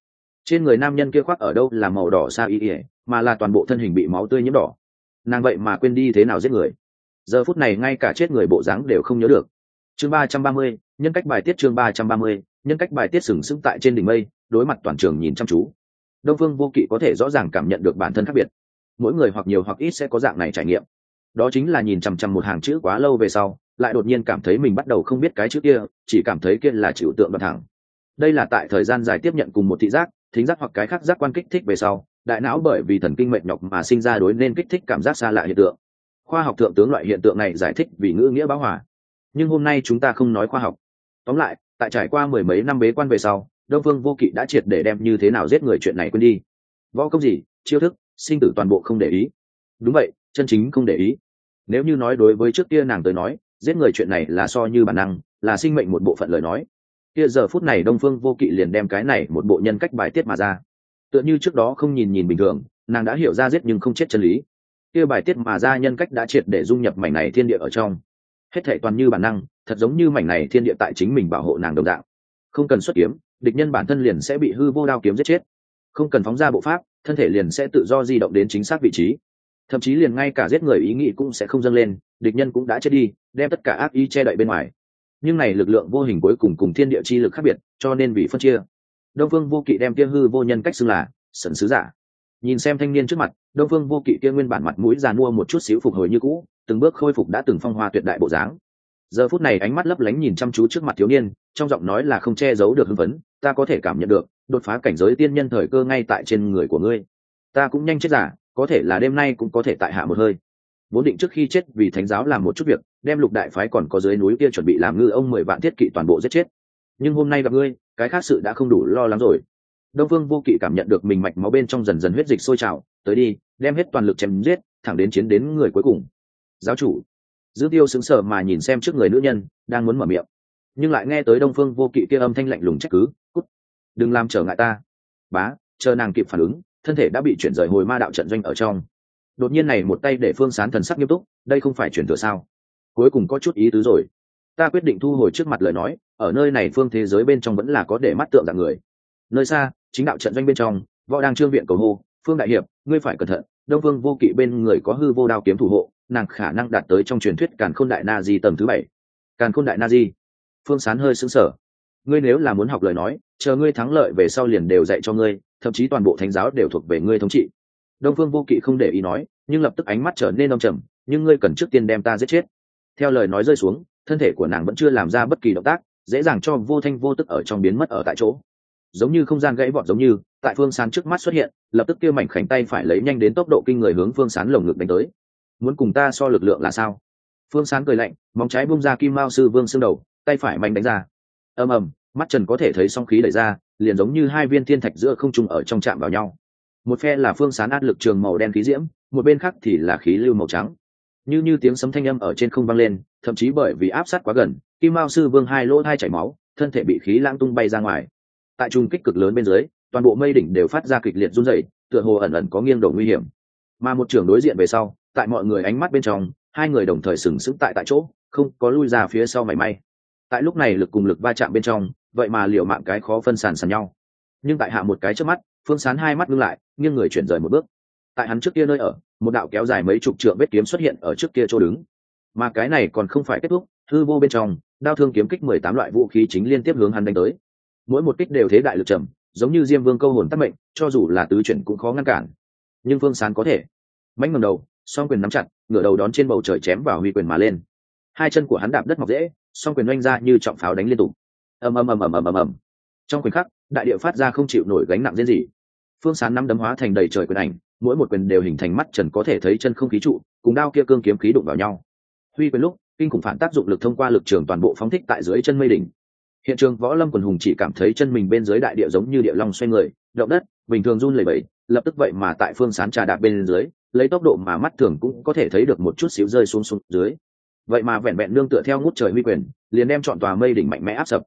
Trên người nam nhân kia khoác ở đâu là màu đỏ xa y ỉa mà là toàn bộ thân hình bị máu tươi nhiễm đỏ. Nàng vậy mà quên đi thế nào giết người. Giờ phút này ngay cả chết người bộ dáng đều không nhớ được. Chương ba trăm ba mươi, nhân cách bài tiết chương ba trăm ba mươi, nhân cách bài tiết sừng sững tại trên đỉnh mây, đối mặt toàn trường nhìn chăm chú. Đông phương vô kỵ có thể rõ ràng cảm nhận được bản thân khác biệt. Mỗi người hoặc nhiều hoặc ít sẽ có dạng này trải nghiệm. Đó chính là nhìn chằm chằm một hàng chữ quá lâu về sau lại đột nhiên cảm thấy mình bắt đầu không biết cái chữ kia, chỉ cảm thấy kia là chịu tượng đoạn thẳng. Đây là tại thời gian dài tiếp nhận cùng một thị giác, thính giác hoặc cái khác giác quan kích thích về sau, đại não bởi vì thần kinh mệt nhọc mà sinh ra đối nên kích thích cảm giác xa lạ hiện tượng. Khoa học thượng tướng loại hiện tượng này giải thích vì ngữ nghĩa báo hòa. Nhưng hôm nay chúng ta không nói khoa học. Tóm lại, tại trải qua mười mấy năm bế quan về sau, đông phương vô kỵ đã triệt để đem như thế nào giết người chuyện này quên đi. Võ công gì, chiêu thức, sinh tử toàn bộ không để ý. Đúng vậy, chân chính không để ý. Nếu như nói đối với trước kia nàng tới nói giết người chuyện này là so như bản năng, là sinh mệnh một bộ phận lời nói. Kia giờ phút này đông phương vô kỵ liền đem cái này một bộ nhân cách bài tiết mà ra. Tựa như trước đó không nhìn nhìn bình thường, nàng đã hiểu ra giết nhưng không chết chân lý. Kia bài tiết mà ra nhân cách đã triệt để dung nhập mảnh này thiên địa ở trong. Hết thể toàn như bản năng, thật giống như mảnh này thiên địa tại chính mình bảo hộ nàng đồng dạng. Không cần xuất kiếm, địch nhân bản thân liền sẽ bị hư vô đao kiếm giết chết. Không cần phóng ra bộ pháp, thân thể liền sẽ tự do di động đến chính xác vị trí. Thậm chí liền ngay cả giết người ý nghĩ cũng sẽ không dâng lên địch nhân cũng đã chết đi, đem tất cả ác ý che đậy bên ngoài. Nhưng này lực lượng vô hình cuối cùng cùng thiên địa chi lực khác biệt, cho nên bị phân chia. Đông phương vô kỵ đem kia hư vô nhân cách xưng là sẩn sứ giả. Nhìn xem thanh niên trước mặt, đông phương vô kỵ kia nguyên bản mặt mũi già mua một chút xíu phục hồi như cũ, từng bước khôi phục đã từng phong hoa tuyệt đại bộ dáng. Giờ phút này ánh mắt lấp lánh nhìn chăm chú trước mặt thiếu niên, trong giọng nói là không che giấu được hưng vấn ta có thể cảm nhận được, đột phá cảnh giới tiên nhân thời cơ ngay tại trên người của ngươi. Ta cũng nhanh chết giả, có thể là đêm nay cũng có thể tại hạ một hơi vốn định trước khi chết vì thánh giáo làm một chút việc, đem lục đại phái còn có dưới núi kia chuẩn bị làm ngư ông mười vạn thiết kỵ toàn bộ giết chết. Nhưng hôm nay gặp ngươi, cái khác sự đã không đủ lo lắng rồi. Đông phương vô kỵ cảm nhận được mình mạch máu bên trong dần dần huyết dịch sôi trào, tới đi, đem hết toàn lực chém giết, thẳng đến chiến đến người cuối cùng. Giáo chủ. Dư tiêu xứng sở mà nhìn xem trước người nữ nhân, đang muốn mở miệng. Nhưng lại nghe tới đông phương vô kỵ kia âm thanh lạnh lùng trách cứ, cút, đừng làm trở ngại ta. Bá, chờ nàng kịp phản ứng, thân thể đã bị chuyển rời hồi ma đạo trận doanh ở trong đột nhiên này một tay để phương sán thần sắc nghiêm túc, đây không phải chuyển thừa sao? Cuối cùng có chút ý tứ rồi. Ta quyết định thu hồi trước mặt lời nói, ở nơi này phương thế giới bên trong vẫn là có để mắt tượng dạng người. Nơi xa, chính đạo trận doanh bên trong, võ đang trương viện cầu hô, phương đại hiệp, ngươi phải cẩn thận, đông phương vô kỵ bên người có hư vô đao kiếm thủ hộ, nàng khả năng đạt tới trong truyền thuyết càn khôn đại na di tầng thứ bảy. Càn khôn đại na di? Phương sán hơi sững sờ. Ngươi nếu là muốn học lời nói, chờ ngươi thắng lợi về sau liền đều dạy cho ngươi, thậm chí toàn bộ thánh giáo đều thuộc về ngươi thống trị đông phương vô kỵ không để ý nói, nhưng lập tức ánh mắt trở nên đông trầm, nhưng ngươi cần trước tiên đem ta giết chết. Theo lời nói rơi xuống, thân thể của nàng vẫn chưa làm ra bất kỳ động tác, dễ dàng cho vô thanh vô tức ở trong biến mất ở tại chỗ. Giống như không gian gãy vọt giống như, tại phương sán trước mắt xuất hiện, lập tức kia mảnh khảnh tay phải lấy nhanh đến tốc độ kinh người hướng phương sán lồng ngực đánh tới. Muốn cùng ta so lực lượng là sao? Phương sán cười lạnh, móng trái bung ra kim mao sư vương xương đầu, tay phải mạnh đánh ra. Ầm ầm, mắt trần có thể thấy song khí đẩy ra, liền giống như hai viên thiên thạch giữa không trung ở trong chạm vào nhau một phe là phương sán át lực trường màu đen khí diễm, một bên khác thì là khí lưu màu trắng. Như như tiếng sấm thanh âm ở trên không vang lên, thậm chí bởi vì áp sát quá gần, kim mao sư vương hai lỗ hai chảy máu, thân thể bị khí lãng tung bay ra ngoài. Tại trung kích cực lớn bên dưới, toàn bộ mây đỉnh đều phát ra kịch liệt run rẩy, tựa hồ ẩn ẩn có nghiêng đổ nguy hiểm. Mà một trường đối diện về sau, tại mọi người ánh mắt bên trong, hai người đồng thời sừng sững tại tại chỗ, không có lui ra phía sau mảy may. Tại lúc này lực cùng lực va chạm bên trong, vậy mà liệu mạng cái khó phân sàn sàn nhau. Nhưng tại hạ một cái trước mắt, phương sán hai mắt ngưng lại nghiêng người chuyển rời một bước. Tại hắn trước kia nơi ở, một đạo kéo dài mấy chục trượng vết kiếm xuất hiện ở trước kia chỗ đứng. Mà cái này còn không phải kết thúc, hư vô bên trong, đao thương kiếm kích mười tám loại vũ khí chính liên tiếp hướng hắn đánh tới. Mỗi một kích đều thế đại lực trầm, giống như diêm vương câu hồn tắc mệnh, cho dù là tứ chuyển cũng khó ngăn cản. Nhưng phương sán có thể. Mánh ngầm đầu, song quyền nắm chặt, ngửa đầu đón trên bầu trời chém vào huy quyền mà lên. Hai chân của hắn đạp đất mọc dễ, song quyền oanh ra như trọng pháo đánh liên tục. Ầm ầm ầm ầm ầm ầm ầm. Trong khoảnh khắc, đại địa phát ra không chịu nổi gánh nặng diễn gì phương sán năm đấm hóa thành đầy trời quyền ảnh, mỗi một quyền đều hình thành mắt trần có thể thấy chân không khí trụ, cùng đao kia cương kiếm khí đụng vào nhau. Huy quyền lúc, kinh khủng phản tác dụng lực thông qua lực trường toàn bộ phóng thích tại dưới chân mây đỉnh. Hiện trường võ lâm quần hùng chỉ cảm thấy chân mình bên dưới đại địa giống như địa long xoay người, động đất, bình thường run lẩy bẩy, lập tức vậy mà tại phương sán trà đạp bên dưới, lấy tốc độ mà mắt thường cũng có thể thấy được một chút xíu rơi xuống xuống dưới. Vậy mà vẹn vẹn nương tựa theo ngút trời huy quyền, liền đem chọn tòa mây đỉnh mạnh mẽ áp sập.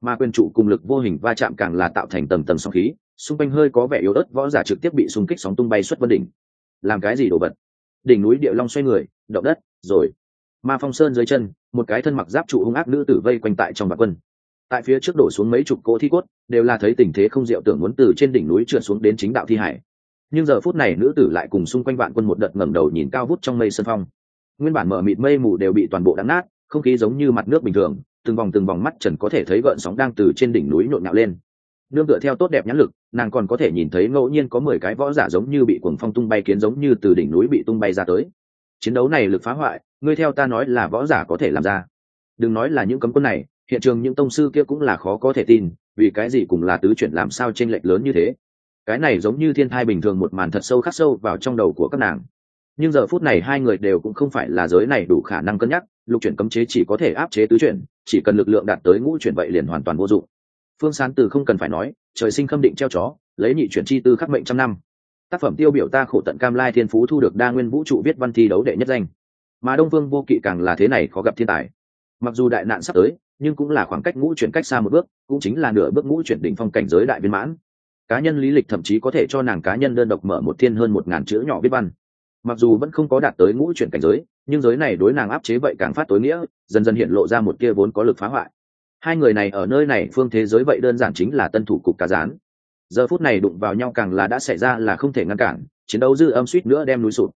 Mà quyền trụ cùng lực vô hình va chạm càng là tạo thành tầng tầng sóng khí xung quanh hơi có vẻ yếu ớt, võ giả trực tiếp bị xung kích sóng tung bay xuất vân đỉnh. Làm cái gì đổ vật? Đỉnh núi địa long xoay người, động đất, rồi. Ma phong sơn dưới chân, một cái thân mặc giáp trụ hung ác nữ tử vây quanh tại trong vạn quân. Tại phía trước đổ xuống mấy chục cỗ thi cốt, đều là thấy tình thế không diệu tưởng muốn từ trên đỉnh núi trượt xuống đến chính đạo thi hải. Nhưng giờ phút này nữ tử lại cùng xung quanh vạn quân một đợt ngẩng đầu nhìn cao vút trong mây sân phong. Nguyên bản mở mịt mây mù đều bị toàn bộ đắng nát, không khí giống như mặt nước bình thường, từng vòng từng vòng mắt trần có thể thấy gợn sóng đang từ trên đỉnh núi nhộn nhạo lên. Nương tựa theo tốt đẹp nhãn lực nàng còn có thể nhìn thấy ngẫu nhiên có mười cái võ giả giống như bị cuồng phong tung bay kiến giống như từ đỉnh núi bị tung bay ra tới. Chiến đấu này lực phá hoại, ngươi theo ta nói là võ giả có thể làm ra. Đừng nói là những cấm quân này, hiện trường những tông sư kia cũng là khó có thể tin, vì cái gì cũng là tứ chuyển làm sao t lệch lớn như thế? Cái này giống như thiên thai bình thường một màn thật sâu khắc sâu vào trong đầu của các nàng. Nhưng giờ phút này hai người đều cũng không phải là giới này đủ khả năng cân nhắc, lục chuyển cấm chế chỉ có thể áp chế tứ chuyển, chỉ cần lực lượng đạt tới ngũ chuyển vậy liền hoàn toàn vô dụng. Phương sán từ không cần phải nói trời sinh khâm định treo chó, lấy nhị chuyển chi tư khắc mệnh trăm năm. Tác phẩm tiêu biểu ta khổ tận cam lai thiên phú thu được đa nguyên vũ trụ viết văn thi đấu đệ nhất danh. Mà đông vương vô kỵ càng là thế này khó gặp thiên tài. Mặc dù đại nạn sắp tới, nhưng cũng là khoảng cách ngũ chuyển cách xa một bước, cũng chính là nửa bước ngũ chuyển đỉnh phong cảnh giới đại viên mãn. Cá nhân lý lịch thậm chí có thể cho nàng cá nhân đơn độc mở một thiên hơn một ngàn chữ nhỏ viết văn. Mặc dù vẫn không có đạt tới ngũ chuyển cảnh giới, nhưng giới này đối nàng áp chế vậy càng phát tối nghĩa, dần dần hiện lộ ra một kia vốn có lực phá hoại hai người này ở nơi này phương thế giới vậy đơn giản chính là tân thủ cục cá rán giờ phút này đụng vào nhau càng là đã xảy ra là không thể ngăn cản, chiến đấu dư âm suýt nữa đem núi sụt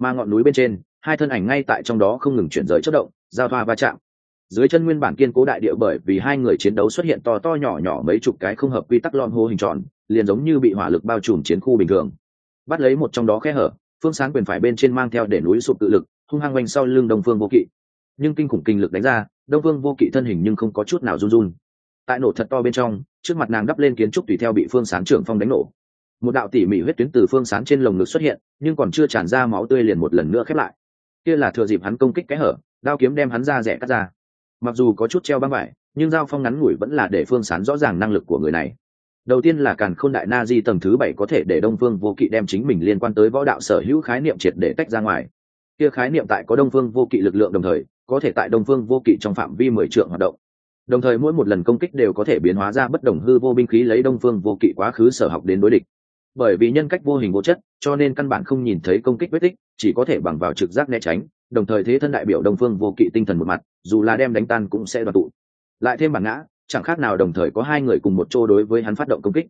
mà ngọn núi bên trên, hai thân ảnh ngay tại trong đó không ngừng chuyển rời chất động, giao thoa va chạm. Dưới chân nguyên bản kiên cố đại địa bởi vì hai người chiến đấu xuất hiện to to nhỏ nhỏ mấy chục cái không hợp quy tắc lon hô hình tròn, liền giống như bị hỏa lực bao trùm chiến khu bình thường. Bắt lấy một trong đó khe hở, phương sáng quyền phải bên trên mang theo để núi sụp tự lực, hung hăng quanh sau lưng đồng phương vô kỵ nhưng kinh khủng kinh lực đánh ra, đông phương vô kỵ thân hình nhưng không có chút nào run run. Tại nổ thật to bên trong, trước mặt nàng đắp lên kiến trúc tùy theo bị phương sán trưởng phong đánh nổ. Một đạo tỉ mỉ huyết tuyến từ phương sán trên lồng ngực xuất hiện, nhưng còn chưa tràn ra máu tươi liền một lần nữa khép lại. Kia là thừa dịp hắn công kích cái hở, đao kiếm đem hắn ra rẻ cắt ra. Mặc dù có chút treo băng vải, nhưng giao phong ngắn ngủi vẫn là để phương sán rõ ràng năng lực của người này. Đầu tiên là càn khôn đại na di tầng thứ bảy có thể để đông phương vô kỵ đem chính mình liên quan tới võ đạo sở hữu khái niệm triệt để tách ra ngoài. Kia khái niệm tại có đông phương vô kỵ lực lượng đồng thời có thể tại đông phương vô kỵ trong phạm vi mười trượng hoạt động. Đồng thời mỗi một lần công kích đều có thể biến hóa ra bất đồng hư vô binh khí lấy đông phương vô kỵ quá khứ sở học đến đối địch. Bởi vì nhân cách vô hình vô chất, cho nên căn bản không nhìn thấy công kích vết tích, chỉ có thể bằng vào trực giác né tránh, đồng thời thế thân đại biểu đông phương vô kỵ tinh thần một mặt, dù là đem đánh tan cũng sẽ đoạt tụ. Lại thêm bản ngã, chẳng khác nào đồng thời có hai người cùng một chỗ đối với hắn phát động công kích.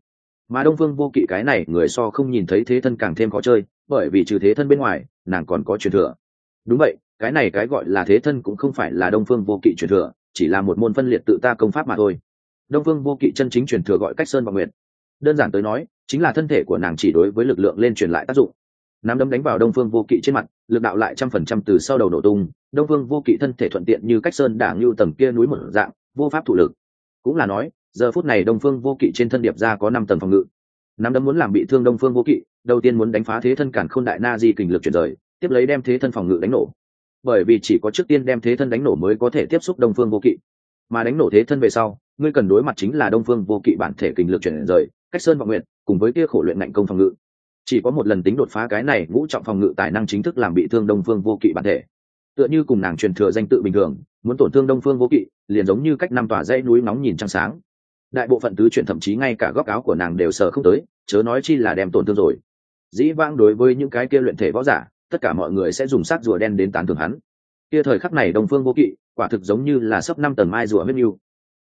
Mà đông phương vô kỵ cái này, người so không nhìn thấy thế thân càng thêm khó chơi, bởi vì trừ thế thân bên ngoài, nàng còn có truyền thừa. Đúng vậy cái này cái gọi là thế thân cũng không phải là đông phương vô kỵ truyền thừa, chỉ là một môn phân liệt tự ta công pháp mà thôi. Đông phương vô kỵ chân chính truyền thừa gọi cách sơn và nguyện đơn giản tới nói, chính là thân thể của nàng chỉ đối với lực lượng lên truyền lại tác dụng. Nắm đấm đánh vào đông phương vô kỵ trên mặt, lực đạo lại trăm phần trăm từ sau đầu nổ tung, đông phương vô kỵ thân thể thuận tiện như cách sơn đảng như tầng kia núi một dạng, vô pháp thủ lực. Cũng là nói, giờ phút này đông phương vô kỵ trên thân điệp ra có năm tầng phòng ngự. Nắm đấm muốn làm bị thương đông phương vô kỵ, đầu tiên muốn đánh phá thế thân cản k h ô n đại na di kình lực chuyển rời, tiếp lấy đem thế thân phòng ngự đánh nổ bởi vì chỉ có trước tiên đem thế thân đánh nổ mới có thể tiếp xúc đông phương vô kỵ. Mà đánh nổ thế thân về sau, ngươi cần đối mặt chính là đông phương vô kỵ bản thể kình lực chuyển rời, cách sơn và nguyện cùng với kia khổ luyện ngạnh công phòng ngự. Chỉ có một lần tính đột phá cái này, ngũ trọng phòng ngự tài năng chính thức làm bị thương đông phương vô kỵ bản thể. Tựa như cùng nàng truyền thừa danh tự bình thường, muốn tổn thương đông phương vô kỵ, liền giống như cách năm tòa dãy núi nóng nhìn trăng sáng. Đại bộ phận tứ chuyển thậm chí ngay cả góc áo của nàng đều sờ không tới, chớ nói chi là đem tổn thương rồi. Dĩ vãng đối với những cái kia luyện thể võ giả tất cả mọi người sẽ dùng xác rùa đen đến tán thưởng hắn. Kia thời khắc này đông phương vô kỵ, quả thực giống như là sấp năm tầng mai rùa huyết mưu.